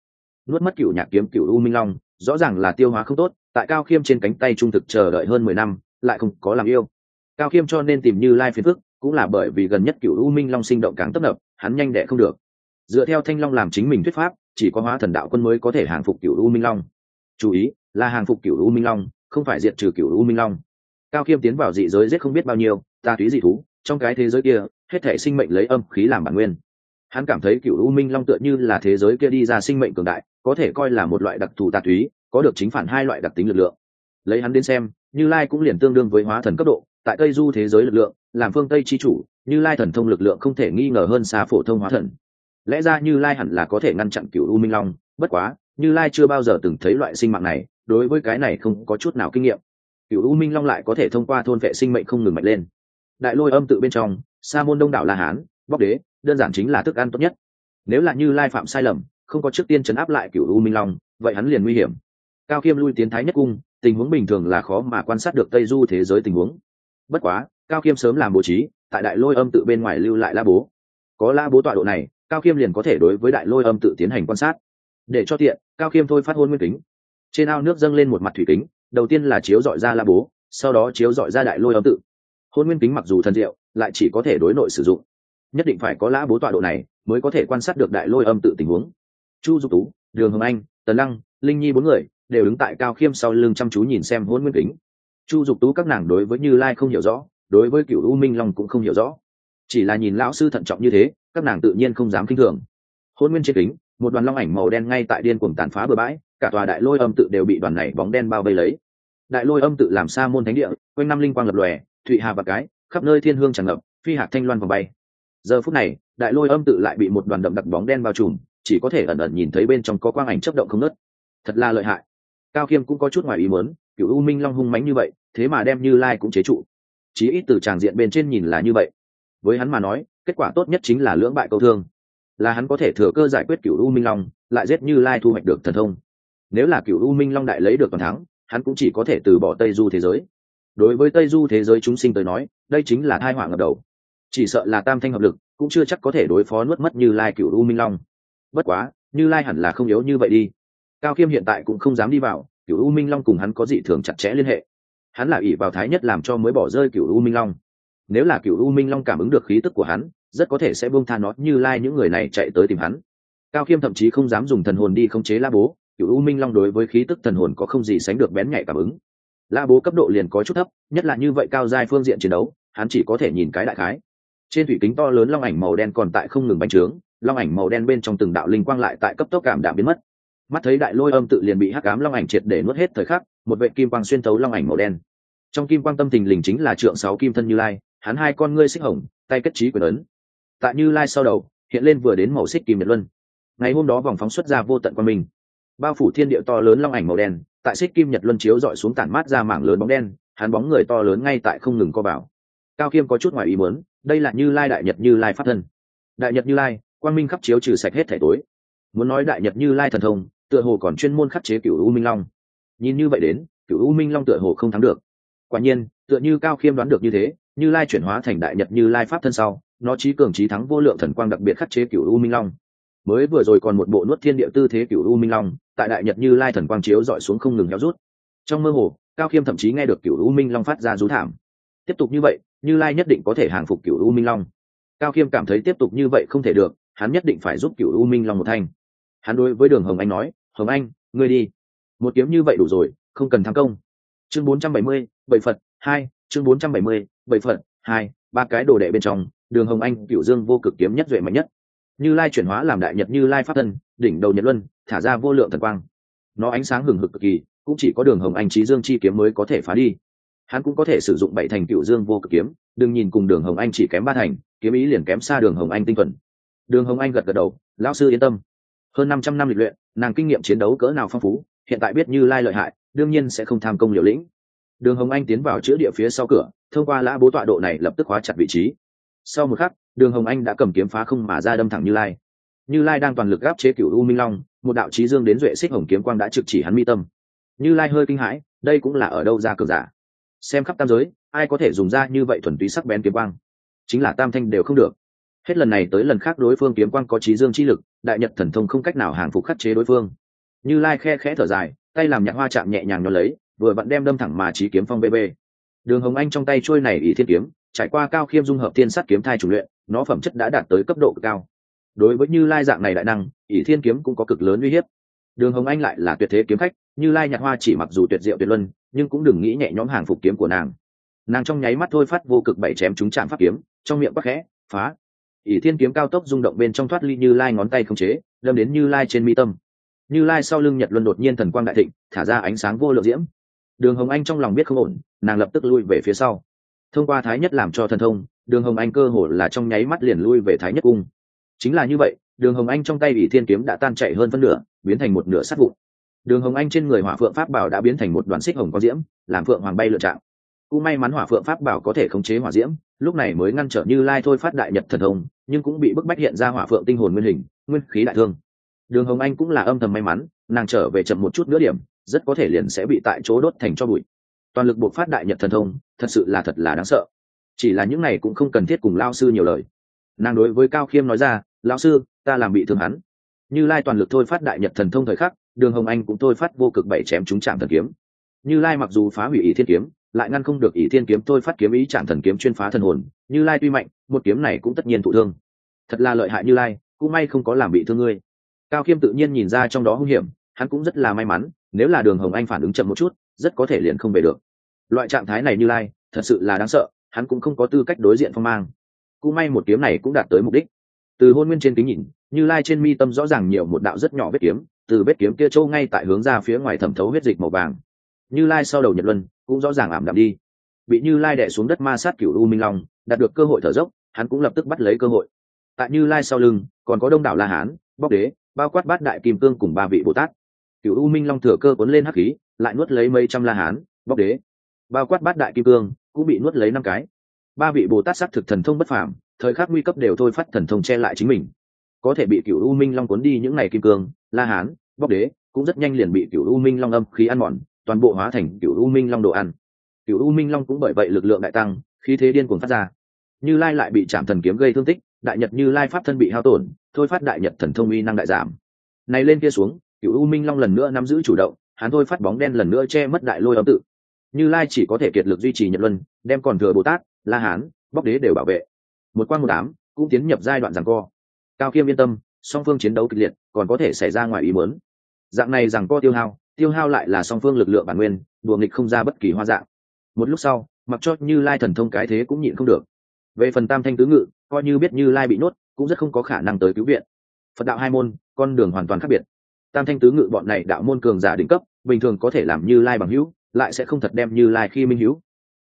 Nuốt mất cựu nhạc kiếm, cựu u minh long, rõ ràng là tiêu hóa không tốt, tại cao khiêm trên cánh tay trung thực chờ đợi hơn mười năm, lại không có làm yêu. Cao khiêm cho nên tìm như lai phiền phức, cũng là bởi vì gần nhất cựu u minh long sinh động càng tấp nập, hắn nhanh đẻ không được. Dựa theo thanh long làm chính mình thuyết pháp chỉ có hóa thần đạo quân mới có thể hàng phục cựu u minh long. Chú ý, là hàng phục cựu u minh long, không phải diệt trừ cựu u minh long. Cao khiêm tiến vào dị giới giết không biết bao nhiêu, ta túy dị thú, trong cái thế giới kia, hết thể sinh mệnh lấy âm khí làm bản nguyên. Hắn cảm thấy cựu u minh long tựa như là thế giới kia đi ra sinh mệnh cường đại, có thể coi là một loại đặc thù tà túy, có được chính phản hai loại đặc tính lực lượng. Lấy hắn đến xem, như lai cũng liền tương đương với hóa thần cấp độ, tại tây du thế giới lực lượng, làm phương tây chi chủ, như lai thần thông lực lượng không thể nghi ngờ hơn xa phổ thông hóa thần lẽ ra như lai hẳn là có thể ngăn chặn cựu u minh long, bất quá, như lai chưa bao giờ từng thấy loại sinh mạng này, đối với cái này không có chút nào kinh nghiệm. Cựu u minh long lại có thể thông qua thôn vệ sinh mệnh không ngừng mạnh lên. Đại lôi âm tự bên trong, sa môn đông đảo la hán, bóc đế, đơn giản chính là thức ăn tốt nhất. Nếu là như lai phạm sai lầm, không có trước tiên chấn áp lại cựu u minh long, vậy hắn liền nguy hiểm. Cao khiêm lui tiến thái nhất cung, tình huống bình thường là khó mà quan sát được tây du thế giới tình huống. Bất quá, cao khiêm sớm làm bố trí, tại đại lôi âm tự bên ngoài lưu lại la bố. Có la bố tọa độ này cao khiêm liền có thể đối với đại lôi âm tự tiến hành quan sát. Để cho tiện, cao khiêm thôi phát hôn nguyên kính. Trên ao nước dâng lên một mặt thủy kính, đầu tiên là chiếu dọi ra la bố, sau đó chiếu dọi ra đại lôi âm tự. Hôn nguyên kính mặc dù thần diệu, lại chỉ có thể đối nội sử dụng. Nhất định phải có lã bố tọa độ này mới có thể quan sát được đại lôi âm tự tình huống. Chu dục tú, đường hồng anh, tần lăng, linh nhi bốn người đều đứng tại cao khiêm sau lưng chăm chú nhìn xem hôn nguyên kính. Chu dục tú các nàng đối với như lai không hiểu rõ, đối với cựu u minh long cũng không hiểu rõ chỉ là nhìn lão sư thận trọng như thế, các nàng tự nhiên không dám kinh thường. Hôn nguyên trên kính, một đoàn long ảnh màu đen ngay tại điên cuồng tàn phá bừa bãi, cả tòa đại lôi âm tự đều bị đoàn này bóng đen bao vây lấy. Đại lôi âm tự làm xa môn thánh địa, quanh năm linh quang lập lòe, thụy hà và cái, khắp nơi thiên hương tràn ngập, phi hạt thanh loan vòng bay. Giờ phút này, đại lôi âm tự lại bị một đoàn đậm đặc bóng đen bao trùm, chỉ có thể ẩn ẩn nhìn thấy bên trong có quang ảnh chấp động không nớt thật là lợi hại. Cao khiêm cũng có chút ngoài ý muốn cựu u minh long hung mánh như vậy, thế mà đem như lai cũng chế trụ. Chí ít từ tràng diện bên trên nhìn là như vậy với hắn mà nói, kết quả tốt nhất chính là lưỡng bại câu thương. Là hắn có thể thừa cơ giải quyết cựu u minh long, lại giết như lai thu hoạch được thần thông. Nếu là cựu u minh long đại lấy được toàn thắng, hắn cũng chỉ có thể từ bỏ tây du thế giới. Đối với tây du thế giới chúng sinh tới nói, đây chính là thai họa ngập đầu. Chỉ sợ là tam thanh hợp lực, cũng chưa chắc có thể đối phó nuốt mất như lai cựu u minh long. Bất quá, như lai hẳn là không yếu như vậy đi. Cao khiêm hiện tại cũng không dám đi vào, cựu u minh long cùng hắn có dị thường chặt chẽ liên hệ. Hắn là ỷ vào thái nhất làm cho mới bỏ rơi cựu u minh long nếu là cựu u minh long cảm ứng được khí tức của hắn, rất có thể sẽ buông tha nó như lai những người này chạy tới tìm hắn. Cao khiêm thậm chí không dám dùng thần hồn đi khống chế la bố, cựu u minh long đối với khí tức thần hồn có không gì sánh được bén nhạy cảm ứng. La bố cấp độ liền có chút thấp, nhất là như vậy cao giai phương diện chiến đấu, hắn chỉ có thể nhìn cái đại khái. Trên thủy kính to lớn long ảnh màu đen còn tại không ngừng bành trướng, long ảnh màu đen bên trong từng đạo linh quang lại tại cấp tốc cảm đạm biến mất. Mắt thấy đại lôi âm tự liền bị hắc ám long ảnh triệt để nuốt hết thời khắc, một vệ kim quang xuyên thấu long ảnh màu đen. Trong kim quang tâm tình lình chính là trượng sáu kim thân như lai hắn hai con ngươi xích hồng, tay kết trí quyền ấn. Tại như lai sau đầu, hiện lên vừa đến màu xích kim nhật luân. Ngày hôm đó vòng phóng xuất ra vô tận quan minh. Bao phủ thiên địa to lớn long ảnh màu đen, tại xích kim nhật luân chiếu dọi xuống tản mát ra mảng lớn bóng đen, hắn bóng người to lớn ngay tại không ngừng co bảo cao khiêm có chút ngoài ý muốn, đây là như lai đại nhật như lai pháp thân. Đại nhật như lai, quang minh khắp chiếu trừ sạch hết thể tối. Muốn nói đại nhật như lai thần thông, tựa hồ còn chuyên môn khắc chế cựu u minh long. Nhìn như vậy đến cựu u minh long tựa hồ không thắng được. Quả nhiên, tựa như cao khiêm đoán được như thế như lai chuyển hóa thành đại nhật như lai pháp thân sau, nó trí cường trí thắng vô lượng thần quang đặc biệt khắc chế cựu u minh long. Mới vừa rồi còn một bộ nuốt thiên địa tư thế cựu u minh long, tại đại nhật như lai thần quang chiếu dọi xuống không ngừng héo rút. Trong mơ hồ, cao khiêm thậm chí nghe được cựu u minh long phát ra rú thảm. Tiếp tục như vậy, như lai nhất định có thể hàng phục cựu u minh long. Cao khiêm cảm thấy tiếp tục như vậy không thể được, hắn nhất định phải giúp cựu u minh long một thanh. Hắn đối với đường hồng anh nói, hồng anh, ngươi đi. Một kiếm như vậy đủ rồi, không cần thắng công. Chương bốn trăm bảy mươi, bảy phật, hai chương bốn trăm bảy mươi, bảy hai, ba cái đồ đệ bên trong, đường hồng anh cựu dương vô cực kiếm nhất duệ mạnh nhất. Như lai chuyển hóa làm đại nhật, như lai pháp thân, đỉnh đầu nhật luân, thả ra vô lượng thần quang. Nó ánh sáng hừng hực cực kỳ, cũng chỉ có đường hồng anh trí dương chi kiếm mới có thể phá đi. Hắn cũng có thể sử dụng bảy thành cựu dương vô cực kiếm, đừng nhìn cùng đường hồng anh chỉ kém ba thành, kiếm ý liền kém xa đường hồng anh tinh thuần. Đường hồng anh gật gật đầu, lão sư yên tâm. Hơn năm trăm năm lịch luyện, nàng kinh nghiệm chiến đấu cỡ nào phong phú, hiện tại biết như lai lợi hại, đương nhiên sẽ không tham công liều lĩnh đường hồng anh tiến vào chữa địa phía sau cửa, thông qua lã bố tọa độ này lập tức khóa chặt vị trí. Sau một khắc, đường hồng anh đã cầm kiếm phá không mà ra đâm thẳng như lai. Như lai đang toàn lực gáp chế cựu u minh long, một đạo trí dương đến duệ xích hồng kiếm quang đã trực chỉ hắn mi tâm. Như lai hơi kinh hãi, đây cũng là ở đâu ra cờ giả? Xem khắp tam giới, ai có thể dùng ra như vậy thuần túy sắc bén kiếm quang? Chính là tam thanh đều không được. Hết lần này tới lần khác đối phương kiếm quang có trí dương chi lực, đại nhật thần thông không cách nào hàng phục khắc chế đối phương. Như lai khe khẽ thở dài, tay làm nhạc hoa chạm nhẹ nhàng nó lấy vừa vặn đem đâm thẳng mà trí kiếm phong bb đường hồng anh trong tay trôi này ý thiên kiếm, trải qua cao khiêm dung hợp thiên sát kiếm thai chủ luyện, nó phẩm chất đã đạt tới cấp độ cao. Đối với như lai dạng này đại năng, ỷ thiên kiếm cũng có cực lớn uy hiếp. Đường hồng anh lại là tuyệt thế kiếm khách, như lai nhạc hoa chỉ mặc dù tuyệt diệu tuyệt luân, nhưng cũng đừng nghĩ nhẹ nhõm hàng phục kiếm của nàng. Nàng trong nháy mắt thôi phát vô cực bảy chém chúng chạm pháp kiếm, trong miệng bắc khẽ, phá. Ỷ thiên kiếm cao tốc rung động bên trong thoát ly như lai ngón tay không chế, đâm đến như lai trên mi tâm. Như lai sau lưng nhật luân đột nhiên thần quang đại thịnh, thả ra ánh sáng vô lượng diễm đường hồng anh trong lòng biết không ổn, nàng lập tức lui về phía sau. Thông qua thái nhất làm cho thần thông, đường hồng anh cơ hồ là trong nháy mắt liền lui về thái nhất cung. Chính là như vậy, đường hồng anh trong tay ỷ thiên kiếm đã tan chạy hơn phân nửa, biến thành một nửa sát vụn. Đường hồng anh trên người hỏa phượng pháp bảo đã biến thành một đoàn xích hồng có diễm, làm phượng hoàng bay lượn trạng. Cũng may mắn hỏa phượng pháp bảo có thể khống chế hỏa diễm, lúc này mới ngăn trở như lai thôi phát đại nhật thần thông, nhưng cũng bị bức bách hiện ra hỏa phượng tinh hồn nguyên hình, nguyên khí đại thương. Đường hồng anh cũng là âm thầm may mắn, nàng trở về chậm một chút nữa điểm rất có thể liền sẽ bị tại chỗ đốt thành cho bụi. Toàn lực buộc phát đại nhật thần thông, thật sự là thật là đáng sợ. Chỉ là những này cũng không cần thiết cùng lao sư nhiều lời. Nàng đối với cao khiêm nói ra lao sư, ta làm bị thương hắn. Như lai toàn lực thôi phát đại nhật thần thông thời khắc, đường hồng anh cũng thôi phát vô cực bảy chém chúng trạng thần kiếm. Như lai mặc dù phá hủy ý thiên kiếm, lại ngăn không được ý thiên kiếm thôi phát kiếm ý trạng thần kiếm chuyên phá thần hồn, như lai tuy mạnh, một kiếm này cũng tất nhiên thụ thương. Thật là lợi hại như lai, cũng may không có làm bị thương ngươi. Cao khiêm tự nhiên nhìn ra trong đó hung hiểm, hắn cũng rất là may mắn nếu là đường hồng anh phản ứng chậm một chút, rất có thể liền không về được. Loại trạng thái này như lai, thật sự là đáng sợ, hắn cũng không có tư cách đối diện phong mang. Cũng may một kiếm này cũng đạt tới mục đích. Từ hôn nguyên trên kính nhìn, như lai trên mi tâm rõ ràng nhiều một đạo rất nhỏ vết kiếm, từ vết kiếm kia trâu ngay tại hướng ra phía ngoài thẩm thấu huyết dịch màu vàng. Như lai sau đầu nhật luân, cũng rõ ràng ảm đạm đi. Bị như lai đẻ xuống đất ma sát cửu u minh long, đạt được cơ hội thở dốc, hắn cũng lập tức bắt lấy cơ hội. Tại như lai sau lưng, còn có đông đảo la hán, bóc đế, bao quát bát đại kim cương cùng ba vị bồ tát cựu u minh long thừa cơ cuốn lên hắc khí, lại nuốt lấy mấy trăm la hán, bóc đế. Bao quát bát đại kim cương, cũng bị nuốt lấy năm cái. Ba vị bồ tát xác thực thần thông bất phàm, thời khắc nguy cấp đều thôi phát thần thông che lại chính mình. Có thể bị cựu u minh long cuốn đi những ngày kim cương, la hán, bóc đế, cũng rất nhanh liền bị cựu u minh long âm khí ăn mòn, toàn bộ hóa thành cựu u minh long đồ ăn. Cựu u minh long cũng bởi vậy lực lượng đại tăng, khí thế điên cuồng phát ra. Như lai lại bị chạm thần kiếm gây thương tích, đại nhật như lai pháp thân bị hao tổn, thôi phát đại nhật thần thông uy năng đại giảm. Này lên kia xuống cựu u minh long lần nữa nắm giữ chủ động, hắn thôi phát bóng đen lần nữa che mất đại lôi âm tự. Như lai chỉ có thể kiệt lực duy trì nhật luân, đem còn thừa bồ tát, la hán, bóc đế đều bảo vệ. Một quan một đám cũng tiến nhập giai đoạn rằng co. Cao khiêm yên tâm, song phương chiến đấu kịch liệt, còn có thể xảy ra ngoài ý muốn. Dạng này rằng co tiêu hao tiêu hao lại là song phương lực lượng bản nguyên, đùa nghịch không ra bất kỳ hoa dạng. Một lúc sau, mặc cho như lai thần thông cái thế cũng nhịn không được. Về phần tam thanh tứ ngự, coi như biết như lai bị nuốt, cũng rất không có khả năng tới cứu viện. Phật đạo hai môn, con đường hoàn toàn khác biệt tam thanh tứ ngự bọn này đạo môn cường giả đỉnh cấp, bình thường có thể làm như lai bằng hữu, lại sẽ không thật đem như lai khi minh hữu.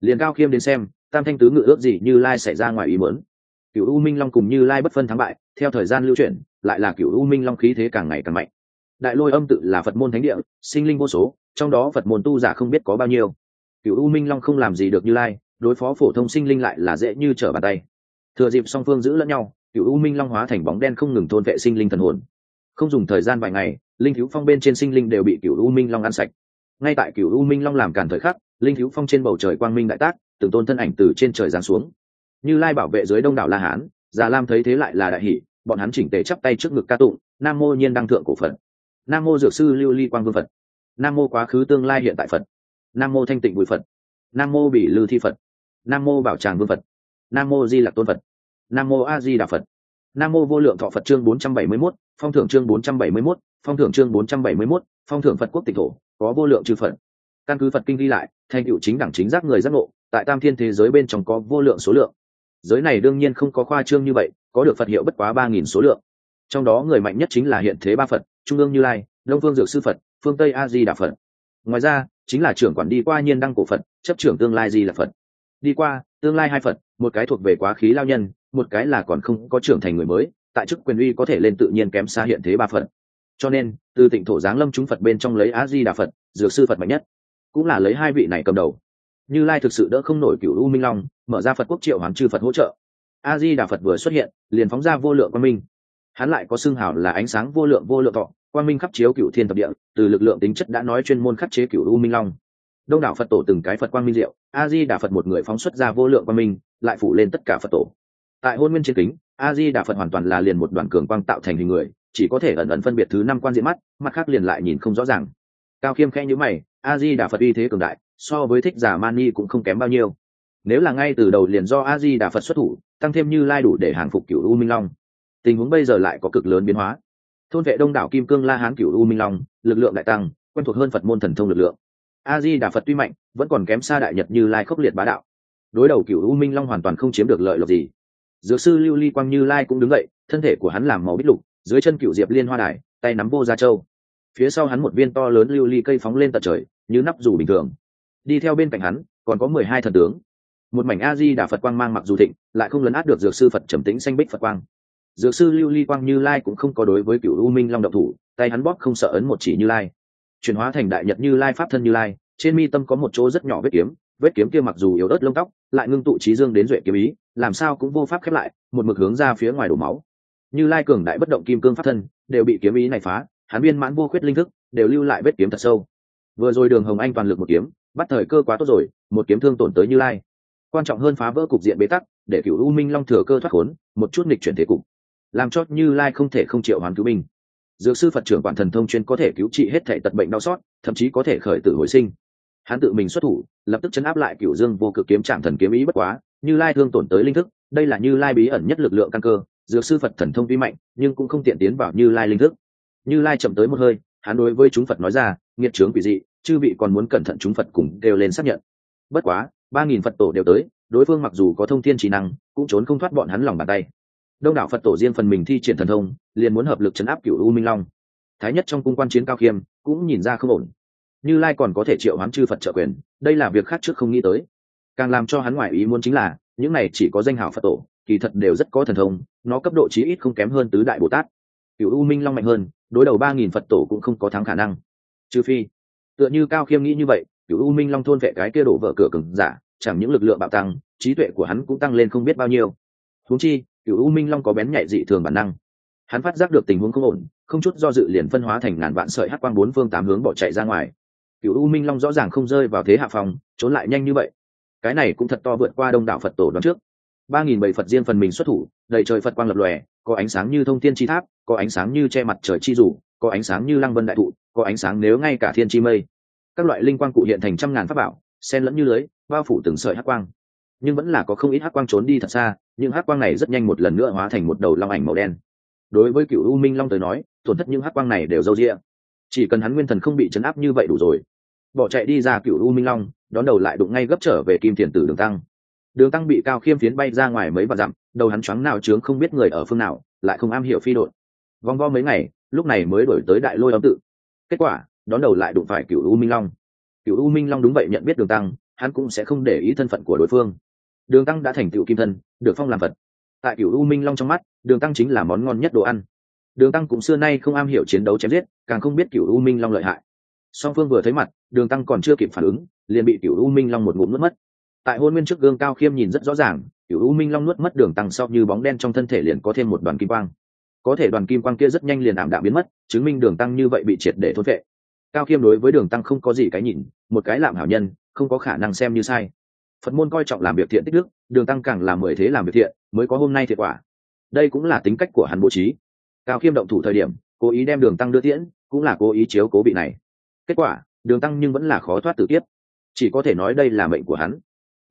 Liền cao khiêm đến xem, tam thanh tứ ngự ước gì như lai xảy ra ngoài ý mớn cựu u minh long cùng như lai bất phân thắng bại, theo thời gian lưu chuyển, lại là cựu u minh long khí thế càng ngày càng mạnh. Đại lôi âm tự là phật môn thánh địa, sinh linh vô số, trong đó phật môn tu giả không biết có bao nhiêu. Cựu u minh long không làm gì được như lai, đối phó phổ thông sinh linh lại là dễ như trở bàn tay. Thừa dịp song phương giữ lẫn nhau cựu u minh long hóa thành bóng đen không ngừng thôn vệ sinh linh thần hồn. Không dùng thời gian vài ngày linh thiếu phong bên trên sinh linh đều bị cựu u minh long ăn sạch. Ngay tại cựu u minh long làm càn thời khắc linh thiếu phong trên bầu trời quang minh đại tác từng tôn thân ảnh từ trên trời giáng xuống. Như lai bảo vệ dưới đông đảo la hán già lam thấy thế lại là đại hỷ bọn hắn chỉnh tề chắp tay trước ngực ca tụng nam mô nhiên đăng thượng cổ phật. Nam mô dược sư lưu ly quang vương phật. Nam mô quá khứ tương lai hiện tại phật. Nam mô thanh tịnh bùi phật. Nam mô bỉ lư thi phật. Nam mô bảo tràng vương phật. Nam mô di lạc tôn phật. Nam mô a di đà phật. Nam mô vô lượng thọ phật chương bốn trăm bảy mươi 471, phong thưởng chương bốn trăm bảy mươi 471, phong thưởng chương bốn trăm bảy mươi 471, phong thưởng phật quốc tịch thổ có vô lượng chư phật. Căn cứ phật kinh ghi lại thành tựu chính đẳng chính giác người giác ngộ tại tam thiên thế giới bên trong có vô lượng số lượng. Giới này đương nhiên không có khoa trương như vậy có được phật hiệu bất quá ba nghìn số lượng. Trong đó người mạnh nhất chính là hiện thế ba phật trung ương như lai đông phương dược sư phật phương tây a di đà phật. Ngoài ra chính là trưởng quản đi qua nhiên đăng cổ phật chấp trưởng tương lai di là phật. Đi qua tương lai hai phật một cái thuộc về quá khí lao nhân một cái là còn không có trưởng thành người mới tại chức quyền uy có thể lên tự nhiên kém xa hiện thế ba phật cho nên, từ tịnh thổ giáng lâm chúng phật bên trong lấy á di đà phật, dược sư phật mạnh nhất. Cũng là lấy hai vị này cầm đầu. Như lai thực sự đỡ không nổi cựu u minh long, mở ra phật quốc triệu hoán chư phật hỗ trợ. A di đà phật vừa xuất hiện, liền phóng ra vô lượng quang minh. Hắn lại có xương hảo là ánh sáng vô lượng vô lượng thọ, quang minh khắp chiếu cựu thiên thập địa, từ lực lượng tính chất đã nói chuyên môn khắc chế cựu u minh long. Đông đảo phật tổ từng cái phật quang minh diệu a di đà phật một người phóng xuất ra vô lượng quang minh, lại phủ lên tất cả phật tổ. Tại hôn nguyên chiến kính a di đà phật hoàn toàn là liền một đoàn cường quang tạo thành hình người chỉ có thể ẩn ẩn phân biệt thứ năm quan diện mắt mắt khác liền lại nhìn không rõ ràng. Cao khiêm khẽ nhữ mày, a di đà phật uy thế cường đại, so với thích giả mani cũng không kém bao nhiêu. Nếu là ngay từ đầu liền do a di đà phật xuất thủ, tăng thêm như lai đủ để hàng phục cựu u minh long. Tình huống bây giờ lại có cực lớn biến hóa. Thôn vệ đông đảo kim cương la hán cựu u minh long, lực lượng lại tăng, quen thuộc hơn phật môn thần thông lực lượng. A di đà phật tuy mạnh, vẫn còn kém xa đại nhật như lai khốc liệt bá đạo. Đối đầu cựu u minh long hoàn toàn không chiếm được lợi lộc gì. Dược sư lưu ly quang như lai cũng đứng dậy, thân thể của hắn làm màu bích lục dưới chân cựu diệp liên hoa đài, tay nắm vô gia châu. Phía sau hắn một viên to lớn lưu ly cây phóng lên tận trời, như nắp dù bình thường. Đi theo bên cạnh hắn, còn có mười hai thần tướng. Một mảnh a di đà phật quang mang mặc dù thịnh, lại không lấn át được dược sư phật trầm tĩnh xanh bích phật quang. Dược sư lưu ly quang như lai cũng không có đối với cựu u minh long độc thủ, tay hắn bóp không sợ ấn một chỉ như lai. Chuyển hóa thành đại nhật như lai pháp thân như lai, trên mi tâm có một chỗ rất nhỏ vết kiếm vết kiếm kia mặc dù yếu ớt lông tóc, lại ngưng tụ trí dương đến duệ kiếm ý, làm sao cũng vô pháp khép lại, một mực hướng ra phía ngoài đổ máu như lai cường đại bất động kim cương pháp thân, đều bị kiếm ý này phá, hắn viên mãn vô khuyết linh thức, đều lưu lại vết kiếm thật sâu. Vừa rồi đường hồng anh toàn lực một kiếm, bắt thời cơ quá tốt rồi, một kiếm thương tổn tới như lai. Quan trọng hơn phá vỡ cục diện bế tắc, để cựu u minh long thừa cơ thoát khốn, một chút nghịch chuyển thế cục. Làm cho như lai không thể không triệu hoàn cứu binh. Dược sư phật trưởng quản thần thông chuyên có thể cứu trị hết thể tật bệnh đau xót, thậm chí có thể khởi tử hồi sinh. Hắn tự mình xuất thủ, lập tức chấn áp lại cựu dương vô cực kiếm trạm thần kiếm ý bất quá, như lai thương tổn tới linh thức, đây là như lai bí ẩn nhất lực lượng căn cơ dược sư phật thần thông vi mạnh, nhưng cũng không tiện tiến vào như lai linh thức. Như lai chậm tới một hơi, hắn đối với chúng phật nói ra, nghiệt trướng quỷ dị, chư vị còn muốn cẩn thận chúng phật cùng đều lên xác nhận. Bất quá, ba nghìn phật tổ đều tới, đối phương mặc dù có thông thiên trí năng, cũng trốn không thoát bọn hắn lòng bàn tay. Đông đảo phật tổ riêng phần mình thi triển thần thông, liền muốn hợp lực chấn áp cựu u minh long. Thái nhất trong cung quan chiến cao khiêm, cũng nhìn ra không ổn. Như lai còn có thể triệu hoán chư phật trợ quyền, đây là việc khác trước không nghĩ tới. Càng làm cho hắn ngoại ý muốn chính là, những này chỉ có danh hảo phật tổ, kỳ thật đều rất có thần thông nó cấp độ chí ít không kém hơn tứ đại bồ tát. Cựu u minh long mạnh hơn, đối đầu ba nghìn phật tổ cũng không có thắng khả năng. Trừ phi, tựa như cao khiêm nghĩ như vậy cựu u minh long thôn vệ cái kia đổ vỡ cửa cừng giả, chẳng những lực lượng bạo tăng, trí tuệ của hắn cũng tăng lên không biết bao nhiêu. Huống chi cựu u minh long có bén nhạy dị thường bản năng. Hắn phát giác được tình huống không ổn, không chút do dự liền phân hóa thành ngàn vạn sợi hát quang bốn phương tám hướng bỏ chạy ra ngoài. Cựu u minh long rõ ràng không rơi vào thế hạ phòng trốn lại nhanh như vậy. Cái này cũng thật to vượt qua đông đảo phật tổ đoán trước ba nghìn bảy phật riêng phần mình xuất thủ, đầy trời phật quang lập lòe, có ánh sáng như thông thiên chi tháp, có ánh sáng như che mặt trời chi rủ, có ánh sáng như lăng vân đại thụ, có ánh sáng nếu ngay cả thiên chi mây. Các loại linh quang cụ hiện thành trăm ngàn pháp bảo, xen lẫn như lưới, bao phủ từng sợi hắc quang. Nhưng vẫn là có không ít hắc quang trốn đi thật xa, nhưng hắc quang này rất nhanh một lần nữa hóa thành một đầu long ảnh màu đen. Đối với cựu u minh long tới nói, tổn thất những hắc quang này đều dâu rĩa chỉ cần hắn nguyên thần không bị chấn áp như vậy đủ rồi. Bỏ chạy đi ra cựu u minh long, đón đầu lại đụng ngay gấp trở về kim tiền tử đường tăng đường tăng bị cao khiêm phiến bay ra ngoài mấy vạn dặm, đầu hắn choáng nào trướng không biết người ở phương nào, lại không am hiểu phi đội. Vòng vo mấy ngày, lúc này mới đổi tới đại lôi âm tự. Kết quả, đón đầu lại đụng phải cựu u minh long. Cựu u minh long đúng vậy nhận biết đường tăng, hắn cũng sẽ không để ý thân phận của đối phương. Đường tăng đã thành tựu kim thân, được phong làm vật tại cựu u minh long trong mắt, đường tăng chính là món ngon nhất đồ ăn. Đường tăng cũng xưa nay không am hiểu chiến đấu chém giết, càng không biết cựu u minh long lợi hại. Song phương vừa thấy mặt, đường tăng còn chưa kịp phản ứng, liền bị cựu u minh long một ngụm nuốt mất tại hôn nguyên trước gương cao khiêm nhìn rất rõ ràng cựu u minh long nuốt mất đường tăng sau như bóng đen trong thân thể liền có thêm một đoàn kim quang. Có thể đoàn kim quang kia rất nhanh liền ảm đạm biến mất, chứng minh đường tăng như vậy bị triệt để thốt vệ cao khiêm đối với đường tăng không có gì cái nhìn, một cái làm hảo nhân, không có khả năng xem như sai. Phật môn coi trọng làm việc thiện tích đức, đường tăng càng làm mười thế làm việc thiện, mới có hôm nay thiệt quả. Đây cũng là tính cách của hắn bố trí. Cao khiêm động thủ thời điểm, cố ý đem đường tăng đưa tiễn, cũng là cố ý chiếu cố vị này. Kết quả, đường tăng nhưng vẫn là khó thoát tử tiếp chỉ có thể nói đây là mệnh của hắn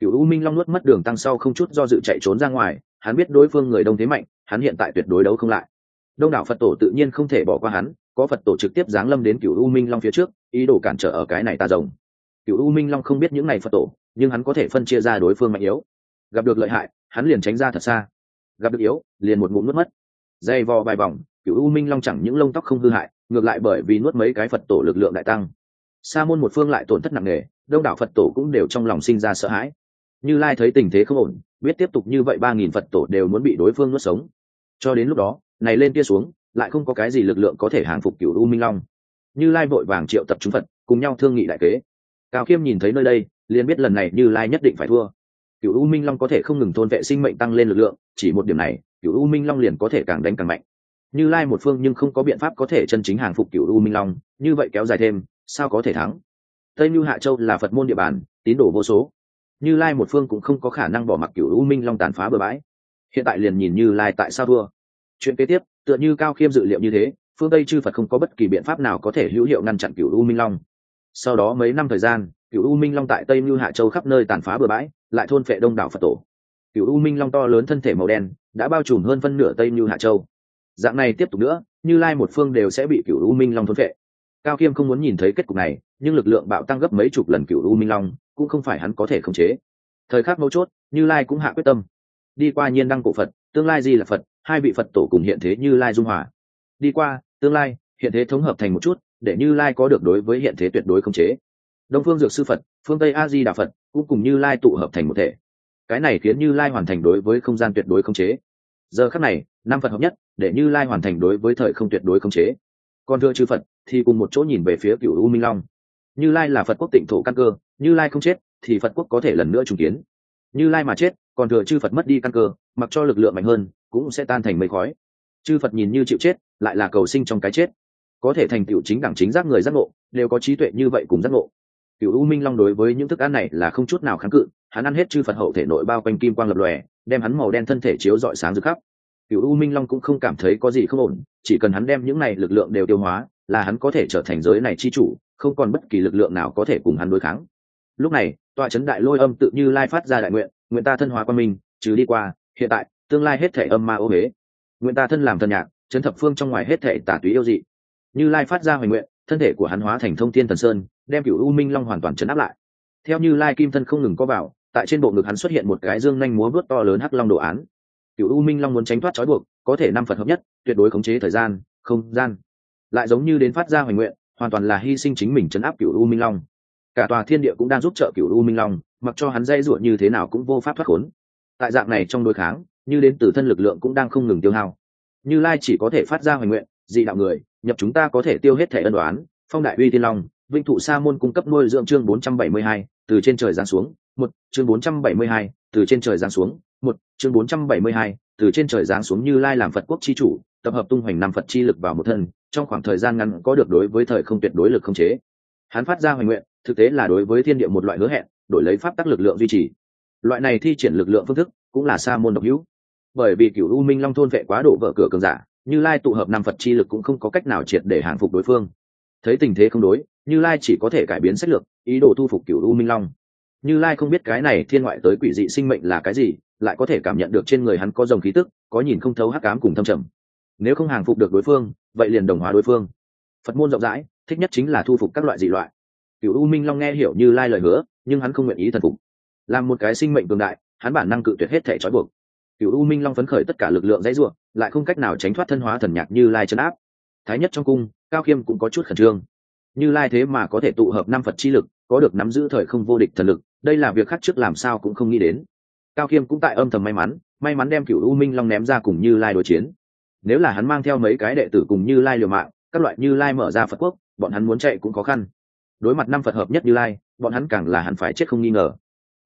cựu u minh long nuốt mất đường tăng sau không chút do dự chạy trốn ra ngoài, hắn biết đối phương người đông thế mạnh, hắn hiện tại tuyệt đối đấu không lại. Đông đảo phật tổ tự nhiên không thể bỏ qua hắn, có phật tổ trực tiếp giáng lâm đến cựu u minh long phía trước, ý đồ cản trở ở cái này ta rồng. Cựu u minh long không biết những này phật tổ, nhưng hắn có thể phân chia ra đối phương mạnh yếu. Gặp được lợi hại, hắn liền tránh ra thật xa. Gặp được yếu, liền một ngụm nuốt mất. Dây vò vài vòng cựu u minh long chẳng những lông tóc không hư hại, ngược lại bởi vì nuốt mấy cái phật tổ lực lượng đại tăng. Sa môn một phương lại tổn thất nặng nề, đông đảo phật tổ cũng đều trong lòng sinh ra sợ hãi như lai thấy tình thế không ổn, biết tiếp tục như vậy ba nghìn phật tổ đều muốn bị đối phương nuốt sống. Cho đến lúc đó, này lên kia xuống, lại không có cái gì lực lượng có thể hàng phục cựu u minh long. Như lai vội vàng triệu tập chúng phật, cùng nhau thương nghị đại kế. Cao khiêm nhìn thấy nơi đây, liền biết lần này như lai nhất định phải thua. Cựu u minh long có thể không ngừng thôn vệ sinh mệnh tăng lên lực lượng, chỉ một điểm này cựu u minh long liền có thể càng đánh càng mạnh. Như lai một phương nhưng không có biện pháp có thể chân chính hàng phục cựu u minh long, như vậy kéo dài thêm, sao có thể thắng? Tây mưu hạ châu là phật môn địa bàn, tín đồ vô số như lai một phương cũng không có khả năng bỏ mặc cựu u minh long tàn phá bừa bãi. Hiện tại liền nhìn như lai tại sao thua. Chuyện kế tiếp, tựa như cao khiêm dự liệu như thế, phương tây chư phật không có bất kỳ biện pháp nào có thể hữu hiệu ngăn chặn cựu u minh long. Sau đó mấy năm thời gian cựu u minh long tại tây mưu hạ châu khắp nơi tàn phá bừa bãi, lại thôn phệ đông đảo phật tổ. Cựu u minh long to lớn thân thể màu đen, đã bao trùm hơn phân nửa tây mưu hạ châu. Dạng này tiếp tục nữa, như lai một phương đều sẽ bị cựu u minh long thôn phệ. Cao khiêm không muốn nhìn thấy kết cục này, nhưng lực lượng bạo tăng gấp mấy chục lần cựu u minh long cũng không phải hắn có thể khống chế. Thời khắc mấu chốt, như lai cũng hạ quyết tâm. Đi qua nhiên đăng cổ phật, tương lai di là phật, hai vị phật tổ cùng hiện thế như lai dung hòa. Đi qua, tương lai, hiện thế thống hợp thành một chút, để như lai có được đối với hiện thế tuyệt đối khống chế. Đông phương dược sư phật, phương tây a di đà phật, cũng cùng như lai tụ hợp thành một thể. Cái này khiến như lai hoàn thành đối với không gian tuyệt đối khống chế. Giờ khắc này, năm phật hợp nhất, để như lai hoàn thành đối với thời không tuyệt đối khống chế. Còn thưa chư phật, thì cùng một chỗ nhìn về phía cựu u minh long. Như lai là phật quốc tịnh thổ căn cơ như lai không chết, thì phật quốc có thể lần nữa trùng kiến. Như lai mà chết, còn thừa chư phật mất đi căn cơ, mặc cho lực lượng mạnh hơn, cũng sẽ tan thành mây khói. Chư phật nhìn như chịu chết, lại là cầu sinh trong cái chết. Có thể thành tựu chính đẳng chính giác người giác ngộ, đều có trí tuệ như vậy cùng giác ngộ. Cựu u minh long đối với những thức ăn này là không chút nào kháng cự, hắn ăn hết chư phật hậu thể nội bao quanh kim quang lập lòe, đem hắn màu đen thân thể chiếu rọi sáng rực khắp. Cựu u minh long cũng không cảm thấy có gì không ổn, chỉ cần hắn đem những này lực lượng đều tiêu hóa, là hắn có thể trở thành giới này chi chủ, không còn bất kỳ lực lượng nào có thể cùng hắn đối kháng lúc này tọa chấn đại lôi âm tự như lai phát ra đại nguyện nguyện ta thân hóa quan minh, trừ đi qua hiện tại tương lai hết thể âm ma ô huế. Nguyện ta thân làm thần nhạc chấn thập phương trong ngoài hết thể tả túy yêu dị. Như lai phát ra hoài nguyện thân thể của hắn hóa thành thông thiên thần sơn đem cựu u minh long hoàn toàn chấn áp lại. Theo như lai kim thân không ngừng có vào tại trên bộ ngực hắn xuất hiện một cái dương nhanh múa vớt to lớn hắc long đồ án. Cựu u minh long muốn tránh thoát trói buộc có thể năm phật hợp nhất tuyệt đối khống chế thời gian không gian. Lại giống như đến phát ra hoành nguyện hoàn toàn là hy sinh chính mình chấn áp cựu u minh long cả tòa thiên địa cũng đang giúp trợ cựu u minh long mặc cho hắn dây ruột như thế nào cũng vô pháp thoát khốn. Tại dạng này trong đối kháng như đến từ thân lực lượng cũng đang không ngừng tiêu hao. Như lai chỉ có thể phát ra hoành nguyện dị đạo người nhập chúng ta có thể tiêu hết thẻ ân đoán phong đại uy tiên long vinh thụ sa môn cung cấp nuôi dưỡng chương 472, từ trên trời giáng xuống một chương 472, từ trên trời giáng xuống một chương 472, từ trên trời giáng xuống như lai làm phật quốc chi chủ tập hợp tung hoành năm phật chi lực vào một thân trong khoảng thời gian ngắn có được đối với thời không tuyệt đối lực không chế hắn phát ra hoành nguyện, thực tế là đối với thiên địa một loại hứa hẹn, đổi lấy pháp tắc lực lượng duy trì. Loại này thi triển lực lượng phương thức cũng là sa môn độc hữu. Bởi vì cựu u minh long thôn vệ quá độ vợ cửa cường giả, như lai tụ hợp năm phật chi lực cũng không có cách nào triệt để hàng phục đối phương. Thấy tình thế không đối, như lai chỉ có thể cải biến sách lược, ý đồ thu phục cựu u minh long. Như lai không biết cái này thiên ngoại tới quỷ dị sinh mệnh là cái gì, lại có thể cảm nhận được trên người hắn có dòng khí tức, có nhìn không thấu hắc cám cùng thâm trầm. Nếu không hàng phục được đối phương, vậy liền đồng hóa đối phương. Phật môn rộng rãi thích nhất chính là thu phục các loại dị loại. Cựu u minh long nghe hiểu như lai lời hứa, nhưng hắn không nguyện ý thần phục. Làm một cái sinh mệnh cường đại, hắn bản năng cự tuyệt hết thể trói buộc. Cựu u minh long phấn khởi tất cả lực lượng dãy ruộng lại không cách nào tránh thoát thân hóa thần nhạc như lai chấn áp. Thái nhất trong cung, cao khiêm cũng có chút khẩn trương. Như lai thế mà có thể tụ hợp năm phật chi lực, có được nắm giữ thời không vô địch thần lực, đây là việc khác trước làm sao cũng không nghĩ đến. Cao khiêm cũng tại âm thầm may mắn may mắn đem cựu u minh long ném ra cùng như lai đối chiến. Nếu là hắn mang theo mấy cái đệ tử cùng như lai liều mạng, các loại như lai mở ra phật quốc bọn hắn muốn chạy cũng khó khăn. Đối mặt năm phật hợp nhất như lai, bọn hắn càng là hẳn phải chết không nghi ngờ.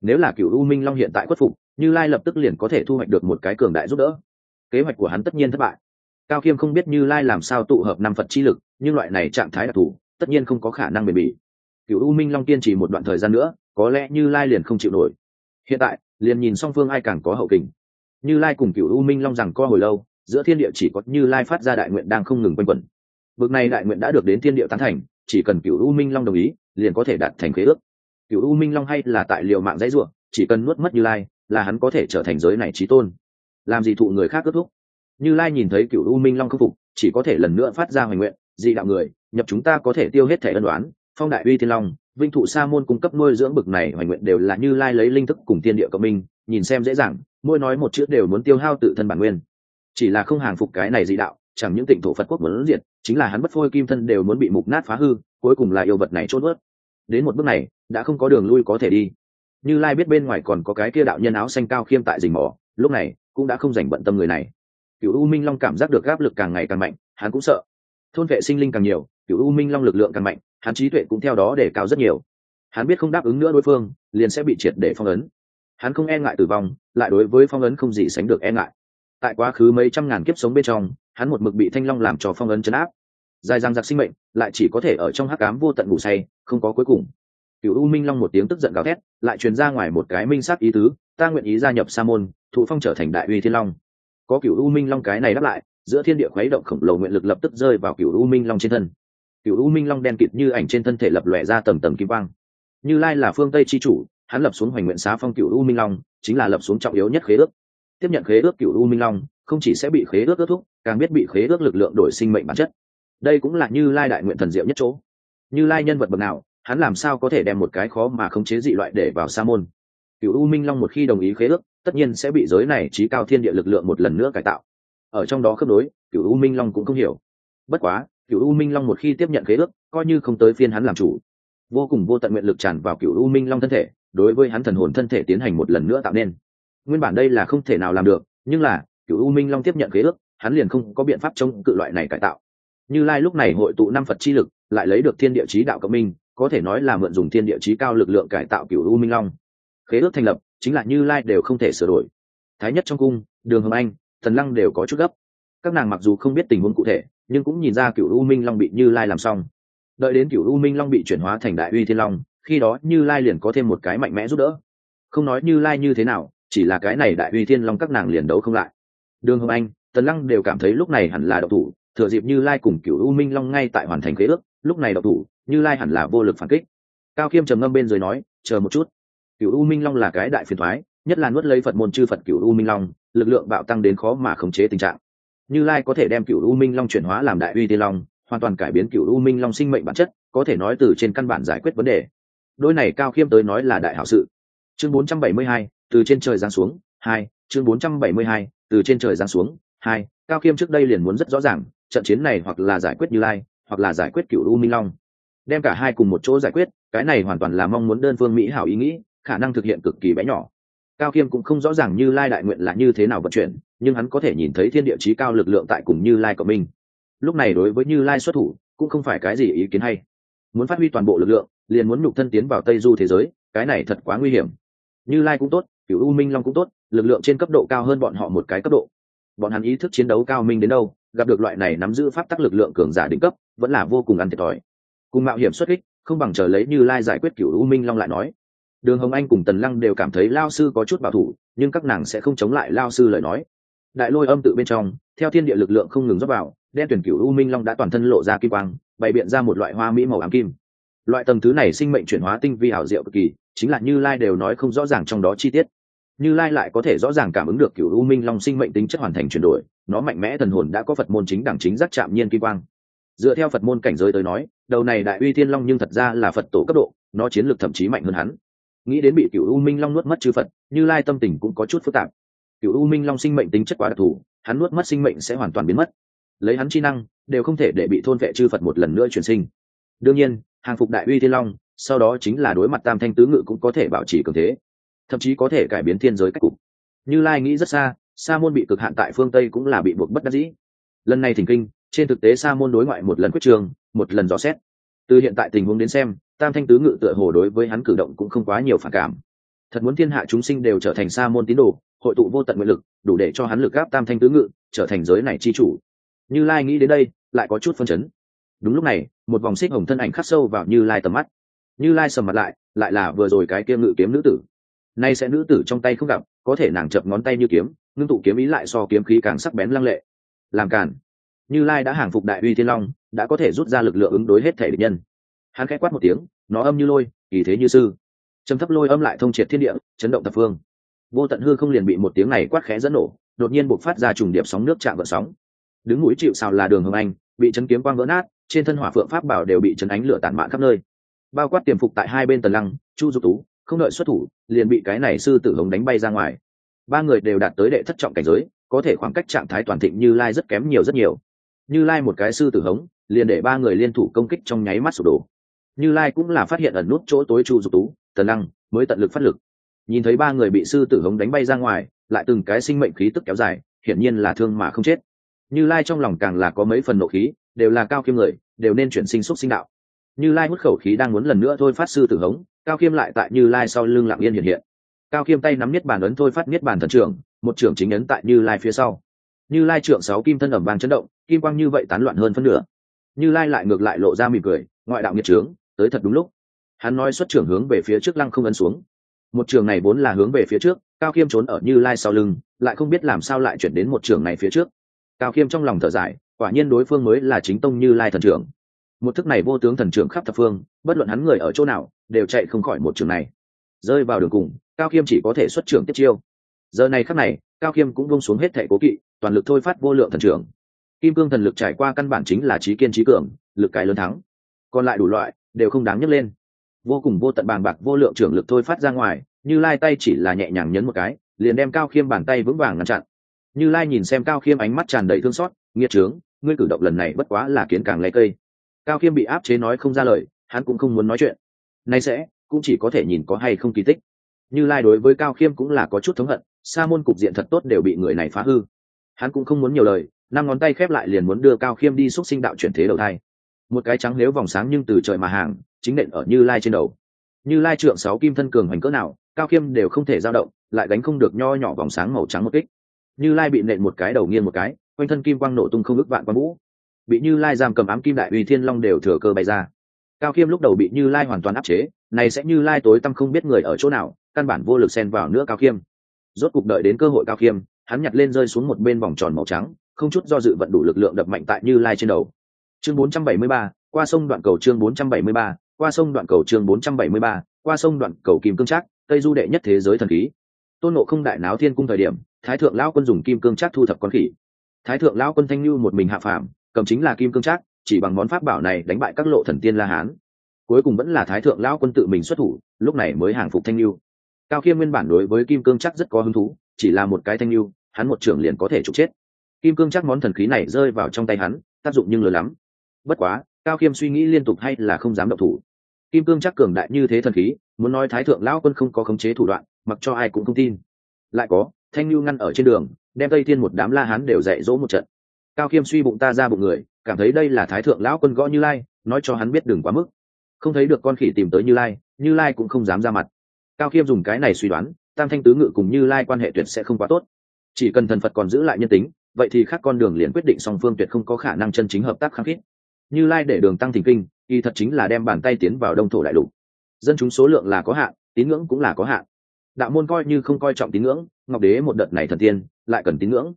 Nếu là cựu u minh long hiện tại khuất phục, như lai lập tức liền có thể thu hoạch được một cái cường đại giúp đỡ. Kế hoạch của hắn tất nhiên thất bại. Cao khiêm không biết như lai làm sao tụ hợp năm phật chi lực, nhưng loại này trạng thái đặc thù, tất nhiên không có khả năng bền bỉ. Cựu u minh long kiên trì một đoạn thời gian nữa, có lẽ như lai liền không chịu nổi. Hiện tại, liền nhìn song phương ai càng có hậu kình. Như lai cùng cựu u minh long rằng co hồi lâu, giữa thiên địa chỉ có như lai phát ra đại nguyện đang không ngừng quanh quẩn bước này đại nguyện đã được đến thiên địa tán thành, chỉ cần cựu u minh long đồng ý, liền có thể đạt thành khế ước. Cựu u minh long hay là tại liệu mạng dãy ruộng chỉ cần nuốt mất như lai, là hắn có thể trở thành giới này trí tôn. Làm gì thụ người khác kết thúc? Như lai nhìn thấy cựu u minh long khâm phục, chỉ có thể lần nữa phát ra hoành nguyện, dị đạo người, nhập chúng ta có thể tiêu hết thẻ ân đoán phong đại uy thiên long, vinh thụ sa môn cung cấp nuôi dưỡng bực này hoành nguyện đều là như lai lấy linh thức cùng thiên địa cộng minh, nhìn xem dễ dàng, mỗi nói một chữ đều muốn tiêu hao tự thân bản nguyên. Chỉ là không hàng phục cái này dị đạo, chẳng những tịnh thổ phật quốc muốn diệt chính là hắn bất phôi kim thân đều muốn bị mục nát phá hư, cuối cùng là yêu vật này chốt vớt. Đến một bước này, đã không có đường lui có thể đi. Như lai biết bên ngoài còn có cái kia đạo nhân áo xanh cao khiêm tại rình mỏ lúc này cũng đã không dành bận tâm người này. Cựu u minh long cảm giác được áp lực càng ngày càng mạnh, hắn cũng sợ. Thôn vệ sinh linh càng nhiều cựu u minh long lực lượng càng mạnh, hắn trí tuệ cũng theo đó để cao rất nhiều. Hắn biết không đáp ứng nữa đối phương, liền sẽ bị triệt để phong ấn. Hắn không e ngại tử vong, lại đối với phong ấn không gì sánh được e ngại. Tại quá khứ mấy trăm ngàn kiếp sống bên trong, hắn một mực bị thanh long làm cho phong ấn chấn áp dài dằng giặc sinh mệnh, lại chỉ có thể ở trong hắc cám vô tận ngủ say, không có cuối cùng. Cựu u minh long một tiếng tức giận gào thét, lại truyền ra ngoài một cái minh sát ý tứ, ta nguyện ý gia nhập sa môn, thụ phong trở thành đại uy thiên long. Có cựu u minh long cái này đáp lại, giữa thiên địa khuấy động khổng lồ nguyện lực lập tức rơi vào cựu u minh long trên thân. Cựu u minh long đen kịt như ảnh trên thân thể lập lòe ra tầm tầm kim quang. Như lai là phương tây chi chủ, hắn lập xuống hoành nguyện xá phong cựu u minh long, chính là lập xuống trọng yếu nhất khế ước. Tiếp nhận khế ước cựu u minh long, không chỉ sẽ bị khế ước ước thúc, càng biết bị khế ước lực lượng đổi sinh mệnh bản chất đây cũng là như lai đại nguyện thần diệu nhất chỗ. Như lai nhân vật bậc nào, hắn làm sao có thể đem một cái khó mà khống chế dị loại để vào sa môn? Cựu u minh long một khi đồng ý khế ước, tất nhiên sẽ bị giới này trí cao thiên địa lực lượng một lần nữa cải tạo. Ở trong đó khớp nối cựu u minh long cũng không hiểu. Bất quá cựu u minh long một khi tiếp nhận khế ước, coi như không tới phiên hắn làm chủ. Vô cùng vô tận nguyện lực tràn vào cựu u minh long thân thể, đối với hắn thần hồn thân thể tiến hành một lần nữa tạo nên. Nguyên bản đây là không thể nào làm được, nhưng là cựu u minh long tiếp nhận khế ước, hắn liền không có biện pháp chống cự loại này cải tạo như lai lúc này hội tụ năm phật chi lực, lại lấy được thiên địa chí đạo cộng minh, có thể nói là mượn dùng thiên địa chí cao lực lượng cải tạo cựu u minh long. Khế ước thành lập, chính là như lai đều không thể sửa đổi. Thái nhất trong cung, đường hồng anh, thần lăng đều có chút gấp. Các nàng mặc dù không biết tình huống cụ thể, nhưng cũng nhìn ra cựu u minh long bị như lai làm xong. Đợi đến cựu u minh long bị chuyển hóa thành đại uy thiên long, khi đó như lai liền có thêm một cái mạnh mẽ giúp đỡ. Không nói như lai như thế nào, chỉ là cái này đại uy thiên long các nàng liền đấu không lại. Đường hồng anh tần lăng đều cảm thấy lúc này hẳn là độc thủ thừa dịp như lai cùng cựu u minh long ngay tại hoàn thành khế ước lúc này độc thủ như lai hẳn là vô lực phản kích. Cao khiêm trầm ngâm bên dưới nói chờ một chút. Cựu u minh long là cái đại phiền thoái nhất là nuốt lấy phật môn chư phật cựu u minh long lực lượng bạo tăng đến khó mà khống chế tình trạng. Như lai có thể đem cựu u minh long chuyển hóa làm đại uy tiên long hoàn toàn cải biến cựu u minh long sinh mệnh bản chất có thể nói từ trên căn bản giải quyết vấn đề. Đôi này cao khiêm tới nói là đại hảo sự. Chương 472, từ trên trời giáng xuống hai chương 472, từ trên trời giáng xuống hai cao khiêm trước đây liền muốn rất rõ ràng trận chiến này hoặc là giải quyết như lai, hoặc là giải quyết cựu u minh long. Đem cả hai cùng một chỗ giải quyết, cái này hoàn toàn là mong muốn đơn phương mỹ hảo ý nghĩ, khả năng thực hiện cực kỳ bé nhỏ. Cao khiêm cũng không rõ ràng như lai đại nguyện là như thế nào vận chuyển, nhưng hắn có thể nhìn thấy thiên địa chí cao lực lượng tại cùng như lai của mình lúc này đối với như lai xuất thủ, cũng không phải cái gì ý kiến hay. Muốn phát huy toàn bộ lực lượng, liền muốn nhục thân tiến vào tây du thế giới, cái này thật quá nguy hiểm. Như lai cũng tốt cựu u minh long cũng tốt, lực lượng trên cấp độ cao hơn bọn họ một cái cấp độ. Bọn hắn ý thức chiến đấu cao minh đến đâu? Gặp được loại này nắm giữ pháp tắc lực lượng cường giả đỉnh cấp, vẫn là vô cùng ăn thiệt thòi. Cùng mạo hiểm xuất kích, không bằng chờ lấy như lai giải quyết cựu u minh long lại nói. Đường hồng anh cùng tần lăng đều cảm thấy lao sư có chút bảo thủ, nhưng các nàng sẽ không chống lại lao sư lời nói. Đại lôi âm tự bên trong, theo thiên địa lực lượng không ngừng dốc vào, đen tuyển cựu u minh long đã toàn thân lộ ra kim quang, bày biện ra một loại hoa mỹ màu ám kim. Loại tầng thứ này sinh mệnh chuyển hóa tinh vi ảo diệu cực kỳ, chính là như lai đều nói không rõ ràng trong đó chi tiết như lai lại có thể rõ ràng cảm ứng được cựu u minh long sinh mệnh tính chất hoàn thành chuyển đổi, nó mạnh mẽ thần hồn đã có phật môn chính đẳng chính giác chạm nhiên kim quang. Dựa theo phật môn cảnh giới tới nói, đầu này đại uy thiên long nhưng thật ra là phật tổ cấp độ, nó chiến lược thậm chí mạnh hơn hắn. Nghĩ đến bị cựu u minh long nuốt mất chư phật, như lai tâm tình cũng có chút phức tạp. Cựu u minh long sinh mệnh tính chất quá đặc thù, hắn nuốt mất sinh mệnh sẽ hoàn toàn biến mất. Lấy hắn chi năng, đều không thể để bị thôn vệ chư phật một lần nữa chuyển sinh. Đương nhiên, hàng phục đại uy thiên long, sau đó chính là đối mặt tam thanh tứ ngự cũng có thể bảo trì cường thế thậm chí có thể cải biến thiên giới cách cục. Như lai nghĩ rất xa, sa môn bị cực hạn tại phương tây cũng là bị buộc bất đắc dĩ. Lần này thỉnh kinh, trên thực tế sa môn đối ngoại một lần quyết trường, một lần dò xét. Từ hiện tại tình huống đến xem, tam thanh tứ ngự tựa hồ đối với hắn cử động cũng không quá nhiều phản cảm. Thật muốn thiên hạ chúng sinh đều trở thành sa môn tín đồ, hội tụ vô tận nguyện lực, đủ để cho hắn lực gáp tam thanh tứ ngự trở thành giới này chi chủ. Như lai nghĩ đến đây, lại có chút phân chấn. Đúng lúc này, một vòng xích hồng thân ảnh khắc sâu vào như lai tầm mắt. Như lai sầm mặt lại lại là vừa rồi cái kia ngự kiếm nữ tử nay sẽ nữ tử trong tay không gặp, có thể nàng chập ngón tay như kiếm, ngưng tụ kiếm ý lại so kiếm khí càng sắc bén lăng lệ. Làm cản như lai đã hàng phục đại uy thiên long, đã có thể rút ra lực lượng ứng đối hết thể địch nhân. Hắn khẽ quát một tiếng, nó âm như lôi, kỳ thế như sư. Trầm thấp lôi âm lại thông triệt thiên địa, chấn động thập phương. Vô tận hư không liền bị một tiếng này quát khẽ dẫn nổ, đột nhiên buộc phát ra trùng điệp sóng nước chạm vỡ sóng. Đứng mũi chịu xào là đường hồng anh, bị chấn kiếm quang vỡ nát, trên thân hỏa phượng pháp bảo đều bị chấn ánh lửa tàn mạn khắp nơi. Bao quát tiềm phục tại hai bên tần lăng, chu du tú không đợi xuất thủ, liền bị cái này sư tử hống đánh bay ra ngoài. Ba người đều đạt tới đệ thất trọng cảnh giới, có thể khoảng cách trạng thái toàn thịnh như lai rất kém nhiều rất nhiều. Như lai một cái sư tử hống, liền để ba người liên thủ công kích trong nháy mắt sụp đổ. Như lai cũng là phát hiện ẩn nút chỗ tối chu dục tú, tần năng mới tận lực phát lực. Nhìn thấy ba người bị sư tử hống đánh bay ra ngoài, lại từng cái sinh mệnh khí tức kéo dài, hiển nhiên là thương mà không chết. Như lai trong lòng càng là có mấy phần nộ khí, đều là cao kiêm người, đều nên chuyển sinh xúc sinh đạo. Như lai hút khẩu khí đang muốn lần nữa thôi phát sư tử hống cao kiêm lại tại như lai sau lưng lặng yên hiện hiện. Cao kiêm tay nắm niết bàn ấn thôi phát niết bàn thần trưởng, một trưởng chính ấn tại như lai phía sau. Như lai trưởng sáu kim thân ẩm vàng chấn động, kim quang như vậy tán loạn hơn phân nửa. Như lai lại ngược lại lộ ra mỉm cười, ngoại đạo nghiệt trướng, tới thật đúng lúc. Hắn nói xuất trưởng hướng về phía trước lăng không ấn xuống. Một trường này vốn là hướng về phía trước, cao khiêm trốn ở như lai sau lưng, lại không biết làm sao lại chuyển đến một trường này phía trước. Cao khiêm trong lòng thở dài, quả nhiên đối phương mới là chính tông như lai thần trưởng. Một thức này vô tướng thần trưởng khắp thập phương, bất luận hắn người ở chỗ nào đều chạy không khỏi một trường này. Rơi vào đường cùng, cao khiêm chỉ có thể xuất trưởng tiếp chiêu. Giờ này khắc này, cao khiêm cũng bông xuống hết thẻ cố kỵ, toàn lực thôi phát vô lượng thần trưởng. Kim cương thần lực trải qua căn bản chính là trí kiên trí cường, lực cái lớn thắng. Còn lại đủ loại, đều không đáng nhấc lên. Vô cùng vô tận bàn bạc vô lượng trưởng lực thôi phát ra ngoài, như lai tay chỉ là nhẹ nhàng nhấn một cái, liền đem cao khiêm bàn tay vững vàng ngăn chặn. Như lai nhìn xem cao khiêm ánh mắt tràn đầy thương xót, nghiệt trướng, ngươi cử động lần này bất quá là kiến càng lấy cây. Cao khiêm bị áp chế nói không ra lời, hắn cũng không muốn nói chuyện nay sẽ cũng chỉ có thể nhìn có hay không kỳ tích. Như lai đối với cao khiêm cũng là có chút thống hận, sa môn cục diện thật tốt đều bị người này phá hư. Hắn cũng không muốn nhiều lời, năm ngón tay khép lại liền muốn đưa cao khiêm đi xúc sinh đạo chuyển thế đầu thai. Một cái trắng nếu vòng sáng nhưng từ trời mà hàng, chính nện ở như lai trên đầu. Như lai trượng sáu kim thân cường hoành cỡ nào, cao khiêm đều không thể dao động, lại đánh không được nho nhỏ vòng sáng màu trắng một kích. Như lai bị nện một cái đầu nghiêng một cái, quanh thân kim quang nổ tung không ức vạn quang vũ. Bị như lai giam cầm ám kim đại uy thiên long đều thừa cơ bay ra cao khiêm lúc đầu bị như lai hoàn toàn áp chế này sẽ như lai tối tăm không biết người ở chỗ nào căn bản vô lực xen vào nữa cao khiêm. Rốt cục đợi đến cơ hội cao khiêm hắn nhặt lên rơi xuống một bên vòng tròn màu trắng không chút do dự vận đủ lực lượng đập mạnh tại như lai trên đầu. Chương 473, qua sông đoạn cầu chương 473, qua sông đoạn cầu chương 473, qua sông đoạn cầu kim cương trác tây du đệ nhất thế giới thần khí. Tôn nộ không đại náo thiên cung thời điểm thái thượng lão quân dùng kim cương trác thu thập con khỉ. Thái thượng lão quân thanh lưu một mình hạ phàm cầm chính là kim cương trác chỉ bằng món pháp bảo này đánh bại các lộ thần tiên la hán. Cuối cùng vẫn là thái thượng lão quân tự mình xuất thủ, lúc này mới hàng phục thanh lưu. Cao khiêm nguyên bản đối với kim cương chắc rất có hứng thú, chỉ là một cái thanh lưu, hắn một trưởng liền có thể trục chết. Kim cương chắc món thần khí này rơi vào trong tay hắn, tác dụng nhưng lớn lắm. Bất quá, cao khiêm suy nghĩ liên tục hay là không dám động thủ. Kim cương chắc cường đại như thế thần khí, muốn nói thái thượng lão quân không có khống chế thủ đoạn, mặc cho ai cũng không tin. Lại có, thanh lưu ngăn ở trên đường, đem tây thiên một đám la hán đều dạy dỗ một trận cao khiêm suy bụng ta ra bụng người, cảm thấy đây là thái thượng lão quân gõ như lai, nói cho hắn biết đừng quá mức. Không thấy được con khỉ tìm tới như lai như lai cũng không dám ra mặt. Cao khiêm dùng cái này suy đoán, tam thanh tứ ngự cùng như lai quan hệ tuyệt sẽ không quá tốt. Chỉ cần thần phật còn giữ lại nhân tính, vậy thì khác con đường liền quyết định song phương tuyệt không có khả năng chân chính hợp tác khăng khít. Như lai để đường tăng thỉnh kinh, y thật chính là đem bàn tay tiến vào đông thổ đại lục. Dân chúng số lượng là có hạn, tín ngưỡng cũng là có hạn. Đạo môn coi như không coi trọng tín ngưỡng, ngọc đế một đợt này thần tiên, lại cần tín ngưỡng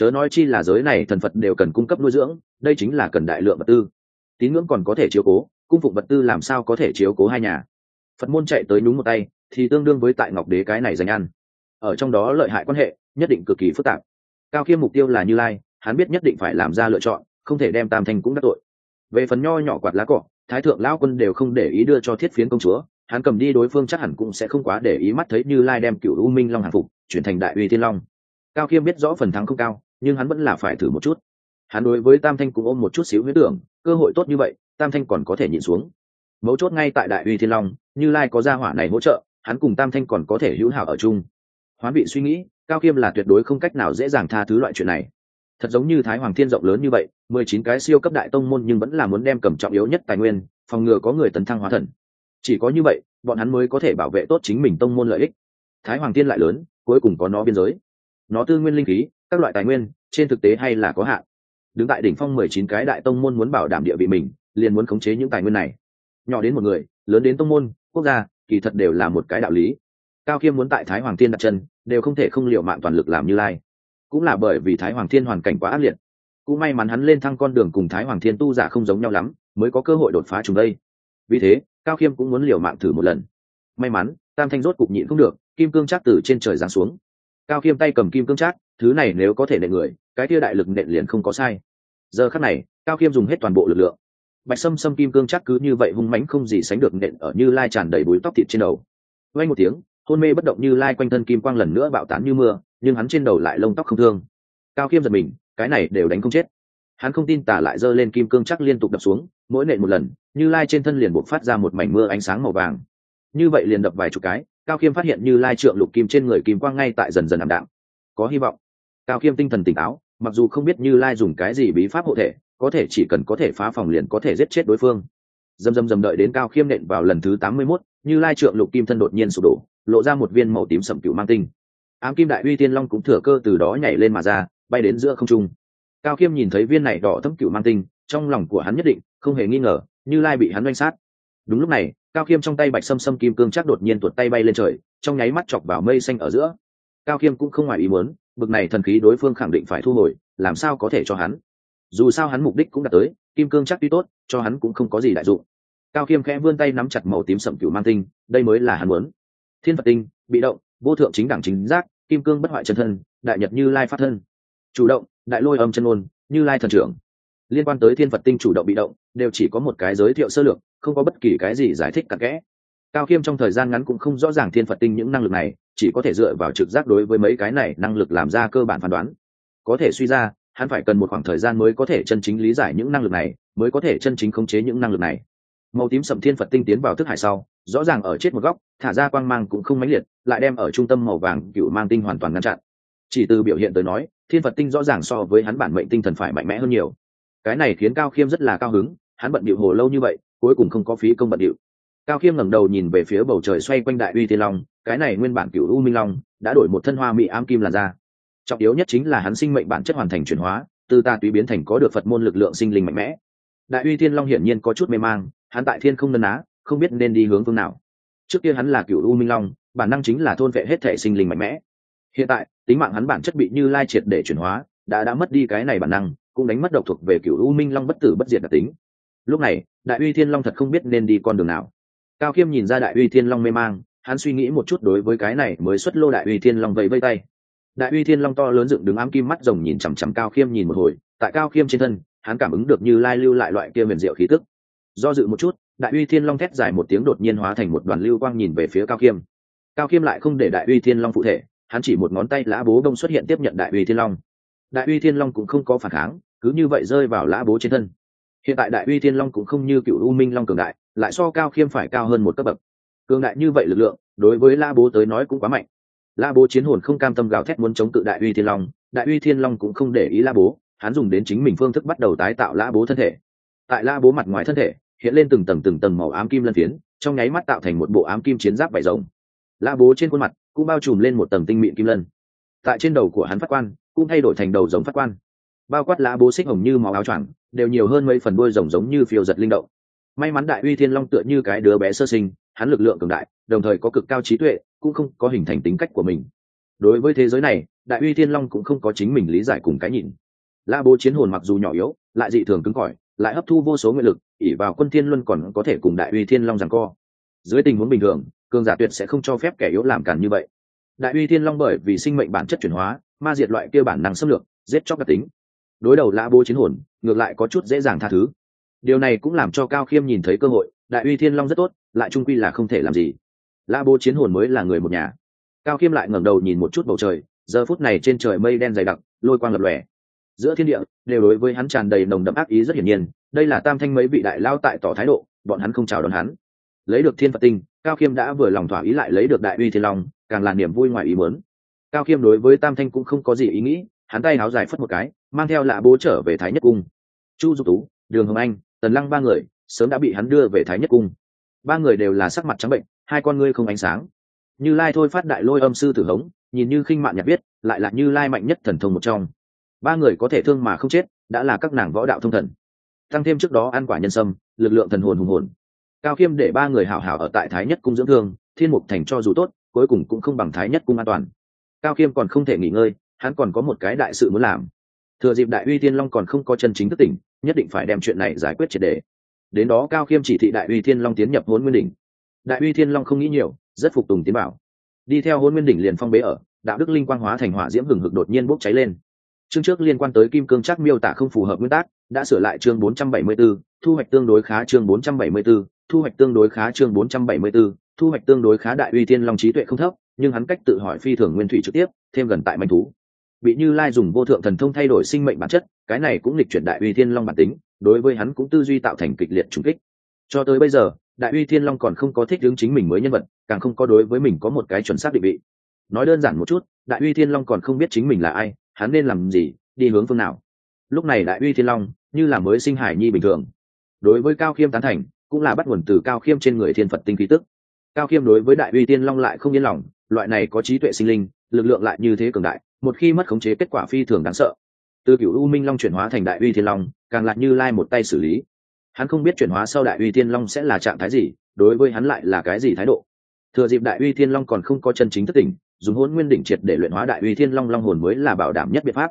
chớ nói chi là giới này thần phật đều cần cung cấp nuôi dưỡng, đây chính là cần đại lượng vật tư. Tín ngưỡng còn có thể chiếu cố, cung phụng vật tư làm sao có thể chiếu cố hai nhà? Phật môn chạy tới nhúng một tay, thì tương đương với tại ngọc đế cái này dành ăn. Ở trong đó lợi hại quan hệ, nhất định cực kỳ phức tạp. Cao khiêm mục tiêu là như lai, hắn biết nhất định phải làm ra lựa chọn, không thể đem tam thanh cũng đắc tội. Về phần nho nhỏ quạt lá cỏ thái thượng lão quân đều không để ý đưa cho thiết phiến công chúa, hắn cầm đi đối phương chắc hẳn cũng sẽ không quá để ý mắt thấy như lai đem cựu u minh long hàng phục, chuyển thành đại uy thiên long. Cao khiêm biết rõ phần thắng không cao nhưng hắn vẫn là phải thử một chút. Hắn đối với tam thanh cũng ôm một chút xíu huyết tưởng, cơ hội tốt như vậy, tam thanh còn có thể nhịn xuống. Mấu chốt ngay tại đại uy thiên long, như lai có gia hỏa này hỗ trợ, hắn cùng tam thanh còn có thể hữu hảo ở chung. Hoán vị suy nghĩ, cao khiêm là tuyệt đối không cách nào dễ dàng tha thứ loại chuyện này. Thật giống như thái hoàng thiên rộng lớn như vậy, mười chín cái siêu cấp đại tông môn nhưng vẫn là muốn đem cầm trọng yếu nhất tài nguyên, phòng ngừa có người tấn thăng hóa thần. Chỉ có như vậy, bọn hắn mới có thể bảo vệ tốt chính mình tông môn lợi ích. Thái hoàng thiên lại lớn, cuối cùng có nó biên giới. Nó tư nguyên linh khí các loại tài nguyên, trên thực tế hay là có hạn. Đứng tại đỉnh phong mười chín cái đại tông môn muốn bảo đảm địa vị mình, liền muốn khống chế những tài nguyên này. Nhỏ đến một người, lớn đến tông môn, quốc gia, kỳ thật đều là một cái đạo lý. Cao khiêm muốn tại thái hoàng thiên đặt chân, đều không thể không liệu mạng toàn lực làm như lai. Cũng là bởi vì thái hoàng thiên hoàn cảnh quá ác liệt. Cũng may mắn hắn lên thăng con đường cùng thái hoàng thiên tu giả không giống nhau lắm, mới có cơ hội đột phá chúng đây. Vì thế, cao khiêm cũng muốn liều mạng thử một lần. May mắn, tam thanh rốt cục nhịn không được, kim cương chắc từ trên trời giáng xuống cao khiêm tay cầm kim cương chắc thứ này nếu có thể nện người, cái tia đại lực nện liền không có sai. Giờ khắc này, cao khiêm dùng hết toàn bộ lực lượng. Bạch sâm sâm kim cương chắc cứ như vậy hung mãnh không gì sánh được nện ở như lai tràn đầy búi tóc thịt trên đầu. Vay một tiếng, hôn mê bất động như lai quanh thân kim quang lần nữa bạo tán như mưa, nhưng hắn trên đầu lại lông tóc không thương. Cao khiêm giật mình, cái này đều đánh không chết. Hắn không tin tả lại giơ lên kim cương chắc liên tục đập xuống, mỗi nện một lần, như lai trên thân liền buộc phát ra một mảnh mưa ánh sáng màu vàng. Như vậy liền đập vài chục cái cao khiêm phát hiện như lai trượng lục kim trên người kim quang ngay tại dần dần ảm đạm. Có hy vọng. Cao khiêm tinh thần tỉnh táo, mặc dù không biết như lai dùng cái gì bí pháp hộ thể, có thể chỉ cần có thể phá phòng liền có thể giết chết đối phương. Dầm dầm dầm đợi đến cao khiêm nện vào lần thứ tám mươi mốt, như lai trượng lục kim thân đột nhiên sụp đổ, lộ ra một viên màu tím sậm cựu mang tinh. Ám kim đại uy tiên long cũng thừa cơ từ đó nhảy lên mà ra, bay đến giữa không trung. Cao khiêm nhìn thấy viên này đỏ thấm cựu mang tinh, trong lòng của hắn nhất định không hề nghi ngờ, như lai bị hắn oanh sát. Đúng lúc này cao khiêm trong tay bạch sâm sâm kim cương chắc đột nhiên tuột tay bay lên trời, trong nháy mắt chọc vào mây xanh ở giữa. Cao khiêm cũng không ngoài ý muốn, bực này thần khí đối phương khẳng định phải thu hồi, làm sao có thể cho hắn? Dù sao hắn mục đích cũng đã tới, kim cương chắc tuy tốt, cho hắn cũng không có gì đại dụng. Cao khiêm khẽ vươn tay nắm chặt màu tím sậm cửu mang tinh, đây mới là hắn muốn. Thiên phật tinh, bị động, vô thượng chính đẳng chính giác, kim cương bất hoại chân thân, đại nhật như lai phát thân. Chủ động, đại lôi âm chân ôn như lai thần trưởng. Liên quan tới thiên phật tinh chủ động bị động, đều chỉ có một cái giới thiệu sơ lược không có bất kỳ cái gì giải thích cặn kẽ. Cao khiêm trong thời gian ngắn cũng không rõ ràng thiên phật tinh những năng lực này, chỉ có thể dựa vào trực giác đối với mấy cái này năng lực làm ra cơ bản phán đoán. Có thể suy ra, hắn phải cần một khoảng thời gian mới có thể chân chính lý giải những năng lực này, mới có thể chân chính khống chế những năng lực này. Màu tím sậm thiên phật tinh tiến vào thức hải sau, rõ ràng ở chết một góc, thả ra quang mang cũng không mãnh liệt, lại đem ở trung tâm màu vàng cựu mang tinh hoàn toàn ngăn chặn. Chỉ từ biểu hiện tới nói, thiên phật tinh rõ ràng so với hắn bản mệnh tinh thần phải mạnh mẽ hơn nhiều. Cái này khiến cao khiêm rất là cao hứng, hắn bận điệu hồ lâu như vậy cuối cùng không có phí công bận điệu. Cao khiêm ngẩng đầu nhìn về phía bầu trời xoay quanh đại uy tiên long, cái này nguyên bản cựu u minh long, đã đổi một thân hoa mỹ ám kim làn da. Trọng yếu nhất chính là hắn sinh mệnh bản chất hoàn thành chuyển hóa, từ ta tùy biến thành có được phật môn lực lượng sinh linh mạnh mẽ. Đại uy thiên long hiển nhiên có chút mê mang, hắn tại thiên không nân á không biết nên đi hướng phương nào. Trước kia hắn là cựu u minh long, bản năng chính là thôn vệ hết thể sinh linh mạnh mẽ. Hiện tại, tính mạng hắn bản chất bị như lai triệt để chuyển hóa, đã đã mất đi cái này bản năng, cũng đánh mất độc thuộc về cựu u minh long bất tử bất diệt đặc tính lúc này, đại uy thiên long thật không biết nên đi con đường nào. Cao khiêm nhìn ra đại uy thiên long mê mang, hắn suy nghĩ một chút đối với cái này mới xuất lô đại uy thiên long vẫy vây tay. Đại uy thiên long to lớn dựng đứng ám kim mắt rồng nhìn chằm chằm cao khiêm nhìn một hồi, tại cao khiêm trên thân, hắn cảm ứng được như lai lưu lại loại kia huyền diệu khí tức. Do dự một chút, đại uy thiên long thét dài một tiếng đột nhiên hóa thành một đoàn lưu quang nhìn về phía cao khiêm cao khiêm lại không để đại uy thiên long phụ thể, hắn chỉ một ngón tay lã bố đông xuất hiện tiếp nhận đại uy thiên long. Đại uy thiên long cũng không có phản kháng, cứ như vậy rơi vào lã bố trên thân hiện tại đại uy thiên long cũng không như cựu u minh long cường đại, lại so cao khiêm phải cao hơn một cấp bậc. Cường đại như vậy lực lượng, đối với la bố tới nói cũng quá mạnh. La bố chiến hồn không cam tâm gào thét muốn chống cự đại uy thiên long, đại uy thiên long cũng không để ý la bố, hắn dùng đến chính mình phương thức bắt đầu tái tạo la bố thân thể. Tại la bố mặt ngoài thân thể, hiện lên từng tầng từng tầng màu ám kim lân phiến, trong nháy mắt tạo thành một bộ ám kim chiến giáp vải rồng. La bố trên khuôn mặt cũng bao trùm lên một tầng tinh mịn kim lân. Tại trên đầu của hắn phát quan, cũng thay đổi thành đầu giống phát quan bao quát lá bố xích hồng như màu áo choàng, đều nhiều hơn mấy phần đôi rồng giống như phiêu giật linh động. May mắn đại uy thiên long tựa như cái đứa bé sơ sinh, hắn lực lượng cường đại, đồng thời có cực cao trí tuệ, cũng không có hình thành tính cách của mình. Đối với thế giới này, đại uy thiên long cũng không có chính mình lý giải cùng cái nhìn. La bố chiến hồn mặc dù nhỏ yếu, lại dị thường cứng cỏi, lại hấp thu vô số nguyện lực ỉ vào quân thiên luân còn có thể cùng đại uy thiên long rằng co. Dưới tình huống bình thường, cường giả tuyệt sẽ không cho phép kẻ yếu làm cản như vậy. Đại uy thiên long bởi vì sinh mệnh bản chất chuyển hóa, ma diệt loại kia bản năng xâm lược, giết chóc đặc tính đối đầu lã bố chiến hồn, ngược lại có chút dễ dàng tha thứ. Điều này cũng làm cho cao khiêm nhìn thấy cơ hội, đại uy thiên long rất tốt, lại trung quy là không thể làm gì. Lã bố chiến hồn mới là người một nhà. Cao khiêm lại ngẩng đầu nhìn một chút bầu trời, giờ phút này trên trời mây đen dày đặc, lôi quang lập lòe. Giữa thiên địa, đều đối với hắn tràn đầy nồng đậm ác ý rất hiển nhiên, đây là tam thanh mấy vị đại lao tại tỏ thái độ, bọn hắn không chào đón hắn. Lấy được thiên phật tinh, cao khiêm đã vừa lòng thỏa ý lại lấy được đại uy thiên long, càng là niềm vui ngoài ý muốn. Cao khiêm đối với tam thanh cũng không có gì ý nghĩ hắn tay áo dài phất một cái, mang theo lạ bố trở về thái nhất cung. Chu dục tú, đường hồng anh, tần lăng ba người, sớm đã bị hắn đưa về thái nhất cung. Ba người đều là sắc mặt trắng bệnh, hai con ngươi không ánh sáng. Như lai thôi phát đại lôi âm sư tử hống, nhìn như khinh mạn nhạc biết lại là như lai mạnh nhất thần thông một trong. Ba người có thể thương mà không chết, đã là các nàng võ đạo thông thần. Tăng thêm trước đó ăn quả nhân sâm, lực lượng thần hồn hùng hồn. Cao khiêm để ba người hảo hảo ở tại thái nhất cung dưỡng thương, thiên mục thành cho dù tốt, cuối cùng cũng không bằng thái nhất cung an toàn. Cao khiêm còn không thể nghỉ ngơi hắn còn có một cái đại sự muốn làm. Thừa dịp đại uy thiên long còn không có chân chính thức tỉnh nhất định phải đem chuyện này giải quyết triệt đề đến đó cao khiêm chỉ thị đại uy thiên long tiến nhập hôn nguyên đỉnh. Đại uy thiên long không nghĩ nhiều rất phục tùng tiến bảo. Đi theo hôn nguyên đỉnh liền phong bế ở đạo đức linh quang hóa thành hỏa diễm hừng hực đột nhiên bốc cháy lên. Chương trước liên quan tới kim cương chắc miêu tả không phù hợp nguyên tắc đã sửa lại chương 474, thu hoạch tương đối khá chương 474, thu hoạch tương đối khá chương 474, thu hoạch tương đối khá đại uy thiên long trí tuệ không thấp nhưng hắn cách tự hỏi phi thường nguyên thủy trực tiếp thêm gần tại manh thú bị như lai dùng vô thượng thần thông thay đổi sinh mệnh bản chất, cái này cũng lịch chuyển đại uy thiên long bản tính, đối với hắn cũng tư duy tạo thành kịch liệt trùng kích. Cho tới bây giờ, đại uy thiên long còn không có thích hướng chính mình mới nhân vật, càng không có đối với mình có một cái chuẩn xác định vị. Nói đơn giản một chút, đại uy thiên long còn không biết chính mình là ai, hắn nên làm gì, đi hướng phương nào. Lúc này đại uy thiên long như là mới sinh hải nhi bình thường. Đối với cao khiêm tán thành, cũng là bắt nguồn từ cao khiêm trên người thiên phật tinh khí tức. Cao khiêm đối với đại uy thiên long lại không yên lòng, loại này có trí tuệ sinh linh, lực lượng lại như thế cường đại một khi mất khống chế kết quả phi thường đáng sợ. Từ cựu u minh long chuyển hóa thành đại uy thiên long, càng lại như lai một tay xử lý. Hắn không biết chuyển hóa sau đại uy thiên long sẽ là trạng thái gì, đối với hắn lại là cái gì thái độ. Thừa dịp đại uy thiên long còn không có chân chính thất tỉnh, dùng hôn nguyên đỉnh triệt để luyện hóa đại uy thiên long long hồn mới là bảo đảm nhất biện pháp.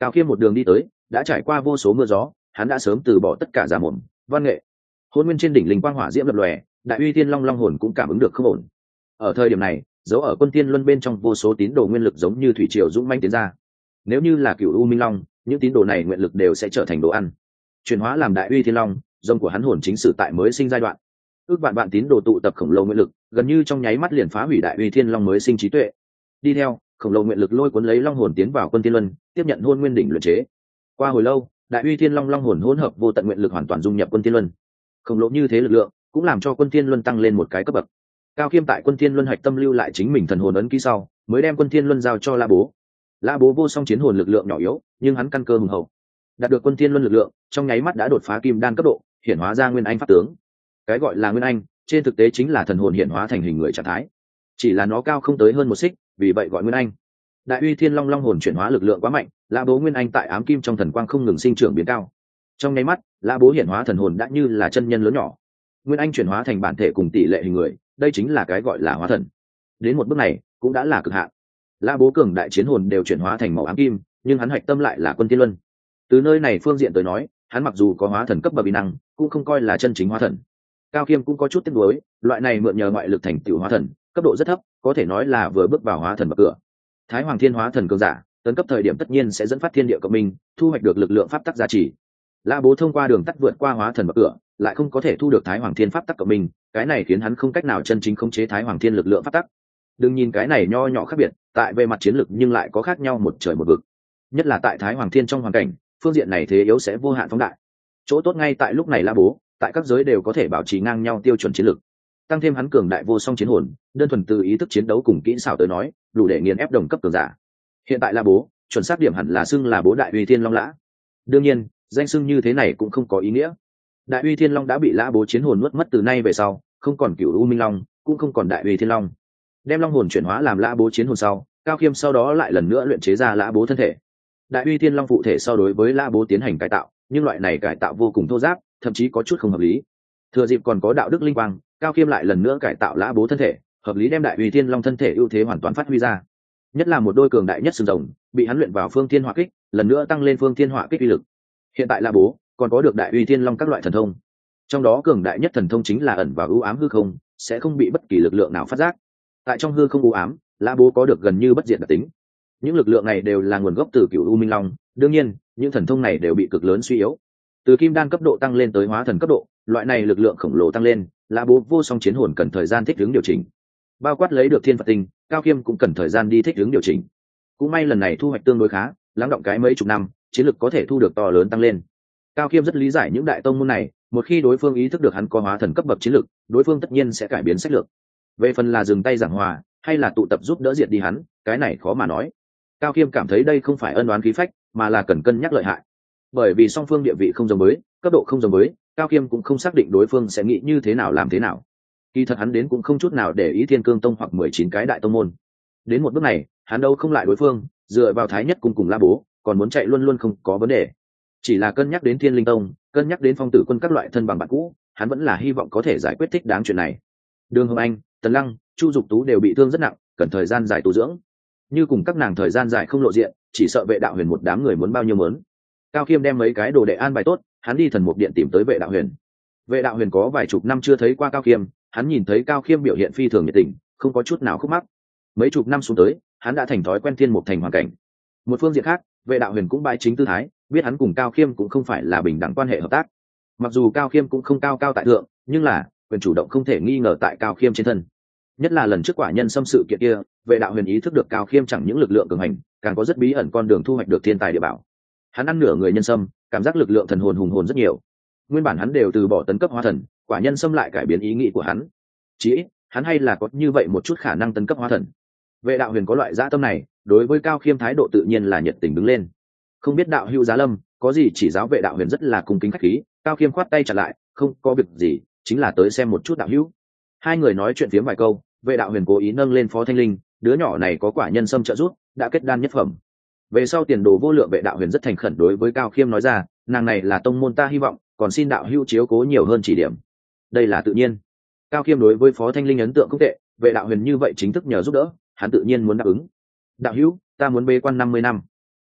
Cao khiêm một đường đi tới, đã trải qua vô số mưa gió, hắn đã sớm từ bỏ tất cả giả mồm, văn nghệ. Hôn nguyên trên đỉnh linh quang hỏa diễm lập lòe, đại uy thiên long long hồn cũng cảm ứng được không ổn. Ở thời điểm này dấu ở quân thiên luân bên trong vô số tín đồ nguyên lực giống như thủy triều dũng manh tiến ra. Nếu như là cựu u minh long, những tín đồ này nguyện lực đều sẽ trở thành đồ ăn. Chuyển hóa làm đại uy thiên long dông của hắn hồn chính sử tại mới sinh giai đoạn. Ước bạn bạn tín đồ tụ tập khổng lồ nguyện lực, gần như trong nháy mắt liền phá hủy đại uy thiên long mới sinh trí tuệ. Đi theo, khổng lồ nguyện lực lôi cuốn lấy long hồn tiến vào quân thiên luân, tiếp nhận hôn nguyên đỉnh luyện chế. Qua hồi lâu, đại uy thiên long long hồn hỗn hợp vô tận nguyện lực hoàn toàn dung nhập quân thiên luân. Khổng lồ như thế lực lượng cũng làm cho quân thiên luân tăng lên một cái cấp bậc cao khiêm tại quân thiên luân hạch tâm lưu lại chính mình thần hồn ấn ký sau, mới đem quân thiên luân giao cho la bố. La bố vô song chiến hồn lực lượng nhỏ yếu, nhưng hắn căn cơ hùng hậu. Đạt được quân thiên luân lực lượng, trong nháy mắt đã đột phá kim đan cấp độ, hiển hóa ra nguyên anh pháp tướng. Cái gọi là nguyên anh, trên thực tế chính là thần hồn hiển hóa thành hình người trạng thái. Chỉ là nó cao không tới hơn một xích, vì vậy gọi nguyên anh. Đại uy thiên long long hồn chuyển hóa lực lượng quá mạnh la bố nguyên anh tại ám kim trong thần quang không ngừng sinh trưởng biến cao. Trong nháy mắt la bố hiển hóa thần hồn đã như là chân nhân lớn nhỏ. Nguyên anh chuyển hóa thành bản thể cùng tỷ lệ hình người đây chính là cái gọi là hóa thần. Đến một bước này, cũng đã là cực hạn. La bố cường đại chiến hồn đều chuyển hóa thành màu ám kim, nhưng hắn hạch tâm lại là quân tiên luân. Từ nơi này phương diện tới nói, hắn mặc dù có hóa thần cấp bậc bí năng, cũng không coi là chân chính hóa thần. Cao khiêm cũng có chút tiếc nuối, loại này mượn nhờ ngoại lực thành tựu hóa thần, cấp độ rất thấp, có thể nói là vừa bước vào hóa thần bậc cửa. Thái hoàng thiên hóa thần cường giả, tấn cấp thời điểm tất nhiên sẽ dẫn phát thiên địa cộng minh, thu hoạch được lực lượng pháp tắc giá trị la bố thông qua đường tắt vượt qua hóa thần bậc cửa lại không có thể thu được thái hoàng thiên pháp tắc của mình, cái này khiến hắn không cách nào chân chính khống chế thái hoàng thiên lực lượng pháp tắc. Đừng nhìn cái này nho nhỏ khác biệt tại về mặt chiến lược nhưng lại có khác nhau một trời một vực. Nhất là tại thái hoàng thiên trong hoàn cảnh phương diện này thế yếu sẽ vô hạn phóng đại. Chỗ tốt ngay tại lúc này la bố tại các giới đều có thể bảo trì ngang nhau tiêu chuẩn chiến lược tăng thêm hắn cường đại vô song chiến hồn đơn thuần từ ý thức chiến đấu cùng kỹ xảo tới nói đủ để nghiền ép đồng cấp cường giả. Hiện tại la bố chuẩn xác điểm hẳn là xưng là bố đại uy thiên long lã. Đương nhiên danh xưng như thế này cũng không có ý nghĩa đại uy thiên long đã bị lã bố chiến hồn nuốt mất từ nay về sau, không còn cựu u minh long, cũng không còn đại uy thiên long. Đem long hồn chuyển hóa làm lã bố chiến hồn sau, cao khiêm sau đó lại lần nữa luyện chế ra lã bố thân thể. Đại uy thiên long cụ thể so đối với lã bố tiến hành cải tạo, nhưng loại này cải tạo vô cùng thô giáp, thậm chí có chút không hợp lý. Thừa dịp còn có đạo đức linh quang, cao khiêm lại lần nữa cải tạo lã bố thân thể, hợp lý đem đại uy thiên long thân thể ưu thế hoàn toàn phát huy ra. Nhất là một đôi cường đại nhất sừng rồng, bị hắn luyện vào phương thiên hỏa kích, lần nữa tăng lên phương thiên hỏa kích uy lực. Hiện tại lã bố còn có được đại uy thiên long các loại thần thông. Trong đó cường đại nhất thần thông chính là ẩn và ưu ám hư không, sẽ không bị bất kỳ lực lượng nào phát giác. Tại trong hư không ưu ám lã bố có được gần như bất diệt đặc tính. Những lực lượng này đều là nguồn gốc từ cựu u minh long, đương nhiên, những thần thông này đều bị cực lớn suy yếu. Từ kim đan cấp độ tăng lên tới hóa thần cấp độ, loại này lực lượng khổng lồ tăng lên lã bố vô song chiến hồn cần thời gian thích ứng điều chỉnh. Bao quát lấy được thiên phật tinh, cao khiêm cũng cần thời gian đi thích ứng điều chỉnh. Cũng may lần này thu hoạch tương đối khá, lắng động cái mấy chục năm, chiến lực có thể thu được to lớn tăng lên cao khiêm rất lý giải những đại tông môn này một khi đối phương ý thức được hắn có hóa thần cấp bậc chiến lược, đối phương tất nhiên sẽ cải biến sách lược. Về phần là dừng tay giảng hòa hay là tụ tập giúp đỡ diệt đi hắn cái này khó mà nói. Cao khiêm cảm thấy đây không phải ân đoán khí phách mà là cần cân nhắc lợi hại. Bởi vì song phương địa vị không giống mới cấp độ không giống mới cao khiêm cũng không xác định đối phương sẽ nghĩ như thế nào làm thế nào. Kỳ thật hắn đến cũng không chút nào để ý thiên cương tông hoặc mười chín cái đại tông môn. Đến một bước này hắn đâu không lại đối phương dựa vào thái nhất cùng cùng la bố còn muốn chạy luôn luôn không có vấn đề chỉ là cân nhắc đến thiên linh tông, cân nhắc đến phong tử quân các loại thân bằng bạn cũ, hắn vẫn là hy vọng có thể giải quyết thích đáng chuyện này. Đường hồng anh, tần lăng, chu dục tú đều bị thương rất nặng, cần thời gian dài tu dưỡng. Như cùng các nàng thời gian dài không lộ diện, chỉ sợ vệ đạo huyền một đám người muốn bao nhiêu mớn. Cao khiêm đem mấy cái đồ đệ an bài tốt, hắn đi thần mục điện tìm tới vệ đạo huyền. Vệ đạo huyền có vài chục năm chưa thấy qua cao khiêm hắn nhìn thấy cao khiêm biểu hiện phi thường nhiệt tình, không có chút nào khúc mắc. Mấy chục năm xuống tới, hắn đã thành thói quen thiên mục thành hoàn cảnh. Một phương diện khác, vệ đạo huyền cũng bãi chính tư thái biết hắn cùng cao khiêm cũng không phải là bình đẳng quan hệ hợp tác. Mặc dù cao khiêm cũng không cao cao tại thượng, nhưng là, quyền chủ động không thể nghi ngờ tại cao khiêm trên thân. Nhất là lần trước quả nhân xâm sự kiện kia, vệ đạo huyền ý thức được cao khiêm chẳng những lực lượng cường hành, càng có rất bí ẩn con đường thu hoạch được thiên tài địa bảo. Hắn ăn nửa người nhân sâm cảm giác lực lượng thần hồn hùng hồn rất nhiều. Nguyên bản hắn đều từ bỏ tấn cấp hóa thần, quả nhân xâm lại cải biến ý nghĩ của hắn. Chí ít, hắn hay là có như vậy một chút khả năng tấn cấp hóa thần. Vệ đạo huyền có loại dã tâm này, đối với cao khiêm thái độ tự nhiên là nhiệt tình đứng lên không biết đạo hưu giá lâm, có gì chỉ giáo vệ đạo huyền rất là cung kính khách khí, cao khiêm khoát tay trả lại, không có việc gì, chính là tới xem một chút đạo hữu. Hai người nói chuyện phiếm vài câu, vệ đạo huyền cố ý nâng lên phó thanh linh, đứa nhỏ này có quả nhân sâm trợ giúp, đã kết đan nhất phẩm. Về sau tiền đồ vô lượng vệ đạo huyền rất thành khẩn đối với cao khiêm nói ra, nàng này là tông môn ta hy vọng, còn xin đạo hữu chiếu cố nhiều hơn chỉ điểm. Đây là tự nhiên. Cao khiêm đối với phó thanh linh ấn tượng không tệ, vệ đạo huyền như vậy chính thức nhờ giúp đỡ, hắn tự nhiên muốn đáp ứng. Đạo hữu, ta muốn bê quan năm mươi năm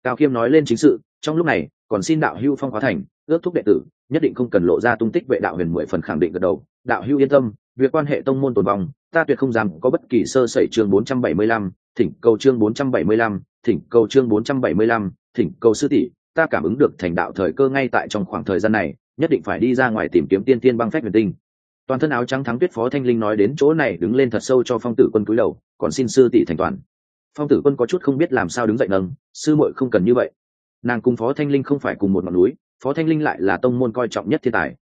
cao khiêm nói lên chính sự, trong lúc này, còn xin đạo Hưu phong hóa thành, ước thúc đệ tử, nhất định không cần lộ ra tung tích vệ đạo huyền mười phần khẳng định gật đầu. Đạo Hưu yên tâm, việc quan hệ tông môn tồn vong, ta tuyệt không dám có bất kỳ sơ sẩy chương bốn trăm bảy mươi lăm, thỉnh cầu chương bốn trăm bảy mươi lăm, thỉnh cầu chương bốn trăm bảy mươi lăm, thỉnh cầu sư tỷ, ta cảm ứng được thành đạo thời cơ ngay tại trong khoảng thời gian này, nhất định phải đi ra ngoài tìm kiếm tiên tiên băng phách huyền tinh. Toàn thân áo trắng thắng tuyết phó thanh linh nói đến chỗ này đứng lên thật sâu cho phong tử quân cúi đầu, còn xin sư tỷ thành toàn phong tử quân có chút không biết làm sao đứng dậy nâng, sư muội không cần như vậy. Nàng cùng phó thanh linh không phải cùng một ngọn núi, phó thanh linh lại là tông môn coi trọng nhất thiên tài.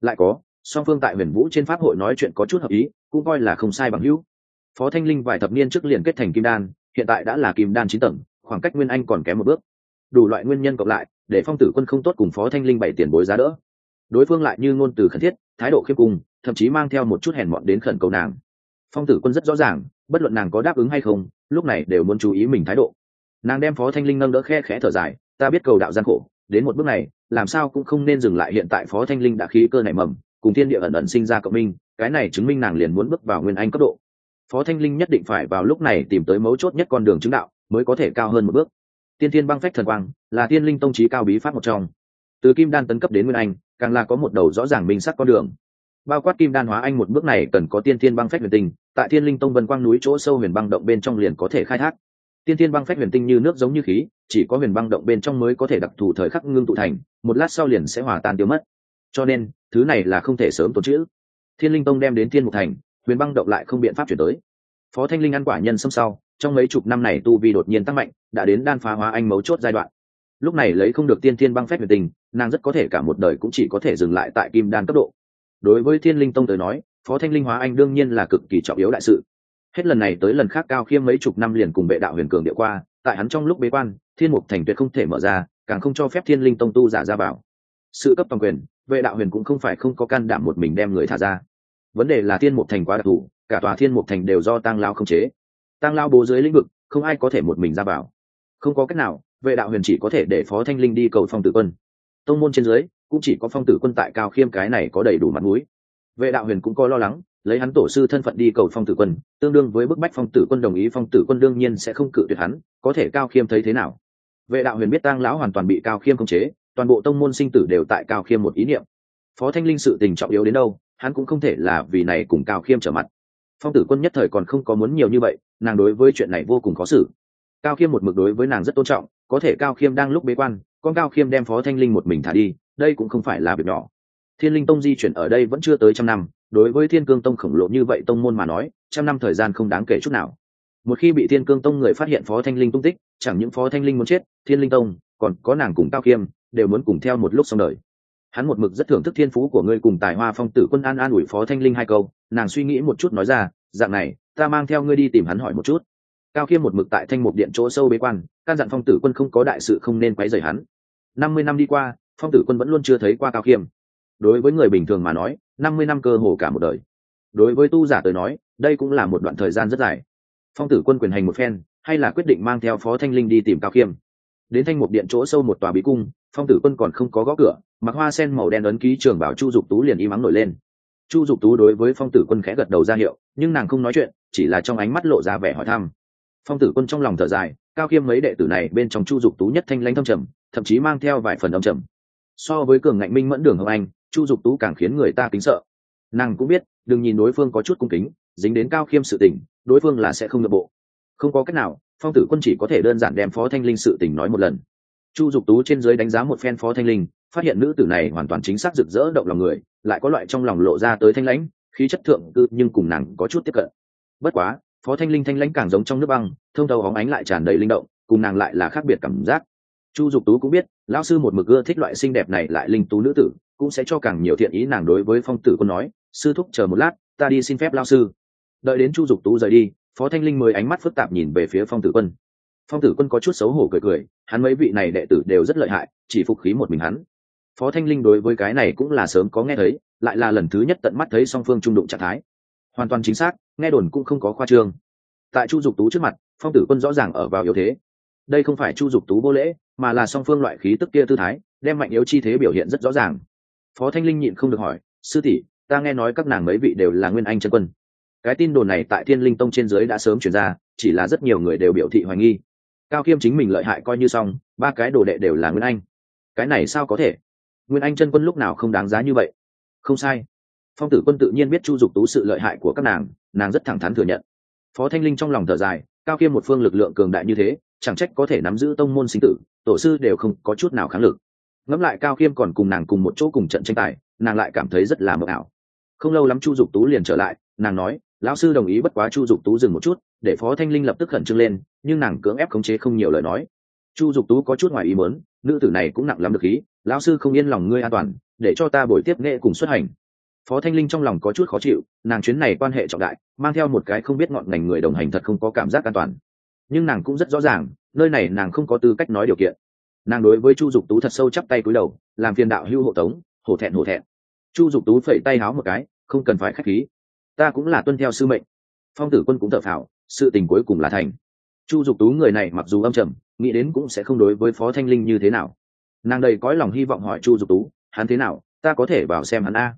Lại có, song phương tại huyền vũ trên pháp hội nói chuyện có chút hợp ý, cũng coi là không sai bằng hữu. Phó thanh linh vài thập niên trước liền kết thành kim đan, hiện tại đã là kim đan chín tầng, khoảng cách nguyên anh còn kém một bước. Đủ loại nguyên nhân cộng lại, để phong tử quân không tốt cùng phó thanh linh bảy tiền bối giá đỡ. Đối phương lại như ngôn từ khẩn thiết, thái độ khiêm cung, thậm chí mang theo một chút hèn mọn đến khẩn cầu nàng. Phong tử quân rất rõ ràng, bất luận nàng có đáp ứng hay không lúc này đều muốn chú ý mình thái độ. Nàng đem phó thanh linh nâng đỡ khe khẽ thở dài, ta biết cầu đạo gian khổ, đến một bước này, làm sao cũng không nên dừng lại hiện tại phó thanh linh đã khí cơ nảy mầm, cùng thiên địa ẩn ẩn sinh ra cộng minh, cái này chứng minh nàng liền muốn bước vào nguyên anh cấp độ. Phó thanh linh nhất định phải vào lúc này tìm tới mấu chốt nhất con đường chứng đạo, mới có thể cao hơn một bước. Tiên thiên băng phách thần quang là tiên linh tông trí cao bí pháp một trong. Từ kim đan tấn cấp đến nguyên anh, càng là có một đầu rõ ràng minh sắc con đường. Bao quát kim đan hóa anh một bước này cần có tiên thiên băng phách huyền tinh tại thiên linh tông vân quang núi chỗ sâu huyền băng động bên trong liền có thể khai thác. Tiên thiên băng phách huyền tinh như nước giống như khí, chỉ có huyền băng động bên trong mới có thể đặc thù thời khắc ngưng tụ thành, một lát sau liền sẽ hòa tan tiêu mất. Cho nên, thứ này là không thể sớm tổ chữ thiên linh tông đem đến thiên mục thành, huyền băng động lại không biện pháp chuyển tới. Phó thanh linh ăn quả nhân xâm sau, trong mấy chục năm này tu vi đột nhiên tăng mạnh, đã đến đan phá hóa anh mấu chốt giai đoạn. Lúc này lấy không được tiên thiên băng phép huyền tình nàng rất có thể cả một đời cũng chỉ có thể dừng lại tại kim đan cấp độ. Đối với thiên linh tông tới nói phó thanh linh hóa anh đương nhiên là cực kỳ trọng yếu đại sự. Hết lần này tới lần khác cao khiêm mấy chục năm liền cùng vệ đạo huyền cường địa qua, tại hắn trong lúc bế quan, thiên mục thành tuyệt không thể mở ra, càng không cho phép thiên linh tông tu giả ra vào. Sự cấp toàn quyền, vệ đạo huyền cũng không phải không có can đảm một mình đem người thả ra. Vấn đề là thiên mục thành quá đặc thù, cả tòa thiên mục thành đều do tăng lao không chế. Tăng lao bố dưới lĩnh vực, không ai có thể một mình ra vào. Không có cách nào, vệ đạo huyền chỉ có thể để phó thanh linh đi cầu phong tử quân. Tông môn trên dưới, cũng chỉ có phong tử quân tại cao khiêm cái này có đầy đủ mặt mũi vệ đạo huyền cũng có lo lắng, lấy hắn tổ sư thân phận đi cầu phong tử quân, tương đương với bức bách phong tử quân đồng ý, phong tử quân đương nhiên sẽ không cự tuyệt hắn, có thể cao khiêm thấy thế nào? Vệ đạo huyền biết tăng lão hoàn toàn bị cao khiêm khống chế, toàn bộ tông môn sinh tử đều tại cao khiêm một ý niệm. Phó thanh linh sự tình trọng yếu đến đâu, hắn cũng không thể là vì này cùng cao khiêm trở mặt. Phong tử quân nhất thời còn không có muốn nhiều như vậy, nàng đối với chuyện này vô cùng khó xử. Cao khiêm một mực đối với nàng rất tôn trọng, có thể cao khiêm đang lúc bế quan, con cao khiêm đem phó thanh linh một mình thả đi, đây cũng không phải là việc nhỏ thiên linh tông di chuyển ở đây vẫn chưa tới trăm năm, đối với thiên cương tông khổng lồ như vậy tông môn mà nói, trăm năm thời gian không đáng kể chút nào. Một khi bị thiên cương tông người phát hiện phó thanh linh tung tích, chẳng những phó thanh linh muốn chết, thiên linh tông, còn có nàng cùng cao khiêm đều muốn cùng theo một lúc xong đời. Hắn một mực rất thưởng thức thiên phú của ngươi cùng tài hoa phong tử quân an an ủi phó thanh linh hai câu, nàng suy nghĩ một chút nói ra, dạng này, ta mang theo ngươi đi tìm hắn hỏi một chút. Cao khiêm một mực tại thanh một điện chỗ sâu bế quan, căn dặn phong tử quân không có đại sự không nên quấy rầy hắn. Năm mươi năm đi qua, phong tử quân vẫn luôn chưa thấy qua cao khiêm đối với người bình thường mà nói, năm mươi năm cơ hồ cả một đời. Đối với tu giả tới nói, đây cũng là một đoạn thời gian rất dài. Phong tử quân quyền hành một phen, hay là quyết định mang theo phó thanh linh đi tìm cao khiêm. Đến thanh một điện chỗ sâu một tòa bí cung, phong tử quân còn không có gõ cửa, mặc hoa sen màu đen ấn ký trường bảo chu dục tú liền im ắng nổi lên. Chu dục tú đối với phong tử quân khẽ gật đầu ra hiệu, nhưng nàng không nói chuyện, chỉ là trong ánh mắt lộ ra vẻ hỏi thăm. Phong tử quân trong lòng thở dài, cao khiêm mấy đệ tử này bên trong chu dục tú nhất thanh lãnh thâm trầm, thậm chí mang theo vài phần âm trầm. So với cường ngạnh minh mẫn đường hồng anh chu dục tú càng khiến người ta kính sợ. Nàng cũng biết, đừng nhìn đối phương có chút cung kính, dính đến cao khiêm sự tình, đối phương là sẽ không nội bộ. Không có cách nào, phong tử quân chỉ có thể đơn giản đem phó thanh linh sự tình nói một lần. Chu dục tú trên dưới đánh giá một phen phó thanh linh, phát hiện nữ tử này hoàn toàn chính xác rực rỡ động lòng người, lại có loại trong lòng lộ ra tới thanh lãnh, khí chất thượng cư nhưng cùng nàng có chút tiếp cận. Bất quá, phó thanh linh thanh lãnh càng giống trong nước băng, thông thầu hóng ánh lại tràn đầy linh động, cùng nàng lại là khác biệt cảm giác chu dục tú cũng biết, lão sư một mực ưa thích loại xinh đẹp này lại linh tú nữ tử, cũng sẽ cho càng nhiều thiện ý nàng đối với phong tử quân nói, sư thúc, chờ một lát, ta đi xin phép lao sư. Đợi đến chu dục tú rời đi, phó thanh linh mới ánh mắt phức tạp nhìn về phía phong tử quân. Phong tử quân có chút xấu hổ cười cười, hắn mấy vị này đệ tử đều rất lợi hại, chỉ phục khí một mình hắn. Phó thanh linh đối với cái này cũng là sớm có nghe thấy, lại là lần thứ nhất tận mắt thấy song phương trung đụng trạng thái. Hoàn toàn chính xác, nghe đồn cũng không có khoa trương. Tại chu dục tú trước mặt, phong tử quân rõ ràng ở vào yếu thế đây không phải chu dục tú vô lễ, mà là song phương loại khí tức kia tư thái, đem mạnh yếu chi thế biểu hiện rất rõ ràng. Phó thanh linh nhịn không được hỏi, sư tỷ, ta nghe nói các nàng mấy vị đều là nguyên anh chân quân. Cái tin đồn này tại thiên linh tông trên dưới đã sớm chuyển ra, chỉ là rất nhiều người đều biểu thị hoài nghi. Cao khiêm chính mình lợi hại coi như xong, ba cái đồ đệ đều là nguyên anh. Cái này sao có thể? Nguyên anh chân quân lúc nào không đáng giá như vậy? Không sai. Phong tử quân tự nhiên biết chu dục tú sự lợi hại của các nàng nàng rất thẳng thắn thừa nhận. Phó thanh linh trong lòng thở dài, cao khiêm một phương lực lượng cường đại như thế chẳng trách có thể nắm giữ tông môn sinh tử, tổ sư đều không có chút nào kháng lực. Ngẫm lại cao khiêm còn cùng nàng cùng một chỗ cùng trận tranh tài, nàng lại cảm thấy rất là mờ ảo. Không lâu lắm chu dục tú liền trở lại, nàng nói, lão sư đồng ý bất quá chu dục tú dừng một chút, để phó thanh linh lập tức khẩn trương lên, nhưng nàng cưỡng ép khống chế không nhiều lời nói. Chu dục tú có chút ngoài ý mớn nữ tử này cũng nặng lắm được ý lão sư không yên lòng ngươi an toàn, để cho ta buổi tiếp nghệ cùng xuất hành. Phó thanh linh trong lòng có chút khó chịu, nàng chuyến này quan hệ trọng đại, mang theo một cái không biết ngọn ngành người đồng hành thật không có cảm giác an toàn nhưng nàng cũng rất rõ ràng, nơi này nàng không có tư cách nói điều kiện. Nàng đối với chu dục tú thật sâu chắp tay cúi đầu, làm phiền đạo hưu hộ tống, hổ thẹn hổ thẹn. Chu dục tú phẩy tay háo một cái, không cần phải k h á c h khí. Ta cũng là tuân theo sư mệnh. Phong tử quân cũng thợ phào, sự tình cuối cùng là thành. Chu dục tú người này mặc dù âm trầm, nghĩ đến cũng sẽ không đối với phó thanh linh như thế nào. Nàng đầy cõi lòng hy vọng hỏi chu dục tú, hắn thế nào, ta có thể vào xem hắn a.